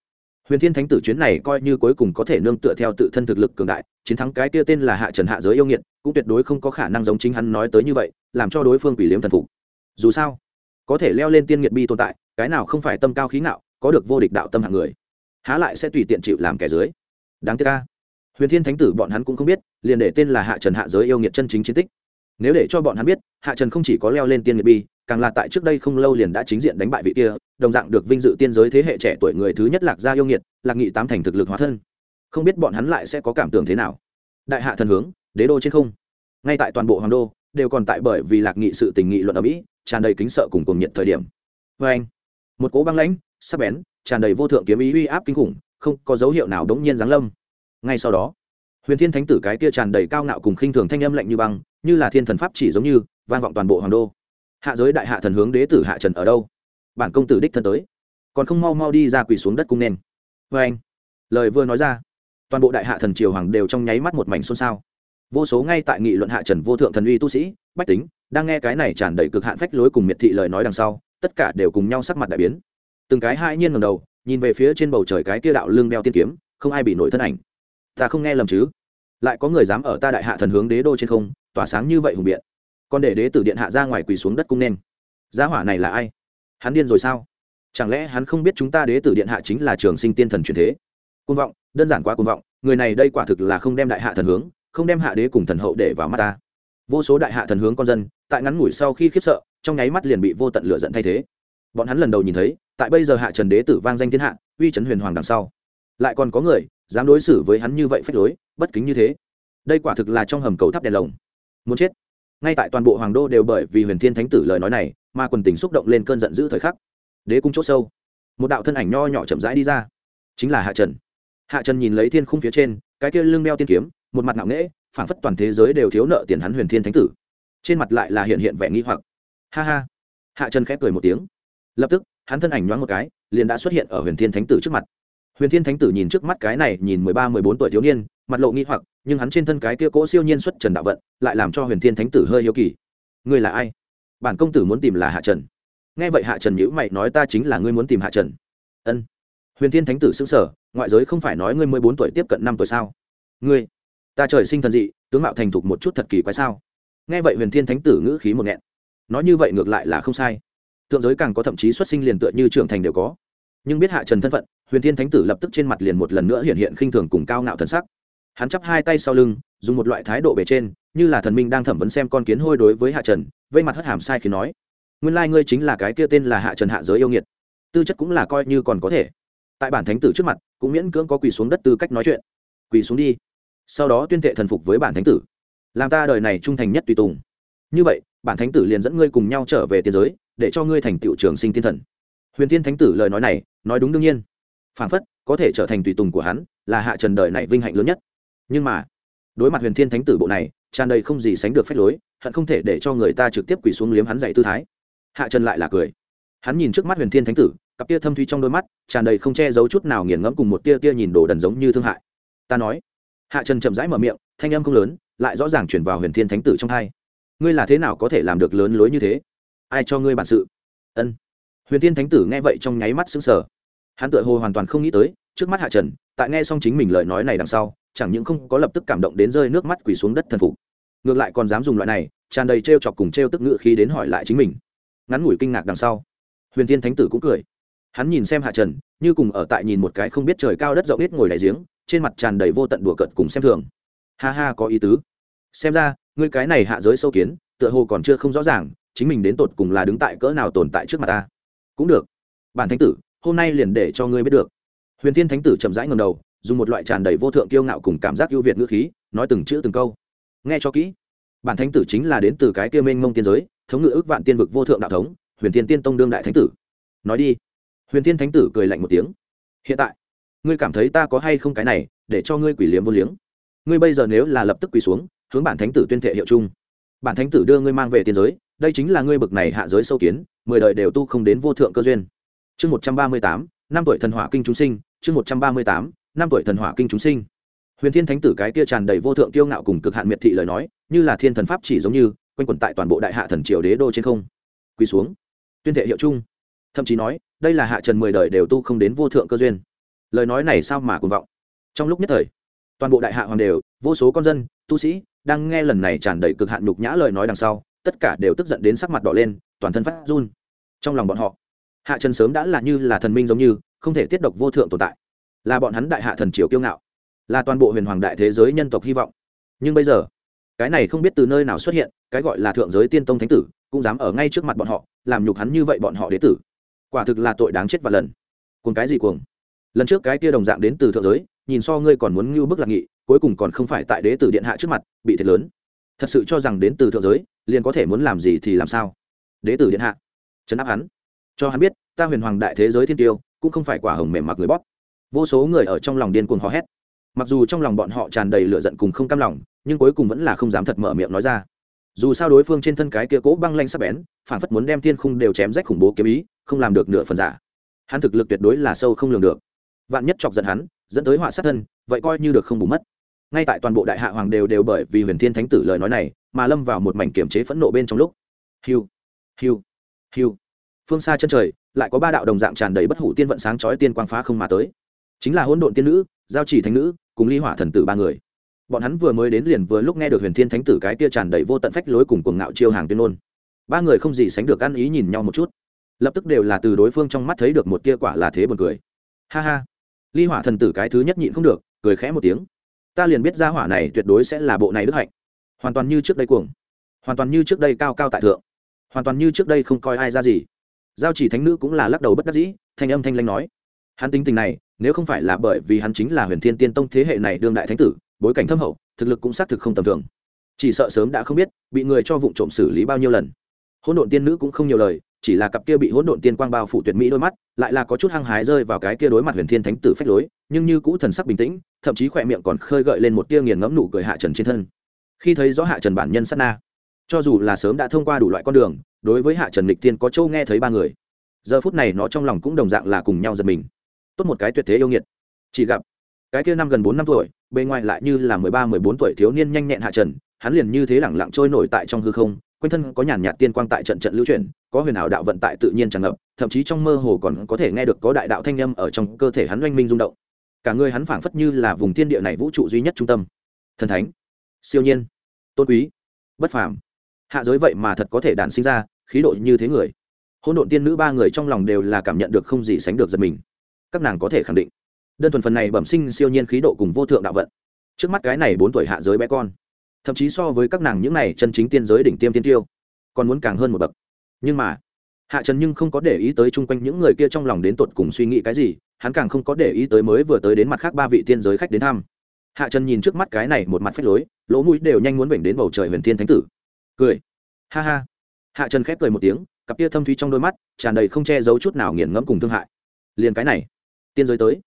Huyền thiên thánh tử chuyến này coi như cuối cùng có thể nương tựa theo tự thân thực lực cường đại, chiến thắng cái kia tên là hạ trần hạ giới yêu nghiệt, cũng tuyệt đối không có khả năng giống chính hắn nói tới như vậy, làm cho đối phương quỷ liếm thần phục. Dù sao có thể leo lên tiên nghiệt bi tồn tại, cái nào không phải tâm cao khí ngạo, có được vô địch đạo tâm hạng người, há lại sẽ tùy tiện chịu làm kẻ dưới. Đáng tiếc ca huyền thiên thánh tử bọn hắn cũng không biết, liền để tên là hạ trần hạ giới yêu nghiệt chân chính chiến tích. Nếu để cho bọn hắn biết, hạ trần không chỉ có leo lên tiên nghiệt bi, càng là tại trước đây không lâu liền đã chính diện đánh bại vị kia, đồng dạng được vinh dự tiên giới thế hệ trẻ tuổi người thứ nhất lạc gia yêu nghiệt, lạc nghị tám thành thực lực hóa thân. Không biết bọn hắn lại sẽ có cảm tưởng thế nào. Đại hạ thần hướng, đế đô trên không. Ngay tại toàn bộ hoàng đô, đều còn tại bởi vì lạc nghị sự tình nghị luận ở mỹ tràn đầy kính sợ cùng cuồng nhiệt thời điểm. Vê anh, một cố băng lãnh, sắc bén, tràn đầy vô thượng kiếm ý uy áp kinh khủng, không có dấu hiệu nào đống nhiên giáng lâm. Ngay sau đó, huyền thiên thánh tử cái kia tràn đầy cao ngạo cùng khinh thường thanh âm lạnh như băng, như là thiên thần pháp chỉ giống như, vang vọng toàn bộ hoàng đô. Hạ giới đại hạ thần hướng đế tử hạ trần ở đâu? Bản công tử đích thân tới. Còn không mau mau đi ra quỳ xuống đất cung nên. Vê anh, lời vừa nói ra, toàn bộ đại hạ thần triều hoàng đều trong nháy mắt một mảnh xôn xao. Vô số ngay tại nghị luận hạ trần vô thượng thần uy tu sĩ, bách tính đang nghe cái này tràn đầy cực hạn phách lối cùng miệt thị lời nói đằng sau, tất cả đều cùng nhau sắc mặt đại biến. Từng cái hai nhiên ngầm đầu, nhìn về phía trên bầu trời cái kia đạo lương đeo tiên kiếm, không ai bị nổi thân ảnh. Ta không nghe lầm chứ? Lại có người dám ở ta đại hạ thần hướng đế đô trên không, tỏa sáng như vậy hùng biện. Còn để đế tử điện hạ ra ngoài quỳ xuống đất cung nên. Giá hỏa này là ai? Hắn điên rồi sao? Chẳng lẽ hắn không biết chúng ta đế tử điện hạ chính là trường sinh tiên thần truyền thế? Côn vọng, đơn giản quá côn vọng, người này đây quả thực là không đem đại hạ thần hướng, không đem hạ đế cùng thần hậu để vào mắt ta vô số đại hạ thần hướng con dân, tại ngắn ngủi sau khi khiếp sợ, trong nháy mắt liền bị vô tận lửa giận thay thế. Bọn hắn lần đầu nhìn thấy, tại bây giờ hạ trần đế tử vang danh thiên hạ, uy trấn huyền hoàng đằng sau. Lại còn có người, dám đối xử với hắn như vậy phách lối, bất kính như thế. Đây quả thực là trong hầm cầu tháp đèn lồng. Muốn chết. Ngay tại toàn bộ hoàng đô đều bởi vì huyền thiên thánh tử lời nói này, mà quần tình xúc động lên cơn giận dữ thời khắc. Đế cung c h ỗ sâu, một đạo thân ảnh nho nhỏ chậm rãi đi ra. Chính là hạ trần. Hạ trần nhìn lấy thiên khung phía trên, cái kia lưng đeo tiên kiếm, một mặt nặng nễ phảng phất toàn thế giới đều thiếu nợ tiền hắn huyền thiên thánh tử. Trên mặt lại là hiện hiện vẻ nghi hoặc. Ha ha. Hạ trần khép cười một tiếng. Lập tức, hắn thân ảnh nhoáng một cái, liền đã xuất hiện ở huyền thiên thánh tử trước mặt. Huyền thiên thánh tử nhìn trước mắt cái này, nhìn mười ba, mười bốn tuổi thiếu niên, mặt lộ nghi hoặc, nhưng hắn trên thân cái kia cỗ siêu nhiên xuất trần đạo vận, lại làm cho huyền thiên thánh tử hơi hiếu kỳ. Ngươi là ai? Bản công tử muốn tìm là hạ trần. Nghe vậy hạ trần nhữ mày nói ta chính là ngươi muốn tìm hạ trần. Ân. Huyền thiên thánh tử xứng sở ngoại giới không phải nói ngươi mười bốn tuổi tiếp cận năm tuổi sao? Ngươi ta trời sinh thần dị, tướng mạo thành thục một chút thật kỳ quái sao? Nghe vậy huyền thiên thánh tử ngữ khí một nghẹn. Nói như vậy ngược lại là không sai. Thượng giới càng có thậm chí xuất sinh liền tựa như trưởng thành đều có. Nhưng biết hạ trần thân phận, huyền thiên thánh tử lập tức trên mặt liền một lần nữa hiện hiện khinh thường cùng cao ngạo thần sắc. Hắn chắp hai tay sau lưng, dùng một loại thái độ bề trên, như là thần minh đang thẩm vấn xem con kiến hôi đối với hạ trần, vây mặt hất hàm sai khi nói, nguyên lai、like、ngươi chính là cái kia tên là hạ trần hạ giới yêu nghiệt. Tư chất cũng là coi như còn có thể. Tại bản thánh tử trước mặt, cũng miễn cưỡng có quỳ xuống đất tư cách nói chuyện. Quỳ xuống đi sau đó tuyên thệ thần phục với bản thánh tử. Làm ta đời này trung thành nhất tùy tùng. Như vậy, bản thánh tử liền dẫn ngươi cùng nhau trở về tiên giới, để cho ngươi thành tựu trường sinh tiên thần. Huyền tiên thánh tử lời nói này, nói đúng đương nhiên. Phản phất, có thể trở thành tùy tùng của hắn, là hạ trần đời này vinh hạnh lớn nhất. Nhưng mà, đối mặt huyền thiên thánh tử bộ này, tràn đầy không gì sánh được phép lối, hận không thể để cho người ta trực tiếp quỳ xuống liếm hắn dạy tư thái. Hạ trần lại là cười. Hắn nhìn trước mắt huyền thiên thánh tử, cặp tia thâm thuy trong đôi mắt, tràn đầy không che giấu chút nào nghiền ngẫm cùng một tia tia nhìn đồ đần giống như thương hại. Ta nói hạ trần chậm rãi mở miệng, thanh âm không lớn, lại rõ ràng chuyển vào huyền thiên thánh tử trong hai. Ngươi là thế nào có thể làm được lớn lối như thế? Ai cho ngươi bản sự? Ân. Huyền thiên thánh tử nghe vậy trong nháy mắt sững sở hắn tự hồ hoàn toàn không nghĩ tới, trước mắt hạ trần, tại nghe xong chính mình lời nói này đằng sau, chẳng những không có lập tức cảm động đến rơi nước mắt quỳ xuống đất thần phục, ngược lại còn dám dùng loại này, tràn đầy t r e o chọc cùng t r e o tức ngự khi đến hỏi lại chính mình. Ngắn ngủi kinh ngạc đằng sau, huyền thiên thánh tử cũng cười hắn nhìn xem hạ trần, như cùng ở tại nhìn một cái không biết trời cao đất rộng ít ngồi đại giếng, trên mặt tràn đầy vô tận đùa cợt cùng xem thường. Ha ha, có ý tứ. Xem ra, ngươi cái này hạ giới sâu kiến, tựa hồ còn chưa không rõ ràng, chính mình đến tột cùng là đứng tại cỡ nào tồn tại trước mặt ta. Cũng được. Bản thánh tử, hôm nay liền để cho ngươi biết được. Huyền thiên thánh tử chậm rãi ngầm đầu, dùng một loại tràn đầy vô thượng kiêu ngạo cùng cảm giác ưu việt ngữ khí, nói từng chữ từng câu. Nghe cho kỹ. Bản thánh tử chính là đến từ cái kia mênh mông tiên giới, thống ngự ước vạn tiên vực vô thượng đạo thống, huyền thiên tiên tông đương đại thánh tử. Nói đi huyền thiên thánh tử cười lạnh một tiếng. Hiện tại, ngươi cảm thấy ta có hay không cái này, để cho ngươi quỷ liếm vô liếng? Ngươi bây giờ nếu là lập tức quỳ xuống, hướng bản thánh tử tuyên thệ hiệu chung. Bản thánh tử đưa ngươi mang về tiên giới, đây chính là ngươi bực này hạ giới sâu kiến, mười đời đều tu không đến vô thượng cơ duyên. Chương một trăm ba mươi tám, năm tuổi thần hỏa kinh chúng sinh, chương một trăm ba mươi tám, năm tuổi thần hỏa kinh chúng sinh. Huyền thiên thánh tử cái kia tràn đầy vô thượng kiêu ngạo cùng cực hạn miệt thị lời nói, như là thiên thần pháp chỉ giống như, quanh quẩn tại toàn bộ đại hạ thần triều đế đô trên không. Quỳ xuống, tuyên thệ hiệu chung. Thậm chí nói đây là hạ trần mười đời đều tu không đến vô thượng cơ duyên. Lời nói này sao mà cuồng vọng? Trong lúc nhất thời, toàn bộ đại hạ hoàng đều, vô số con dân, tu sĩ đang nghe lần này tràn đầy cực hạn nhục nhã lời nói đằng sau, tất cả đều tức giận đến sắc mặt đỏ lên, toàn thân phát run. Trong lòng bọn họ, hạ trần sớm đã là như là thần minh giống như, không thể tiết độc vô thượng tồn tại. Là bọn hắn đại hạ thần triều kiêu ngạo, là toàn bộ huyền hoàng đại thế giới nhân tộc hy vọng. Nhưng bây giờ, cái này không biết từ nơi nào xuất hiện, cái gọi là thượng giới tiên tông thánh tử, cũng dám ở ngay trước mặt bọn họ, làm nhục hắn như vậy bọn họ đế tử quả thực là tội đáng chết và lần. Cuồng cái gì cuồng? Lần trước cái kia đồng dạng đến từ thượng giới, nhìn so ngươi còn muốn ngưu bức lạc nghị, cuối cùng còn không phải tại đế tử điện hạ trước mặt, bị thiệt lớn. Thật sự cho rằng đến từ thượng giới, liền có thể muốn làm gì thì làm sao? Đế tử điện hạ chấn áp hắn. Cho hắn biết, ta huyền hoàng đại thế giới thiên tiêu, cũng không phải quả hồng mềm mặc người bóp. Vô số người ở trong lòng điên cuồng hò hét. Mặc dù trong lòng bọn họ tràn đầy lửa giận cùng không cam lòng, nhưng cuối cùng vẫn là không dám thật mở miệng nói ra dù sao đối phương trên thân cái kia cố băng lanh sắp bén, phản phất muốn đem thiên khung đều chém rách khủng bố kiếm ý, không làm được nửa phần giả. Hắn thực lực tuyệt đối là sâu không lường được. Vạn nhất chọc giận hắn, dẫn tới họa sát thân, vậy coi như được không bù mất. Ngay tại toàn bộ đại hạ hoàng đều đều bởi vì huyền thiên thánh tử lời nói này, mà lâm vào một mảnh kiểm chế phẫn nộ bên trong lúc. Hiu hiu hiu. Phương xa chân trời, lại có ba đạo đồng dạng tràn đầy bất hủ tiên vận sáng chói tiên quang phá không mà tới. Chính là hỗn độn tiên nữ, giao chỉ thánh nữ, cùng ly hỏa thần tử ba người bọn hắn vừa mới đến liền vừa lúc nghe được huyền thiên thánh tử cái tia tràn đầy vô tận phách lối cùng cuồng ngạo chiêu hàng tuyên ngôn. Ba người không gì sánh được ăn ý nhìn nhau một chút. Lập tức đều là từ đối phương trong mắt thấy được một tia quả là thế buồn cười. Ha ha. Ly hỏa thần tử cái thứ nhất nhịn không được, cười khẽ một tiếng. Ta liền biết ra hỏa này tuyệt đối sẽ là bộ này đức hạnh. Hoàn toàn như trước đây cuồng. Hoàn toàn như trước đây cao cao tại thượng. Hoàn toàn như trước đây không coi ai ra gì. Giao chỉ thánh nữ cũng là lắc đầu bất đắc dĩ, thanh âm thanh lanh nói. Hắn tính tình này, nếu không phải là bởi vì hắn chính là huyền thiên tiên tông thế hệ này đương đại thánh tử bối cảnh thâm hậu, thực lực cũng xác thực không tầm thường. Chỉ sợ sớm đã không biết, bị người cho vụ trộm xử lý bao nhiêu lần. Hỗn độn tiên nữ cũng không nhiều lời, chỉ là cặp kia bị hỗn độn tiên quang bao phủ tuyệt mỹ đôi mắt, lại là có chút hăng hái rơi vào cái kia đối mặt huyền thiên thánh tử phách lối, nhưng như cũ thần sắc bình tĩnh, thậm chí khỏe miệng còn khơi gợi lên một tia nghiền ngẫm nụ cười hạ trần trên thân. Khi thấy rõ hạ trần bản nhân sát na, cho dù là sớm đã thông qua đủ loại con đường, đối với hạ trần lịch tiên có châu nghe thấy ba người. Giờ phút này nó trong lòng cũng đồng dạng là cùng nhau giật mình. Tốt một cái tuyệt thế yêu nghiệt. Chỉ gặp cái kia năm gần bốn năm tuổi bề ngoài lại như là mười ba, mười bốn tuổi thiếu niên nhanh nhẹn hạ trần, hắn liền như thế lẳng lặng trôi nổi tại trong hư không, quanh thân có nhàn nhạt tiên quang tại trận trận lưu chuyển, có huyền ảo đạo vận tại tự nhiên tràn ngập, thậm chí trong mơ hồ còn có thể nghe được có đại đạo thanh â m ở trong cơ thể hắn oanh minh rung động. Cả người hắn phảng phất như là vùng thiên địa này vũ trụ duy nhất trung tâm. Thần thánh, siêu nhiên, tôn quý, bất phàm. Hạ giới vậy mà thật có thể đản sinh ra, khí độ như thế người. Hỗn độn tiên nữ ba người trong lòng đều là cảm nhận được không gì sánh được giật mình. Các nàng có thể khẳng định đơn thuần phần này bẩm sinh siêu nhiên khí độ cùng vô thượng đạo vận. Trước mắt cái này bốn tuổi hạ giới bé con, thậm chí so với các nàng những này chân chính tiên giới đỉnh tiêm tiên tiêu, còn muốn càng hơn một bậc. Nhưng mà, hạ trần nhưng không có để ý tới chung quanh những người kia trong lòng đến tột cùng suy nghĩ cái gì, hắn càng không có để ý tới mới vừa tới đến mặt khác ba vị tiên giới khách đến thăm. Hạ trần nhìn trước mắt cái này một mặt phách lối, lỗ mũi đều nhanh muốn vểnh đến bầu trời huyền thiên thánh tử. Cười. Ha ha. Hạ trần khép cười một tiếng, cặp tia thâm thúy trong đôi mắt, tràn đầy không che giấu chút nào nghiền ngẫm cùng thương hại. Liền cái này, tiên giới tới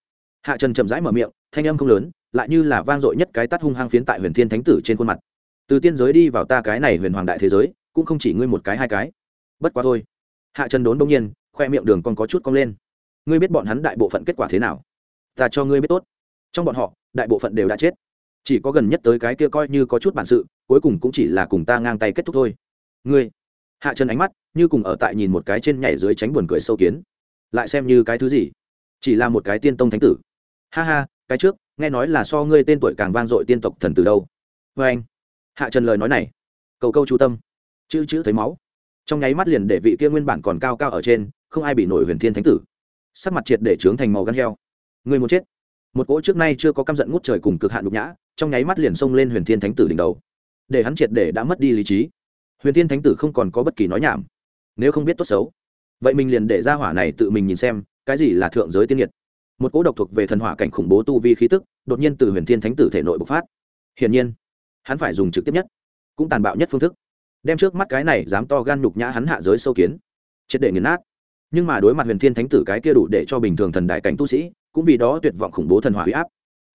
hạ trần chậm rãi mở miệng, thanh âm không lớn, lại như là vang dội nhất cái tắt hung hăng phiến tại huyền thiên thánh tử trên khuôn mặt. Từ tiên giới đi vào ta cái này huyền hoàng đại thế giới, cũng không chỉ ngươi một cái hai cái. Bất quá thôi. Hạ trần đốn đông nhiên, khoe miệng đường còn có chút cong lên. Ngươi biết bọn hắn đại bộ phận kết quả thế nào? Ta cho ngươi biết tốt. Trong bọn họ, đại bộ phận đều đã chết. Chỉ có gần nhất tới cái kia coi như có chút bản sự, cuối cùng cũng chỉ là cùng ta ngang tay kết thúc thôi. Ngươi. Hạ trần ánh mắt như cùng ở tại nhìn một cái trên nhảy dưới tránh buồn cười sâu kiến. Lại xem như cái thứ gì? Chỉ là một cái tiên tông thánh tử ha ha, cái trước, nghe nói là so ngươi tên tuổi càng vang dội tiên tộc thần từ đâu. Vê anh, hạ trần lời nói này, cầu câu chú tâm, chữ chữ thấy máu. Trong nháy mắt liền để vị kia nguyên bản còn cao cao ở trên, không ai bị nổi huyền thiên thánh tử. Sắc mặt triệt để trướng thành màu gan heo. Người muốn chết. Một cỗ trước nay chưa có căm giận ngút trời cùng cực hạn nhục nhã, trong nháy mắt liền xông lên huyền thiên thánh tử đỉnh đầu. Để hắn triệt để đã mất đi lý trí. Huyền thiên thánh tử không còn có bất kỳ nói nhảm. Nếu không biết tốt xấu, vậy mình liền để ra hỏa này tự mình nhìn xem, cái gì là thượng giới tiên nhiệt một cỗ độc thuộc về thần hỏa cảnh khủng bố tu vi khí tức, đột nhiên từ huyền thiên thánh tử thể nội bộc phát. Hiển nhiên, hắn phải dùng trực tiếp nhất, cũng tàn bạo nhất phương thức. Đem trước mắt cái này dám to gan nhục nhã hắn hạ giới sâu kiến, triệt để nghiền nát. Nhưng mà đối mặt huyền thiên thánh tử cái kia đủ để cho bình thường thần đại cảnh tu sĩ, cũng vì đó tuyệt vọng khủng bố thần hỏa huy áp.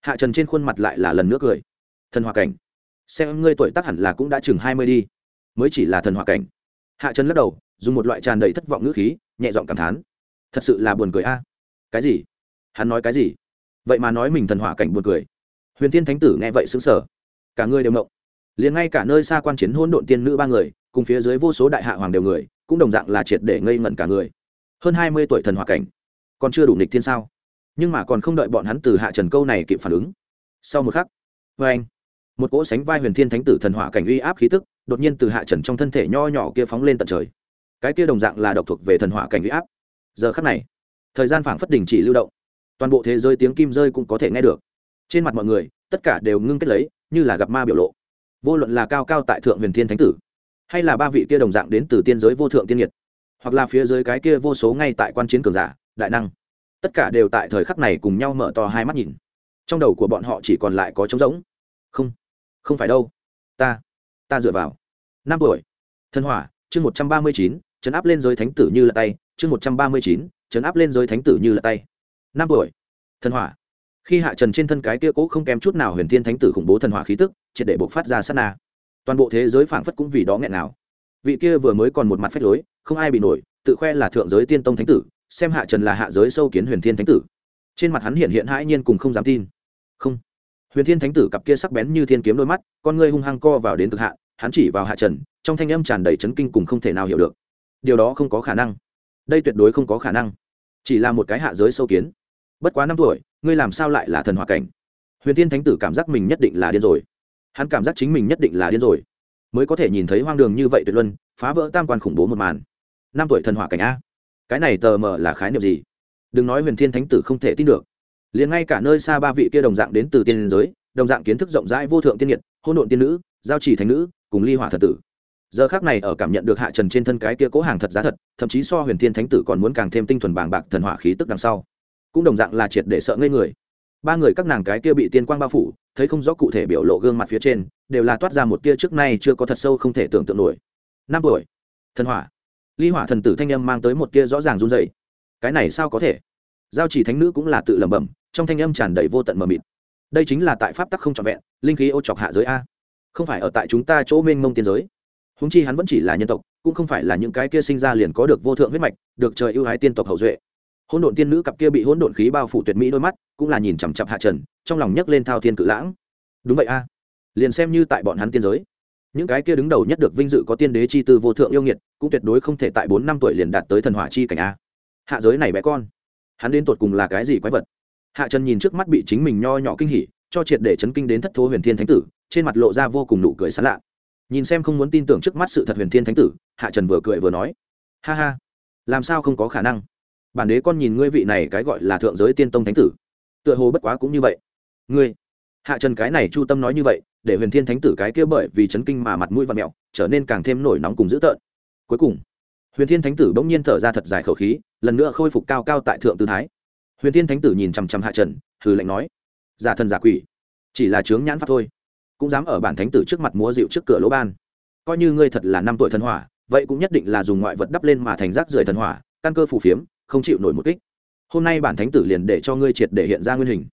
Hạ trần trên khuôn mặt lại là lần nữa cười. Thần hỏa cảnh. Xem ngươi tuổi tác hẳn là cũng đã chừng hai mươi đi. Mới chỉ là thần hỏa cảnh. Hạ trần lắc đầu, dùng một loại tràn đầy thất vọng ngữ khí, nhẹ giọng cảm thán. Thật sự là buồn cười a. Cái gì? Hắn nói cái gì? Vậy mà nói mình thần hỏa cảnh buồn cười. Huyền thiên thánh tử nghe vậy xứng sở cả người đều mộng liền ngay cả nơi xa quan chiến hôn độn tiên nữ ba người, cùng phía dưới vô số đại hạ hoàng đều người, cũng đồng dạng là triệt để ngây ngẩn cả người. Hơn hai mươi tuổi thần hỏa cảnh. Còn chưa đủ nịch thiên sao? Nhưng mà còn không đợi bọn hắn từ hạ trần câu này kịp phản ứng. Sau một khắc vê anh, một cỗ sánh vai huyền thiên thánh tử thần hỏa cảnh uy áp khí tức, đột nhiên từ hạ trần trong thân thể nho nhỏ kia phóng lên tận trời. Cái kia đồng dạng là độc thuộc về thần hỏa cảnh uy áp. Giờ khắc này, thời gian phảng phất đình chỉ lưu động toàn bộ thế giới tiếng kim rơi cũng có thể nghe được. Trên mặt mọi người, tất cả đều ngưng kết lấy, như là gặp ma biểu lộ. Vô luận là cao cao tại thượng huyền thiên thánh tử, hay là ba vị kia đồng dạng đến từ tiên giới vô thượng tiên nhiệt, hoặc là phía dưới cái kia vô số ngay tại quan chiến cường giả, đại năng, tất cả đều tại thời khắc này cùng nhau mở to hai mắt nhìn. Trong đầu của bọn họ chỉ còn lại có trống rỗng. Không không phải đâu. Ta ta dựa vào. Năm tuổi. Thân hỏa, chương một trăm ba mươi chín, chấn áp lên giới thánh tử như là tay, chương một trăm ba mươi chín, chấn áp lên giới thánh tử như là tay năm tuổi. Thần hỏa. Khi hạ trần trên thân cái kia cố không kém chút nào huyền thiên thánh tử khủng bố thần hỏa khí tức, triệt để bộc phát ra sát na. Toàn bộ thế giới phảng phất cũng vì đó nghẹn nào vị kia vừa mới còn một mặt phách lối, không ai bị nổi, tự khoe là thượng giới tiên tông thánh tử, xem hạ trần là hạ giới sâu kiến huyền thiên thánh tử. Trên mặt hắn hiện hiện hãi nhiên cùng không dám tin. Không. Huyền thiên thánh tử cặp kia sắc bén như thiên kiếm đôi mắt, con ngươi hung hăng co vào đến cực hạ hắn chỉ vào hạ trần, trong thanh âm tràn đầy chấn kinh cùng không thể nào hiểu được. Điều đó không có khả năng. Đây tuyệt đối không có khả năng. Chỉ là một cái hạ giới sâu kiến bất quá năm tuổi, ngươi làm sao lại là thần hòa cảnh? Huyền thiên thánh tử cảm giác mình nhất định là điên rồi. Hắn cảm giác chính mình nhất định là điên rồi. Mới có thể nhìn thấy hoang đường như vậy tuyệt luân, phá vỡ tam quan khủng bố một màn. Năm tuổi thần hỏa cảnh a. Cái này tờ mờ là khái niệm gì? Đừng nói huyền thiên thánh tử không thể tin được. Liền ngay cả nơi xa ba vị kia đồng dạng đến từ tiên giới, đồng dạng kiến thức rộng rãi vô thượng tiên nhiệt hôn độn tiên nữ, giao chỉ thánh nữ, cùng ly hỏa thật tử. Giờ khác này ở cảm nhận được hạ trần trên thân cái kia cố hàng thật giá thật, thậm chí so huyền thiên thánh tử còn muốn càng thêm tinh thuần bàng bạc thần hỏa khí tức đằng sau cũng đồng dạng là triệt để sợ ngây người. Ba người các nàng cái kia bị tiên quang bao phủ, thấy không rõ cụ thể biểu lộ gương mặt phía trên, đều là toát ra một tia trước nay chưa có thật sâu không thể tưởng tượng nổi. Năm tuổi. Thần hỏa. Ly hỏa thần tử thanh âm mang tới một tia rõ ràng run dày cái này sao có thể? Giao chỉ thánh nữ cũng là tự lẩm bẩm, trong thanh âm tràn đầy vô tận mờ mịt. Đây chính là tại pháp tắc không trọn vẹn, linh khí ô chọc hạ giới a. Không phải ở tại chúng ta chỗ mênh mông tiên giới. Húng chi hắn vẫn chỉ là nhân tộc, cũng không phải là những cái kia sinh ra liền có được vô thượng huyết mạch, được trời ưu ái tiên tộc hậu duệ hỗn độn tiên nữ cặp kia bị hỗn độn khí bao phủ tuyệt mỹ đôi mắt, cũng là nhìn chằm chặp hạ trần, trong lòng nhấc lên thao thiên cự lãng. Đúng vậy a. Liền xem như tại bọn hắn tiên giới, những cái kia đứng đầu nhất được vinh dự có tiên đế chi tư vô thượng yêu nghiệt, cũng tuyệt đối không thể tại bốn năm tuổi liền đạt tới thần hỏa chi cảnh a. Hạ giới này bé con, hắn đến tột cùng là cái gì quái vật? Hạ trần nhìn trước mắt bị chính mình nho nhỏ kinh hỉ, cho triệt để chấn kinh đến thất thố huyền thiên thánh tử, trên mặt lộ ra vô cùng nụ cười sán lạ. Nhìn xem không muốn tin tưởng trước mắt sự thật huyền thiên thánh tử, hạ trần vừa cười vừa nói, ha ha, làm sao không có khả năng? Bản đế con nhìn ngươi vị này cái gọi là thượng giới tiên tông thánh tử. Tựa hồ bất quá cũng như vậy. Ngươi, hạ trần cái này chu tâm nói như vậy, để huyền thiên thánh tử cái kia bởi vì chấn kinh mà mặt mũi và mẹo, trở nên càng thêm nổi nóng cùng dữ tợn. Cuối cùng, huyền thiên thánh tử bỗng nhiên thở ra thật dài khẩu khí, lần nữa khôi phục cao cao tại thượng tư thái. Huyền thiên thánh tử nhìn chằm chằm hạ trần, hừ lạnh nói, giả thần giả quỷ, chỉ là chướng nhãn pháp thôi, cũng dám ở bản thánh tử trước mặt múa dịu trước cửa lỗ ban. Coi như ngươi thật là năm tuổi thần hỏa, vậy cũng nhất định là dùng ngoại vật đắp lên mà thành rác rưởi thần hỏa, căn cơ phù phiếm không chịu nổi một kích. Hôm nay bản thánh tử liền để cho ngươi triệt để hiện ra nguyên hình.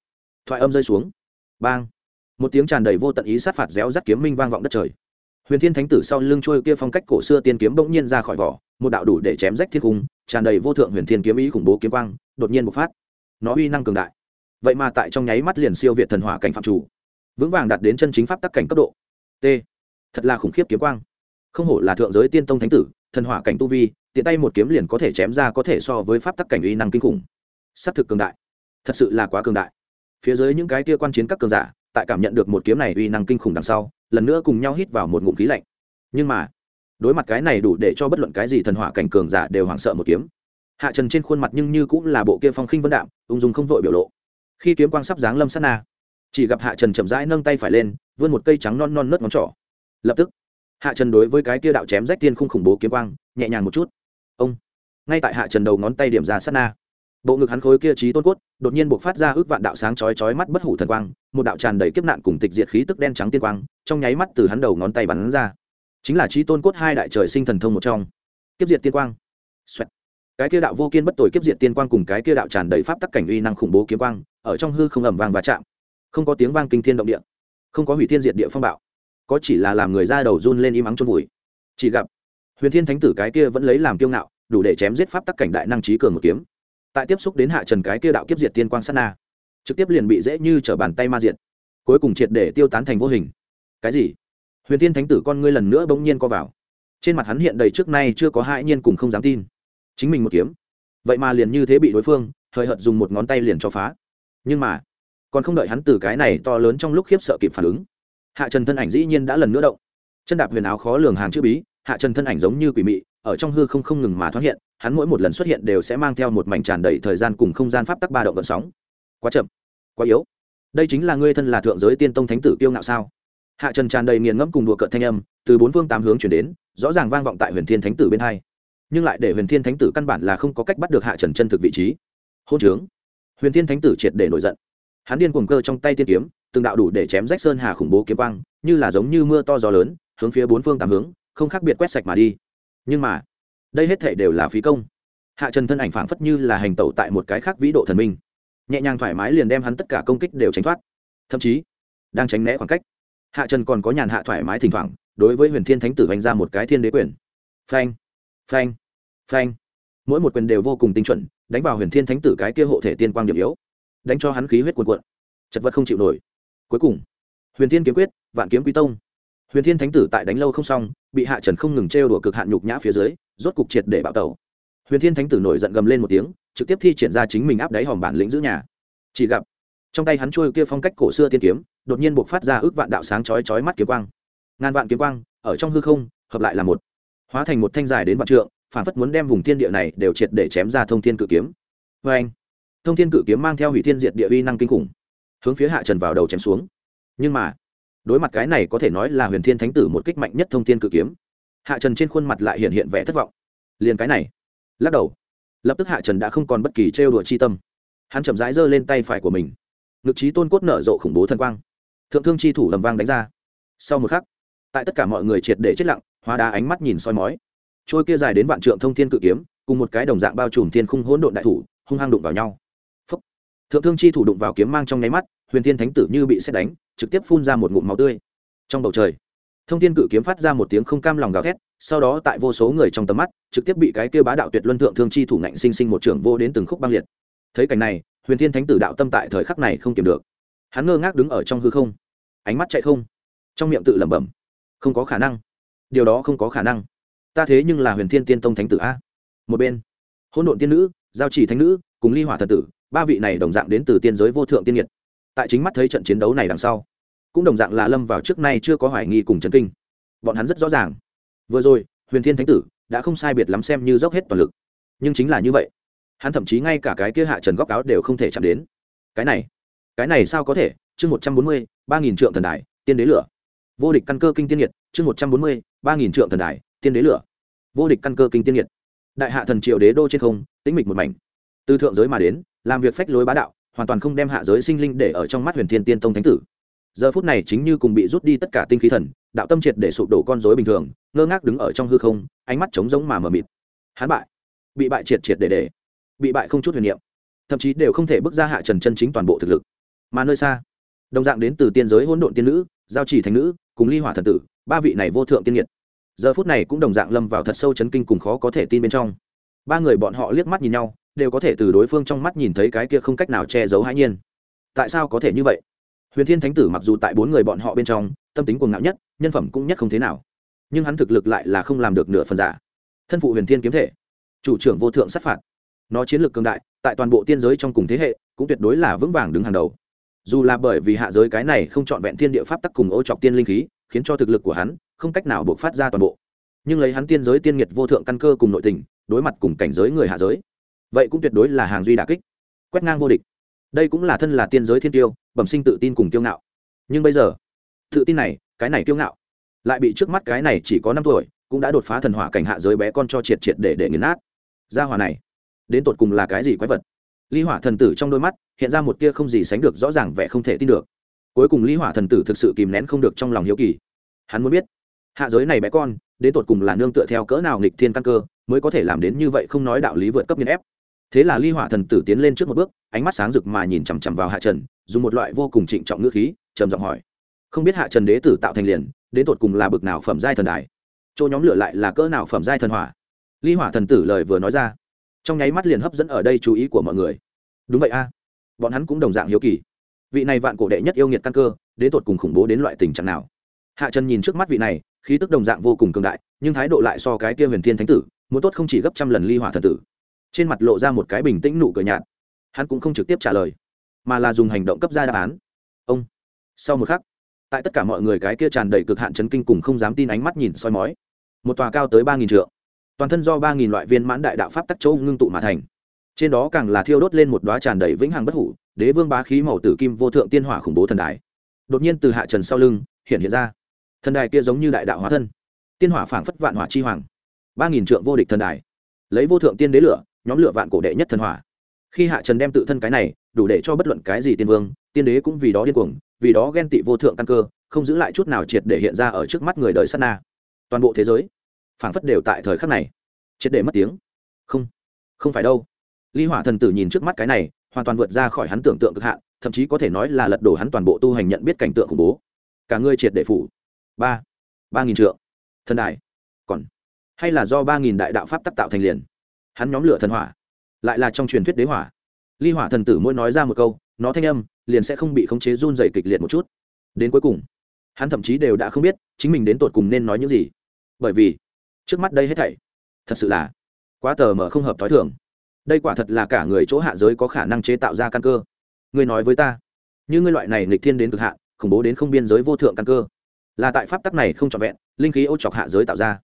Thoại âm rơi xuống. Bang. Một tiếng tràn đầy vô tận ý sát phạt réo rắt kiếm minh vang vọng đất trời. Huyền thiên thánh tử sau lưng trôi kia phong cách cổ xưa tiên kiếm bỗng nhiên ra khỏi vỏ, một đạo đủ để chém rách thiên cung, tràn đầy vô thượng huyền thiên kiếm ý khủng bố kiếm quang, đột nhiên bộc phát. Nó uy năng cường đại. Vậy mà tại trong nháy mắt liền siêu việt thần hỏa cảnh phạm chủ. Vững vàng đạt đến chân chính pháp tắc cảnh cấp độ. T. Thật là khủng khiếp kiếm quang. Không hổ là thượng giới tiên tông thánh tử thần hỏa cảnh tu vi, tiện tay một kiếm liền có thể chém ra có thể so với pháp tắc cảnh uy năng kinh khủng. S á c thực cường đại. Thật sự là quá cường đại. Phía dưới những cái kia quan chiến các cường giả, tại cảm nhận được một kiếm này uy năng kinh khủng đằng sau, lần nữa cùng nhau hít vào một ngụm khí lạnh. Nhưng mà, đối mặt cái này đủ để cho bất luận cái gì thần hỏa cảnh cường giả đều hoảng sợ một kiếm. Hạ trần trên khuôn mặt nhưng như cũng là bộ kia phong khinh vân đạm, ung dung không vội biểu lộ. Khi kiếm quang sắp giáng lâm sát na, chỉ gặp hạ trần chậm rãi nâng tay phải lên, vươn một cây trắng non non nớt ngón trỏ. Lập tức hạ trần đối với cái kia đạo chém rách tiên không khủng bố kiếm quang, nhẹ nhàng một chút. Ông, ngay tại hạ trần đầu ngón tay điểm ra sát na. Bộ ngực hắn khối kia trí tôn cốt, đột nhiên buộc phát ra ước vạn đạo sáng chói chói mắt bất hủ thần quang, một đạo tràn đầy kiếp nạn cùng tịch diệt khí tức đen trắng tiên quang, trong nháy mắt từ hắn đầu ngón tay bắn ra. Chính là trí tôn cốt hai đại trời sinh thần thông một trong. Kiếp diệt tiên quang、Xoẹt. Cái kia đạo vô kiên bất tội kiếp diệt tiên quang cùng cái kia đạo tràn đầy pháp tắc cảnh uy năng khủng bố kiếm quang, ở trong hư không ẩm vàng và chạm. Không có tiếng vang kinh thiên động địa. Không có hủy thiên diệt địa phong bạo có chỉ là làm người ra đầu run lên im ắng chôn vùi. Chỉ gặp, huyền thiên thánh tử cái kia vẫn lấy làm kiêu ngạo, đủ để chém giết pháp tắc cảnh đại năng trí cường một kiếm. Tại tiếp xúc đến hạ trần cái kia đạo kiếp diệt tiên quang sát na, trực tiếp liền bị dễ như t bàn tay ma diệt. Cuối cùng triệt để tiêu tán thành vô hình. Cái gì? Huyền Thiên thánh tử con ngươi lần nữa bỗng nhiên co vào. Trên mặt hắn hiện đầy trước nay chưa có hai nhiên cùng không dám tin. Chính mình một kiếm. Vậy mà liền như thế bị đối phương, hời hợt dùng một ngón tay liền cho phá. Nhưng mà, còn không đợi hắn từ cái này to lớn trong lúc khiếp sợ kịp phản ứng hạ trần thân ảnh dĩ nhiên đã lần nữa động. Chân đạp huyền áo khó lường hàng chữ bí, hạ trần thân ảnh giống như quỷ mị, ở trong hư không không ngừng mà thoát hiện, hắn mỗi một lần xuất hiện đều sẽ mang theo một mảnh tràn đầy thời gian cùng không gian pháp tắc ba động vận sóng. Quá chậm, quá yếu. Đây chính là ngươi thân là thượng giới tiên tông thánh tử kiêu ngạo sao? Hạ trần tràn đầy nghiền ngẫm cùng đùa cợt thanh âm, từ bốn phương tám hướng chuyển đến, rõ ràng vang vọng tại huyền thiên thánh tử bên hai. Nhưng lại để huyền thiên thánh tử căn bản là không có cách bắt được hạ trần chân thực vị trí. Hôn trướng. Huyền thiên thánh tử triệt để nổi giận. Hắn điên cuồng cơ trong tay tiên kiếm từng đạo đủ để chém rách sơn hà khủng bố kiếm quang, như là giống như mưa to gió lớn, hướng phía bốn phương tám hướng, không khác biệt quét sạch mà đi. Nhưng mà, đây hết thể đều là phí công. Hạ trần thân ảnh phảng phất như là hành tẩu tại một cái khác vĩ độ thần minh. Nhẹ nhàng thoải mái liền đem hắn tất cả công kích đều tránh thoát. Thậm chí, đang tránh né khoảng cách, hạ trần còn có nhàn hạ thoải mái thỉnh thoảng, đối với huyền thiên thánh tử vành ra một cái thiên đế quyền. Phanh phanh phanh. Mỗi một quyền đều vô cùng tinh chuẩn, đánh vào huyền thiên thánh tử cái kia hộ thể tiên quang điểm yếu, đánh cho hắn khí huyết cuồn cuộn. Chật vật không chịu nổi cuối cùng, huyền thiên kiếm quyết, vạn kiếm quý tông. Huyền thiên thánh tử tại đánh lâu không xong, bị hạ trần không ngừng trêu đùa cực hạn nhục nhã phía dưới, rốt cục triệt để bạo tẩu. Huyền thiên thánh tử nổi giận gầm lên một tiếng, trực tiếp thi triển ra chính mình áp đáy hòm bản lĩnh giữ nhà. Chỉ gặp, trong tay hắn trôi kia phong cách cổ xưa tiên kiếm, đột nhiên buộc phát ra ước vạn đạo sáng chói chói mắt kiếm quang. Ngàn vạn kiếm quang, ở trong hư không, hợp lại là một, hóa thành một thanh dài đến vạn trượng, phản phất muốn đem vùng thiên địa này đều triệt để chém ra thông thiên cự kiếm. Vê anh thông thiên cự kiếm mang theo hủy thiên diệt địa uy năng kinh khủng hướng phía hạ trần vào đầu chém xuống. Nhưng mà, đối mặt cái này có thể nói là huyền thiên thánh tử một kích mạnh nhất thông thiên cự kiếm, hạ trần trên khuôn mặt lại hiện hiện vẻ thất vọng. Liền cái này, lắc đầu. Lập tức hạ trần đã không còn bất kỳ trêu đùa chi tâm. Hắn chậm rãi giơ lên tay phải của mình. Ngực trí tôn cốt nở rộ khủng bố thần quang. Thượng thương chi thủ lầm vang đánh ra. Sau một khắc, tại tất cả mọi người triệt để chết lặng, hóa đá ánh mắt nhìn soi mói. Trôi kia dài đến vạn trượng thông thiên cự kiếm, cùng một cái đồng dạng bao trùm thiên khung hỗn độn đại thủ, hung hăng đụng vào nhau thượng thương chi thủ đụng vào kiếm mang trong nháy mắt, huyền thiên thánh tử như bị xét đánh, trực tiếp phun ra một ngụm máu tươi. Trong bầu trời, thông thiên cự kiếm phát ra một tiếng không cam lòng gào thét, sau đó tại vô số người trong tầm mắt, trực tiếp bị cái kia bá đạo tuyệt luân thượng thương chi thủ ngạnh sinh sinh một trưởng vô đến từng khúc băng liệt. Thấy cảnh này, huyền thiên thánh tử đạo tâm tại thời khắc này không kiềm được. Hắn ngơ ngác đứng ở trong hư không, ánh mắt chạy không, trong miệng tự lẩm bẩm, không có khả năng. Điều đó không có khả năng. Ta thế nhưng là huyền thiên tiên tông thánh tử a. Một bên hôn độn tiên nữ, giao chỉ thánh nữ, cùng ly hỏa thần tử ba vị này đồng dạng đến từ tiên giới vô thượng tiên nhiệt. Tại chính mắt thấy trận chiến đấu này đằng sau, cũng đồng dạng là lâm vào trước nay chưa có hoài nghi cùng chấn kinh. Bọn hắn rất rõ ràng. Vừa rồi, huyền thiên thánh tử đã không sai biệt lắm xem như dốc hết toàn lực. Nhưng chính là như vậy, hắn thậm chí ngay cả cái kia hạ trần góc áo đều không thể chạm đến. Cái này cái này sao có thể? Chương một trăm bốn mươi, ba nghìn trượng thần đài, tiên đế lửa. Vô địch căn cơ kinh tiên nhiệt, chương một trăm bốn mươi, ba nghìn trượng thần đài, tiên đế lửa. Vô địch căn cơ kinh tiên nhiệt. Đại hạ thần triệu đế đô trên không, tĩnh mịch một mảnh. Từ thượng giới mà đến làm việc phách lối bá đạo, hoàn toàn không đem hạ giới sinh linh để ở trong mắt huyền thiên tiên tông thánh tử. Giờ phút này chính như cùng bị rút đi tất cả tinh khí thần, đạo tâm triệt để sụp đổ con dối bình thường, ngơ ngác đứng ở trong hư không, ánh mắt trống rỗng mà mờ mịt. Hắn bại. Bị bại triệt triệt để để. Bị bại không chút huyền niệm. Thậm chí đều không thể bước ra hạ trần chân chính toàn bộ thực lực. Mà nơi xa, đồng dạng đến từ tiên giới hỗn độn tiên nữ, giao chỉ thành nữ, cùng ly hỏa thần tử, ba vị này vô thượng tiên nhiệt giờ phút này cũng đồng dạng lâm vào thật sâu chấn kinh cùng khó có thể tin bên trong. Ba người bọn họ liếc mắt nhìn nhau đều có thể từ đối phương trong mắt nhìn thấy cái kia không cách nào che giấu hãi nhiên. Tại sao có thể như vậy? Huyền thiên thánh tử mặc dù tại bốn người bọn họ bên trong, tâm tính cuồng ngạo nhất, nhân phẩm cũng nhất không thế nào. Nhưng hắn thực lực lại là không làm được nửa phần giả. Thân phụ huyền thiên kiếm thể. Chủ trưởng vô thượng sát phạt. Nó chiến lược cường đại, tại toàn bộ tiên giới trong cùng thế hệ, cũng tuyệt đối là vững vàng đứng hàng đầu. Dù là bởi vì hạ giới cái này không trọn vẹn thiên địa pháp tắc cùng ô trọc tiên linh khí, khiến cho thực lực của hắn không cách nào buộc phát ra toàn bộ. Nhưng lấy hắn tiên giới tiên nhiệt vô thượng căn cơ cùng nội tình, đối mặt cùng cảnh giới người hạ giới vậy cũng tuyệt đối là hàng duy đà kích, quét ngang vô địch. Đây cũng là thân là tiên giới thiên tiêu, bẩm sinh tự tin cùng kiêu ngạo. Nhưng bây giờ, tự tin này, cái này kiêu ngạo, lại bị trước mắt cái này chỉ có năm tuổi, cũng đã đột phá thần hỏa cảnh hạ giới bé con cho triệt triệt để để nghiền nát. Gia hỏa này, đến tột cùng là cái gì quái vật? Ly hỏa thần tử trong đôi mắt, hiện ra một tia không gì sánh được rõ ràng vẻ không thể tin được. Cuối cùng ly hỏa thần tử thực sự kìm nén không được trong lòng hiếu kỳ. Hắn muốn biết, hạ giới này bé con, đến tột cùng là nương tựa theo cỡ nào nghịch thiên căn cơ, mới có thể làm đến như vậy không nói đạo lý vượt cấp nghiên ép? Thế là ly hỏa thần tử tiến lên trước một bước, ánh mắt sáng rực mà nhìn chằm chằm vào hạ trần, dùng một loại vô cùng trịnh trọng ngữ khí, trầm giọng hỏi. Không biết hạ trần đế tử tạo thành liền, đến tột cùng là bực nào phẩm giai thần đài? Chỗ nhóm lửa lại là cỡ nào phẩm giai thần hỏa? Ly hỏa thần tử lời vừa nói ra, trong nháy mắt liền hấp dẫn ở đây chú ý của mọi người. Đúng vậy a, bọn hắn cũng đồng dạng hiếu kỳ. Vị này vạn cổ đệ nhất yêu nghiệt căn cơ, đến tột cùng khủng bố đến loại tình trạng nào? Hạ trần nhìn trước mắt vị này, khí tức đồng dạng vô cùng cường đại, nhưng thái độ lại so cái kia huyền thiên thánh tử, muốn tốt không chỉ gấp trăm lần ly hỏa thần tử trên mặt lộ ra một cái bình tĩnh nụ cười nhạt. Hắn cũng không trực tiếp trả lời, mà là dùng hành động cấp ra đáp án. Ông. Sau một khắc, tại tất cả mọi người cái kia tràn đầy cực hạn chấn kinh cùng không dám tin ánh mắt nhìn soi mói, một tòa cao tới ba nghìn trượng, toàn thân do ba nghìn loại viên mãn đại đạo pháp tắc châu ngưng tụ mà thành. Trên đó càng là thiêu đốt lên một đoá tràn đầy vĩnh hằng bất hủ, đế vương bá khí màu tử kim vô thượng tiên hỏa khủng bố thần đài. Đột nhiên từ hạ trần sau lưng, hiện hiện ra. Thần đài kia giống như đại đạo hóa thân. Tiên hỏa phảng phất vạn hỏa chi hoàng. ba nghìn trượng vô địch thần đài. Lấy vô thượng tiên đế lửa nhóm lửa vạn cổ đệ nhất thần hỏa. Khi hạ trần đem tự thân cái này, đủ để cho bất luận cái gì tiên vương, tiên đế cũng vì đó điên cuồng, vì đó ghen tị vô thượng căn cơ, không giữ lại chút nào triệt để hiện ra ở trước mắt người đời sát na. Toàn bộ thế giới, phảng phất đều tại thời khắc này. Triệt để mất tiếng. Không không phải đâu. Ly hỏa thần tử nhìn trước mắt cái này, hoàn toàn vượt ra khỏi hắn tưởng tượng cực hạn, thậm chí có thể nói là lật đổ hắn toàn bộ tu hành nhận biết cảnh tượng khủng bố. Cả ngươi triệt để phủ. Ba ba nghìn trượng. Thần đại còn, hay là do ba nghìn đại đạo pháp tác tạo thành liền? Hắn nhóm lửa thần hỏa, lại là trong truyền thuyết đế hỏa. Ly hỏa thần tử mỗi nói ra một câu, nó thanh âm liền sẽ không bị khống chế run dày kịch liệt một chút. Đến cuối cùng, hắn thậm chí đều đã không biết chính mình đến tột cùng nên nói những gì. Bởi vì, trước mắt đây hết thảy, thật sự là quá tờ mờ không hợp t h ó i thường. Đây quả thật là cả người chỗ hạ giới có khả năng chế tạo ra căn cơ. Ngươi nói với ta, như ngươi loại này nghịch thiên đến cực hạ khủng bố đến không biên giới vô thượng căn cơ, là tại pháp tắc này không trọn vẹn, linh khí ô chọc hạ giới tạo ra.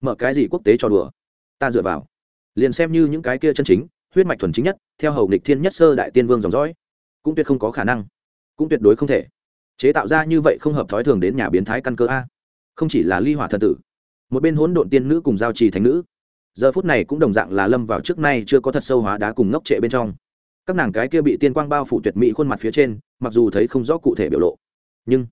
Mở cái gì quốc tế cho đùa? Ta dựa vào liền xem như những cái kia chân chính, huyết mạch thuần chính nhất, theo hầu nghịch thiên nhất sơ đại tiên vương dòng dõi, cũng tuyệt không có khả năng, cũng tuyệt đối không thể. Chế tạo ra như vậy không hợp thói thường đến nhà biến thái căn cơ a. Không chỉ là ly hỏa thần tử, một bên hỗn độn tiên nữ cùng giao trì thánh nữ. Giờ phút này cũng đồng dạng là lâm vào trước nay chưa có thật sâu hóa đá cùng ngốc trệ bên trong. Các nàng cái kia bị tiên quang bao phủ tuyệt mỹ khuôn mặt phía trên, mặc dù thấy không rõ cụ thể biểu lộ, nhưng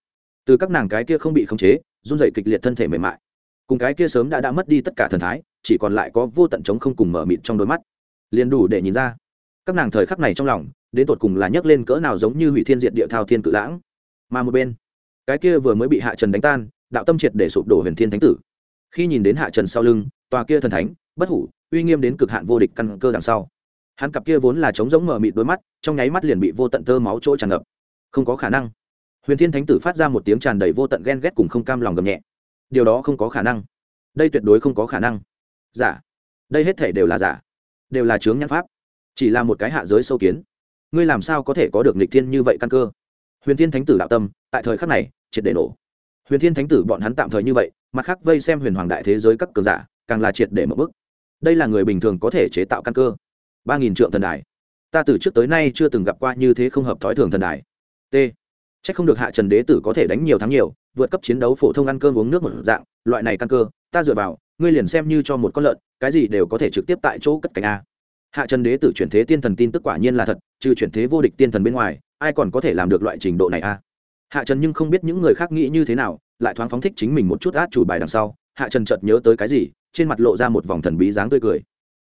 từ các nàng cái kia không bị khống chế, run dậy kịch liệt thân thể mềm mại, cùng cái kia sớm đã đã mất đi tất cả thần thái chỉ còn lại có vô tận trống không cùng mở mịt trong đôi mắt. Liền đủ để nhìn ra, các nàng thời khắc này trong lòng, đến tột cùng là nhấc lên cỡ nào giống như hủy thiên diệt địa thao thiên cự lãng. Mà một bên, cái kia vừa mới bị hạ trần đánh tan, đạo tâm triệt để sụp đổ huyền thiên thánh tử. Khi nhìn đến hạ trần sau lưng, tòa kia thần thánh, bất hủ, uy nghiêm đến cực hạn vô địch căn cơ đằng sau. Hắn cặp kia vốn là trống giống mở mịt đôi mắt, trong nháy mắt liền bị vô tận tơ máu chỗ tràn ngập. Không có khả năng. Huyền thiên thánh tử phát ra một tiếng tràn đầy vô tận ghen ghét cùng không cam lòng gầm nhẹ. Điều đó không có khả năng. Đây tuyệt đối không có khả năng giả. Đây hết thể đều là giả. Đều là chướng nhãn pháp. Chỉ là một cái hạ giới sâu kiến. Ngươi làm sao có thể có được nịch thiên như vậy căn cơ? Huyền thiên thánh tử đạo tâm, tại thời khắc này, triệt để nổ. Huyền thiên thánh tử bọn hắn tạm thời như vậy, mặt khác vây xem huyền hoàng đại thế giới các cường giả, càng là triệt để mở bức. Đây là người bình thường có thể chế tạo căn cơ. Ba nghìn trượng thần đài. Ta từ trước tới nay chưa từng gặp qua như thế không hợp thói thường thần đài. T. C h ắ c không được hạ trần đế tử có thể đánh nhiều thắng nhiều, vượt cấp chiến đấu phổ thông ăn cơm uống nước một dạng, loại này căn cơ, ta dựa vào ngươi liền xem như cho một con lợn, cái gì đều có thể trực tiếp tại chỗ cất cánh a. Hạ trần đế tử chuyển thế tiên thần tin tức quả nhiên là thật, trừ chuyển thế vô địch tiên thần bên ngoài, ai còn có thể làm được loại trình độ này a? Hạ trần nhưng không biết những người khác nghĩ như thế nào, lại thoáng phóng thích chính mình một chút át chủ bài đằng sau, hạ trần chợt nhớ tới cái gì, trên mặt lộ ra một vòng thần bí dáng tươi cười.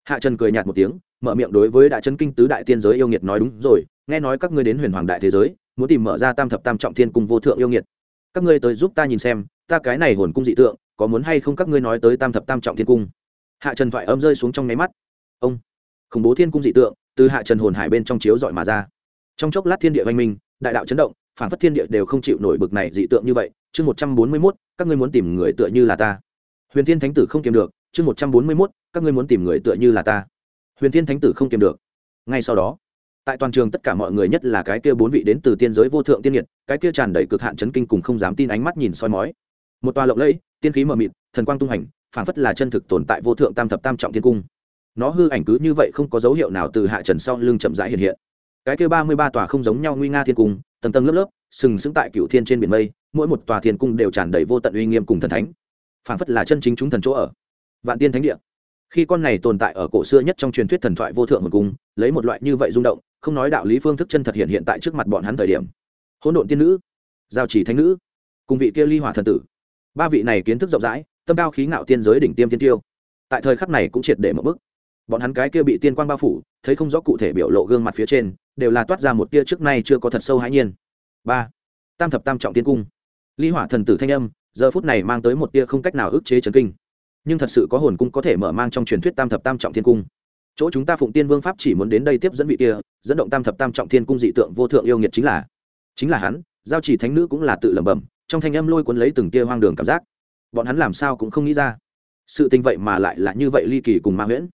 Hạ trần cười nhạt một tiếng, mở miệng đối với đại Trấn kinh tứ đại tiên giới yêu nghiệt nói đúng rồi, nghe nói các ngươi đến huyền hoàng đại thế giới, muốn tìm mở ra tam thập tam trọng thiên cung vô thượng yêu nghiệt. Các ngươi tới giúp ta nhìn xem, ta cái này hồn cung dị tượng có muốn hay không các ngươi nói tới tam thập tam trọng thiên cung. Hạ trần thoại âm rơi xuống trong nháy mắt. Ông, khủng bố thiên cung dị tượng, từ hạ trần hồn hải bên trong chiếu dọi mà ra. Trong chốc lát thiên địa văn minh, đại đạo chấn động, phản phất thiên địa đều không chịu nổi bực này dị tượng như vậy. Chương một trăm bốn mươi mốt, các ngươi muốn tìm người tựa như là ta. Huyền thiên thánh tử không kiềm được. Chương một trăm bốn mươi mốt, các ngươi muốn tìm người tựa như là ta. Huyền thiên thánh tử không kiềm được. Ngay sau đó, tại toàn trường tất cả mọi người nhất là cái kia bốn vị đến từ tiên giới vô thượng tiên nhiệt, cái kia tràn đầy cực hạn chấn kinh cùng không dám tin ánh mắt nhìn soi mói một tòa lộng lẫy, tiên khí mờ mịt, thần quang tung hành, phảng phất là chân thực tồn tại vô thượng tam thập tam trọng thiên cung. Nó hư ảnh cứ như vậy không có dấu hiệu nào từ hạ trần sau lưng chậm rãi hiện hiện. Cái kia ba mươi ba tòa không giống nhau nguy nga thiên cung, tầng tầng lớp lớp, sừng sững tại cựu thiên trên biển mây, mỗi một tòa thiên cung đều tràn đầy vô tận uy nghiêm cùng thần thánh. Phảng phất là chân chính chúng thần chỗ ở. Vạn tiên thánh địa. Khi con này tồn tại ở cổ xưa nhất trong truyền thuyết thần thoại vô thượng một cung, lấy một loại như vậy rung động, không nói đạo lý phương thức chân thật hiện hiện tại trước mặt bọn hắn thời điểm. Hỗn độn tiên nữ, giao chỉ thánh nữ, cùng vị kia ly hỏa thần tử ba vị này kiến thức rộng rãi, tâm cao khí ngạo tiên giới đỉnh tiêm tiên tiêu. Tại thời khắc này cũng triệt để một bức bọn hắn cái kia bị tiên quan bao phủ, thấy không rõ cụ thể biểu lộ gương mặt phía trên, đều là toát ra một tia trước nay chưa có thật sâu hãi nhiên. Ba. Tam thập tam trọng tiên cung. Ly hỏa thần tử thanh âm, giờ phút này mang tới một tia không cách nào ức chế trấn kinh. Nhưng thật sự có hồn cung có thể mở mang trong truyền thuyết tam thập tam trọng thiên cung. Chỗ chúng ta phụng tiên vương pháp chỉ muốn đến đây tiếp dẫn vị kia, dẫn động tam thập tam trọng thiên cung dị tượng vô thượng yêu nghiệt chính là chính là hắn, giao chỉ thánh nữ cũng là tự lẩm bẩm trong thanh âm lôi cuốn lấy từng tia hoang đường cảm giác. Bọn hắn làm sao cũng không nghĩ ra. Sự tình vậy mà lại là như vậy ly kỳ cùng ma huyễn.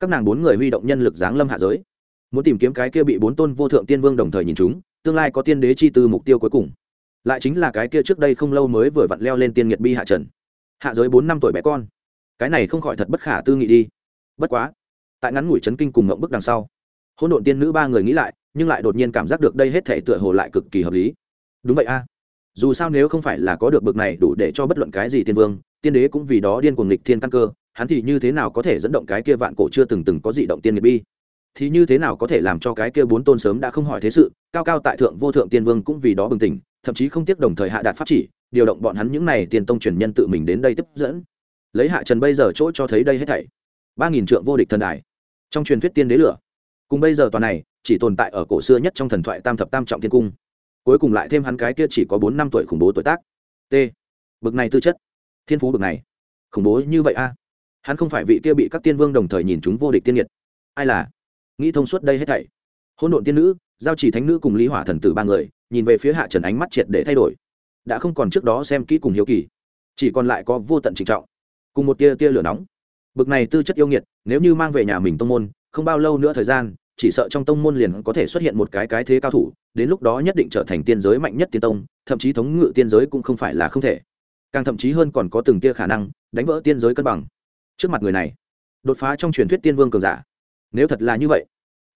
Các nàng bốn người huy động nhân lực giáng lâm hạ giới. Muốn tìm kiếm cái kia bị bốn tôn vô thượng tiên vương đồng thời nhìn chúng, tương lai có tiên đế chi tư mục tiêu cuối cùng. Lại chính là cái kia trước đây không lâu mới vừa vặn leo lên tiên nhiệt bi hạ trần. Hạ giới bốn năm tuổi bé con. Cái này không khỏi thật bất khả tư nghị đi. Bất quá, tại ngắn ngủi chấn kinh cùng ngộng bức đằng sau, hỗn độn tiên nữ ba người nghĩ lại, nhưng lại đột nhiên cảm giác được đây hết thể tựa hồ lại cực kỳ hợp lý. Đúng vậy a dù sao nếu không phải là có được bực này đủ để cho bất luận cái gì tiên vương, tiên đế cũng vì đó điên cuồng nghịch thiên căn cơ, hắn thì như thế nào có thể dẫn động cái kia vạn cổ chưa từng từng có dị động tiên nghiệp bi? Thì như thế nào có thể làm cho cái kia bốn tôn sớm đã không hỏi thế sự, cao cao tại thượng vô thượng tiên vương cũng vì đó bừng tỉnh, thậm chí không tiếc đồng thời hạ đạt pháp chỉ, điều động bọn hắn những này tiền tông truyền nhân tự mình đến đây tiếp dẫn. Lấy hạ trần bây giờ chỗ cho thấy đây hết thảy. Ba nghìn trượng vô địch thần đài. Trong truyền thuyết tiên đế lửa. Cùng bây giờ toàn này, chỉ tồn tại ở cổ xưa nhất trong thần thoại tam thập tam trọng thiên cung cuối cùng lại thêm hắn cái kia chỉ có bốn năm tuổi khủng bố tuổi tác. T. Bực này tư chất. Thiên phú bực này. Khủng bố như vậy a. Hắn không phải vị kia bị các tiên vương đồng thời nhìn chúng vô địch tiên nhiệt ai là? Nghĩ thông suốt đây hết thảy. Hôn độn tiên nữ, giao chỉ thánh nữ cùng lý hỏa thần tử ba người, nhìn về phía hạ trần ánh mắt triệt để thay đổi. Đã không còn trước đó xem kỹ cùng hiếu kỳ. Chỉ còn lại có vô tận trịnh trọng. Cùng một tia tia lửa nóng. Bực này tư chất yêu nghiệt, nếu như mang về nhà mình tông môn, không bao lâu nữa thời gian chỉ sợ trong tông môn liền có thể xuất hiện một cái cái thế cao thủ, đến lúc đó nhất định trở thành tiên giới mạnh nhất tiên tông, thậm chí thống ngự tiên giới cũng không phải là không thể. Càng thậm chí hơn còn có từng tia khả năng, đánh vỡ tiên giới cân bằng. Trước mặt người này, đột phá trong truyền thuyết tiên vương cường giả. Nếu thật là như vậy,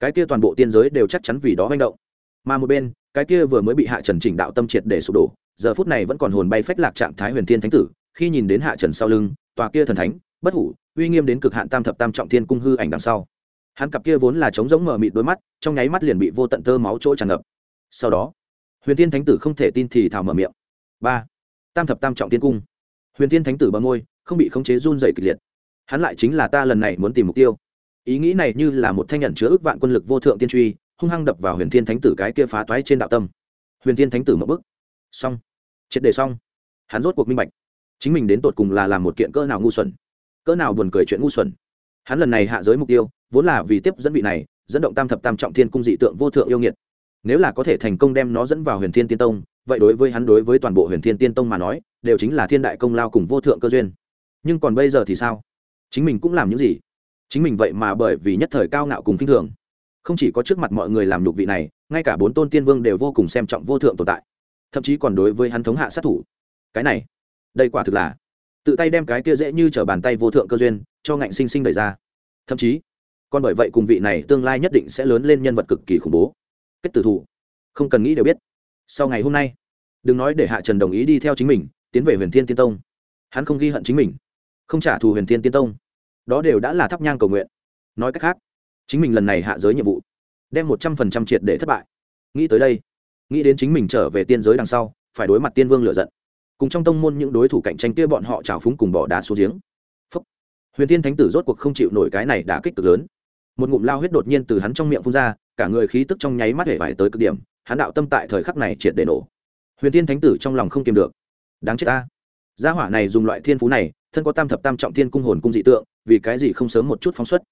cái kia toàn bộ tiên giới đều chắc chắn vì đó manh động. Mà một bên, cái kia vừa mới bị hạ trần chỉnh đạo tâm triệt để sụp đổ, giờ phút này vẫn còn hồn bay phách lạc trạng thái huyền thiên thánh tử, khi nhìn đến hạ trần sau lưng, tòa kia thần thánh, bất hủ, uy nghiêm đến cực hạn tam thập tam trọng thiên cung hư ảnh đằng sau hắn cặp kia vốn là trống giống mở mịt đôi mắt, trong nháy mắt liền bị vô tận tơ máu chỗ tràn ngập. Sau đó, huyền tiên thánh tử không thể tin thì thào mở miệng. Ba, tam thập tam trọng tiên cung. Huyền tiên thánh tử bờ môi, không bị khống chế run dày kịch liệt. Hắn lại chính là ta lần này muốn tìm mục tiêu. Ý nghĩ này như là một thanh nhận chứa ước vạn quân lực vô thượng tiên truy, hung hăng đập vào huyền thiên thánh tử cái kia phá toái trên đạo tâm. Huyền thiên thánh tử mở bức xong. Triệt đề xong. Hắn rốt cuộc minh bạch. Chính mình đến tột cùng là làm một kiện cỡ nào ngu xuẩn. Cỡ nào buồn cười chuyện ngu xuẩn hắn lần này hạ giới mục tiêu, vốn là vì tiếp dẫn vị này, dẫn động tam thập tam trọng thiên cung dị tượng vô thượng yêu nghiệt. Nếu là có thể thành công đem nó dẫn vào huyền thiên tiên tông, vậy đối với hắn đối với toàn bộ huyền thiên tiên tông mà nói, đều chính là thiên đại công lao cùng vô thượng cơ duyên. Nhưng còn bây giờ thì sao? Chính mình cũng làm những gì? Chính mình vậy mà bởi vì nhất thời cao ngạo cùng kinh thường. Không chỉ có trước mặt mọi người làm nhục vị này, ngay cả bốn tôn tiên vương đều vô cùng xem trọng vô thượng tồn tại. Thậm chí còn đối với hắn thống hạ sát thủ. Cái này, đây quả thực là tự tay đem cái kia dễ như t r ở bàn tay vô thượng cơ duyên cho ngạnh sinh sinh đẩy ra. Thậm chí còn bởi vậy cùng vị này tương lai nhất định sẽ lớn lên nhân vật cực kỳ khủng bố. Kết tử thủ, không cần nghĩ đều biết. Sau ngày hôm nay, đừng nói để hạ trần đồng ý đi theo chính mình, tiến về huyền thiên tiên tông. Hắn không ghi hận chính mình, không trả thù huyền thiên tiên tông. Đó đều đã là thắp nhang cầu nguyện. Nói cách khác, chính mình lần này hạ giới nhiệm vụ, đem một trăm phần trăm triệt để thất bại. Nghĩ tới đây, nghĩ đến chính mình trở về tiên giới đằng sau, phải đối mặt tiên vương lựa giận cùng trong tông môn những đối thủ cạnh tranh kia bọn họ trào phúng cùng bỏ đá xuống giếng. Phúc. huyền Thiên thánh tử rốt cuộc không chịu nổi cái này đã kích cực lớn. Một ngụm lao huyết đột nhiên từ hắn trong miệng phun ra, cả người khí tức trong nháy mắt hể vải tới cực điểm, hắn đạo tâm tại thời khắc này triệt để nổ. Huyền Thiên thánh tử trong lòng không kiềm được. Đáng chết ta. Gia hỏa này dùng loại thiên phú này, thân có tam thập tam trọng thiên cung hồn cung dị tượng, vì cái gì không sớm một chút phóng xuất?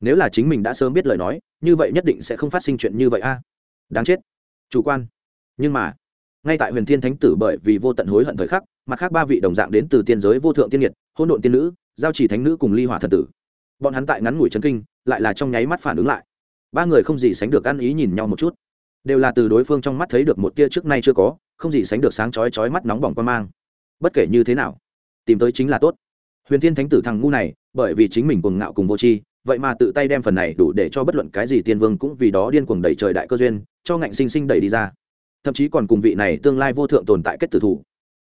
Nếu là chính mình đã sớm biết lời nói, như vậy nhất định sẽ không phát sinh chuyện như vậy a. Đáng chết. Chủ quan. Nhưng mà ngay tại huyền thiên thánh tử bởi vì vô tận hối hận thời khắc, mặt khác ba vị đồng dạng đến từ tiên giới vô thượng tiên nhiệt hôn độn tiên nữ, giao chỉ thánh nữ cùng ly hỏa thần tử. Bọn hắn tại ngắn ngủi chân kinh, lại là trong nháy mắt phản ứng lại. Ba người không gì sánh được ăn ý nhìn nhau một chút. Đều là từ đối phương trong mắt thấy được một tia trước nay chưa có, không gì sánh được sáng chói chói mắt nóng bỏng quan mang. Bất kể như thế nào, tìm tới chính là tốt. Huyền thiên thánh tử thằng ngu này, bởi vì chính mình cuồng ngạo cùng vô tri, vậy mà tự tay đem phần này đủ để cho bất luận cái gì tiên vương cũng vì đó điên cuồng đẩy trời đại cơ duyên, cho ngạnh sinh sinh đẩy đi ra thậm chí còn cùng vị này tương lai vô thượng tồn tại kết tử thủ.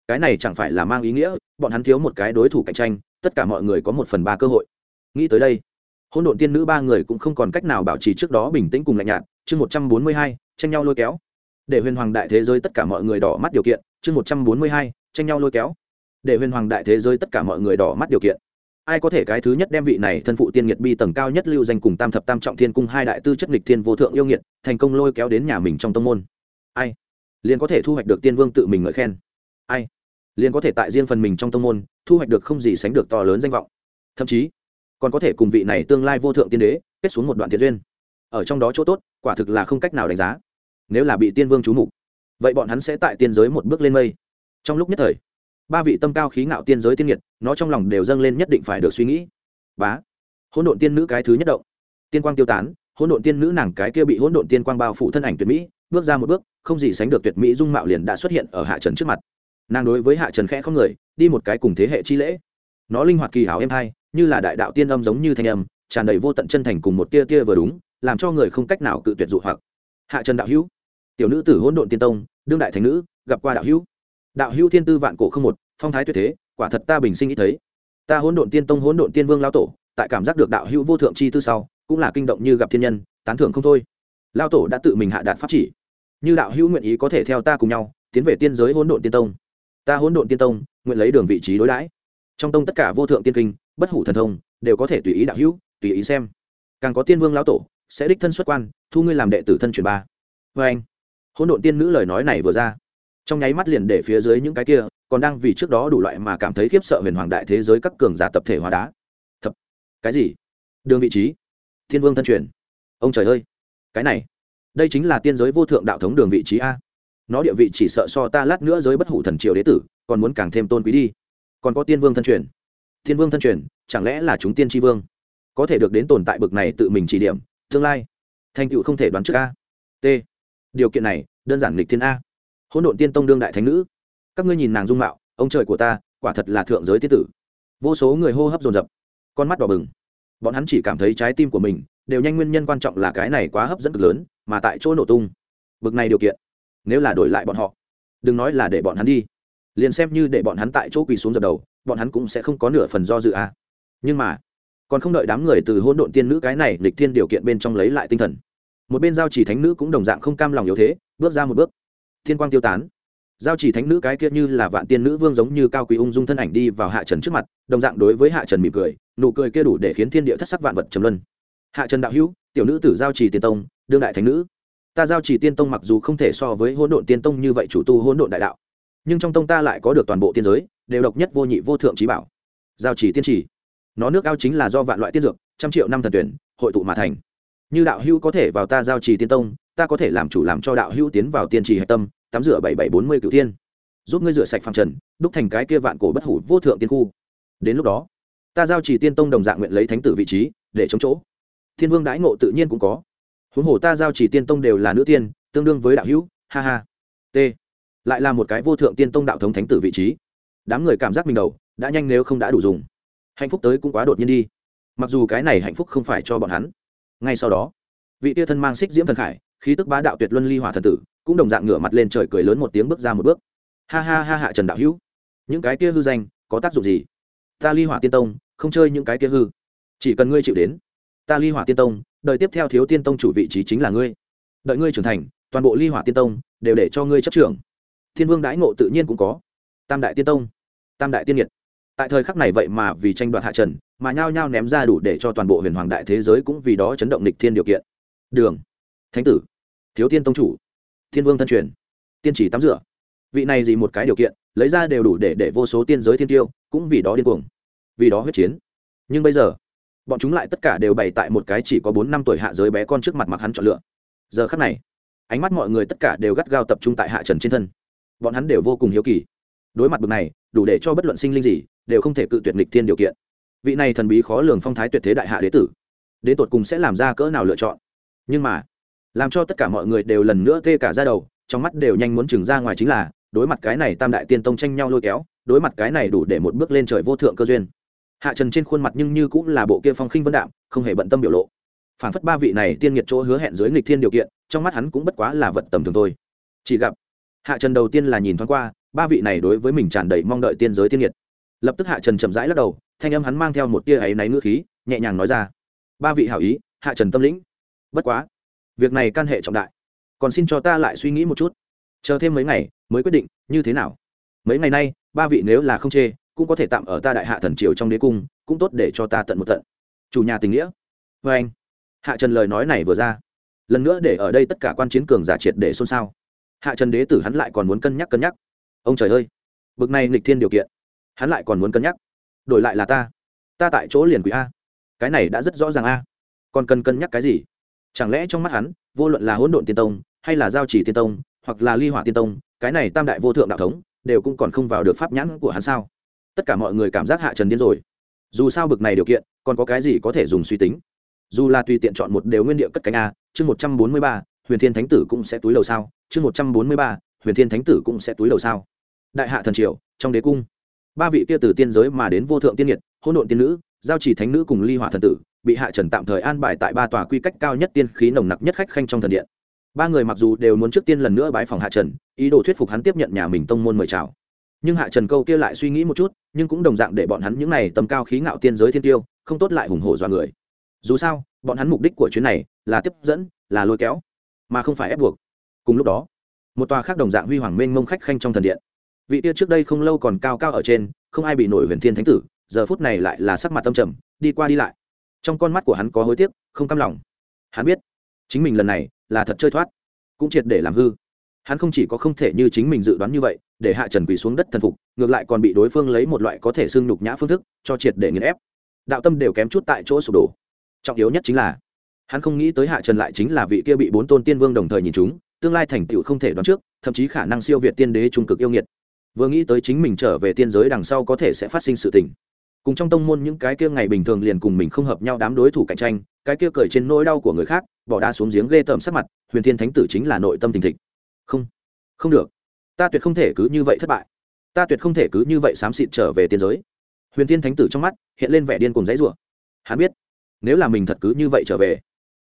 Cái này chẳng phải là mang ý nghĩa, bọn hắn thiếu một cái đối thủ cạnh tranh, tất cả mọi người có một phần ba cơ hội. Nghĩ tới đây hôn độn tiên nữ ba người cũng không còn cách nào bảo trì trước đó bình tĩnh cùng lạnh nhạt. Chương một trăm bốn mươi hai, tranh nhau lôi kéo. Để huyền hoàng đại thế giới tất cả mọi người đỏ mắt điều kiện. Chương một trăm bốn mươi hai, tranh nhau lôi kéo. Để huyền hoàng đại thế giới tất cả mọi người đỏ mắt điều kiện. Ai có thể cái thứ nhất đem vị này thân phụ tiên nghiệt bi tầng cao nhất lưu danh cùng tam thập tam trọng thiên cung hai đại tư chất nghịch thiên vô thượng yêu nghiệt, thành công lôi kéo đến nhà mình trong tông môn? Ai? Liền có thể thu hoạch được tiên vương tự mình ngợi khen. Ai? Liền có thể tại riêng phần mình trong tông môn, thu hoạch được không gì sánh được to lớn danh vọng. Thậm chí, còn có thể cùng vị này tương lai vô thượng tiên đế kết xuống một đoạn thiện duyên. Ở trong đó chỗ tốt, quả thực là không cách nào đánh giá. Nếu là bị tiên vương trú mục, vậy bọn hắn sẽ tại tiên giới một bước lên mây. Trong lúc nhất thời, ba vị tâm cao khí ngạo tiên giới tiên nhiệt nó trong lòng đều dâng lên nhất định phải được suy nghĩ. Bá, hỗn độn tiên nữ cái thứ nhất động. Tiên quang tiêu tán, hỗn độn tiên nữ nàng cái kia bị hỗn độn tiên quang bao phủ thân ảnh tuyệt mỹ bước ra một bước, không gì sánh được tuyệt mỹ dung mạo liền đã xuất hiện ở hạ trần trước mặt. Nàng đối với hạ trần khẽ không người, đi một cái cùng thế hệ chi lễ. Nó linh hoạt kỳ hảo êm hai như là đại đạo tiên âm giống như thanh âm, tràn đầy vô tận chân thành cùng một tia tia vừa đúng, làm cho người không cách nào cự tuyệt dụ hoặc. Hạ trần đạo hữu, tiểu nữ tử hỗn độn tiên tông, đương đại thành nữ, gặp qua đạo hữu. Đạo hữu thiên tư vạn cổ không một, phong thái tuyệt thế, quả thật ta bình sinh nghĩ thấy. Ta hỗn độn tiên tông hỗn độn tiên vương lao tổ, tại cảm giác được đạo hữu vô thượng chi tư sau, cũng là kinh động như gặp thiên nhân, tán thưởng không thôi. Lao tổ đã tự mình hạ đạt pháp chỉ như đạo hữu nguyện ý có thể theo ta cùng nhau, tiến về tiên giới hỗn độn tiên tông. Ta hỗn độn tiên tông, nguyện lấy đường vị trí đối đãi. Trong tông tất cả vô thượng tiên kinh, bất hủ thần thông, đều có thể tùy ý đạo hữu, tùy ý xem. Càng có tiên vương lão tổ, sẽ đích thân xuất quan, thu ngươi làm đệ tử thân truyền ba. Vê anh, hỗn độn tiên nữ lời nói này vừa ra. Trong nháy mắt liền để phía dưới những cái kia, còn đang vì trước đó đủ loại mà cảm thấy khiếp sợ huyền hoàng đại thế giới các cường giả tập thể hóa đá. Thập, cái gì? Đường vị trí. Thiên vương thân truyền. Ông trời ơi, cái này đây chính là tiên giới vô thượng đạo thống đường vị trí a. Nó địa vị chỉ sợ so ta lát nữa giới bất hủ thần triều đế tử, còn muốn càng thêm tôn quý đi. Còn có tiên vương thân truyền. Thiên vương thân truyền, chẳng lẽ là chúng tiên tri vương? Có thể được đến tồn tại bực này tự mình chỉ điểm, tương lai. Thành tựu không thể đoán trước a. T. Điều kiện này, đơn giản lịch thiên a. Hỗn độn tiên tông đương đại thánh nữ. Các ngươi nhìn nàng dung mạo, ông trời của ta, quả thật là thượng giới tiên tử. Vô số người hô hấp dồn dập, con mắt đỏ bừng. Bọn hắn chỉ cảm thấy trái tim của mình, đều nhanh nguyên nhân quan trọng là cái này quá hấp dẫn cực lớn mà tại chỗ nổ tung. Bực này điều kiện, nếu là đổi lại bọn họ, đừng nói là để bọn hắn đi, liền xem như để bọn hắn tại chỗ quỳ xuống dập đầu, bọn hắn cũng sẽ không có nửa phần do dự à. nhưng mà, còn không đợi đám người từ hôn độn tiên nữ cái này lịch thiên điều kiện bên trong lấy lại tinh thần, một bên giao chỉ thánh nữ cũng đồng dạng không cam lòng yếu thế, bước ra một bước. Thiên quang tiêu tán. Giao chỉ thánh nữ cái kia như là vạn tiên nữ vương giống như cao quý ung dung thân ảnh đi vào hạ trần trước mặt, đồng dạng đối với hạ trần mỉm cười, nụ cười kia đủ để khiến thiên địa thất sắc vạn vật trầm luân hạ trần đạo hữu, tiểu nữ tử giao trì tiên tông, đương đại thánh nữ. Ta giao trì tiên tông mặc dù không thể so với hỗn độn tiên tông như vậy chủ tu hỗn độn đại đạo, nhưng trong tông ta lại có được toàn bộ tiên giới, đều độc nhất vô nhị vô thượng trí bảo. Giao trì tiên trì. Nó nước ao chính là do vạn loại tiên dược, trăm triệu năm thần tuyển, hội tụ mà thành. Như đạo hữu có thể vào ta giao trì tiên tông, ta có thể làm chủ làm cho đạo hữu tiến vào tiên trì hạch tâm, tắm rửa bảy bảy bốn mươi cựu tiên giúp ngươi rửa sạch phàm trần, đúc thành cái kia vạn cổ bất hủ vô thượng tiên khu. Đến lúc đó, ta giao trì tiên tông đồng dạng nguyện lấy thánh tử vị trí, để chống chỗ thiên vương đãi ngộ tự nhiên cũng có. Huống hồ ta giao chỉ tiên tông đều là nữ tiên, tương đương với đạo hữu, ha ha. T. Lại là một cái vô thượng tiên tông đạo thống thánh tử vị trí. Đám người cảm giác mình đầu, đã nhanh nếu không đã đủ dùng. Hạnh phúc tới cũng quá đột nhiên đi. Mặc dù cái này hạnh phúc không phải cho bọn hắn. Ngay sau đó, vị tia thân mang xích diễm thần khải, khí tức bá đạo tuyệt luân ly hỏa thần tử, cũng đồng dạng ngửa mặt lên trời cười lớn một tiếng bước ra một bước. Ha ha ha hạ trần đạo hữu. Những cái kia hư danh, có tác dụng gì? Ta ly hỏa tiên tông, không chơi những cái kia hư. Chỉ cần ngươi chịu đến ta ly hỏa tiên tông, đợi tiếp theo thiếu tiên tông chủ vị trí chính là ngươi. Đợi ngươi trưởng thành, toàn bộ ly hỏa tiên tông đều để cho ngươi chấp trưởng. Thiên vương đãi ngộ tự nhiên cũng có. Tam đại tiên tông, tam đại tiên nhiệt. Tại thời khắc này vậy mà vì tranh đoạt hạ trần, mà nhao nhao ném ra đủ để cho toàn bộ huyền hoàng đại thế giới cũng vì đó chấn động lịch thiên điều kiện. Đường. Thánh tử. Thiếu tiên tông chủ. Thiên vương thân truyền. Tiên chỉ tắm rửa. Vị này gì một cái điều kiện, lấy ra đều đủ để để vô số tiên giới thiên tiêu cũng vì đó điên cuồng. Vì đó huyết chiến. Nhưng bây giờ bọn chúng lại tất cả đều bày tại một cái chỉ có bốn năm tuổi hạ giới bé con trước mặt mặc hắn chọn lựa. Giờ khắc này, ánh mắt mọi người tất cả đều gắt gao tập trung tại hạ trần trên thân. Bọn hắn đều vô cùng hiếu kỳ. Đối mặt bực này, đủ để cho bất luận sinh linh gì đều không thể cự tuyệt nghịch thiên điều kiện. Vị này thần bí khó lường phong thái tuyệt thế đại hạ đế tử, đến tột cùng sẽ làm ra cỡ nào lựa chọn? Nhưng mà, làm cho tất cả mọi người đều lần nữa tê cả ra đầu, trong mắt đều nhanh muốn chừng ra ngoài chính là, đối mặt cái này tam đại tiên tông tranh nhau lôi kéo, đối mặt cái này đủ để một bước lên trời vô thượng cơ duyên hạ trần trên khuôn mặt nhưng như cũng là bộ kia phong khinh vân đạm, không hề bận tâm biểu lộ. Phản phất ba vị này tiên nghiệt chỗ hứa hẹn dưới nghịch thiên điều kiện, trong mắt hắn cũng bất quá là vật tầm thường thôi. Chỉ gặp, hạ trần đầu tiên là nhìn thoáng qua, ba vị này đối với mình tràn đầy mong đợi tiên giới tiên nghiệt. Lập tức hạ trần chậm rãi lắc đầu, thanh âm hắn mang theo một tia áy náy ngữ khí, nhẹ nhàng nói ra, ba vị hảo ý, hạ trần tâm lĩnh. Bất quá, việc này can hệ trọng đại, còn xin cho ta lại suy nghĩ một chút. Chờ thêm mấy ngày mới quyết định, như thế nào? Mấy ngày nay, ba vị nếu là không chê cũng có thể tạm ở ta đại hạ thần triều trong đế cung, cũng tốt để cho ta tận một tận. Chủ nhà tình nghĩa. Vê anh. Hạ trần lời nói này vừa ra. Lần nữa để ở đây tất cả quan chiến cường giả triệt để xôn xao. Hạ trần đế tử hắn lại còn muốn cân nhắc cân nhắc. Ông trời ơi. Bực này nghịch thiên điều kiện. Hắn lại còn muốn cân nhắc. Đổi lại là ta. Ta tại chỗ liền quỷ a. Cái này đã rất rõ ràng a. Còn cần cân nhắc cái gì? Chẳng lẽ trong mắt hắn, vô luận là hỗn độn tiên tông, hay là giao chỉ tiên tông, hoặc là ly hỏa tiên tông, cái này tam đại vô thượng đạo thống, đều cũng còn không vào được pháp nhãn của hắn sao? Tất cả mọi người cảm giác hạ trần điên rồi. Dù sao bực này điều kiện, còn có cái gì có thể dùng suy tính? Dù là tùy tiện chọn một đều nguyên địa cất cánh a, chương một trăm bốn mươi ba, huyền thiên thánh tử cũng sẽ túi đầu sao? Chương một trăm bốn mươi ba, huyền thiên thánh tử cũng sẽ túi đầu sao? Đại hạ thần triều, trong đế cung. Ba vị kia từ tiên giới mà đến vô thượng tiên nhiệt hôn độn tiên nữ, giao chỉ thánh nữ cùng ly hỏa thần tử, bị hạ trần tạm thời an bài tại ba tòa quy cách cao nhất tiên khí nồng nặc nhất khách khanh trong thần điện. Ba người mặc dù đều muốn trước tiên lần nữa bái phòng hạ trần, ý đồ thuyết phục hắn tiếp nhận nhà mình tông môn mời chào nhưng hạ trần câu kia lại suy nghĩ một chút, nhưng cũng đồng dạng để bọn hắn những n à y tầm cao khí ngạo tiên giới thiên tiêu, không tốt lại hùng hổ dọa người. Dù sao, bọn hắn mục đích của chuyến này là tiếp dẫn, là lôi kéo, mà không phải ép buộc. Cùng lúc đó, một tòa khác đồng dạng huy hoàng mênh mông khách khanh trong thần điện. Vị tia trước đây không lâu còn cao cao ở trên, không ai bị nổi huyền thiên thánh tử, giờ phút này lại là sắc mặt tâm trầm, đi qua đi lại. Trong con mắt của hắn có hối tiếc, không cam lòng. Hắn biết, chính mình lần này là thật chơi thoát, cũng triệt để làm hư. Hắn không chỉ có không thể như chính mình dự đoán như vậy để hạ trần quỳ xuống đất thần phục, ngược lại còn bị đối phương lấy một loại có thể xưng nhục nhã phương thức, cho triệt để nghiền ép. Đạo tâm đều kém chút tại chỗ sụp đổ. Trọng yếu nhất chính là, hắn không nghĩ tới hạ trần lại chính là vị kia bị bốn tôn tiên vương đồng thời nhìn chúng, tương lai thành tựu không thể đoán trước, thậm chí khả năng siêu việt tiên đế trung cực yêu nghiệt. Vừa nghĩ tới chính mình trở về tiên giới đằng sau có thể sẽ phát sinh sự tình. Cùng trong tông môn những cái kia ngày bình thường liền cùng mình không hợp nhau đám đối thủ cạnh tranh, cái kia cởi trên nỗi đau của người khác, bỏ đa xuống giếng ghê tởm sắc mặt, huyền thiên thánh tử chính là nội tâm tình thịch. Không không được ta tuyệt không thể cứ như vậy thất bại. Ta tuyệt không thể cứ như vậy xám xịt trở về tiên giới. Huyền thiên thánh tử trong mắt hiện lên vẻ điên cùng dãy rủa. Hắn biết, nếu là mình thật cứ như vậy trở về,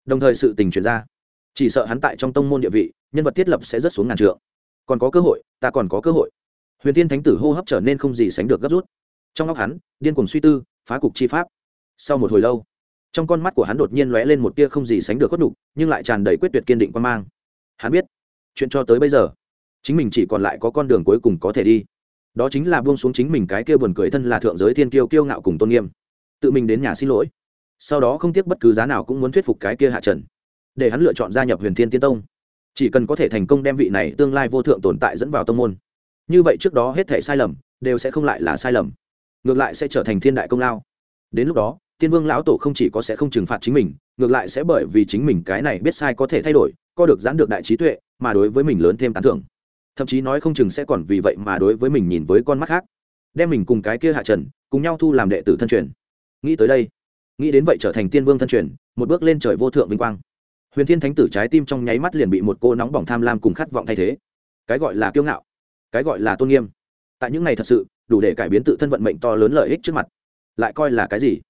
đồng thời sự tình chuyển ra, chỉ sợ hắn tại trong tông môn địa vị, nhân vật thiết lập sẽ rất xuống ngàn trượng. Còn có cơ hội, ta còn có cơ hội. Huyền thiên thánh tử hô hấp trở nên không gì sánh được gấp rút. Trong óc hắn, điên cuồng suy tư, phá cục chi pháp. Sau một hồi lâu, trong con mắt của hắn đột nhiên lóe lên một tia không gì sánh được khuất nhục, nhưng lại tràn đầy quyết tuyệt kiên định quan mang. Hắn biết, chuyện cho tới bây giờ chính mình chỉ còn lại có con đường cuối cùng có thể đi. Đó chính là buông xuống chính mình cái kia buồn cười thân là thượng giới thiên kiêu kiêu ngạo cùng tôn nghiêm. Tự mình đến nhà xin lỗi. Sau đó không tiếc bất cứ giá nào cũng muốn thuyết phục cái kia hạ trần. Để hắn lựa chọn gia nhập huyền thiên tiên tông. Chỉ cần có thể thành công đem vị này tương lai vô thượng tồn tại dẫn vào tông môn. Như vậy trước đó hết thể sai lầm, đều sẽ không lại là sai lầm. Ngược lại sẽ trở thành thiên đại công lao. Đến lúc đó, tiên vương lão tổ không chỉ có sẽ không trừng phạt chính mình, ngược lại sẽ bởi vì chính mình cái này biết sai có thể thay đổi, có được giãn được đại trí tuệ, mà đối với mình lớn thêm tán thưởng thậm chí nói không chừng sẽ còn vì vậy mà đối với mình nhìn với con mắt khác. Đem mình cùng cái kia hạ trần, cùng nhau thu làm đệ tử thân truyền. Nghĩ tới đây, nghĩ đến vậy trở thành tiên vương thân truyền, một bước lên trời vô thượng vinh quang. Huyền thiên thánh tử trái tim trong nháy mắt liền bị một cô nóng bỏng tham lam cùng khát vọng thay thế. Cái gọi là kiêu ngạo, cái gọi là tôn nghiêm. Tại những ngày thật sự, đủ để cải biến tự thân vận mệnh to lớn lợi ích trước mặt. Lại coi là cái gì?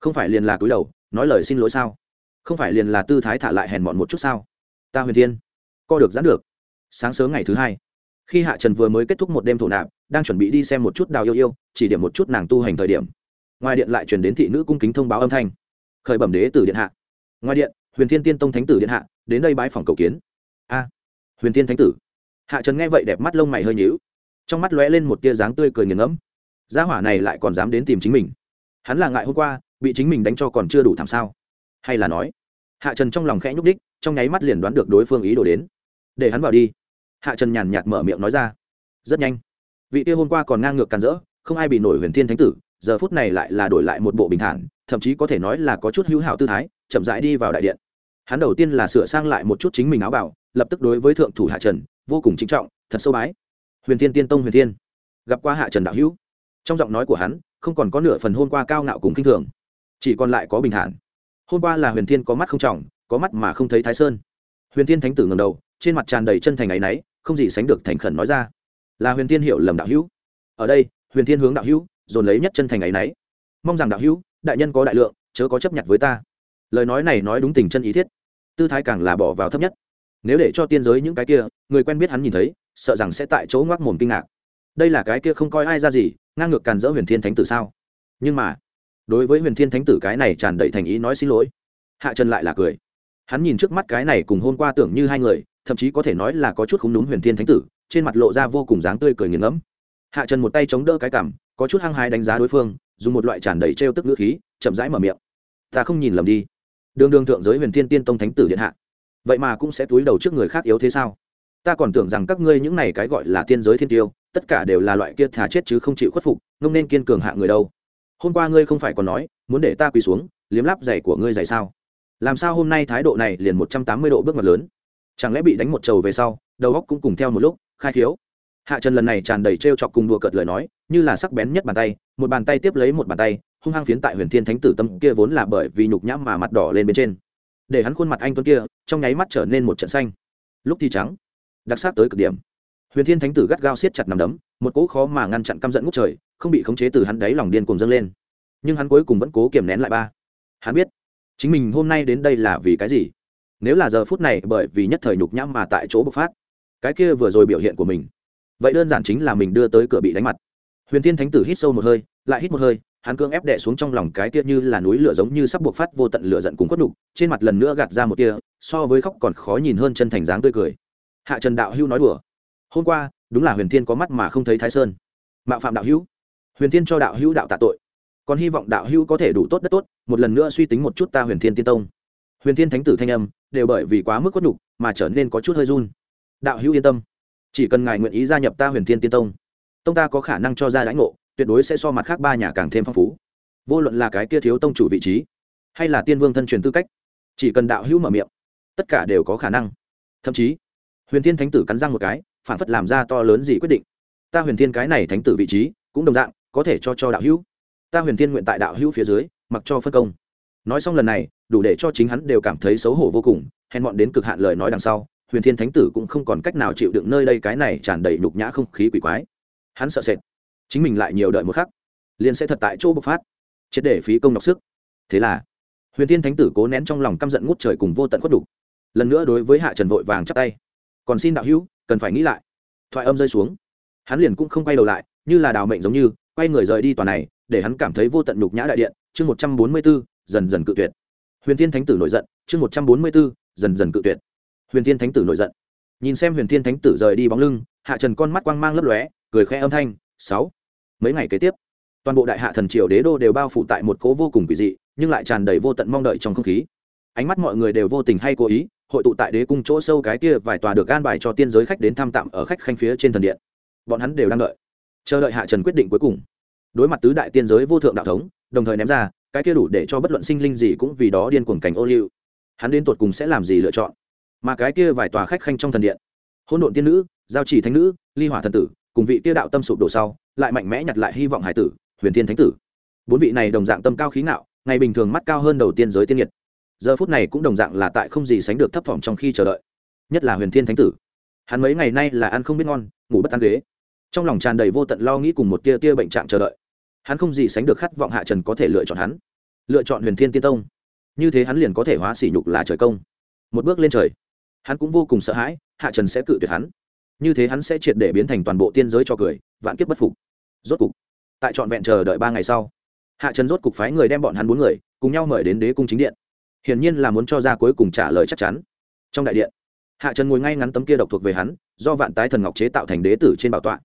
Không phải liền là cúi đầu, nói lời xin lỗi sao? Không phải liền là tư thái thả lại hèn mọn một chút sao? Ta huyền thiên, co được giãn được. Sáng sớm ngày thứ hai khi hạ trần vừa mới kết thúc một đêm thổ nạp, đang chuẩn bị đi xem một chút đào yêu yêu, chỉ điểm một chút nàng tu hành thời điểm. Ngoài điện lại chuyển đến thị nữ cung kính thông báo âm thanh. Khởi bẩm đế tử điện hạ. Ngoài điện, huyền thiên tiên tông thánh tử điện hạ, đến đây bãi phòng cầu kiến. A, huyền thiên thánh tử. Hạ trần nghe vậy đẹp mắt lông mày hơi nhíu. Trong mắt lóe lên một tia dáng tươi cười nghiền ngẫm. Gia hỏa này lại còn dám đến tìm chính mình. Hắn là ngại hôm qua, bị chính mình đánh cho còn chưa đủ thảm sao? Hay là nói, hạ trần trong lòng khẽ nhúc đích trong nháy mắt liền đoán được đối phương ý đồ đến. Để hắn vào đi hạ trần nhàn nhạt mở miệng nói ra. Rất nhanh. Vị kia hôm qua còn ngang ngược càn rỡ, không ai bị nổi huyền thiên thánh tử, giờ phút này lại là đổi lại một bộ bình thản, thậm chí có thể nói là có chút hữu hảo tư thái, chậm rãi đi vào đại điện. Hắn đầu tiên là sửa sang lại một chút chính mình áo bảo, lập tức đối với thượng thủ hạ trần, vô cùng trinh trọng, thật sâu bái. Huyền thiên tiên tông, huyền thiên. Gặp qua hạ trần đạo hữu. Trong giọng nói của hắn, không còn có nửa phần hôm qua cao ngạo cùng kinh thường, chỉ còn lại có bình thản. Hôm qua là huyền thiên có mắt không trọng, có mắt mà không thấy thái sơn. Huyền thiên thánh tử ngầm đầu, trên mặt tràn đầy chân thành ấ náy không gì sánh được thành khẩn nói ra. Là huyền thiên hiểu lầm đạo hữu. Ở đây, huyền thiên hướng đạo hữu, dồn lấy nhất chân thành ấ y mong rằng đạo hữu, đại nhân có đại lượng, chớ có chấp nhận với ta. Lời nói này nói đúng tình chân ý thiết. Tư thái càng là bỏ vào thấp nhất. Nếu để cho tiên giới những cái kia, người quen biết hắn nhìn thấy, sợ rằng sẽ tại chỗ ngoác mồm kinh ngạc. Đây là cái kia không coi ai ra gì, ngang ngược càn dỡ huyền thiên thánh tử sao? Nhưng mà, đối với huyền thiên thánh tử cái này tràn đầy thành ý nói xin lỗi. Hạ trần lại là cười. Hắn nhìn trước mắt cái này cùng hôn qua tưởng như hai người thậm chí có thể nói là có chút không đúng huyền thiên thánh tử, trên mặt lộ ra vô cùng dáng tươi cười nghiền ngẫm. Hạ trần một tay chống đỡ cái cảm có chút hăng hái đánh giá đối phương, dùng một loại tràn đầy trêu tức ngữ khí, chậm rãi mở miệng. Ta không nhìn lầm đi. Đường đường thượng giới huyền thiên tiên tông thánh tử điện hạ. Vậy mà cũng sẽ túi đầu trước người khác yếu thế sao? Ta còn tưởng rằng các ngươi những này cái gọi là tiên giới thiên tiêu, tất cả đều là loại kia thà chết chứ không chịu khuất phục, ngông nên kiên cường hạ người đâu. Hôm qua ngươi không phải còn nói, muốn để ta quỳ xuống, liếm lắp giày của ngươi giày sao? Làm sao hôm nay thái độ này liền một trăm tám mươi độ bước ngoặt lớn? Chẳng lẽ bị đánh một trầu về sau, đầu góc cũng cùng theo một lúc, khai khiếu? Hạ trần lần này tràn đầy t r e o chọc cùng đùa cợt lời nói, như là sắc bén nhất bàn tay, một bàn tay tiếp lấy một bàn tay, hung hăng phiến tại huyền thiên thánh tử tâm kia vốn là bởi vì nhục nhãm mà mặt đỏ lên bên trên. Để hắn khuôn mặt anh tuấn kia, trong nháy mắt trở nên một trận xanh. Lúc thì trắng, đặc sắc tới cực điểm. Huyền thiên thánh tử gắt gao siết chặt nằm đấm, một cỗ khó mà ngăn chặn căm giận ngút trời, không bị khống chế từ hắn đáy lòng điên cùng dâng lên. Nhưng hắn cuối cùng vẫn cố kiềm nén lại ba. Hắn biết, chính mình hôm nay đến đây là vì cái gì? Nếu là giờ phút này bởi vì nhất thời nhục nhãm mà tại chỗ bộc phát, cái kia vừa rồi biểu hiện của mình, vậy đơn giản chính là mình đưa tới cửa bị đánh mặt. Huyền thiên thánh tử hít sâu một hơi, lại hít một hơi, hắn cương ép đệ xuống trong lòng cái kia như là núi lửa giống như sắp buộc phát vô tận lửa giận cùng quất đục trên mặt lần nữa gạt ra một tia, so với khóc còn khó nhìn hơn chân thành dáng tươi cười. Hạ trần đạo hưu nói đùa. Hôm qua, đúng là huyền thiên có mắt mà không thấy thái sơn. Mạo phạm đạo hữu. Huyền thiên cho đạo hữu đạo tạ tội. Còn hy vọng đạo hữu có thể đủ tốt đất tốt, một lần nữa suy tính một chút ta huyền thiên tiên tông huyền thiên thánh tử thanh âm đều bởi vì quá mức quất nhục mà trở nên có chút hơi run. Đạo hữu yên tâm, chỉ cần ngài nguyện ý gia nhập ta huyền thiên tiên tông tông ta có khả năng cho ra đãi ngộ, tuyệt đối sẽ so mặt khác ba nhà càng thêm phong phú. Vô luận là cái kia thiếu tông chủ vị trí, hay là tiên vương thân truyền tư cách, chỉ cần đạo hữu mở miệng, tất cả đều có khả năng. Thậm chí, huyền thiên thánh tử cắn răng một cái, phản phất làm ra to lớn gì quyết định. Ta huyền thiên cái này thánh tử vị trí, cũng đồng dạng, có thể cho cho đạo hữu. Ta huyền thiên nguyện tại đạo hữu phía dưới, mặc cho phân công. Nói xong lần này đủ để cho chính hắn đều cảm thấy xấu hổ vô cùng hèn mọn đến cực hạn lời nói đằng sau huyền thiên thánh tử cũng không còn cách nào chịu đựng nơi đây cái này tràn đầy nhục nhã không khí quỷ quái. Hắn sợ sệt. Chính mình lại nhiều đợi một khắc liền sẽ thật tại chỗ bộc phát triệt để phí công đọc sức. Thế là huyền thiên thánh tử cố nén trong lòng căm giận ngút trời cùng vô tận khuất đủ, lần nữa đối với hạ trần vội vàng chắp tay. Còn xin đạo hữu cần phải nghĩ lại. Thoại âm rơi xuống. Hắn liền cũng không quay đầu lại như là đào mệnh giống như quay người rời đi tòa này để hắn cảm thấy vô tận nhục nhã đại điện. Chương một trăm bốn mươi b dần dần cự tuyệt huyền thiên thánh tử nổi giận, chương một trăm bốn mươi b ố dần dần cự tuyệt. Huyền thiên thánh tử nổi giận. Nhìn xem huyền thiên thánh tử rời đi bóng lưng, hạ trần con mắt quang mang lấp lóe, cười khẽ âm thanh, sáu. Mấy ngày kế tiếp, toàn bộ đại hạ thần triều đế đô đều bao phủ tại một cố vô cùng kỳ dị, nhưng lại tràn đầy vô tận mong đợi trong không khí. Ánh mắt mọi người đều vô tình hay cố ý, hội tụ tại đế cung chỗ sâu cái kia vài tòa được gan bài cho tiên giới khách đến thăm tạm ở khách khanh phía trên thần điện. Bọn hắn đều đang đợi. Chờ đợi hạ trần quyết định cuối cùng. Đối mặt tứ đại tiên giới vô thượng đạo thống, đồng thời ném ra cái kia đủ để cho bất luận sinh linh gì cũng vì đó điên cuồng cảnh ô liu. Hắn đến tột cùng sẽ làm gì lựa chọn? Mà cái kia vài tòa khách khanh trong thần điện. Hôn độn tiên nữ, giao chỉ thánh nữ, ly hỏa thần tử, cùng vị kia đạo tâm sụp đổ sau, lại mạnh mẽ nhặt lại hy vọng hải tử, huyền thiên thánh tử. Bốn vị này đồng dạng tâm cao khí ngạo, ngày bình thường mắt cao hơn đầu tiên giới tiên nhiệt. Giờ phút này cũng đồng dạng là tại không gì sánh được thấp thỏm trong khi chờ đợi. Nhất là huyền thiên thánh tử. Hắn mấy ngày nay là ăn không biết ngon, ngủ bất ăn ghế. Trong lòng tràn đầy vô tận lo nghĩ cùng một tia tia bệnh trạng chờ đợi hắn không gì sánh được khát vọng hạ trần có thể lựa chọn hắn. Lựa chọn huyền thiên tiên tông. Như thế hắn liền có thể hóa sỉ nhục là trời công. Một bước lên trời, hắn cũng vô cùng sợ hãi, hạ trần sẽ cự tuyệt hắn. Như thế hắn sẽ triệt để biến thành toàn bộ tiên giới cho cười, vạn kiếp bất phục. Rốt cục, tại trọn vẹn chờ đợi ba ngày sau, hạ trần rốt cục phái người đem bọn hắn bốn người cùng nhau mời đến đế cung chính điện. Hiển nhiên là muốn cho ra cuối cùng trả lời chắc chắn. Trong đại điện, hạ trần ngồi ngay ngắn tấm kia độc thuộc về hắn, do vạn tái thần ngọc chế tạo thành đế tử trên bảo tọa.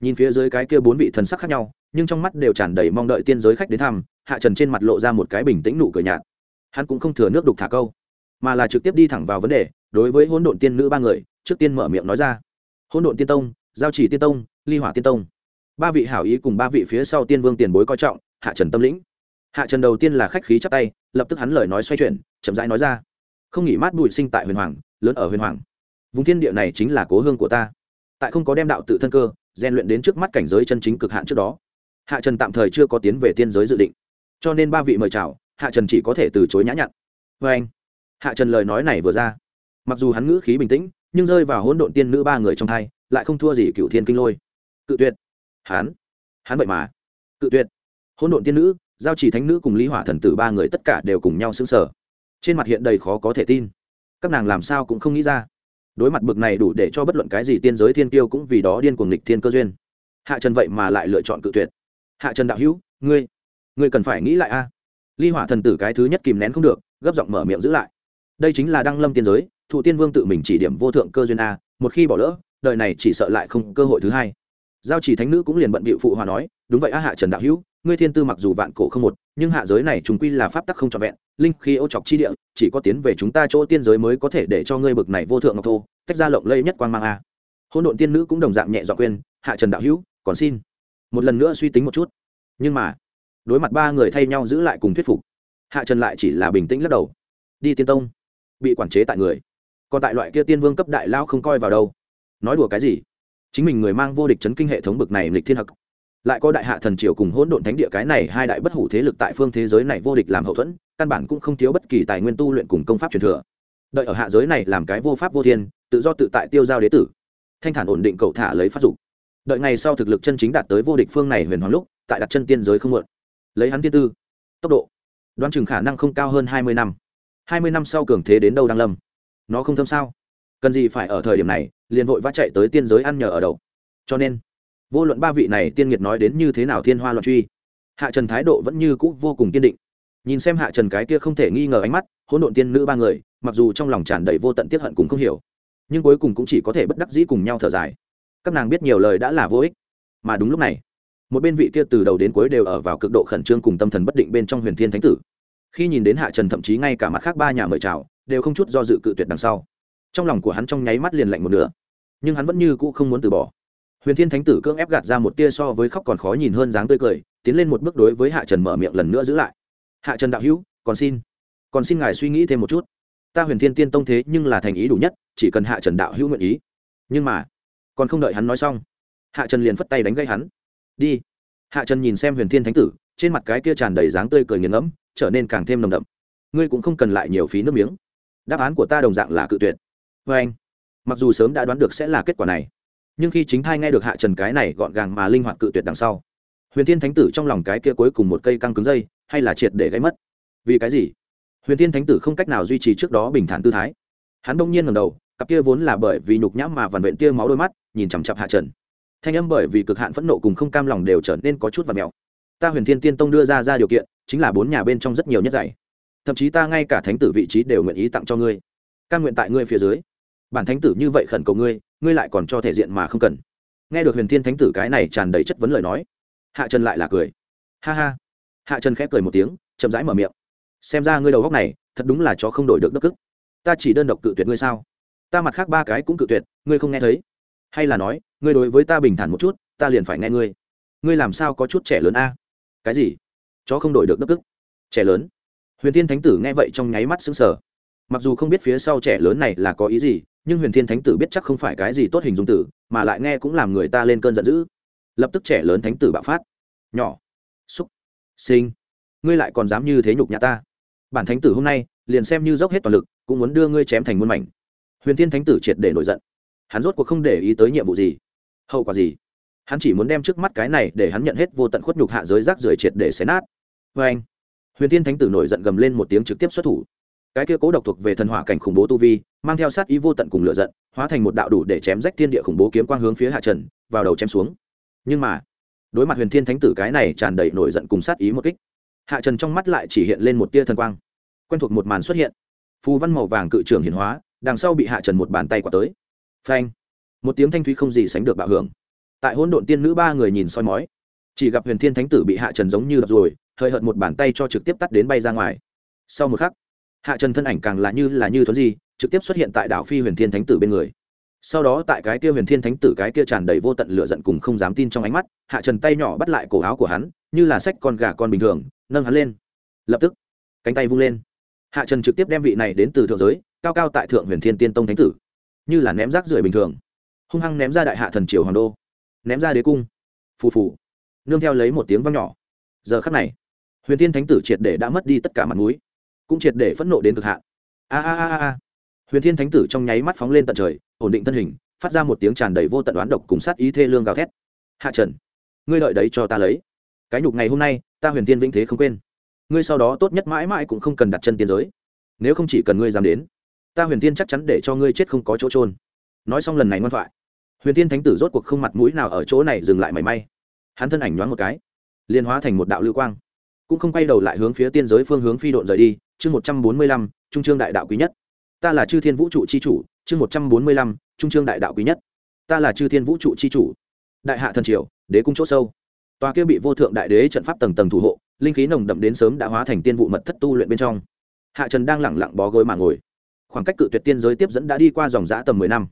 Nhìn phía dưới cái kia bốn vị thần sắc khác nhau nhưng trong mắt đều tràn đầy mong đợi tiên giới khách đến thăm, hạ trần trên mặt lộ ra một cái bình tĩnh nụ cười nhạt. Hắn cũng không thừa nước đục thả câu, mà là trực tiếp đi thẳng vào vấn đề, đối với hỗn độn tiên nữ ba người, trước tiên mở miệng nói ra. Hỗn độn tiên tông, giao chỉ tiên tông, ly hỏa tiên tông. Ba vị hảo ý cùng ba vị phía sau tiên vương tiền bối coi trọng, hạ trần tâm lĩnh. Hạ trần đầu tiên là khách khí chắc tay, lập tức hắn lời nói xoay chuyển, chậm rãi nói ra. Không nghỉ mát bụi sinh tại huyền hoàng, lớn ở huyền hoàng. Vùng thiên địa này chính là cố hương của ta. Tại không có đem đạo tự thân cơ, rèn luyện đến trước mắt cảnh giới chân chính cực hạn trước đó hạ trần tạm thời chưa có tiến về tiên giới dự định, cho nên ba vị mời chào, hạ trần chỉ có thể từ chối nhã nhặn. Vê anh, hạ trần lời nói này vừa ra, mặc dù hắn ngữ khí bình tĩnh, nhưng rơi vào hỗn độn tiên nữ ba người trong thai, lại không thua gì cựu thiên kinh lôi. Cự tuyệt. Hắn hắn vậy mà. Cự tuyệt. Hỗn độn tiên nữ, giao chỉ thánh nữ cùng lý hỏa thần tử ba người tất cả đều cùng nhau xứng sở trên mặt hiện đầy khó có thể tin. Các nàng làm sao cũng không nghĩ ra. Đối mặt bực này đủ để cho bất luận cái gì tiên giới thiên tiêu cũng vì đó điên cuồng nghịch thiên cơ duyên. Hạ trần vậy mà lại lựa chọn cự tuyệt hạ trần đạo hữu, ngươi ngươi cần phải nghĩ lại a. Ly hỏa thần tử cái thứ nhất kìm nén không được, gấp giọng mở miệng giữ lại. Đây chính là đăng lâm tiên giới, thụ tiên vương tự mình chỉ điểm vô thượng cơ duyên a, một khi bỏ lỡ, đời này chỉ sợ lại không cơ hội thứ hai. Giao chỉ thánh nữ cũng liền bận bịu phụ hòa nói, đúng vậy a hạ trần đạo hữu, ngươi thiên tư mặc dù vạn cổ không một, nhưng hạ giới này chúng quy là pháp tắc không trọn vẹn, linh khí ô chọc chi địa, chỉ có tiến về chúng ta chỗ tiên giới mới có thể để cho ngươi bực này vô thượng ngọc thô, tách ra lộng lây nhất quan mang a. Hôn độn tiên nữ cũng đồng dạng nhẹ dọa quên hạ trần đạo hữu, còn xin một lần nữa suy tính một chút. Nhưng mà, đối mặt ba người thay nhau giữ lại cùng thuyết phục, hạ trần lại chỉ là bình tĩnh lắc đầu. Đi tiên tông, bị quản chế tại người. Còn tại loại kia tiên vương cấp đại lao không coi vào đâu. Nói đùa cái gì? Chính mình người mang vô địch chấn kinh hệ thống bực này lịch thiên hặc. Lại có đại hạ thần triều cùng hỗn độn thánh địa cái này hai đại bất hủ thế lực tại phương thế giới này vô địch làm hậu thuẫn, căn bản cũng không thiếu bất kỳ tài nguyên tu luyện cùng công pháp truyền thừa. Đợi ở hạ giới này làm cái vô pháp vô thiên, tự do tự tại tiêu giao đế tử. Thanh thản ổn định cầu thả lấy phát dục đợi ngày sau thực lực chân chính đạt tới vô địch phương này huyền hoàng lúc, tại đặt chân tiên giới không muộn. Lấy hắn tiên tư, tốc độ, đoán chừng khả năng không cao hơn hai mươi năm. hai mươi năm sau cường thế đến đâu đang lâm? Nó không thâm sao? Cần gì phải ở thời điểm này, liền vội vã chạy tới tiên giới ăn nhờ ở đầu. Cho nên, vô luận ba vị này tiên nghiệt nói đến như thế nào thiên hoa loạn truy, hạ trần thái độ vẫn như cũ vô cùng kiên định. Nhìn xem hạ trần cái kia không thể nghi ngờ ánh mắt, hỗn độn tiên nữ ba người, mặc dù trong lòng tràn đầy vô tận tiết hận cũng không hiểu, nhưng cuối cùng cũng chỉ có thể bất đắc dĩ cùng nhau thở dài các nàng biết nhiều lời đã là vô ích. Mà đúng lúc này, một bên vị kia từ đầu đến cuối đều ở vào cực độ khẩn trương cùng tâm thần bất định bên trong huyền thiên thánh tử. Khi nhìn đến hạ trần thậm chí ngay cả mặt khác ba nhà mời chào, đều không chút do dự cự tuyệt đằng sau. Trong lòng của hắn trong nháy mắt liền lạnh một nửa, nhưng hắn vẫn như cũ không muốn từ bỏ. Huyền thiên thánh tử cưỡng ép gạt ra một tia so với khóc còn khó nhìn hơn dáng tươi cười, tiến lên một bước đối với hạ trần mở miệng lần nữa giữ lại. Hạ trần đạo hữu, còn xin còn xin ngài suy nghĩ thêm một chút. Ta huyền thiên tiên tông thế nhưng là thành ý đủ nhất, chỉ cần hạ trần đạo hữu nguyện ý. Nhưng mà còn không đợi hắn nói xong, hạ trần liền phất tay đánh gây hắn. Đi. Hạ trần nhìn xem huyền thiên thánh tử, trên mặt cái kia tràn đầy dáng tươi cười nghiền ngẫm, trở nên càng thêm nồng đậm. Ngươi cũng không cần lại nhiều phí nước miếng. Đáp án của ta đồng dạng là cự tuyệt. Vê anh, mặc dù sớm đã đoán được sẽ là kết quả này, nhưng khi chính thai nghe được hạ trần cái này gọn gàng mà linh hoạt cự tuyệt đằng sau, huyền thiên thánh tử trong lòng cái kia cuối cùng một cây căng cứng dây, hay là triệt để gáy mất. Vì cái gì? Huyền thiên thánh tử không cách nào duy trì trước đó bình thản tư thái. Hắn bỗng nhiên ngầm đầu cặp kia vốn là bởi vì nhục nhãm mà vằn vện tia máu đôi mắt, nhìn chằm chặp hạ trần. Thanh âm bởi vì cực hạn phẫn nộ cùng không cam lòng đều trở nên có chút và mèo. Ta huyền thiên tiên tông đưa ra ra điều kiện, chính là bốn nhà bên trong rất nhiều nhất dạy. Thậm chí ta ngay cả thánh tử vị trí đều nguyện ý tặng cho ngươi. Căn nguyện tại ngươi phía dưới. Bản thánh tử như vậy khẩn cầu ngươi ngươi lại còn cho thể diện mà không cần. Nghe được huyền thiên thánh tử cái này tràn đầy chất vấn lời nói, hạ trần lại là cười. Ha ha. Hạ trần khép cười một tiếng, chậm rãi mở miệng. Xem ra ngươi đầu góc này, thật đúng là chó không đổi được đức ức. Ta chỉ đơn độc cự tuyệt ngươi sao? Ta mặt khác ba cái cũng cự tuyệt, ngươi không nghe thấy. Hay là nói, ngươi đối với ta bình thản một chút, ta liền phải nghe ngươi. Ngươi làm sao có chút trẻ lớn a? Cái gì? Chó không đổi được đất tức. trẻ lớn. Huyền thiên thánh tử nghe vậy trong nháy mắt xứng sở mặc dù không biết phía sau trẻ lớn này là có ý gì, nhưng huyền thiên thánh tử biết chắc không phải cái gì tốt hình dung tử, mà lại nghe cũng làm người ta lên cơn giận dữ. Lập tức trẻ lớn thánh tử bạo phát. Nhỏ. Xúc. Sinh. Ngươi lại còn dám như thế nhục nhã ta. Bản thánh tử hôm nay, liền xem như dốc hết toàn lực, cũng muốn đưa ngươi chém thành muôn mảnh huyền thiên thánh tử triệt để nổi giận. Hắn rốt cuộc không để ý tới nhiệm vụ gì. Hậu quả gì? Hắn chỉ muốn đem trước mắt cái này để hắn nhận hết vô tận khuất nhục hạ giới rác rưởi triệt để xé nát. Vê anh, huyền thiên thánh tử nổi giận gầm lên một tiếng trực tiếp xuất thủ. Cái kia cố độc thuộc về thần hỏa cảnh khủng bố tu vi, mang theo sát ý vô tận cùng lựa giận, hóa thành một đạo đủ để chém rách thiên địa khủng bố kiếm quang hướng phía hạ trần, vào đầu chém xuống. Nhưng mà, đối mặt huyền thiên thánh tử cái này tràn đầy nổi giận cùng sát ý một kích, hạ trần trong mắt lại chỉ hiện lên một tia thần quang. Quen thuộc một màn xuất hiện. Phù văn màu vàng cự trưởng hiển hóa đằng sau bị hạ trần một bàn tay quả tới. Phanh. Một tiếng thanh thúy không gì sánh được bạo hưởng. Tại hỗn độn tiên nữ ba người nhìn soi mói chỉ gặp huyền thiên thánh tử bị hạ trần giống như đập rồi hơi hợt một bàn tay cho trực tiếp tắt đến bay ra ngoài. Sau một khắc hạ trần thân ảnh càng là như là như thuấn gì, trực tiếp xuất hiện tại đảo phi huyền thiên thánh tử bên người. Sau đó tại cái kia huyền thiên thánh tử cái kia tràn đầy vô tận lửa giận cùng không dám tin trong ánh mắt hạ trần tay nhỏ bắt lại cổ áo của hắn như là sách con gà con bình thường nâng hắn lên. Lập tức cánh tay vung lên. Hạ trần trực tiếp đem vị này đến từ thượng giới cao cao tại thượng huyền thiên tiên tông thánh tử, như là ném rác rưởi bình thường, hung hăng ném ra đại hạ thần triều hoàng đô, ném ra đế cung, phù phù, nương theo lấy một tiếng văng nhỏ. Giờ khắc này, huyền thiên thánh tử triệt để đã mất đi tất cả mặt mũi, cũng triệt để phẫn nộ đến cực hạn. A a a a huyền thiên thánh tử trong nháy mắt phóng lên tận trời, ổn định thân hình, phát ra một tiếng tràn đầy vô tận đoán độc cùng sát ý thê lương gào thét. Hạ trần, ngươi đợi đấy cho ta lấy. Cái nhục ngày hôm nay, ta huyền thiên vĩnh thế không quên. Ngươi sau đó tốt nhất mãi mãi cũng không cần đặt chân tiên giới. Nếu không chỉ cần ngươi dám đến ta huyền thiên chắc chắn để cho ngươi chết không có chỗ trôn nói xong lần này ngoan thoại, huyền thiên thánh tử rốt cuộc không mặt mũi nào ở chỗ này dừng lại mảy may. Hắn thân ảnh nhoáng một cái liên hóa thành một đạo lưu quang, cũng không quay đầu lại hướng phía tiên giới phương hướng phi độn rời đi. Chương một trăm bốn mươi lăm, trung trương đại đạo quý nhất. Ta là chư thiên vũ trụ c h i chủ, chương một trăm bốn mươi lăm, trung trương đại đạo quý nhất. Ta là chư thiên vũ trụ c h i chủ. Đại hạ thần triều, đế cung c h ỗ sâu. Tòa kia bị vô thượng đại đế trận pháp tầng tầng thủ hộ, linh khí nồng đậm đến sớm đã hóa thành tiên vụ mật thất tu luyện bên trong. Hạ trần đang lẳng lặng bó gối mà ngồi khoảng cách cự tuyệt tiên giới tiếp dẫn đã đi qua dòng giã tầm mười năm.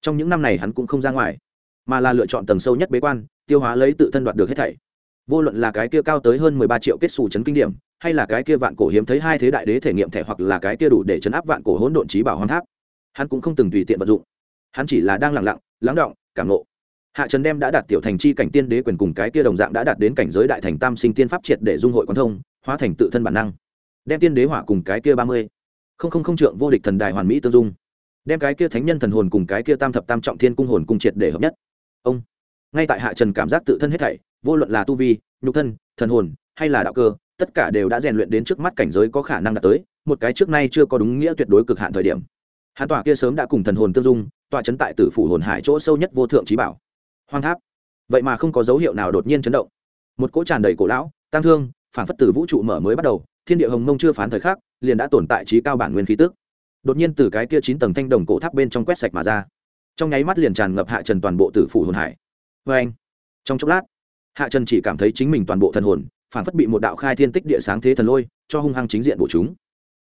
Trong những năm này hắn cũng không ra ngoài, mà là lựa chọn tầng sâu nhất bế quan, tiêu hóa lấy tự thân đoạt được hết thảy. Vô luận là cái kia cao tới hơn mười ba triệu kết xù chấn kinh điểm, hay là cái kia vạn cổ hiếm thấy hai thế đại đế thể nghiệm thẻ hoặc là cái kia đủ để chấn áp vạn cổ hỗn độn trí bảo hoang tháp, hắn cũng không từng tùy tiện vận dụng. Hắn chỉ là đang lặng lặng, lắng động, cảm nộ hạ trần đem đã đạt tiểu thành chi cảnh tiên đế quyền cùng cái kia đồng dạng đã đạt đến cảnh giới đại thành tam sinh tiên pháp triệt để dung hội quan thông, hóa thành tự thân bản năng, đem tiên đế hỏa cùng cái kia ba mươi không không không trượng vô địch thần đài hoàn mỹ tương dung. Đem cái kia thánh nhân thần hồn cùng cái kia tam thập tam trọng thiên cung hồn cung triệt để hợp nhất. Ông, ngay tại hạ trần cảm giác tự thân hết thảy, vô luận là tu vi, nhục thân, thần hồn, hay là đạo cơ, tất cả đều đã rèn luyện đến trước mắt cảnh giới có khả năng đạt tới, một cái trước nay chưa có đúng nghĩa tuyệt đối cực hạn thời điểm. Hàn tỏa kia sớm đã cùng thần hồn tương dung tọa chấn tại tử phủ hồn hải chỗ sâu nhất vô thượng trí bảo. Hoang tháp. Vậy mà không có dấu hiệu nào đột nhiên chấn động. Một cỗ tràn đầy cổ lão tăng thương phản phất tử vũ trụ mở mới bắt đầu thiên địa hồng mông chưa phán thời khắc, liền đã tồn tại trí cao bản nguyên khí tức. Đột nhiên từ cái kia chín tầng thanh đồng cổ tháp bên trong quét sạch mà ra. Trong nháy mắt liền tràn ngập hạ trần toàn bộ tử phủ hồn hải. Vê anh, trong chốc lát, hạ trần chỉ cảm thấy chính mình toàn bộ thần hồn, phản phất bị một đạo khai thiên tích địa sáng thế thần lôi, cho hung hăng chính diện bổ chúng.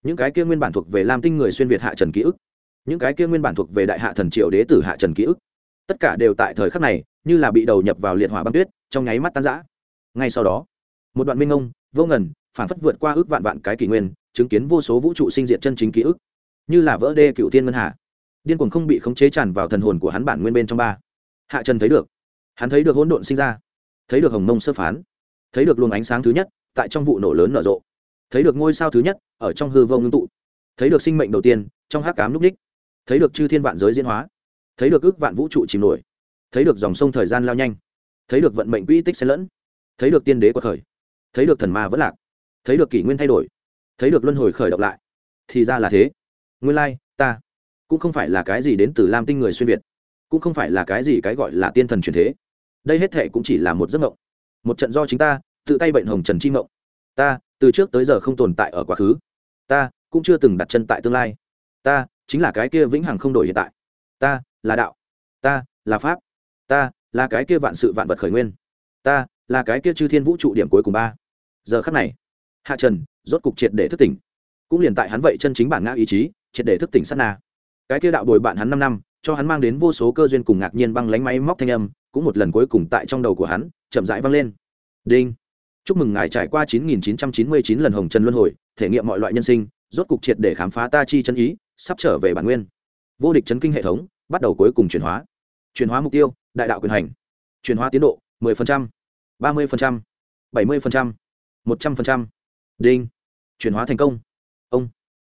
Những cái kia nguyên bản thuộc về lam tinh người xuyên việt hạ trần ký ức, những cái kia nguyên bản thuộc về đại hạ thần triệu đế tử hạ trần ký ức, tất cả đều tại thời khắc này, như là bị đầu nhập vào liệt hỏa băng tuyết, trong nháy mắt tan rã. Ngay sau đó, một đoạn minh ngông vô ngần phản phất vượt qua ước vạn vạn cái kỷ nguyên chứng kiến vô số vũ trụ sinh diệt chân chính ký ức. Như là vỡ đê cựu tiên ngân hạ, điên cuồng không bị khống chế tràn vào thần hồn của hắn bản nguyên bên trong ba. Hạ trần thấy được. Hắn thấy được hỗn độn sinh ra. Thấy được hồng mông sơ phán. Thấy được luồng ánh sáng thứ nhất tại trong vụ nổ lớn nở rộ. Thấy được ngôi sao thứ nhất ở trong hư vô ngưng tụ. Thấy được sinh mệnh đầu tiên trong hát cám núp ních thấy được chư thiên vạn giới diễn hóa. Thấy được ước vạn vũ trụ chìm nổi. Thấy được dòng sông thời gian lao nhanh. Thấy được vận mệnh quỹ tích xen lẫn. Thấy được tiên đế của khởi thấy được thần ma vẫn lạc thấy được kỷ nguyên thay đổi thấy được luân hồi khởi động lại thì ra là thế. Nguyên lai、like, ta cũng không phải là cái gì đến từ lam tinh người xuyên việt cũng không phải là cái gì cái gọi là tiên thần truyền thế. Đây hết thệ cũng chỉ là một giấc mộng một trận do chính ta tự tay bệnh hồng trần chi mộng. Ta từ trước tới giờ không tồn tại ở quá khứ. Ta cũng chưa từng đặt chân tại tương lai. Ta chính là cái kia vĩnh hằng không đổi hiện tại. Ta là đạo. Ta là pháp. Ta là cái kia vạn sự vạn vật khởi nguyên. Ta là cái kia chư thiên vũ trụ điểm cuối cùng ba giờ khắc này hạ trần rốt cục triệt để thức tỉnh. Cũng liền tại hắn vậy chân chính bản ngã ý chí triệt để thức tỉnh sát na. Cái kia đạo bồi bạn hắn năm năm cho hắn mang đến vô số cơ duyên cùng ngạc nhiên băng lánh máy móc thanh âm cũng một lần cuối cùng tại trong đầu của hắn chậm rãi vang lên. Đinh. Chúc mừng ngài trải qua 9.999 lần hồng trần luân hồi thể nghiệm mọi loại nhân sinh rốt cục triệt để khám phá ta chi chân ý sắp trở về bản nguyên. Vô địch chấn kinh hệ thống bắt đầu cuối cùng chuyển hóa. Chuyển hóa mục tiêu đại đạo quyền hành. Chuyển hóa tiến độ 10%, 30%, 70%, 100%. đinh. Chuyển hóa thành công. Ông.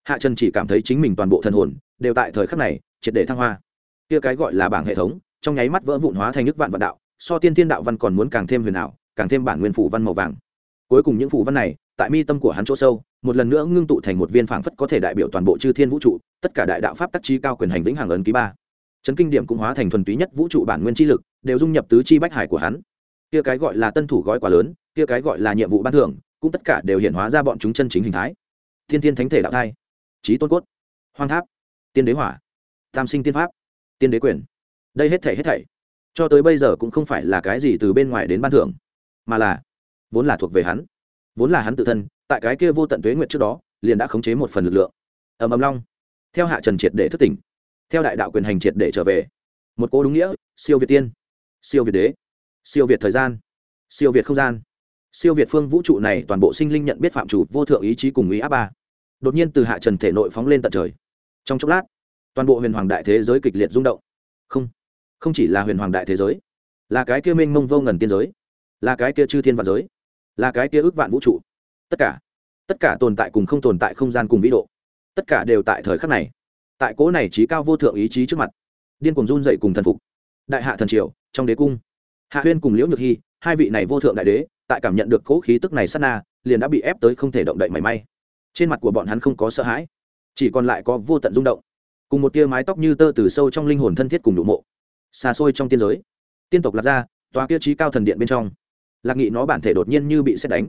Hạ trần chỉ cảm thấy chính mình toàn bộ thần hồn đều tại thời khắc này triệt để thăng hoa. Kia cái gọi là bảng hệ thống, trong nháy mắt vỡ vụn hóa thành nước vạn vạn đạo, so tiên tiên đạo văn còn muốn càng thêm huyền ảo, càng thêm bản nguyên phủ văn màu vàng. Cuối cùng những phủ văn này, tại mi tâm của hắn chỗ sâu, một lần nữa ngưng tụ thành một viên phảng phất có thể đại biểu toàn bộ chư thiên vũ trụ, tất cả đại đạo pháp tác chi cao quyền hành vĩnh hằng ấn ký ba. Chấn kinh điểm cũng hóa thành thuần túy nhất vũ trụ bản nguyên chi lực, đều dung nhập tứ chi bách hải của hắn. Kia cái gọi là tân thủ gói quá lớn kia cái gọi là nhiệm vụ ban thưởng, cũng tất cả đều hiện hóa ra bọn chúng chân chính hình thái. Thiên thiên thánh thể đạo thai trí tôn cốt, hoang tháp, tiên đế hỏa, tam sinh tiên pháp, tiên đế quyền. Đây hết thể hết thảy, cho tới bây giờ cũng không phải là cái gì từ bên ngoài đến ban thưởng, mà là vốn là thuộc về hắn, vốn là hắn tự thân, tại cái kia vô tận tuế nguyệt trước đó, liền đã khống chế một phần lực lượng. Ầm ầm long. Theo hạ trần triệt để thức tỉnh, theo đại đạo quyền hành triệt để trở về. Một cô đúng nghĩa, siêu việt tiên, siêu việt đế, siêu việt thời gian, siêu việt không gian siêu việt phương vũ trụ này toàn bộ sinh linh nhận biết phạm chủ vô thượng ý chí cùng ý áp ba. Đột nhiên từ hạ trần thể nội phóng lên tận trời. Trong chốc lát, toàn bộ huyền hoàng đại thế giới kịch liệt rung động. Không không chỉ là huyền hoàng đại thế giới, là cái kia mênh mông vô ngần tiên giới, là cái kia chư thiên vạn giới, là cái kia ước vạn vũ trụ. Tất cả tất cả tồn tại cùng không tồn tại không gian cùng vĩ độ, tất cả đều tại thời khắc này, tại cố này trí cao vô thượng ý chí trước mặt, điên cùng run dậy cùng thần phục. Đại hạ thần triều, trong đế cung, hạ huyên cùng liễu nhược hy hai vị này vô thượng đại đế, tại cảm nhận được cố khí tức này sát na, liền đã bị ép tới không thể động đậy mảy may. Trên mặt của bọn hắn không có sợ hãi, chỉ còn lại có vô tận rung động, cùng một tia mái tóc như tơ từ sâu trong linh hồn thân thiết cùng đủ mộ, xa xôi trong tiên giới. Tiên tộc lạc ra tòa kia trí cao thần điện bên trong, lạc nghị nó bản thể đột nhiên như bị xét đánh.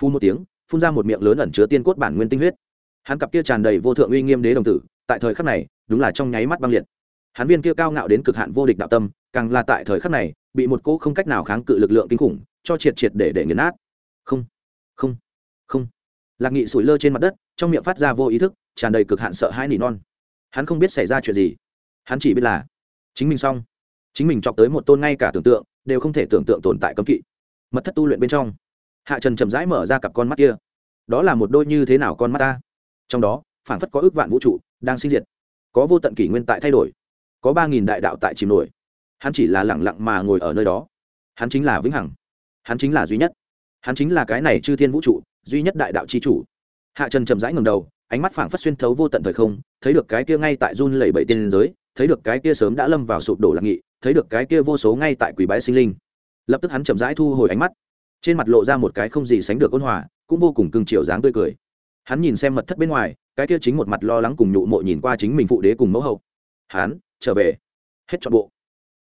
Phun một tiếng, phun ra một miệng lớn ẩn chứa tiên cốt bản nguyên tinh huyết. Hắn cặp kia tràn đầy vô thượng uy nghiêm đế đồng tử, tại thời khắc này, đúng là trong nháy mắt băng liệt. Hắn viên kia cao ngạo đến cực hạn vô địch đạo tâm, càng là tại thời khắc này bị một cỗ không cách nào kháng cự lực lượng kinh khủng cho triệt triệt để để nghiền nát. Không không không. Lạc nghị sủi lơ trên mặt đất, trong miệng phát ra vô ý thức, tràn đầy cực hạn sợ hãi nỉ non. Hắn không biết xảy ra chuyện gì. Hắn chỉ biết là, chính mình xong. Chính mình chọc tới một tôn ngay cả tưởng tượng, đều không thể tưởng tượng tồn tại cấm kỵ. Mật thất tu luyện bên trong, hạ trần chậm rãi mở ra cặp con mắt kia. Đó là một đôi như thế nào con mắt ta? Trong đó phản phất có ước vạn vũ trụ đang sinh diệt. Có vô tận kỷ nguyên tại thay đổi. Có ba nghìn đại đạo tại chìm nổi hắn chỉ là lẳng lặng mà ngồi ở nơi đó. Hắn chính là vĩnh hằng. Hắn chính là duy nhất. Hắn chính là cái này chư thiên vũ trụ, duy nhất đại đạo c h i chủ. Hạ trần chậm rãi ngầm đầu, ánh mắt phảng phất xuyên thấu vô tận thời không, thấy được cái kia ngay tại run lẩy bẩy tiên giới, thấy được cái kia sớm đã lâm vào sụp đổ lạc nghị, thấy được cái kia vô số ngay tại quỷ bái sinh linh. Lập tức hắn chậm rãi thu hồi ánh mắt. Trên mặt lộ ra một cái không gì sánh được ôn hòa, cũng vô cùng cưng chiều dáng tươi cười. Hắn nhìn xem mật thất bên ngoài, cái kia chính một mặt lo lắng cùng nhụ mộ nhìn qua chính mình phụ đế cùng mẫu hậu. Hắn trở về. Hết trọn bộ.